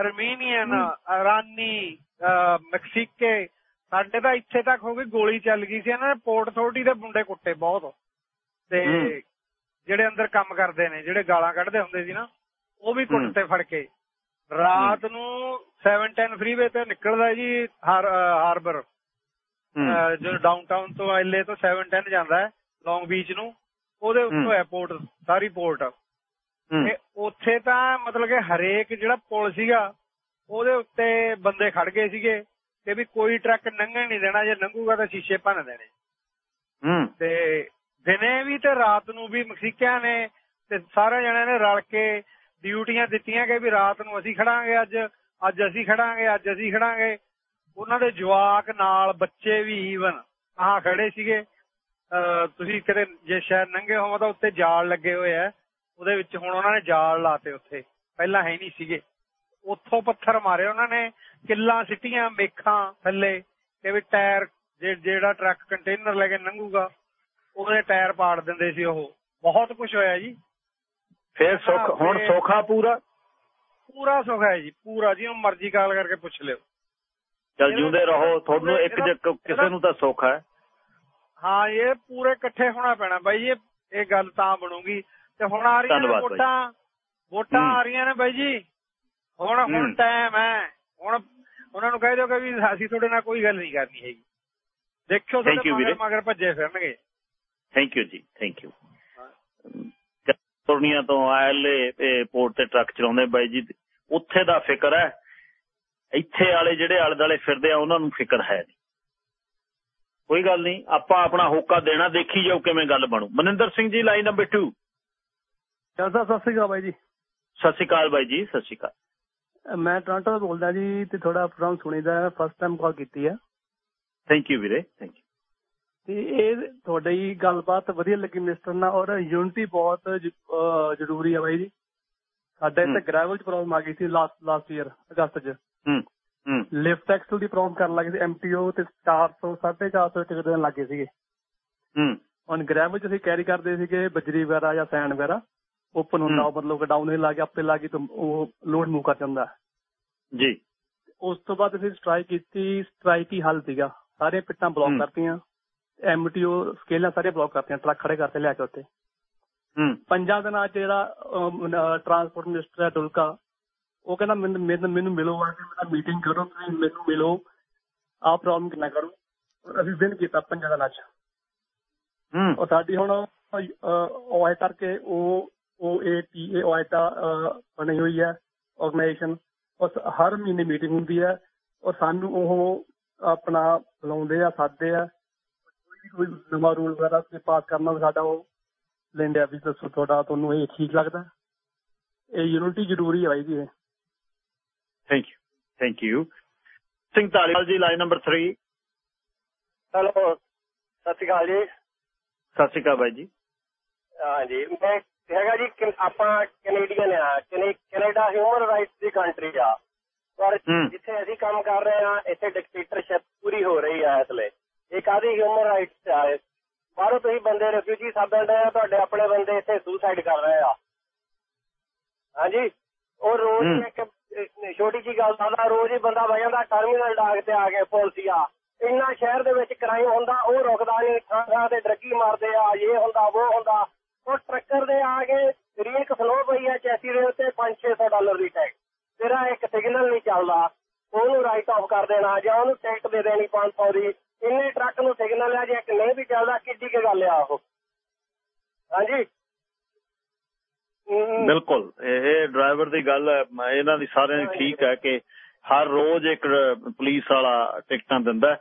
ਅਰਮੀਨੀਅਨ ਇਰਾਨੀ ਅਹ, ਮੈਕਸੀਕੇ ਸਾਡੇ ਤਾਂ ਇੱਥੇ ਤੱਕ ਹੋ ਗਈ ਗੋਲੀ ਚੱਲ ਗਈ ਸੀ। ਇਹਨਾਂ ਨੇ ਪੋਰਟ ਅਥਾਰਟੀ ਦੇ ਮੁੰਡੇ ਕੁੱਟੇ ਬਹੁਤ। ਤੇ। ਜਿਹੜੇ ਅੰਦਰ ਕੰਮ ਕਰਦੇ ਨੇ ਜਿਹੜੇ ਗਾਲਾਂ ਕੱਢਦੇ ਹੁੰਦੇ ਸੀ ਨਾ ਉਹ ਵੀ ਹੂੰ। ਕੁੱਟਤੇ ਫੜ ਕੇ। ਰਾਤ ਨੂੰ 710 ਫਰੀਵੇ ਤੇ ਨਿਕਲਦਾ ਜੀ ਹਾਰਬਰ ਜੋ ਡਾਊਨਟਾਊਨ ਤੋਂ ਐਲਏ ਤੋਂ 710 ਜਾਂਦਾ ਹੈ ਲੌਂਗ ਬੀਚ ਨੂੰ। ਉਹਦੇ ਉੱਤੋਂ ਹੂੰ। ਹੈ ਪੋਰਟ ਸਾਰੀ ਪੋਰਟ ਤੇ ਉੱਥੇ ਤਾਂ ਮਤਲਬ ਕਿ ਹਰੇਕ ਜਿਹੜਾ ਪੁਲ ਸੀਗਾ ਉਹਦੇ ਉੱਤੇ ਬੰਦੇ ਖੜ ਗਏ ਸੀਗੇ ਕਿ ਵੀ ਕੋਈ ਟਰੱਕ ਲੰਘਣ ਨਹੀਂ ਦੇਣਾ ਜੇ ਲੰਘੂਗਾ ਤਾਂ ਸ਼ੀਸ਼ੇ ਭੰਨ ਦੇਣੇ। ਤੇ ਦਿਨੇ ਵੀ ਤੇ ਰਾਤ ਨੂੰ ਵੀ ਮਕਸੀਕਿਆਂ ਨੇ ਤੇ ਸਾਰੇ ਜਣਿਆਂ ਨੇ ਰਲ ਕੇ ਡਿਊਟੀਆਂ ਦਿੱਤੀਆਂ ਕਿ ਵੀ ਰਾਤ ਨੂੰ ਅਸੀਂ ਖੜਾਂਗੇ ਅੱਜ ਅੱਜ ਅਸੀਂ ਖੜਾਂਗੇ, ਅੱਜ ਅਸੀਂ ਖੜਾਂਗੇ। ਉਹਨਾਂ ਦੇ ਜਵਾਕ ਨਾਲ ਬੱਚੇ ਵੀ ਈਵਨ ਆਹ ਖੜੇ ਸੀਗੇ। ਤੁਸੀਂ ਕਿਤੇ ਜੇ ਸ਼ਹਿਰ ਨੰਗੇ ਹੋਵੋ ਤਾਂ ਉੱਤੇ ਜਾਲ ਲੱਗੇ ਹੋਏ ਆ। ਉਹਦੇ ਵਿੱਚ ਹੁਣ ਉਹਨਾਂ ਨੇ ਜਾਲ ਲਾਤੇ ਉੱਥੇ। ਪਹਿਲਾਂ ਹੈ ਨਹੀਂ ਸੀਗੇ। ਉੱਥੋਂ ਪੱਥਰ ਮਾਰੇ ਉਹਨਾਂ ਨੇ। ਕਿੱਲਾਂ ਸਿੱਟੀਆਂ, ਮੇਖਾਂ ਥੱਲੇ। ਕਿ ਵੀ ਟਾਇਰ ਜਿਹੜਾ ਟਰੱਕ ਕੰਟੇਨਰ ਲੈ ਕੇ ਲੰਘੂਗਾ ਉਹਦੇ ਟਾਇਰ ਪਾੜ ਦਿੰਦੇ ਸੀ ਉਹ। ਬਹੁਤ ਕੁਝ ਹੋਇਆ ਜੀ। ਫੇਰ ਸੁੱਖ ਹੁਣ ਸੋਖਾ ਪੂਰਾ? ਪੂਰਾ ਸੁੱਖ ਹੈ ਜੀ ਪੂਰਾ ਜਿਹਨੂੰ ਮਰਜ਼ੀ ਕਾਲ ਕਰਕੇ ਪੁੱਛ ਲਿਓ। ਚਲ ਜਿਉਂਦੇ ਰਹੋ ਤੁਹਾਨੂੰ ਇੱਕ ਜੇ ਕਿਸੇ ਨੂੰ ਤਾਂ ਸੁੱਖ ਹੈ। ਹਾਂ ਇਹ ਪੂਰੇ ਇਕੱਠੇ ਹੋਣਾ ਪੈਣਾ। ਬਾਈ ਇਹ ਇਹ ਗੱਲ ਤਾਂ ਬਣੂਗੀ। ਤੇ ਹੁਣ ਆ ਰਹੀਆਂ ਨੇ। ਵੋਟਾਂ। ਵੋਟਾਂ। ਆ ਰਹੀਆਂ ਨੇ ਬਾਈ ਜੀ। ਹੁਣ ਹੁਣ। ਟਾਈਮ ਹੈ। ਹੁਣ ਉਹਨਾਂ ਨੂੰ ਕਹਿ ਦਿਓ ਕਿ ਵੀ ਅਸੀਂ ਤੁਹਾਡੇ ਨਾਲ ਕੋਈ ਗੱਲ ਨਹੀਂ ਕਰਨੀ ਹੈਗੀ। ਦੇਖਿਓ ਤੁਹਾਡੇ ਮਗਰ ਭੱਜੇ ਫਿਰਨਗੇ। Thank you ji thank you California ਤੋਂ ਆਇਲੇ ਪੋਰਟ ਤੇ ਟਰੱਕ ਚਲਾਉਂਦੇ ਬਾਈ ਜੀ ਉੱਥੇ ਦਾ ਫਿਕਰ ਹੈ। ਇੱਥੇ ਵਾਲੇ ਜਿਹੜੇ ਆਲੇ ਦੁਆਲੇ ਫਿਰਦੇ ਆ ਉਹਨਾਂ ਨੂੰ ਫਿਕਰ ਹੈ ਨਹੀਂ। ਕੋਈ ਗੱਲ ਨਹੀਂ ਆਪਾਂ ਆਪਣਾ ਹੋਕਾ ਦੇਣਾ ਦੇਖੀ ਜਾਓ ਕਿਵੇਂ ਗੱਲ ਬਣੂ। ਮਨਿੰਦਰ ਸਿੰਘ ਜੀ ਲਾਈਨ ਨੰਬਰ 2 ਚਲ ਸਰ ਸਤਿ ਸ਼੍ਰੀ ਅਕਾਲ ਬਾਈ ਜੀ। ਸਤਿ ਸ਼੍ਰੀ ਅਕਾਲ ਬਾਈ ਜੀ ਸਤਿ ਸ਼੍ਰੀ ਅਕਾਲ। ਮੈਂ ਟੋਰਾਂਟੋ ਤੋਂ ਬੋਲਦਾ ਜੀ ਤੇ ਥੋੜਾ ਪ੍ਰੋਗਰਾਮ ਸੁਣੀਦਾ ਫਸਟ ਟਾਈਮ ਕਾਲ ਕੀਤੀ ਆ। ਥੈਂਕ ਯੂ ਵੀਰੇ ਥੈਂਕ ਯੂ ਤੇ ਇਹ ਤੁਹਾਡੀ ਗੱਲਬਾਤ ਵਧੀਆ ਲੱਗੀ ਮਿਸਟਰ ਨਾਲ ਔਰ ਯੂਨਿਟੀ ਬਹੁਤ ਜ਼ਰੂਰੀ ਆ ਬਾਈ ਜੀ। ਸਾਡੇ ਇੱਥੇ। ਗ੍ਰੈਵਲ ਚ ਪ੍ਰੋਬਲਮ ਆ ਗਈ ਸੀ ਲਾਸਟ ਲਾਸਟ ਈਅਰ ਅਗਸਤ ਚ। ਹੂੰ ਹੂੰ। ਲਿਫਟ ਐਕਸਲ ਦੀ ਪ੍ਰੋਬਲਮ ਕਰਨ ਲੱਗੇ ਸੀ ਐਮਟੀਓ ਤੇ 400 450 ਟਿਕਟ ਦੇਣ ਲੱਗੇ ਸੀਗੇ। ਹੂੰ। ਹੁਣ ਗ੍ਰੈਵਲ ਚ ਅਸੀਂ ਕੈਰੀ ਕਰਦੇ ਸੀਗੇ ਬਜਰੀ ਵਗੈਰਾ ਜਾਂ ਸੈਂਡ ਵਗੈਰਾ ਓਪਨ ਹੁੰਦਾ ਮਤਲਬ ਡਾਊਨ ਹਿਲ ਲਾ ਕੇ ਆਪੇ ਲਾ ਕੇ ਉਹ ਲੋਡ ਮੂਵ ਕਰ ਜਾਂਦਾ। ਜੀ। ਉਸ ਤੋਂ ਬਾਅਦ ਅਸੀਂ ਸਟ੍ਰਾਈਕ ਕੀਤੀ ਸਟ੍ਰਾਈਕ ਹੀ ਹੱਲ ਸੀਗਾ। ਸਾਰੇ ਪਿੱਟਾਂ ਬਲੌਕ। ਕਰਤੀਆਂ। ਐਮਟੀਓ ਸਕੇਲਾਂ ਸਾਰੇ ਬਲੌਕ ਕਰਤੀਆਂ ਟਰੱਕ ਖੜੇ ਕਰਤੇ ਲਿਆ ਕੇ ਉੱਥੇ। ਹੂੰ। ਪੰਜਾਂ ਦਿਨਾਂ ਚ ਜਿਹੜਾ ਟਰਾਂਸਪੋਰਟ ਮਿਨਿਸਟਰ ਹੈ ਡੁਲਕਾ ਉਹ ਕਹਿੰਦਾ ਮੈਨੂੰ ਮੈਨੂੰ ਮਿਲੋ ਆ ਕੇ ਮੇਰਾ ਮੀਟਿੰਗ ਕਰੋ ਤੁਸੀਂ ਮੈਨੂੰ ਮਿਲੋ। ਆਹ ਪ੍ਰੋਬਲਮ ਕਿੰਨਾ ਕਰੋ? ਅਸੀਂ ਦਿਨ ਕੀਤਾ ਪੰਜਾਂ ਦਿਨਾਂ ਚ। ਹੂੰ। ਔਰ ਸਾਡੀ ਹੁਣ ਓਏ ਕਰਕੇ ਉਹ ਉਹ ਏ ਟੀ ਏ ਓਇਟਾ ਬਣੀ ਹੋਈ ਹੈ ਆਰਗੇਨਾਈਜੇਸ਼ਨ ਉਸ ਹਰ ਮਹੀਨੇ ਮੀਟਿੰਗ ਹੁੰਦੀ ਹੈ। ਔਰ ਸਾਨੂੰ ਉਹ ਆਪਣਾ ਬੁਲਾਉਂਦੇ ਆ ਸਾਦੇ ਆ। ਵੀ ਕੋਈ ਨਵਾਂ ਰੂਲ ਵਗੈਰਾ ਤੇ ਪਾਸ ਕਰਨਾ ਸਾਡਾ ਉਹ ਲੈਂਦੇ ਆ ਵੀ ਦੱਸੋ ਤੁਹਾਡਾ ਤੁਹਾਨੂੰ ਇਹ ਠੀਕ ਲੱਗਦਾ? ਇਹ ਯੂਨਿਟੀ ਜ਼ਰੂਰੀ ਹੈ ਬਾਈ ਜੀ ਇਹ। Thank you thank you Singh Dhaliwal ji line number 3 hello ਸਤਿ ਸ਼੍ਰੀ ਅਕਾਲ ਜੀ। ਸਤਿ ਸ਼੍ਰੀ ਅਕਾਲ ਬਾਈ ਜੀ। ਹਾਂਜੀ ਮੈਂ ਹੈਗਾ ਜੀ ਕਿ- ਆਪਾਂ ਕੈਨੇਡੀਅਨ ਆ ਕੈਨੇ- ਕੈਨੇਡਾ ਹਿਊਮਨ ਰਾਈਟਸ ਦੀ ਕੰਟਰੀ ਆ। ਪਰ ਹੂੰ। ਜਿੱਥੇ ਅਸੀਂ ਕੰਮ ਕਰ ਰਹੇ ਆ ਇੱਥੇ ਡਿਕਟੇਟਰਸ਼ਿਪ ਪੂਰੀ ਹੋ ਰਹੀ ਆ ਇਸ ਲਈ ਇਹ ਕਾਦੀ ਹਿਊਮਨ ਰਾਈਟਸ ਆ ਇਹ? ਬਾਹਰੋਂ ਤੁਸੀਂ ਬੰਦੇ ਰਿਫਿਊਜੀ ਸਾਧਣ ਰਹੇ ਆ ਤੁਹਾਡੇ ਆਪਣੇ ਬੰਦੇ ਇੱਥੇ ਸੁਸਾਈਡ ਕਰ ਰਹੇ ਆ। ਹਾਂਜੀ? ਉਹ ਰੋਜ਼ ਇੱਕ ਛੋਟੀ ਜੀ ਗੱਲ ਦਾ ਰੋਜ਼ ਹੀ ਬੰਦਾ ਵਜਾ ਜਾਂਦਾ ਟਰਮੀਨਲ ਡਾਕ ਤੇ ਆ ਕੇ ਪੁਲਸੀਆ ਇੰਨਾ ਸ਼ਹਿਰ ਦੇ ਵਿੱਚ ਕ੍ਰਾਈਮ ਹੁੰਦਾ ਉਹ ਰੁਕਦਾ ਨਹੀਂ ਥਾਂ ਥਾਂ ਤੇ ਡਰੱਗੀ ਮਾਰਦੇ ਆ ਇਹ ਹੁੰਦਾ ਉਹ ਹੁੰਦਾ। ਉਹ ਟਰੱਕਰ ਦੇ ਆ ਕੇ ਰੇਕ ਫਲੋ ਪਈ ਆ ਚੈਸੀ ਦੇ ਉੱਤੇ 5-600 ਡਾਲਰ ਦੀ ਟੈਕਸ ਤੇਰਾ ਇੱਕ ਸਿਗਨਲ ਨਹੀਂ ਚੱਲਦਾ। ਉਹਨੂੰ ਰਾਈਟ ਆਫ ਕਰ ਦੇਣਾ ਜਾਂ ਉਹਨੂੰ ਟਿਕਟ ਦੇ ਦੇਣੀ 500 ਦੀ। ਇੰਨੇ ਟਰੱਕ ਨੂੰ ਸਿਗਨਲ ਆ ਜੇ ਇੱਕ ਨਹੀਂ ਵੀ ਚੱਲਦਾ ਕਿੱਡੀ ਕੀ ਗੱਲ ਆ ਉਹ? ਹਾਂਜੀ? ਬਿਲਕੁਲ ਇਹ ਡਰਾਈਵਰ ਦੀ ਗੱਲ ਹੈ ਮੈਂ- ਇਹਨਾਂ ਦੀ ਸਾਰਿਆਂ ਦੀ ਠੀਕ ਹੈ ਕਿ ਹਰ ਰੋਜ਼ ਇੱਕ ਪੁਲਿਸ ਵਾਲਾ ਟਿਕਟਾਂ ਦਿੰਦਾ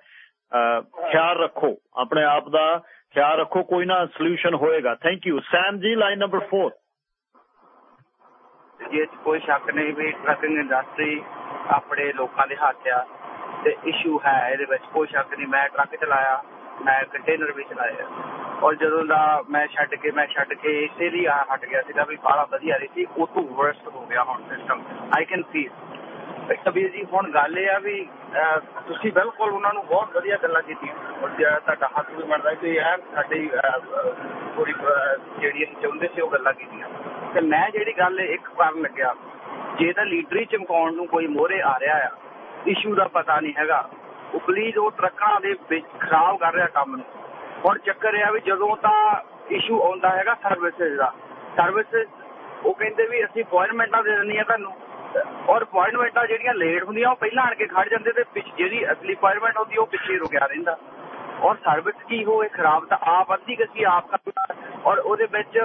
ਖਿਆਲ ਰੱਖੋ ਆਪਣੇ ਆਪ ਦਾ ਖਿਆਲ ਰੱਖੋ ਕੋਈ ਨਾ ਸੋਲੂਸ਼ਨ ਹੋਏਗਾ। ਥੈਂਕ ਯੂ ਸੈਮ ਜੀ ਲਾਈਨ ਨੰਬਰ 4 ਇਹ 'ਚ ਕੋਈ ਸ਼ੱਕ ਨਹੀਂ ਵੀ ਟਰੱਕਿੰਗ ਇੰਡਸਟਰੀ ਆਪਣੇ ਲੋਕਾਂ ਦੇ ਹੱਥ ਆ। ਤੇ ਇਸ਼ੂ ਹੈ ਇਹਦੇ ਵਿੱਚ, ਕੋਈ ਸ਼ੱਕ ਨਹੀਂ। ਮੈਂ ਟਰੱਕ ਚਲਾਇਆ, ਮੈਂ ਕੰਟੇਨਰ ਵੀ ਚਲਾਇਆ ਔਰ ਜਦੋਂ ਦਾ ਮੈਂ ਛੱਡ ਕੇ, ਮੈਂ ਛੱਡ ਕੇ ਇਸੇ ਲਈ ਆ ਹਟ ਗਿਆ ਸੀਗਾ ਵੀ ਬਾਹਲਾ ਵਧੀਆ ਰਹੀ ਸੀ। ਉਹ ਤੋਂ ਵਰਸਟ ਹੋ ਗਿਆ ਹੁਣ system I can feel Kabir ji, ਹੁਣ ਗੱਲ ਇਹ ਆ ਵੀ ਤੁਸੀਂ ਬਿਲਕੁਲ ਉਹਨਾਂ ਨੂੰ ਬਹੁਤ ਵਧੀਆ ਗੱਲਾਂ ਕੀਤੀਆਂ। ਔਰ ਜਿਹੜਾ ਤੁਹਾਡਾ ਹੱਥ ਵੀ ਬਣਦਾ ਕਿ ਯਾਰ ਸਾਡੀ ਥੋੜੀ ਜਿਹੜੀ ਅਸੀਂ ਚਾਹੁੰਦੇ ਸੀ, ਉਹ ਗੱਲਾਂ ਕੀਤੀਆਂ। ਤੇ ਮੈਂ ਜਿਹੜੀ ਗੱਲ ਇੱਕ ਕਰਨ ਲੱਗਿਆ, ਜੇ ਤਾਂ ਲੀਡਰੀ ਚਮਕਾਉਣ ਨੂੰ ਕੋਈ ਮੋਹਰੇ ਆ ਰਿਹਾ ਆ ਇਸ਼ੂ ਦਾ ਪਤਾ ਨਹੀਂ ਹੈਗਾ। ਉਹ ਪਲੀਜ਼ ਉਹ ਟਰੱਕਾਂ ਦੇ ਵਿੱਚ ਖਰਾਬ ਕਰ ਰਿਹਾ ਕੰਮ ਨੂੰ। ਹੁਣ ਚੱਕਰ ਇਹ ਆ ਵੀ ਜਦੋਂ ਤਾਂ ਇਸ਼ੂ ਆਉਂਦਾ ਹੈਗਾ ਸਰਵਿਸਿਜ਼ ਦਾ। ਸਰਵਿਸਿਜ਼ ਉਹ ਕਹਿੰਦੇ ਵੀ ਅਸੀਂ ਅਪਾਇੰਟਮੈਂਟਾਂ ਦੇ ਦਿੰਦੀਆਂ ਤੁਹਾਨੂੰ। ਔਰ ਅਪਾਇੰਟਮੈਂਟਾਂ ਜਿਹੜੀਆਂ ਲੇਟ ਹੁੰਦੀਆਂ, ਉਹ ਪਹਿਲਾਂ ਆਣ ਕੇ ਖੜ ਜਾਂਦੇ ਤੇ ਜਿਹੜੀ ਅਸਲੀ ਅਪਾਇੰਟਮੈਂਟ ਹੁੰਦੀ, ਉਹ ਪਿੱਛੇ ਰੁਕਿਆ ਰਹਿੰਦਾ। ਔਰ ਸਰਵਿਸ ਕੀ ਹੋਏ ਖਰਾਬ, ਤਾਂ ਆਪ ਅੱਧੀ ਕਸੀ ਆਪ ਕਰਨਾ ਔਰ ਉਹਦੇ ਵਿੱਚ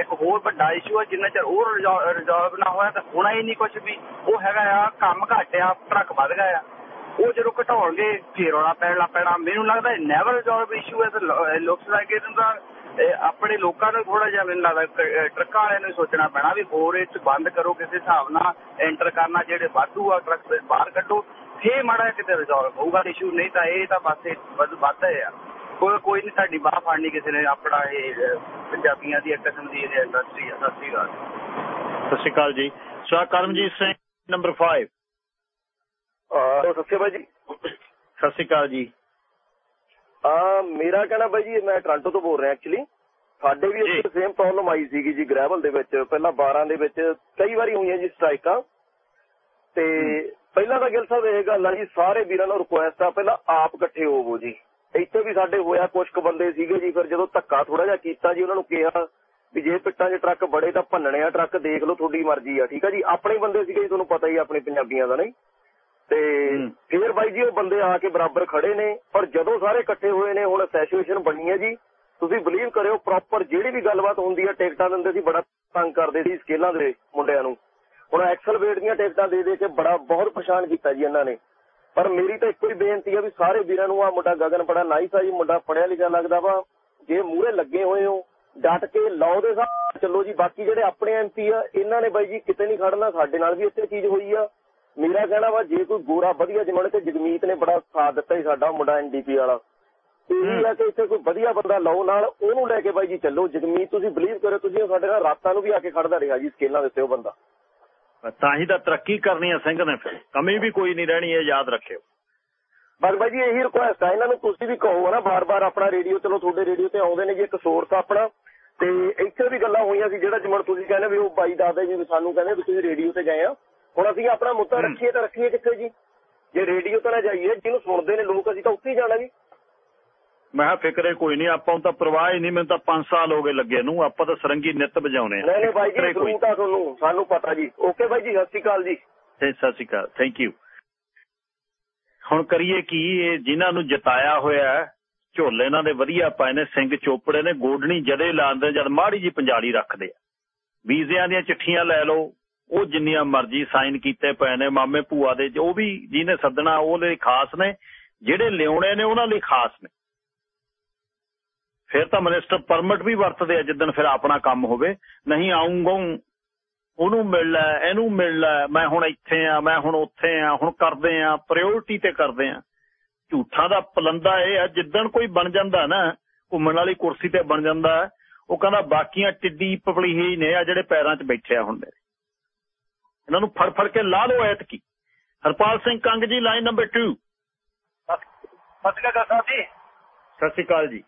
ਇੱਕ ਹੋਰ ਵੱਡਾ ਇਸ਼ੂ ਹੈ ਜਿੰਨਾ ਚਿਰ ਉਹ ਰਿਜ਼ੋਲਵ ਨਾ ਹੋਇਆ ਤਾਂ ਹੋਣਾ ਹੀ ਨਹੀਂ ਕੁਝ ਵੀ। ਉਹ ਹੈਗਾ ਆ, ਕੰਮ ਘੱਟ ਟਰੱਕ ਵੱਧ ਗਿਆ ਆ। ਉਹ ਜਦੋਂ ਘਟਾਉਣਗੇ, ਫੇਰ ਰੌਲਾ ਪੈਣ ਲੱਗ ਪੈਣਾ। ਮੈਨੂੰ ਲੱਗਦਾ ਨੈਵਰ ਰਿਜ਼ੋਲਵ ਇਸ਼ੂ ਹੈ, ਤੇ ਲੁਕਸ ਲਾਈਕ ਇਹਨਾਂ ਦਾ ਆਪਣੇ ਲੋਕਾਂ ਨੂੰ ਥੋੜਾ ਜਿਹਾ ਮੈਨੂੰ ਲੱਗਦਾ ਟਰੱਕਾਂ ਵਾਲਿਆਂ ਨੂੰ ਸੋਚਣਾ ਪੈਣਾ ਵੀ ਹੋਰ ਇਹ ਚ ਬੰਦ ਕਰੋ, ਕਿਸੇ ਹਿਸਾਬ ਨਾਲ ਐਂਟਰ ਕਰਨਾ, ਜਿਹੜੇ ਵਾਧੂ ਆ, ਟਰੱਕ ਬਾਹਰ ਕੱਢੋ। ਫੇਰ ਮਾੜਾ ਕਿਤੇ ਰਿਜ਼ੋਲਵ ਹੋਊਗਾ ਇਸ਼ੂ ਨਹੀਂ ਤਾਂ ਇਹ ਤਾਂ ਬਸ ਇਹ ਵੱਧ ਵੱਧ ਆ ਕੋਈ ਕੋਈ ਨਹੀਂ ਤੁਹਾਡੀ ਬਾਹ ਫੜਨੀ ਕਿਸੇ ਨੇ ਆਪਣਾ ਇਹ ਅਹ, ਪੰਜਾਬੀਆਂ ਦੀ ਇੱਕ ਕਿਸਮ ਦੀ ਇਹ ਇੰਡਸਟਰੀ ਆ ਸਤਿ ਸ਼੍ਰੀ ਅਕਾਲ। ਸਤਿ ਸ਼੍ਰੀ ਅਕਾਲ ਜੀ। ਸਰ ਕਰਮਜੀਤ ਸਿੰਘ ਨੰਬਰ 5 ਹਾਂ ਸੱਚੇ ਬਾਈ ਜੀ। ਸਤਿ ਸ਼੍ਰੀ ਅਕਾਲ ਜੀ। ਆ ਮੇਰਾ ਕਹਿਣਾ ਬਾਈ ਜੀ ਮੈਂ ਟੋਰਾਂਟੋ ਤੋਂ ਬੋਲ ਰਿਹਾ ਐਕਚੁਅਲੀ ਸਾਡੇ ਵੀ। ਇੱਥੇ ਸੇਮ ਪ੍ਰੋਬਲਮ ਆਈ ਸੀਗੀ ਜੀ ਗ੍ਰੈਵਲ ਦੇ ਵਿੱਚ। ਪਹਿਲਾਂ 12 ਦੇ ਵਿੱਚ ਕਈ ਵਾਰੀ ਹੋਈਆਂ ਜੀ ਸਟ੍ਰਾਈਕਾਂ ਤੇ ਪਹਿਲਾਂ ਤਾਂ ਗਿਲ ਸਾਹਿਬ ਇਹ ਗੱਲ ਆ ਜੀ ਸਾਰੇ ਵੀਰਾਂ ਨੂੰ ਰਿਕੁਐਸਟ ਆ ਪਹਿਲਾਂ ਆਪ ਇਕੱਠੇ ਹੋਵੋ ਜੀ। ਇੱਥੇ ਵੀ ਸਾਡੇ ਹੋਇਆ ਕੁਝ ਕੁ ਬੰਦੇ ਸੀਗੇ ਜੀ ਫਿਰ ਜਦੋਂ ਧੱਕਾ ਥੋੜਾ ਜਿਹਾ ਕੀਤਾ ਜੀ ਉਹਨਾਂ ਨੂੰ ਕਿਹਾ ਵੀ ਜੇ ਪਿੱਟਾਂ 'ਚ ਟਰੱਕ ਬੜੇ ਤਾਂ ਭੰਨਣੇ ਆ ਟਰੱਕ ਦੇਖ ਲਓ ਤੁਹਾਡੀ ਮਰਜ਼ੀ ਆ ਠੀਕ ਆ ਜੀ? ਆਪਣੇ ਬੰਦੇ ਸੀਗੇ ਜੀ ਤੁਹਾਨੂੰ ਪਤਾ ਹੀ ਆਪਣੇ ਪੰਜਾਬੀਆਂ ਦਾ ਨਹੀਂ? ਤੇ। ਫਿਰ ਬਾਈ ਜੀ ਉਹ ਬੰਦੇ ਆ ਕੇ ਬਰਾਬਰ ਖੜੇ ਨੇ ਪਰ ਜਦੋਂ ਸਾਰੇ ਇਕੱਠੇ ਹੋਏ ਨੇ ਹੁਣ ਐਸੋਸੀਏਸ਼ਨ ਬਣੀ ਹੈ ਜੀ ਤੁਸੀਂ ਬਲੀਵ ਕਰਿਓ ਪ੍ਰੋਪਰ ਜਿਹੜੀ ਵੀ ਗੱਲਬਾਤ ਹੁੰਦੀ ਹੈ ਟਿਕਟਾਂ ਦਿੰਦੇ ਸੀ ਬੜਾ ਤੰਗ ਕਰਦੇ ਸੀ ਸਕੇਲਾਂ ਦੇ ਮੁੰਡਿਆਂ ਨੂੰ। ਹੁਣ ਐਕਸਲ ਵੇਟ ਦੀਆਂ ਟਿਕਟਾਂ ਦੇ ਦੇ ਕੇ ਬੜਾ ਬਹੁਤ ਪਰੇਸ਼ਾਨ ਕੀਤਾ ਜੀ ਇਹਨਾਂ ਨੇ। ਪਰ ਮੇਰੀ ਤਾਂ ਇੱਕੋ ਹੀ ਬੇਨਤੀ ਆ ਵੀ ਸਾਰੇ ਵੀਰਾਂ ਨੂੰ ਆ ਮੁੰਡਾ ਗਗਨ ਬੜਾ ਨਾਈਸ ਆ ਜੀ ਮੁੰਡਾ ਪੜਿਆ ਲਿਖਿਆ ਲੱਗਦਾ ਵਾ। ਜੇ ਮੂਹਰੇ ਲੱਗੇ ਹੋਏ ਹੋ ਡਟ ਕੇ ਲਾਓ ਦੇ ਸਾਹ। ਚੱਲੋ ਜੀ ਬਾਕੀ ਜਿਹੜੇ ਆਪਣੇ ਐਮਪੀ ਆ ਇਹਨਾਂ ਨੇ ਬਾਈ ਜੀ ਕਿਤੇ ਨਹੀਂ ਖੜਨਾ ਸਾਡੇ ਨਾਲ ਵੀ ਇੱਥੇ ਚੀਜ਼ ਹੋਈ ਆ। ਮੇਰਾ ਕਹਿਣਾ ਵਾ ਜੇ ਕੋਈ ਗੋਰਾ ਵਧੀਆ ਜਿਵੇਂ ਤੇ ਜਗਮੀਤ ਨੇ ਬੜਾ ਸਾਥ ਦਿੱਤਾ ਸੀ ਸਾਡਾ ਮੁੰਡਾ ਐਨਡੀਪੀ ਵਾਲਾ। ਇਹ ਆ ਕਿ ਇੱਥੇ ਕੋਈ ਵਧੀਆ ਬੰਦਾ ਲਾਓ ਨਾਲ ਉਹਨੂੰ ਲੈ ਕੇ ਬਾਈ ਜੀ ਚੱਲੋ। ਜਗਮੀਤ ਤੁਸੀਂ ਬਲੀਵ ਕਰੋ ਤੁਸੀਂ ਸਾਡੇ ਨਾਲ ਰਾਤਾਂ ਨੂੰ ਵੀ ਆ ਕੇ ਖੜਦਾ ਰਿਹਾ ਜੀ ਸਕੇਲਾਂ ਦੇ ਉੱਤੇ ਉਹ ਬੰਦਾ। ਤਾਂ ਹੀ ਤਾਂ ਤਰੱਕੀ ਕਰਨੀ ਹੈ ਸਿੰਘ ਨੇ ਫਿਰ। ਕਮੀ ਵੀ ਕੋਈ ਨਹੀਂ ਰਹਿਣੀ ਇਹ ਯਾਦ ਰੱਖਿਓ। ਬਸ ਬਾਈ ਜੀ ਇਹੀ ਰਿਕੁਐਸਟ ਆ। ਇਹਨਾਂ ਨੂੰ ਤੁਸੀਂ ਵੀ ਕਹੋ ਨਾ ਬਾਰ-ਬਾਰ ਆਪਣਾ ਰੇਡੀਓ ਚਲੋ ਤੁਹਾਡੇ ਰੇਡੀਓ ਤੇ ਆਉਂਦੇ ਨੇ ਜੀ ਇੱਕ ਸੋਰਸ ਆਪਣਾ। ਤੇ ਇੱਥੇ ਵੀ ਗੱਲਾਂ ਹੋਈਆਂ ਸੀ ਜਿਹੜਾ ਜਿਵੇਂ ਤੁਸੀਂ ਕਹਿੰਦੇ ਵੀ ਉਹ ਬਾਈ ਦੱਸਦੇ ਜੀ ਸਾਨੂੰ ਕਹਿੰਦੇ ਵੀ ਤੁਸੀਂ ਰੇਡੀਓ ਤੇ ਗਏ ਆ। ਹੁਣ ਅਸੀਂ ਆਪਣਾ ਮੁੱਦਾ ਹੂੰ। ਰੱਖੀਏ ਤਾਂ ਰੱਖੀਏ ਕਿੱਥੇ ਜੀ? ਜੇ ਰੇਡੀਓ ਤੇ ਨਾ ਜਾਈਏ ਜਿਹਨੂੰ ਸੁਣਦੇ ਨੇ ਲੋਕ ਅਸੀਂ ਤਾਂ ਉੱਥੇ ਹੀ ਜਾਣਾ ਜੀ। ਮੈਂ ਕਿਹਾ ਫਿਕਰੇ ਕੋਈ ਨਹੀਂ ਆਪਾਂ ਨੂੰ ਤਾਂ ਪਰਵਾਹ ਹੀ ਨਹੀਂ ਮੈਨੂੰ ਤਾਂ 5 ਸਾਲ ਹੋ ਗਏ ਲੱਗੇ ਨੂੰ ਆਪਾਂ ਤਾਂ ਸਰੰਗੀ ਨਿੱਤ ਵਜਾਉਣੇ ਨਹੀਂ ਨਹੀਂ ਬਾਈ ਜੀ ਕੋਈ ਜ਼ਰੂਰ ਤਾਂ ਤੁਹਾਨੂੰ ਸਾਨੂੰ ਪਤਾ ਜੀ। ਓਕੇ ਬਾਈ ਜੀ ਸਤਿ ਸ਼੍ਰੀ ਅਕਾਲ ਜੀ। ਸਤਿ ਸ਼੍ਰੀ ਅਕਾਲ ਥੈਂਕ ਯੂ ਹੁਣ ਕਰੀਏ ਕੀ ਇਹ ਜਿਨ੍ਹਾਂ ਨੂੰ ਜਿਤਾਇਆ ਹੋਇਆ ਝੋਲੇ ਇਹਨਾਂ ਦੇ ਵਧੀਆ ਪਾਏ ਨੇ ਸਿੰਘ ਚੋਪੜੇ ਨੇ ਗੋਡਣੀ ਜਦੇ ਲਾਉਂਦੇ ਜਦ ਮਾੜੀ ਜੀ ਪੰਜਾਲੀ ਰੱਖਦੇ ਆ। ਵੀਜ਼ਿਆਂ ਦੀਆਂ ਚਿੱਠੀਆਂ ਲੈ ਲਓ ਉਹ ਜਿੰਨੀਆਂ ਮਰਜ਼ੀ ਸਾਈਨ ਕੀਤੇ ਪਏ ਨੇ ਮਾਮੇ ਭੂਆ ਦੇ ਉਹ ਵੀ ਜਿਹਨੇ ਸੱਦਣਾ ਉਹ ਲਈ ਖਾਸ ਨੇ ਜਿਹੜੇ ਲਿਆਉਣੇ ਨੇ ਉਹਨਾਂ ਲਈ ਖਾਸ ਨੇ। ਫਿਰ ਤਾਂ ਮਿਨਿਸਟਰ ਪਰਮਿਟ ਵੀ ਵਰਤਦੇ ਆ ਜਿੱਦਣ ਫਿਰ ਆਪਣਾ ਕੰਮ ਹੋਵੇ। ਨਹੀਂ ਆਉਂਗਾ ਉਹਨੂੰ ਮਿਲ ਲੈ ਇਹਨੂੰ ਮਿਲ ਲੈ ਮੈਂ ਹੁਣ ਇੱਥੇ ਆ ਮੈਂ ਹੁਣ ਉੱਥੇ ਆ ਹੁਣ ਕਰਦੇ ਆ ਪ੍ਰਾਇੋਰਟੀ ਤੇ ਕਰਦੇ ਆ। ਝੂਠਾਂ ਦਾ ਪਲੰਦਾ ਇਹ ਆ ਜਿੱਦਣ ਕੋਈ ਬਣ ਜਾਂਦਾ ਨਾ ਘੁੰਮਣ ਵਾਲੀ ਕੁਰਸੀ ਤੇ ਬਣ ਜਾਂਦਾ ਉਹ ਕਹਿੰਦਾ ਬਾਕੀਆਂ ਟਿੱਡੀ ਪਪਲੀ ਹੀ ਨੇ ਆ ਜਿਹੜੇ ਪੈਰਾਂ 'ਚ ਬੈਠੇ ਆ ਹੁੰਦੇ ਇਹਨਾਂ ਨੂੰ ਫੜ ਫੜ ਕੇ ਲਾ ਲਓ ਐਤਕੀ। ਹਰਪਾਲ ਸਿੰਘ ਕੰਗ ਜੀ ਲਾਈਨ ਨੰਬਰ 2 ਸਤਿ ਸ਼੍ਰੀ ਅਕਾਲ ਜੀ। ਸਤਿ ਸ਼੍ਰੀ ਅਕਾਲ ਜੀ।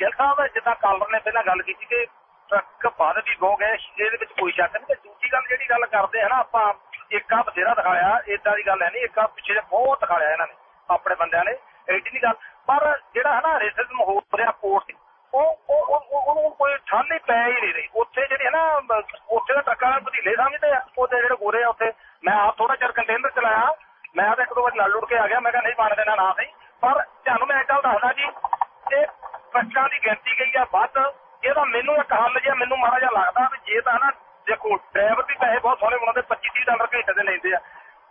ਗਿੱਲ ਸਾਹਿਬ, ਜਿੱਦਾਂ ਕਾਲਰ ਨੇ ਪਹਿਲਾਂ ਗੱਲ ਕੀਤੀ ਕਿ ਟਰੱਕ ਵੱਧ ਵੀ ਹੋ ਗਏ, ਇਹਦੇ ਵਿੱਚ ਕੋਈ ਸ਼ੱਕ ਨਹੀਂ, ਤੇ ਦੂਜੀ ਗੱਲ ਜਿਹੜੀ ਗੱਲ ਕਰਦੇ ਹਨ ਆਪਾਂ ਇੱਕ ਬਥੇਰਾ ਦਿਖਾਇਆ ਇਦਾਂ ਦੀ ਗੱਲ ਹੈ ਨਹੀਂ, ਇੱਕ ਪਿੱਛੇ ਬਹੁਤ ਦਿਖਾਇਆ ਇਹਨਾਂ ਨੇ, ਆਪਣੇ ਬੰਦਿਆਂ ਨੇ, ਐਡੀ ਨਹੀਂ ਗੱਲ। ਪਰ ਜਿਹੜਾ ਹੈ ਨਾ ਰੇਸਿਜ਼ਮ ਹੋ ਰਿਹਾ ਪੋਰਟ ਉਹ ਉਹ ਉਹਨੂੰ ਕੋਈ ਠੱਲ ਹੀ ਪੈ ਹੀ ਨਹੀਂ ਰਹੀ। ਉੱਥੇ ਜਿਹੜੀ ਹੈ ਨਾ, ਉੱਥੇ ਦਾ ਟਰੱਕਾਂ ਦੇ ਪਤੀਲੇ ਸਮਝਦੇ ਆ ਉਹਦੇ ਜਿਹੜੇ ਗੋਰੇ ਆ ਉੱਥੇ। ਮੈਂ ਆਪ ਥੋੜਾ ਚਿਰ ਕੰਟੇਨਰ ਚਲਾਇਆ, ਮੈਂ ਤਾਂ ਇੱਕ ਦੋ ਵਾਰ ਨਾਲ ਲੁੜ ਕੇ ਆ ਗਿਆ, ਮੈਂ ਕਿਹਾ ਨਹੀਂ ਬਣ ਦੇਣਾ ਨਾ ਸਹੀ। ਪਰ ਤੁਹਾਨੂੰ ਮੈਂ ਇੱਕ ਗੱਲ ਦੱਸਦਾ ਜੀ, ਇਹ ਟਰੱਕਾਂ ਦੀ ਗਿਣਤੀ ਗਈ ਆ ਵੱਧ, ਇਹਦਾ ਮੈਨੂੰ ਇੱਕ ਹੱਲ ਜਿਹਾ ਮੈਨੂੰ ਮਾੜਾ ਜਿਹਾ ਲੱਗਦਾ ਵੀ ਜੇ ਤਾਂ ਨਾ, ਦੇਖੋ ਡਰਾਈਵਰ ਵੀ ਪੈਸੇ ਬਹੁਤ ਸੋਹਣੇ ਬਣਾਉਂਦੇ 25 30 ਡਾਲਰ ਘੰਟੇ ਦੇ ਲੈਂਦੇ ਆ।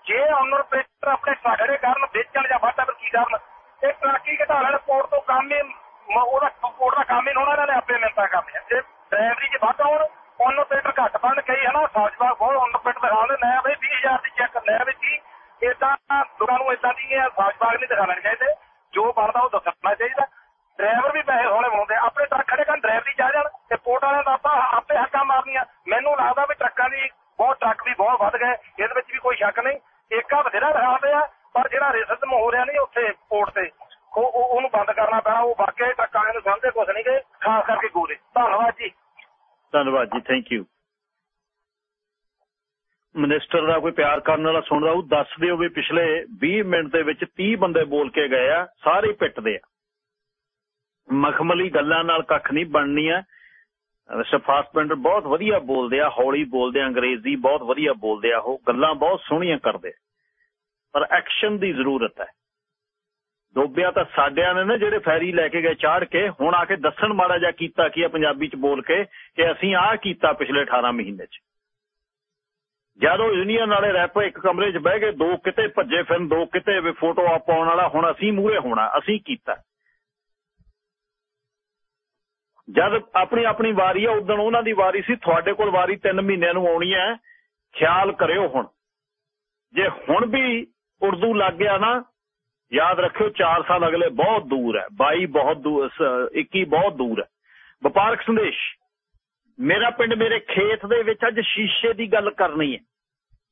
ਜੇ ਓਨਰ ਪੇਟਰ ਆਪਣੇ ਖੜੇ ਕਰਨ ਵੇਚਣ ਜਾਂ ਵਾਟਾ ਫਿਰ ਕੀ ਕਰਨ? ਇਹ ਟਰੱਕੀ ਘਟਾ ਲੈਣ, ਪੋਰਟ ਤੋਂ ਕੰਮ ਹੀ ਉਹਦਾ ਪੋਰਟ ਦਾ ਕੰਮ ਹੀ ਹੋਣਾ ਇਹਨਾਂ ਨੇ ਆਪੇ ਮਿਹਨਤਾਂ ਕਰਨੀਆਂ। ਜੇ ਡਰਾਈਵਰੀ ਜੇ ਵੱਧ ਆਉਣ ਓਨਰ ਪੇਟਰ ਘੱਟ ਬਣ ਕਈ ਹਨਾ ਸੌਜਬਾਗ ਬਹੁਤ ਓਨਰ ਪੇਟਰ ਦਿਖਾਉਂਦੇ ਲੈ ਬਈ 20000 ਦੀ ਚੈੱਕ ਲੈ ਬਈ ਜੀ ਇਦਾਂ ਲੋਕਾਂ ਨੂੰ ਇਦਾਂ ਦੀ ਸੌਜਬਾਗ ਨਹੀਂ ਦਿਖਾਉਣੇ ਚਾਹੀਦੇ। ਜੋ ਬਣਦਾ ਉਹ ਦੱਸਣਾ ਚਾਹੀਦਾ। ਡਰਾਈਵਰ ਵੀ ਪੈਸੇ ਸੋਹਣੇ ਬਣਾਉਂਦੇ ਆਪਣੇ ਟਰੱਕ ਖੜੇ ਕਰਨ ਡਰਾਈਵਰ ਦੀ ਚਾਹ ਜਾਣ ਤੇ ਪੋਰਟ ਵਾਲਿਆਂ ਦਾ ਆਪਾਂ ਆਪੇ ਹੱਕਾਂ ਮਾਰਨੀਆਂ। ਮੈਨੂੰ ਲੱਗਦਾ ਵੀ ਟਰੱਕਾਂ ਦੀ ਬਹੁਤ ਟਰੱਕ ਵੀ ਬਹੁਤ ਵੱਧ ਗਏ, ਇਹਦੇ ਵਿੱਚ ਵੀ ਕੋਈ ਸ਼ੱਕ ਨਹੀਂ। ਏਕਾ ਬਥੇਰਾ ਦਿਖਾਉਂਦੇ ਆ ਪਰ ਜਿਹੜਾ ਰੇਸਿਜ਼ਮ ਹੋ ਰਿਹਾ ਨਹੀਂ ਉੱਥੇ ਪੋਰਟ ਤੇ, ਉਹ ਉਹਨੂੰ ਬੰਦ ਕਰਨਾ ਪੈਣਾ, ਉਹ ਵਾਕਿਆ ਟਰੱਕਾਂ ਵਾਲਿਆਂ ਨੂੰ ਸਮਝਦੇ ਕੁਝ ਨਹੀਂ ਗਏ, ਖਾਸ ਕਰਕੇ ਗੋਰੇ। ਧੰਨਵਾਦ ਜੀ। ਧੰਨਵਾਦ ਜੀ ਥੈਂਕ ਯੂ ਮਿਨਿਸਟਰ ਦਾ ਕੋਈ ਪਿਆਰ ਕਰਨ ਵਾਲਾ ਸੁਣਦਾ ਉਹ ਦੱਸ ਦਿਓ ਵੀ ਪਿਛਲੇ 20 ਮਿੰਟ ਦੇ ਵਿੱਚ 30 ਬੰਦੇ ਬੋਲ ਕੇ ਗਏ ਆ, ਸਾਰੇ ਪਿੱਟਦੇ ਆ। ਮਖਮਲੀ ਗੱਲਾਂ ਨਾਲ ਕੱਖ ਨਹੀਂ ਬਣਨੀ ਆ ਸਫਾਸਪੈਂਡਰ ਬਹੁਤ ਵਧੀਆ ਬੋਲਦੇ ਆ, ਹੌਲੀ ਬੋਲਦੇ ਆ, ਅੰਗਰੇਜ਼ੀ ਬਹੁਤ ਵਧੀਆ ਬੋਲਦੇ ਆ ਉਹ, ਗੱਲਾਂ ਬਹੁਤ ਸੋਹਣੀਆਂ ਕਰਦੇ ਪਰ ਐਕਸ਼ਨ ਦੀ ਜ਼ਰੂਰਤ ਹੈ। ਡੋਬਿਆ ਤਾਂ ਸਾਡਿਆਂ ਨੇ ਨਾ ਜਿਹੜੇ ਫੈਰੀ ਲੈ ਕੇ ਗਏ ਚਾੜ ਕੇ, ਹੁਣ ਆ ਕੇ ਦੱਸਣ ਮਾੜਾ ਜਿਹਾ ਕੀਤਾ ਕੀ ਆ ਪੰਜਾਬੀ ਚ ਬੋਲ ਕੇ, ਕਿ ਅਸੀਂ ਆਹ ਕੀਤਾ ਪਿਛਲੇ 18 ਮਹੀਨੇ ਚ। ਜਦੋਂ ਯੂਨੀਅਨ ਵਾਲੇ ਰੈਪ ਇੱਕ ਕਮਰੇ 'ਚ ਬਹਿ ਕੇ ਦੋ ਕਿਤੇ ਭੱਜੇ ਫਿਰਨ, ਦੋ ਕਿਤੇ ਫੋਟੋ ਆ ਪਾਉਣ ਵਾਲਾ, ਹੁਣ ਅਸੀਂ ਮੂਹਰੇ ਹੋਣਾ, ਅਸੀਂ ਕੀਤਾ। ਜਦ ਆਪਣੀ ਆਪਣੀ ਵਾਰੀ ਆ, ਉਦੋਂ ਉਹਨਾਂ ਦੀ ਵਾਰੀ ਸੀ, ਤੁਹਾਡੇ ਕੋਲ ਵਾਰੀ 3 ਮਹੀਨਿਆਂ ਨੂੰ ਆਉਣੀ ਹੈ, ਖਿਆਲ ਕਰਿਓ ਹੁਣ। ਜੇ ਹੁਣ ਵੀ ਉਰਦੂ ਲੱਗ ਗਿਆ ਨਾ, ਯਾਦ ਰੱਖਿਓ 4 ਸਾਲ ਅਗਲੇ ਬਹੁਤ ਦੂਰ ਹੈ 22 ਬਹੁਤ ਦੂਰ 21 ਬਹੁਤ ਦੂਰ ਹੈ। ਵਪਾਰਕ ਸੰਦੇਸ਼, ਮੇਰਾ ਪਿੰਡ ਮੇਰੇ ਖੇਤ ਦੇ ਵਿੱਚ ਅੱਜ ਸ਼ੀਸ਼ੇ ਦੀ ਗੱਲ ਕਰਨੀ ਹੈ।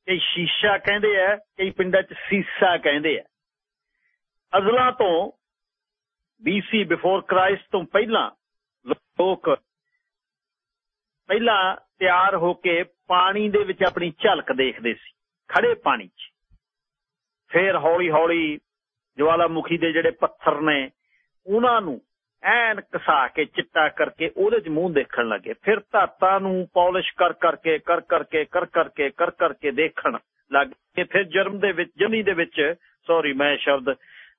ਕਈ ਸ਼ੀਸ਼ਾ ਕਹਿੰਦੇ ਆ, ਕਈ ਪਿੰਡਾਂ 'ਚ ਸੀਸਾ ਕਹਿੰਦੇ ਆ। ਅਜ਼ਲਾਂ ਤੋਂ BC ਬਿਫੋਰ ਕ੍ਰਾਈਸਟ ਤੋਂ ਪਹਿਲਾਂ ਲੋਕ ਪਹਿਲਾਂ ਤਿਆਰ ਹੋ ਕੇ ਪਾਣੀ ਦੇ ਵਿੱਚ ਆਪਣੀ ਝਲਕ ਦੇਖਦੇ ਸੀ ਖੜੇ ਪਾਣੀ 'ਚ। ਫੇਰ ਹੌਲੀ ਹੌਲੀ ਜਵਾਲਾਮੁਖੀ ਦੇ ਜਿਹੜੇ ਪੱਥਰ ਨੇ, ਉਹਨਾਂ ਨੂੰ ਐਨ ਕਸਾ ਕੇ, ਚਿੱਟਾ ਕਰਕੇ ਉਹਦੇ 'ਚ ਮੂੰਹ ਦੇਖਣ ਲੱਗੇ। ਫਿਰ ਧਾਤਾਂ ਨੂੰ ਪਾਲਿਸ਼ ਕਰ ਕਰਕੇ ਕਰ ਕਰਕੇ ਕਰ ਕਰਕੇ ਕਰ ਕਰਕੇ ਦੇਖਣ ਲੱਗੇ। ਫਿਰ ਜਰਮ ਦੇ ਵਿੱਚ ਜਮੀ ਦੇ ਵਿੱਚ ਸੌਰੀ ਮੈਂ ਸ਼ਬਦ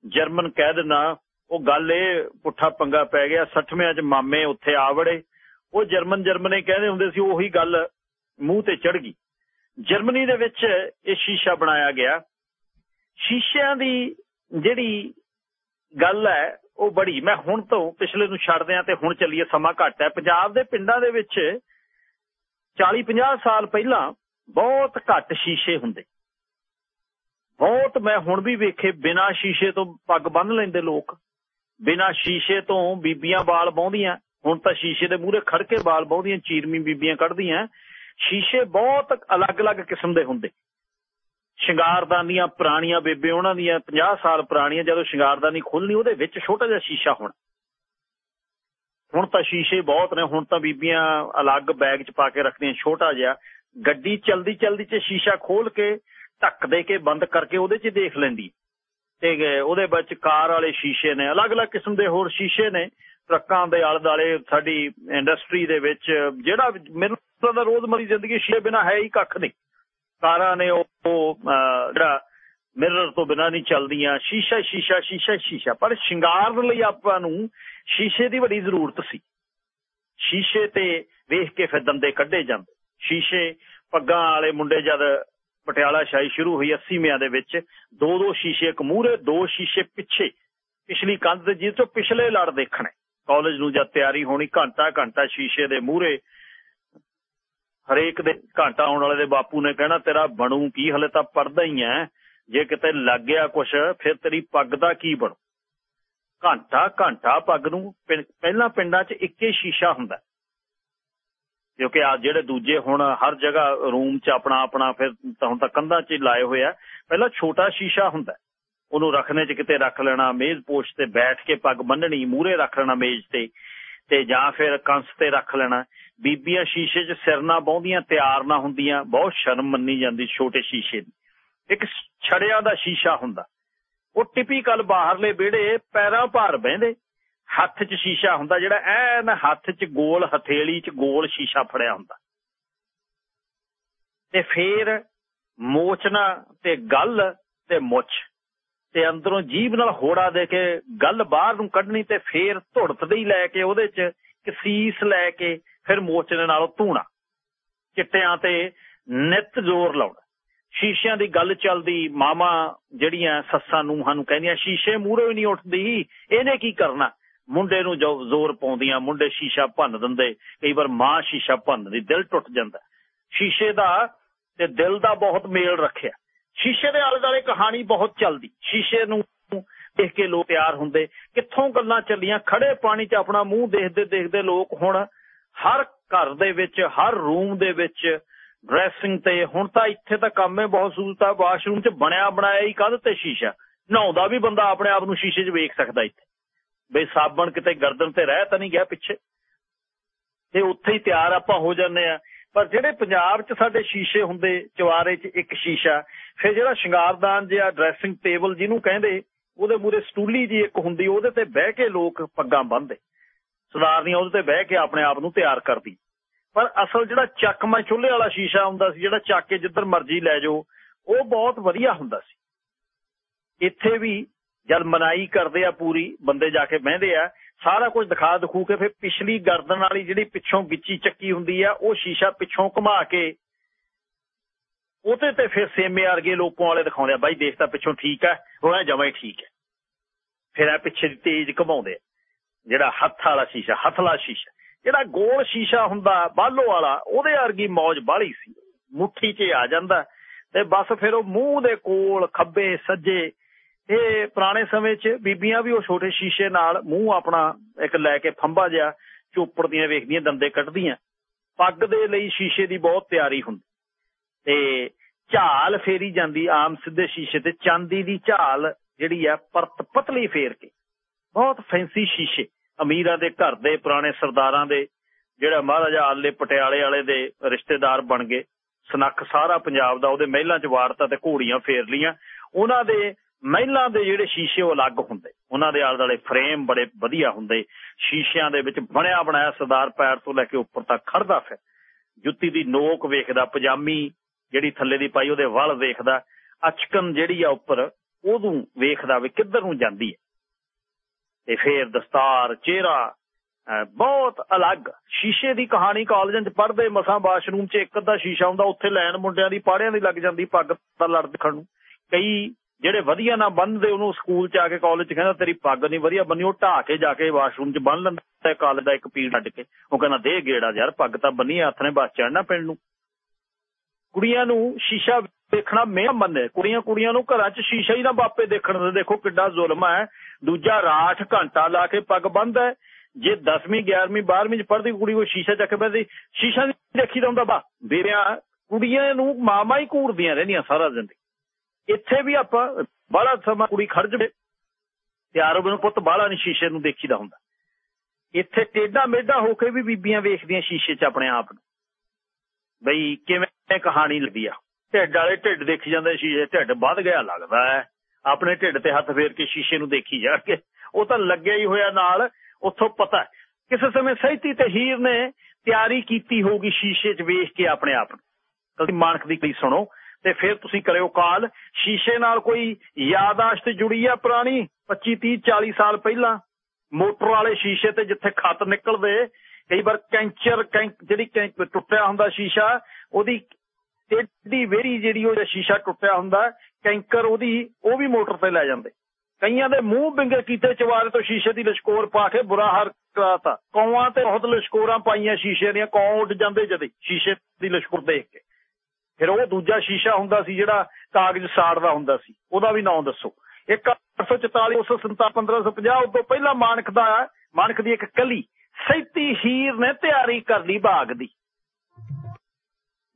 ਜਰਮਨ ਕਹਿ ਦਿੰਦਾ ਉਹ ਗੱਲ ਇਹ ਪੁੱਠਾ ਪੰਗਾ ਪੈ ਗਿਆ 60ਵਿਆਂ 'ਚ ਮਾਮੇ ਉੱਥੇ ਆਵੜੇ ਉਹ ਜਰਮਨ ਜਰਮਨੇ ਕਹਿੰਦੇ ਹੁੰਦੇ ਸੀ, ਉਹੀ ਗੱਲ ਮੂੰਹ ਤੇ ਚੜ ਗਈ। ਜਰਮਨੀ ਦੇ ਵਿੱਚ ਇਹ ਸ਼ੀਸ਼ਾ ਬਣਾਇਆ ਗਿਆ। ਸ਼ੀਸ਼ਿਆਂ ਦੀ ਜਿਹੜੀ ਗੱਲ ਹੈ, ਉਹ ਬੜੀ, ਮੈਂ ਹੁਣ ਤੋਂ ਪਿਛਲੇ ਨੂੰ ਛੱਡਦੇ ਆ ਤੇ ਹੁਣ ਚੱਲੀਏ, ਸਮਾਂ ਘੱਟ ਹੈ। ਪੰਜਾਬ ਦੇ ਪਿੰਡਾਂ ਦੇ ਵਿੱਚ 40 50 ਸਾਲ ਪਹਿਲਾਂ ਬਹੁਤ ਘੱਟ ਸ਼ੀਸ਼ੇ ਹੁੰਦੇ। ਬਹੁਤ ਮੈਂ ਹੁਣ ਵੀ ਵੇਖੇ, ਬਿਨਾ ਸ਼ੀਸ਼ੇ ਤੋਂ ਪੱਗ ਬੰਨ ਲੈਂਦੇ ਲੋਕ। ਬਿਨਾ ਸ਼ੀਸ਼ੇ ਤੋਂ ਬੀਬੀਆਂ ਵਾਲ ਬਾਉਂਦੀਆਂ। ਹੁਣ ਤਾਂ ਸ਼ੀਸ਼ੇ ਦੇ ਮੂਹਰੇ ਖੜ ਕੇ ਵਾਲ ਬਾਉਂਦੀਆਂ, ਚੀਰਮੀ ਬੀਬੀਆਂ ਕੱਢਦੀਆਂ। ਸ਼ੀਸ਼ੇ ਬਹੁਤ ਅਲੱਗ-ਅਲੱਗ ਕਿਸਮ ਦੇ ਹੁੰਦੇ। ਸ਼ਿੰਗਾਰਦਾਨੀਆਂ ਪੁਰਾਣੀਆਂ ਬੇਬੇ ਉਹਨਾਂ ਦੀਆਂ 50 ਸਾਲ ਪੁਰਾਣੀਆਂ, ਜਦੋਂ ਸ਼ਿੰਗਾਰਦਾਨੀ ਖੁੱਲਣੀ ਉਹਦੇ ਵਿੱਚ ਛੋਟਾ ਜਿਹਾ ਸ਼ੀਸ਼ਾ ਹੋਣਾ। ਹੁਣ ਤਾਂ ਸ਼ੀਸ਼ੇ ਬਹੁਤ ਨੇ, ਹੁਣ ਤਾਂ ਬੀਬੀਆਂ ਅਲੱਗ ਬੈਗ 'ਚ ਪਾ ਕੇ ਰੱਖਦੀਆਂ, ਛੋਟਾ ਜਿਹਾ। ਗੱਡੀ ਚਲਦੀ ਚਲਦੀ 'ਚ ਸ਼ੀਸ਼ਾ ਖੋਲ ਕੇ, ਢੱਕ ਦੇ ਕੇ, ਬੰਦ ਕਰਕੇ ਉਹਦੇ 'ਚ ਦੇਖ ਲੈਂਦੀ। ਤੇ ਉਹਦੇ ਵਿੱਚ ਕਾਰ ਵਾਲੇ ਸ਼ੀਸ਼ੇ ਨੇ, ਅਲੱਗ-ਅਲੱਗ ਕਿਸਮ ਦੇ ਹੋਰ ਸ਼ੀਸ਼ੇ ਨੇ ਟਰੱਕਾਂ ਦੇ ਆਲੇ ਦਾਲੇ ਸਾਡੀ ਇੰਡਸਟਰੀ ਦੇ ਵਿੱਚ, ਜਿਹੜਾ ਮੈਨੂੰ ਦਾ ਰੋਜ਼ਮਰੀ ਜ਼ਿੰਦਗੀ ਸ਼ੀਸ਼ੇ ਬਿਨਾ ਹੈ ਹੀ ਕੱਖ ਨਹੀਂ। ਕਾਰਾਂ ਨੇ ਉਹ ਜਿਹੜਾ ਮਿਰਰ ਤੋਂ ਬਿਨਾ ਨਹੀਂ ਚੱਲਦੀਆਂ। ਸ਼ੀਸ਼ਾ ਸ਼ੀਸ਼ਾ ਸ਼ੀਸ਼ਾ ਸ਼ੀਸ਼ਾ। ਪਰ ਸ਼ਿੰਗਾਰ ਲਈ ਆਪਾਂ ਨੂੰ ਸ਼ੀਸ਼ੇ ਦੀ ਬੜੀ ਜ਼ਰੂਰਤ ਸੀ। ਸ਼ੀਸ਼ੇ ਤੇ ਵੇਖ ਕੇ ਫਿਰ ਦੰਦੇ ਕੱਢੇ ਜਾਂਦੇ। ਸ਼ੀਸ਼ੇ, ਪੱਗਾਂ ਵਾਲੇ ਮੁੰਡੇ ਜਦ ਪਟਿਆਲਾ ਸ਼ਾਹੀ ਸ਼ੁਰੂ ਹੋਈ 80ਵਿਆਂ ਦੇ ਵਿੱਚ। ਦੋ ਦੋ ਸ਼ੀਸ਼ੇ ਇੱਕ ਮੂਹਰੇ, ਦੋ ਸ਼ੀਸ਼ੇ ਪਿੱਛੇ। ਪਿਛਲੀ ਕੰਧ ਦੇ ਜਿਸ ਤੋਂ ਪਿਛਲੇ ਲੜ ਦੇਖਣੇ। ਕਾਲਜ ਨੂੰ ਜਦ ਤਿਆਰੀ ਹੋਣੀ, ਘੰਟਾ ਘੰਟਾ ਸ਼ੀਸ਼ੇ ਦੇ ਮੂਹਰੇ। ਹਰੇਕ ਦੇ ਘੰਟਾ ਆਉਣ ਵਾਲੇ ਦੇ ਬਾਪੂ ਨੇ ਕਹਿਣਾ, ਤੇਰਾ ਬਣੂ ਕੀ? ਹਲੇ ਤਾਂ ਪੜਦਾ ਹੀ ਐ। ਜੇ ਕਿਤੇ ਲੱਗ ਗਿਆ ਕੁਛ, ਫਿਰ ਤੇਰੀ ਪੱਗ ਦਾ ਕੀ ਬਣੂ? ਘੰਟਾ ਘੰਟਾ ਪੱਗ ਨੂੰ ਪਹਿਲਾਂ ਪਿੰਡਾਂ 'ਚ ਇੱਕੇ ਸ਼ੀਸ਼ਾ ਹੁੰਦਾ। ਕਿਉਂਕਿ ਆ ਜਿਹੜੇ ਦੂਜੇ ਹੁਣ ਹਰ ਜਗ੍ਹਾ ਰੂਮ 'ਚ ਆਪਣਾ ਆਪਣਾ ਫਿਰ ਹੁਣ ਤਾਂ ਕੰਧਾਂ 'ਚ ਲਾਏ ਹੋਏ ਆ। ਪਹਿਲਾਂ ਛੋਟਾ ਸ਼ੀਸ਼ਾ ਹੁੰਦਾ। ਉਹਨੂੰ ਰੱਖਣੇ 'ਚ ਕਿਤੇ ਰੱਖ ਲੈਣਾ, ਮੇਜ਼ ਪੋਸ਼ ਤੇ ਬੈਠ ਕੇ ਪੱਗ ਬੰਨਣੀ ਮੂਹਰੇ ਰੱਖ ਲੈਣਾ ਮੇਜ਼ ਤੇ ਤੇ ਜਾਂ ਫਿਰ ਕੰਸ ਤੇ ਰੱਖ ਲੈਣਾ। ਬੀਬੀਆਂ ਸ਼ੀਸ਼ੇ 'ਚ ਸਿਰ ਨਾ ਬਹੁੰਦੀਆਂ ਤਿਆਰ ਨਾ ਹੁੰਦੀਆਂ। ਬਹੁਤ ਸ਼ਰਮ ਮੰਨੀ ਜਾਂਦੀ ਛੋਟੇ ਸ਼ੀਸ਼ੇ ਦੀ। ਇੱਕ ਛੜਿਆਂ ਦਾ ਸ਼ੀਸ਼ਾ ਹੁੰਦਾ। ਉਹ ਟਿਪੀਕਲ ਬਾਹਰਲੇ ਵਿਹੜੇ ਪੈਰਾਂ ਭਾਰ ਬਹਿੰਦੇ। ਹੱਥ 'ਚ ਸ਼ੀਸ਼ਾ ਹੁੰਦਾ ਜਿਹੜਾ, ਐਨ ਹੱਥ 'ਚ ਗੋਲ, ਹਥੇਲੀ 'ਚ ਗੋਲ ਸ਼ੀਸ਼ਾ ਫੜਿਆ ਹੁੰਦਾ। ਤੇ ਫੇਰ ਮੋਚਨਾ ਤੇ ਗੱਲ ਤੇ ਮੁੱਛ ਤੇ ਅੰਦਰੋਂ ਜੀਭ ਨਾਲ ਹੋੜਾ ਦੇ ਕੇ ਗੱਲ ਬਾਹਰ ਨੂੰ ਕੱਢਣੀ ਤੇ ਫੇਰ ਧੁੜਤਦੇ ਹੀ ਲੈ ਕੇ ਉਹਦੇ 'ਚ ਕਸੀਸ ਲੈ ਕੇ ਫਿਰ ਮੋਚਨੇ ਨਾਲ ਧੂਣਾ। ਚਿੱਟਿਆਂ ਤੇ ਨਿਤ ਜ਼ੋਰ ਲਾਉਣਾ। ਸ਼ੀਸ਼ਿਆਂ ਦੀ ਗੱਲ ਚੱਲਦੀ ਮਾਮਾ ਜਿਹੜੀਆਂ ਸੱਸਾਂ ਨੂੰ ਸਾਨੂੰ ਕਹਿੰਦੀਆਂ, ਸ਼ੀਸ਼ੇ ਮੂਹਰੇ ਹੀ ਨਹੀਂ ਉੱਠਦੀ, ਇਹਨੇ ਕੀ ਕਰਨਾ? ਮੁੰਡੇ ਨੂੰ ਜੋ ਜ਼ੋਰ ਪਾਉਂਦੀਆਂ, ਮੁੰਡੇ ਸ਼ੀਸ਼ਾ ਭੰਨ ਦਿੰਦੇ, ਕਈ ਵਾਰ ਮਾਂ ਸ਼ੀਸ਼ਾ ਭੰਨਦੀ, ਦਿਲ ਟੁੱਟ ਜਾਂਦਾ। ਸ਼ੀਸ਼ੇ ਦਾ ਤੇ ਦਿਲ ਦਾ ਬਹੁਤ ਮੇਲ ਰੱਖਿਆ। ਸ਼ੀਸ਼ੇ ਦੇ ਆਲੇ ਦੁਆਲੇ ਕਹਾਣੀ ਬਹੁਤ ਚੱਲਦੀ। ਸ਼ੀਸ਼ੇ ਨੂੰ ਦੇਖ ਕੇ ਲੋਕ ਪਿਆਰ ਹੁੰਦੇ। ਕਿੱਥੋਂ ਗੱਲਾਂ ਚੱਲੀਆਂ? ਖੜੇ ਪਾਣੀ 'ਚ ਆਪਣਾ ਮੂੰਹ ਦੇਖਦੇ ਦੇਖਦੇ ਲੋਕ ਹੁਣ ਹਰ ਘਰ ਦੇ ਵਿੱਚ, ਹਰ ਰੂਮ ਦੇ ਵਿੱਚ ਡਰੈਸਿੰਗ ਤੇ, ਹੁਣ ਤਾਂ ਇੱਥੇ ਤਾਂ ਕੰਮ ਹੈ ਬਹੁਤ ਸਹੂਲਤ ਆ ਵਾਸ਼ਰੂਮ 'ਚ ਬਣਿਆ ਬਣਾਇਆ ਹੀ ਕੰਧ ਤੇ ਸ਼ੀਸ਼ਾ? ਨਹਾਉਂਦਾ ਵੀ ਬੰਦਾ ਆਪਣੇ ਆਪ ਨੂੰ ਸ਼ੀਸ਼ੇ 'ਚ ਵੇਖ ਸਕਦਾ ਇੱਥੇ। ਬਈ ਸਾਬਣ ਕਿਤੇ ਗਰਦਨ ਤੇ ਰਹਿ ਤਾਂ ਨਹੀਂ ਗਿਆ ਪਿੱਛੇ। ਤੇ ਉੱਥੇ ਹੀ ਤਿਆਰ ਆਪਾਂ ਹੋ ਜਾਂਦੇ ਆ ਪਰ ਜਿਹੜੇ ਪੰਜਾਬ 'ਚ ਸਾਡੇ ਸ਼ੀਸ਼ੇ ਹੁੰਦੇ ਚਵਾਰੇ 'ਚ ਇੱਕ ਸ਼ੀਸ਼ਾ, ਫਿਰ ਜਿਹੜਾ ਸ਼ਿੰਗਾਰਦਾਨ ਜਿਹਾ ਡਰੈਸਿੰਗ ਟੇਬਲ ਜਿਹਨੂੰ ਕਹਿੰਦੇ, ਉਹਦੇ ਮੂਰੇ ਸਟੂਲੀ ਜੀ ਇੱਕ ਹੁੰਦੀ, ਉਹਦੇ ਤੇ ਬਹਿ ਕੇ ਲੋਕ ਪੱਗਾਂ ਬੰਨਦੇ ਸਰਦਾਰਨੀਆਂ ਉਹਦੇ ਤੇ ਬਹਿ ਕੇ ਆਪਣੇ ਆਪ ਨੂੰ ਤਿਆਰ ਕਰਦੀ। ਪਰ ਅਸਲ ਜਿਹੜਾ ਚੱਕਮਾ ਚੁੱਲ੍ਹੇ ਵਾਲਾ ਸ਼ੀਸ਼ਾ ਹੁੰਦਾ ਸੀ, ਜਿਹੜਾ ਚੱਕ ਕੇ ਜਿੱਧਰ ਮਰਜ਼ੀ ਲੈ ਜਾਓ, ਉਹ ਬਹੁਤ ਵਧੀਆ ਹੁੰਦਾ ਸੀ। ਇੱਥੇ ਵੀ ਜਦ ਮਨਾਈ ਕਰਦੇ ਆ ਪੂਰੀ, ਬੰਦੇ ਜਾ ਕੇ ਬਹਿੰਦੇ ਆ, ਸਾਰਾ ਕੁਝ ਦਿਖਾ ਦਿਖੂ ਕੇ ਫਿਰ ਪਿਛਲੀ ਗਰਦਨ ਵਾਲੀ ਜਿਹੜੀ ਪਿੱਛੋਂ ਗਿੱਚੀ ਚੱਕੀ ਹੁੰਦੀ ਆ, ਉਹ ਸ਼ੀਸ਼ਾ ਪਿੱਛੋਂ ਘੁਮਾ ਕੇ ਉਹਦੇ ਤੇ ਫਿਰ ਸੇਮੇ ਵਰਗੇ ਲੋਕਾਂ ਵਾਲੇ ਦਿਖਾਉਂਦੇ ਆ, ਬਾਈ ਦੇਖ ਤਾਂ ਪਿੱਛੋਂ ਠੀਕ ਆ ਉਹ ਐ ਹੀ ਠੀਕ ਹੈ ਫਿਰ ਆ ਪਿੱਛੇ ਦੀ ਤੇਜ਼ ਘਮਾਉਂਦੇ ਜਿਹੜਾ ਹੱਥ ਵਾਲਾ ਸ਼ੀਸ਼ਾ, ਹੱਥਲਾ ਸ਼ੀਸ਼ਾ, ਜਿਹੜਾ ਗੋਲ ਸ਼ੀਸ਼ਾ ਹੁੰਦਾ ਬਾਲੋ ਵਾਲਾ, ਉਹਦੇ ਵਰਗੀ ਮੌਜ ਬਾਲੀ ਸੀ। ਮੁੱਠੀ 'ਚ ਆ ਜਾਂਦਾ ਤੇ ਬਸ ਫਿਰ ਉਹ ਮੂੰਹ ਦੇ ਕੋਲ ਖੱਬੇ, ਸੱਜੇ ਇਹ ਪੁਰਾਣੇ ਸਮੇਂ 'ਚ ਬੀਬੀਆਂ ਵੀ ਉਹ ਛੋਟੇ ਸ਼ੀਸ਼ੇ ਨਾਲ ਮੂੰਹ ਆਪਣਾ ਇੱਕ ਲੈ ਕੇ ਫੰਬਾ ਜਿਹਾ ਚੋਪੜਦੀਆਂ ਵੇਖਦੀਆਂ, ਦੰਦੇ ਕੱਢਦੀਆਂ। ਪੱਗ ਦੇ ਲਈ ਸ਼ੀਸ਼ੇ ਦੀ ਬਹੁਤ ਤਿਆਰੀ ਹੁੰਦੀ। ਤੇ ਝਾਲ ਫੇਰੀ ਜਾਂਦੀ, ਆਮ ਸਿੱਧੇ ਸ਼ੀਸ਼ੇ ਤੇ। ਚਾਂਦੀ ਦੀ ਝਾਲ ਜਿਹੜੀ ਆ, ਪਰਤ ਪਤਲੀ ਫੇਰ ਕੇ। ਬਹੁਤ ਫੈਂਸੀ ਸ਼ੀਸ਼ੇ। ਅਮੀਰਾਂ ਦੇ ਘਰ ਦੇ, ਪੁਰਾਣੇ ਸਰਦਾਰਾਂ ਦੇ, ਜਿਹੜਾ ਮਹਾਰਾਜਾ ਆਲੇ ਪਟਿਆਲੇ ਵਾਲੇ ਦੇ ਰਿਸ਼ਤੇਦਾਰ ਬਣ ਗਏ। ਸਨੱਖ ਸਾਰਾ ਪੰਜਾਬ ਦਾ, ਉਹਦੇ ਮਹਿਲਾਂ 'ਚ ਵਾਰਤਾ ਤੇ ਘੋੜੀਆਂ ਫੇਰ ਲੀਆਂ ਉਹਨਾਂ ਦੇ ਮਹਿਲਾਂ ਦੇ ਜਿਹੜੇ ਸ਼ੀਸ਼ੇ ਉਹ ਅਲੱਗ ਹੁੰਦੇ। ਉਹਨਾਂ ਦੇ ਆਲੇ ਦੁਆਲੇ ਫਰੇਮ ਬੜੇ ਵਧੀਆ ਹੁੰਦੇ। ਸ਼ੀਸ਼ਿਆਂ ਦੇ ਵਿੱਚ ਬਣਿਆ ਬਣਾਇਆ ਸਰਦਾਰ ਪੈਰ ਤੋਂ ਲੈ ਕੇ ਉੱਪਰ ਤੱਕ ਖੜਦਾ ਫਿਰ। ਜੁੱਤੀ ਦੀ ਨੋਕ ਵੇਖਦਾ, ਪਜਾਮੀ ਜਿਹੜੀ ਥੱਲੇ ਦੀ ਪਾਈ ਉਹਦੇ ਵੱਲ ਵੇਖਦਾ। ਅਚਕਨ ਜਿਹੜੀ ਆ ਉੱਪਰ, ਉਹਨੂੰ ਵੇਖਦਾ ਵੀ ਕਿੱਧਰ ਨੂੰ ਜਾਂਦੀ ਹੈ। ਤੇ ਫੇਰ ਦਸਤਾਰ, ਚਿਹਰਾ ਬਹੁਤ ਅਲੱਗ। ਸ਼ੀਸ਼ੇ ਦੀ ਕਹਾਣੀ ਕਾਲਜਾਂ 'ਚ ਪੜ੍ਹਦੇ ਮਸਾਂ ਬਾਥਰੂਮ 'ਚ ਇੱਕ ਅੱਧਾ ਸ਼ੀਸ਼ਾ ਹੁੰਦਾ, ਉੱਥੇ ਲੈਣ ਮੁੰਡਿਆਂ ਦੀ ਪਾੜਿਆਂ ਦੀ ਲੱਗ ਜਾਂਦੀ, ਪੱਗ ਦਾ ਲੜ ਦੇਖਣ ਨੂੰ। ਕਈ ਜਿਹੜੇ ਵਧੀਆ ਨਾ ਬੰਨਦੇ, ਉਹਨੂੰ ਸਕੂਲ 'ਚ ਆ ਕੇ ਕਾਲਜ 'ਚ ਕਹਿੰਦਾ, ਤੇਰੀ ਪੱਗ ਨਹੀਂ ਵਧੀਆ ਬੰਨੀ ਉਹ ਢਾ ਕੇ ਜਾ ਕੇ ਵਾਸ਼ਰੂਮ 'ਚ ਬੰਨ ਲੈਂਦਾ ਕਾਲਜ ਦਾ ਇੱਕ ਪੀੜ ਛੱਡ ਕੇ। ਉਹ ਕਹਿੰਦਾ, ਦੇ ਗੇੜਾ ਯਾਰ, ਪੱਗ ਤਾਂ ਬੰਨੀ ਹੱਥ ਨੇ ਬਸ ਚੜਨਾ ਪਿੰਡ ਨੂੰ। ਕੁੜੀਆਂ ਨੂੰ ਸ਼ੀਸ਼ਾ ਦੇਖਣਾ ਮੈਂ ਮੰਨੇ ਕੁੜੀਆਂ ਕੁੜੀਆਂ ਨੂੰ ਘਰਾਂ 'ਚ ਸ਼ੀਸ਼ਾ ਹੀ ਨਾ ਬਾਪੇ ਦੇਖਣ ਦੇ ਦੇਖੋ ਕਿੱਡਾ ਜ਼ੁਲਮ ਹੈ। ਦੂਜਾ ਰਾਠ ਘੰਟਾ ਲਾ ਕੇ ਪੱਗ ਬੰਨਦਾ ਜੇ 10ਵੀਂ 11ਵੀਂ 12ਵੀਂ 'ਚ ਪੜ੍ਹਦੀ ਕੁੜੀ ਉਹ ਸ਼ੀਸ਼ਾ ਚੱਕ ਬੈਠਦੀ, ਸ਼ੀਸ਼ਾ ਨਹੀਂ ਦੇਖੀਦਾ ਹੁੰਦਾ ਬਾ ਬੇਰਿਆਂ ਕੁੜੀਆਂ ਨੂੰ ਮਾਮਾ ਹੀ ਘੂਰਦੀਆਂ ਰਹਿੰਦੀਆਂ ਸਾਰਾ ਜ਼ਿੰਦਗੀ। ਇੱਥੇ ਵੀ ਆਪਾਂ ਬਾਹਲਾ ਸਮਾਂ ਕੁੜੀ ਖੜ ਜਵੇ ਤਿਆਰ ਹੋਵੇ ਨੂੰ ਪੁੱਤ ਬਾਹਲਾ ਨਹੀਂ ਸ਼ੀਸ਼ੇ ਨੂੰ ਦੇਖੀਦਾ ਹੁੰਦਾ। ਇੱਥੇ ਟੇਡਾ ਮੇਡਾ ਹੋ ਕੇ ਵੀ ਬੀਬੀਆਂ ਵੇਖਦੀਆਂ ਸ਼ੀਸ਼ੇ 'ਚ ਆਪਣੇ ਆਪ ਨੂੰ। ਬਈ ਕਿਵੇਂ ਕਹਾਣੀ ਲੱਗੀ ਆ। ਢਿੱਡ ਵਾਲੇ ਢਿੱਡ ਦੇਖੀ ਜਾਂਦੇ ਸ਼ੀਸ਼ੇ, ਢਿੱਡ ਵੱਧ ਗਿਆ ਲੱਗਦਾ ਹੈ। ਆਪਣੇ ਢਿੱਡ ਤੇ ਹੱਥ ਫੇਰ ਕੇ ਸ਼ੀਸ਼ੇ ਨੂੰ ਦੇਖੀ ਜਾ ਕੇ ਉਹ ਤਾਂ ਲੱਗਿਆ ਹੀ ਹੋਇਆ ਨਾਲ, ਉੱਥੋਂ ਪਤਾ ਕਿਸੇ ਸਮੇਂ ਸਹਿਤੀ ਤੇ ਹੀਰ ਨੇ ਤਿਆਰੀ ਕੀਤੀ ਹੋਊਗੀ ਸ਼ੀਸ਼ੇ 'ਚ ਵੇਖ ਕੇ ਆਪਣੇ ਆਪ ਨੂੰ। ਕਦੀ ਮਾਨਕ ਦੀ ਕਈ ਸੁਣੋ ਤੇ ਫਿਰ ਤੁਸੀਂ ਕਰਿਓ ਕਾਲ। ਸ਼ੀਸ਼ੇ ਨਾਲ ਕੋਈ ਯਾਦਾਸ਼ਤ ਜੁੜੀ ਆ ਪੁਰਾਣੀ? 25 30 40 ਸਾਲ ਪਹਿਲਾਂ ਮੋਟਰ ਵਾਲੇ ਸ਼ੀਸ਼ੇ ਤੇ ਜਿੱਥੇ ਖੱਤ ਨਿਕਲਦੇ, ਕਈ ਵਾਰ ਕੈਂਚਰ ਜਿਹੜੀ ਟੁੱਟਿਆ ਹੁੰਦਾ ਸ਼ੀਸ਼ਾ, ਉਹਦੀ ਟੇਢੀ ਵੇਰੀ ਜਿਹੜੀ ਉਹ ਸ਼ੀਸ਼ਾ ਟੁੱਟਿਆ ਹੁੰਦਾ, ਕੈਂਕਰ ਉਹਦੀ, ਉਹ ਵੀ ਮੋਟਰ ਤੇ ਲੈ ਜਾਂਦੇ। ਕਈਆਂ ਦੇ ਮੂੰਹ ਬਿੰਗੇ ਕੀਤੇ ਚਵਾਰੇ ਤੋਂ ਸ਼ੀਸ਼ੇ ਦੀ ਲਸ਼ਕੋਰ ਪਾ ਕੇ ਬੁਰਾ ਹਾਲ ਕਰਾਤਾ। ਕੌਆਂ ਤੇ ਬਹੁਤ ਲਸ਼ਕੋਰਾਂ ਪਾਈਆਂ ਸ਼ੀਸ਼ੇ ਦੀਆਂ, ਕੌਂ ਉੱਡ ਜਾਂਦੇ ਜਦੇ, ਸ਼ੀਸ਼ੇ ਦੀ ਲਸ਼ਕੋਰ ਦੇਖ ਕੇ। ਫਿਰ ਉਹ ਦੂਜਾ ਸ਼ੀਸ਼ਾ ਹੁੰਦਾ ਸੀ ਜਿਹੜਾ ਕਾਗਜ਼ ਸਾੜਦਾ ਹੁੰਦਾ ਸੀ ਉਹਦਾ ਵੀ ਨਾਮ ਦੱਸੋ। ਇੱਕ 844 947 1550 ਉਦੋਂ ਪਹਿਲਾਂ ਮਾਨਕ ਦਾ ਮਾਨਕ ਦੀ ਇੱਕ ਕਲੀ ਸੈਤੀ ਹੀਰ ਨੇ ਤਿਆਰੀ ਕਰ ਲਈ ਬਾਗ ਦੀ।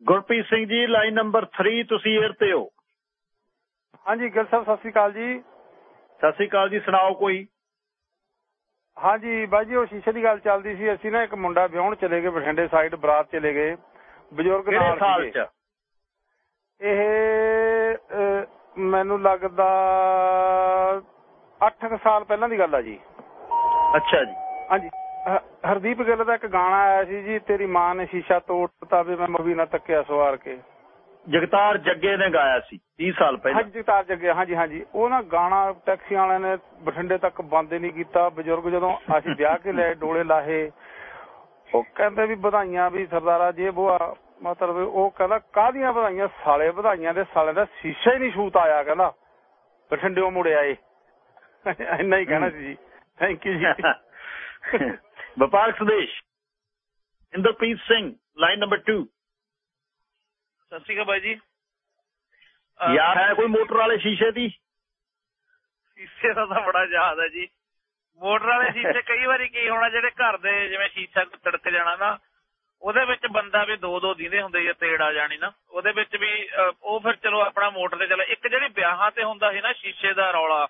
ਗੁਰਪ੍ਰੀਤ ਸਿੰਘ ਜੀ ਲਾਈਨ ਨੰਬਰ 3 ਤੁਸੀਂ ਏਅਰ ਤੇ ਹੋ। ਹਾਂਜੀ ਗਿਲ ਸਾਹਿਬ ਸਤਿ ਸ੍ਰੀ ਅਕਾਲ ਜੀ। ਸਤਿ ਸ੍ਰੀ ਅਕਾਲ ਜੀ ਸੁਣਾਓ ਕੋਈ? ਹਾਂਜੀ ਬਾਈ ਜੀ ਉਹ ਸ਼ੀਸ਼ੇ ਦੀ ਗੱਲ ਚੱਲਦੀ ਸੀ ਅਸੀਂ ਨਾ ਇੱਕ ਮੁੰਡਾ ਵਿਆਹਣ ਚਲੇ ਗਏ ਬਠਿੰਡੇ ਸਾਈਡ ਬਰਾਤ ਚਲੇ ਗਏ। ਬਜ਼ੁਰਗ ਨਾਲ ਸੀਗੇ। ਇਹ ਮੈਨੂੰ ਲੱਗਦਾ 8 ਸਾਲ ਪਹਿਲਾਂ ਦੀ ਗੱਲ ਆ ਜੀ। ਅੱਛਾ ਜੀ। ਹਾਂਜੀ। ਹਰਦੀਪ ਗਿੱਲ ਦਾ ਇੱਕ ਗਾਣਾ ਆਇਆ ਸੀ ਜੀ ਤੇਰੀ ਮਾਂ ਨੇ ਸ਼ੀਸ਼ਾ ਤੋੜਤਾ ਵੀ ਮੈਂ ਮਵੀ ਨਾ ਤੱਕਿਆ ਸਵਾਰ ਕੇ। ਜਗਤਾਰ ਜੱਗੇ ਨੇ ਗਾਇਆ ਸੀ 30 ਸਾਲ ਪਹਿਲਾਂ। ਹਾਂਜੀ ਜਗਤਾਰ ਜੱਗੇ ਹਾਂਜੀ ਹਾਂਜੀ। ਉਹ ਨਾ ਗਾਣਾ ਟੈਕਸੀ ਵਾਲਿਆਂ ਨੇ ਬਠਿੰਡੇ ਤੱਕ ਬੰਦ ਨਹੀਂ ਕੀਤਾ। ਬਜ਼ੁਰਗ ਜਦੋਂ ਅਸੀਂ ਵਿਆਹ ਕੇ ਲੈ ਡੋਲੇ ਲਾਹੇ ਉਹ ਕਹਿੰਦੇ ਵੀ ਵਧਾਈਆਂ ਵੀ ਸਰਦਾਰਾ ਜੀ ਬੁਆ ਮਤਲਬ ਉਹ ਕਹਿੰਦਾ ਕਾਹਦੀਆਂ ਵਧਾਈਆਂ? ਸਾਲੇ ਵਧਾਈਆਂ ਦੇ ਸਾਲੇ ਦਾ ਸ਼ੀਸ਼ਾ ਹੀ ਨਹੀਂ ਛੂਤ ਆਇਆ ਕਹਿੰਦਾ। ਬਠਿੰਡਿਓਂ ਮੁੜਿਆ ਏ ਇੰਨਾ ਹੀ ਕਹਿਣਾ ਸੀ ਜੀ। ਥੈਂਕ ਯੂ ਜੀ। [LAUGHS] ਵਪਾਰਕ ਸੰਦੇਸ਼। ਇੰਦਰਪ੍ਰੀਤ ਸਿੰਘ ਲਾਈਨ ਨੰਬਰ 2 ਸਤਿ ਸ਼੍ਰੀ ਅਕਾਲ ਬਾਈ ਜੀ। ਯਾਰ ਹੈ ਕੋਈ ਮੋਟਰ ਵਾਲੇ ਸ਼ੀਸ਼ੇ ਦੀ? ਸ਼ੀਸ਼ੇ ਦਾ ਤਾਂ ਬੜਾ ਯਾਦ ਹੈ ਜੀ। ਮੋਟਰ ਵਾਲੇ ਸ਼ੀਸ਼ੇ ਕਈ ਵਾਰੀ ਕੀ ਹੋਣਾ ਜਿਹੜੇ ਘਰ ਦੇ ਜਿਵੇਂ ਸ਼ੀਸ਼ਾ ਤੜਕ ਜਾਣਾ ਨਾ ਉਹਦੇ ਵਿੱਚ ਬੰਦਾ ਵੀ ਦੋ ਦੋ ਦਿੰਦੇ ਹੁੰਦੇ ਜਾਂ ਤੇੜ ਜਾਣੀ ਨਾ। ਉਹਦੇ ਵਿੱਚ ਵੀ ਉਹ ਫਿਰ ਚਲੋ ਆਪਣਾ ਮੋਟਰ ਤੇ ਚੱਲ। ਇੱਕ ਜਿਹੜੀ ਵਿਆਹਾਂ ਤੇ ਹੁੰਦਾ ਸੀ ਨਾ, ਸ਼ੀਸ਼ੇ ਦਾ ਰੌਲਾ,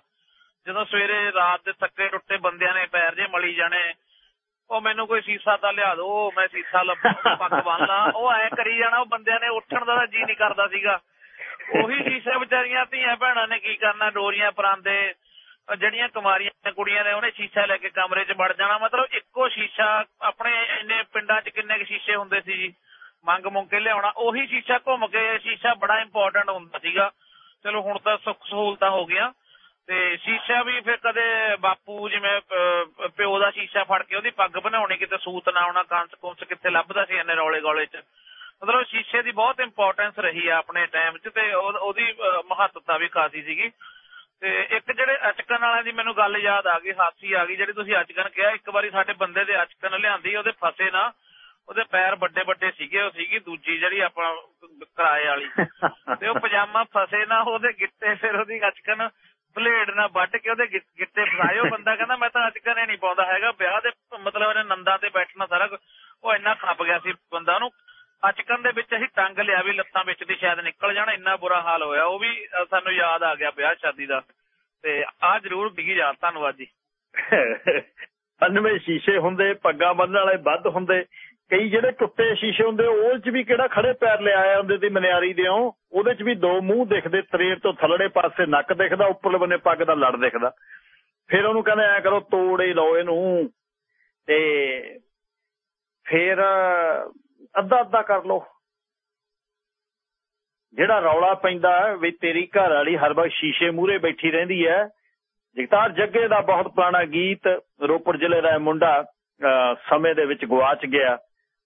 ਜਦੋਂ ਸਵੇਰੇ ਰਾਤ ਦੇ ਥੱਕੇ ਟੁੱਟੇ ਬੰਦਿਆਂ ਨੇ ਪੈਰ ਜੇ ਮਲੀ ਜਾਣੇ, ਉਹ ਮੈਨੂੰ ਕੋਈ ਸੀਸਾ ਤਾਂ ਲਿਆ ਦਿਓ ਮੈਂ ਸੀਸਾ ਲੱਭਾਂ ਪੱਕ ਬੰਨਣਾ ਉਹ ਐ ਕਰੀ ਜਾਣਾ, ਉਹ ਬੰਦਿਆਂ ਨੇ ਉੱਠਣ ਦਾ ਜੀ ਨਹੀਂ ਕਰਦਾ ਸੀਗਾ। ਉਹੀ ਸ਼ੀਸ਼ੇ ਵਿਚਾਰੀਆਂ ਧੀਆਂ ਭੈਣਾਂ ਨੇ ਕੀ ਕਰਨਾ, ਡੋਰੀਆਂ ਪਰਾਂਦੇ ਅਹ ਜਿਹੜੀਆਂ ਕੁਮਾਰੀਆਂ ਕੁੜੀਆਂ ਨੇ ਉਹਨੇ ਸ਼ੀਸ਼ਾ ਲੈ ਕੇ ਕਮਰੇ 'ਚ ਵੜ ਜਾਣਾ। ਮਤਲਬ ਇੱਕੋ ਸ਼ੀਸ਼ਾ ਆਪਣੇ ਇੰਨੇ ਪਿੰਡਾਂ 'ਚ ਕਿੰਨੇ ਸ਼ੀਸ਼ੇ ਹੁੰਦੇ ਸੀ ਜੀ? ਮੰਗ ਮੁੰਗ ਕੇ ਲਿਆਉਣਾ। ਉਹੀ ਸ਼ੀਸ਼ਾ ਘੁੰਮ ਕੇ ਸ਼ੀਸ਼ਾ ਬੜਾ ਇੰਪੋਰਟੈਂਟ ਹੁੰਦਾ ਸੀਗਾ। ਚਲੋ ਹੁਣ ਤਾਂ ਸੁੱਖ ਸਹੂਲਤਾਂ ਹੋ ਗਈਆਂ। ਤੇ ਸ਼ੀਸ਼ਾ ਵੀ ਫਿਰ ਕਦੇ ਬਾਪੂ ਜਿਵੇਂ ਪਿਓ ਦਾ ਸ਼ੀਸ਼ਾ ਫੜ ਕੇ ਉਹਦੀ ਪੱਗ ਬਣਾਉਣੀ ਕਿਤੇ ਸੂਤ ਨਾ ਆਉਣਾ, ਕੰਸ ਕੁੰਸ ਕਿੱਥੇ ਲੱਭਦਾ ਸੀ ਇੰਨੇ ਰੌਲੇ ਗੋਲੇ 'ਚ। ਮਤਲਬ ਸ਼ੀਸ਼ੇ ਦੀ ਬਹੁਤ ਇੰਪੋਰਟੈਂਸ ਰਹੀ ਆ ਆਪਣੇ ਟਾਈਮ 'ਚ ਤੇ ਉਹਦੀ ਮਹੱਤਤਾ ਵੀ ਕਾਫ਼ੀ ਸੀਗੀ। ਤੇ ਇੱਕ ਜਿਹੜੇ ਅਚਕਨ ਵਾਲਿਆਂ ਦੀ ਮੈਨੂੰ ਗੱਲ ਯਾਦ ਆ ਗਈ, ਹਾਸੀ ਆ ਗਈ, ਜਿਹੜੀ ਤੁਸੀਂ ਅਚਕਨ ਕਿਹਾ, ਇੱਕ ਵਾਰੀ ਸਾਡੇ ਬੰਦੇ ਦੇ ਅਚਕਨ ਲਿਆਂਦੀ, ਉਹਦੇ ਫਸੇ ਨਾ, ਉਹਦੇ ਪੈਰ ਵੱਡੇ ਵੱਡੇ ਸੀਗੇ, ਉਹ ਸੀਗੀ ਦੂਜੀ ਜਿਹੜੀ ਆਪਣਾ ਕਿਰਾਏ ਵਾਲੀ। ਤੇ ਉਹ ਪਜਾਮਾ ਫਸੇ ਨਾ, ਉਹਦੇ ਗਿੱਟੇ ਫਿਰ ਉਹਦੀ ਅਚਕਨ ਬਲੇਡ ਨਾਲ ਵੱਢ ਕੇ ਉਹਦੇ ਗਿੱਟੇ ਫਸਾਏ। ਉਹ ਬੰਦਾ ਕਹਿੰਦਾ, ਮੈਂ ਤਾਂ ਅਚਕਨ ਹੀ ਨਹੀਂ ਪਾਉਂਦਾ ਹੈਗਾ, ਵਿਆਹ ਦੇ ਮਤਲਬ ਇਹਨੇ ਨੰਦਾ ਤੇ ਬੈਠਣਾ ਸਾਰਾ ਉਹ ਇੰਨਾ ਖੱਪ ਗਿਆ ਸੀ ਬੰਦਾ ਨੂੰ। ਅਚਕਨ ਦੇ ਵਿੱਚ ਅਸੀਂ ਟੰਗ ਲਿਆ ਵੀ ਲੱਤਾਂ ਵਿੱਚ ਦੀ ਸ਼ਾਇਦ ਨਿਕਲ ਜਾਣ, ਇੰਨਾ ਬੁਰਾ ਹਾਲ ਹੋਇਆ। ਉਹ ਵੀ ਸਾਨੂੰ ਯਾਦ ਆ ਗਿਆ ਵਿਆਹ ਸ਼ਾਦੀ ਦਾ। ਤੇ ਆ ਜ਼ਰੂਰ ਡਿੱਗੀ ਯਾਦ ਧੰਨਵਾਦ ਜੀ। [LAUGHS] 99 ਸ਼ੀਸ਼ੇ ਹੁੰਦੇ, ਪੱਗਾਂ ਬੰਨਣ ਵਾਲੇ ਵੱਧ ਹੁੰਦੇ। ਕਈ ਜਿਹੜੇ ਟੁੱਟੇ ਸ਼ੀਸ਼ੇ ਹੁੰਦੇ, ਉਹ 'ਚ ਵੀ ਕਿਹੜਾ ਖੜੇ ਪੈਰ ਲੈ ਹੁੰਦੇ ਤੇ ਮਨਿਆਰੀ ਦੇ ਉਹਦੇ 'ਚ ਵੀ ਦੋ ਮੂੰਹ ਦਿਖਦੇ ਤਰੇਰ ਤੋਂ ਥੱਲੜੇ ਪਾਸੇ ਨੱਕ ਦਿਖਦਾ, ਉੱਪਰਲੇ ਬੰਨੇ ਪੱਗ ਦਾ ਲੜ ਦਿਖਦਾ। ਫਿਰ ਉਹਨੂੰ ਕਹਿੰਦੇ, ਐ ਕਰੋ, ਤੋੜੇ ਲਓ ਇਹਨੂੰ। ਤੇ ਫਿਰ ਅੱਧਾ ਅੱਧਾ ਕਰ ਲਓ। ਜਿਹੜਾ ਰੌਲਾ ਪੈਂਦਾ ਵੀ ਤੇਰੀ ਘਰ ਵਾਲੀ ਹਰ ਵਕਤ ਸ਼ੀਸ਼ੇ ਮੂਹਰੇ ਬੈਠੀ ਰਹਿੰਦੀ ਹੈ। ਜਗਤਾਰ ਜੱਗੇ ਦਾ ਬਹੁਤ ਪੁਰਾਣਾ ਗੀਤ ਰੋਪੜ ਜ਼ਿਲ੍ਹੇ ਦਾ ਮੁੰਡਾ ਅਹ, ਸਮੇਂ ਦੇ ਵਿੱਚ ਗਵਾਚ ਗਿਆ।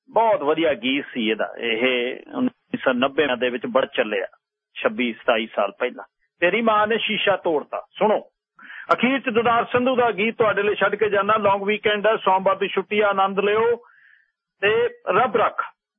ਬਹੁਤ ਵਧੀਆ ਗੀਤ ਸੀ ਇਹਦਾ। ਇਹ 1990 ਦੇ ਵਿੱਚ ਬੜ ਚੱਲਿਆ 26 27 ਸਾਲ ਪਹਿਲਾਂ। ਤੇਰੀ ਮਾਂ ਨੇ ਸ਼ੀਸ਼ਾ ਤੋੜਤਾ। ਸੁਣੋ। ਅਖੀਰ ਚ ਦਦਾਰ ਸੰਧੂ ਦਾ ਗੀਤ ਤੁਹਾਡੇ ਲਈ ਛੱਡ ਕੇ ਜਾਣਾ ਲੌਂਗ ਵੀਕਐਂਡ ਹੈ ਸੋਮਵਾਰ ਦੀ ਛੁੱਟੀ ਆ ਆਨੰਦ ਲਿਓ। ਤੇ ਰੱਬ ਰੱਖ।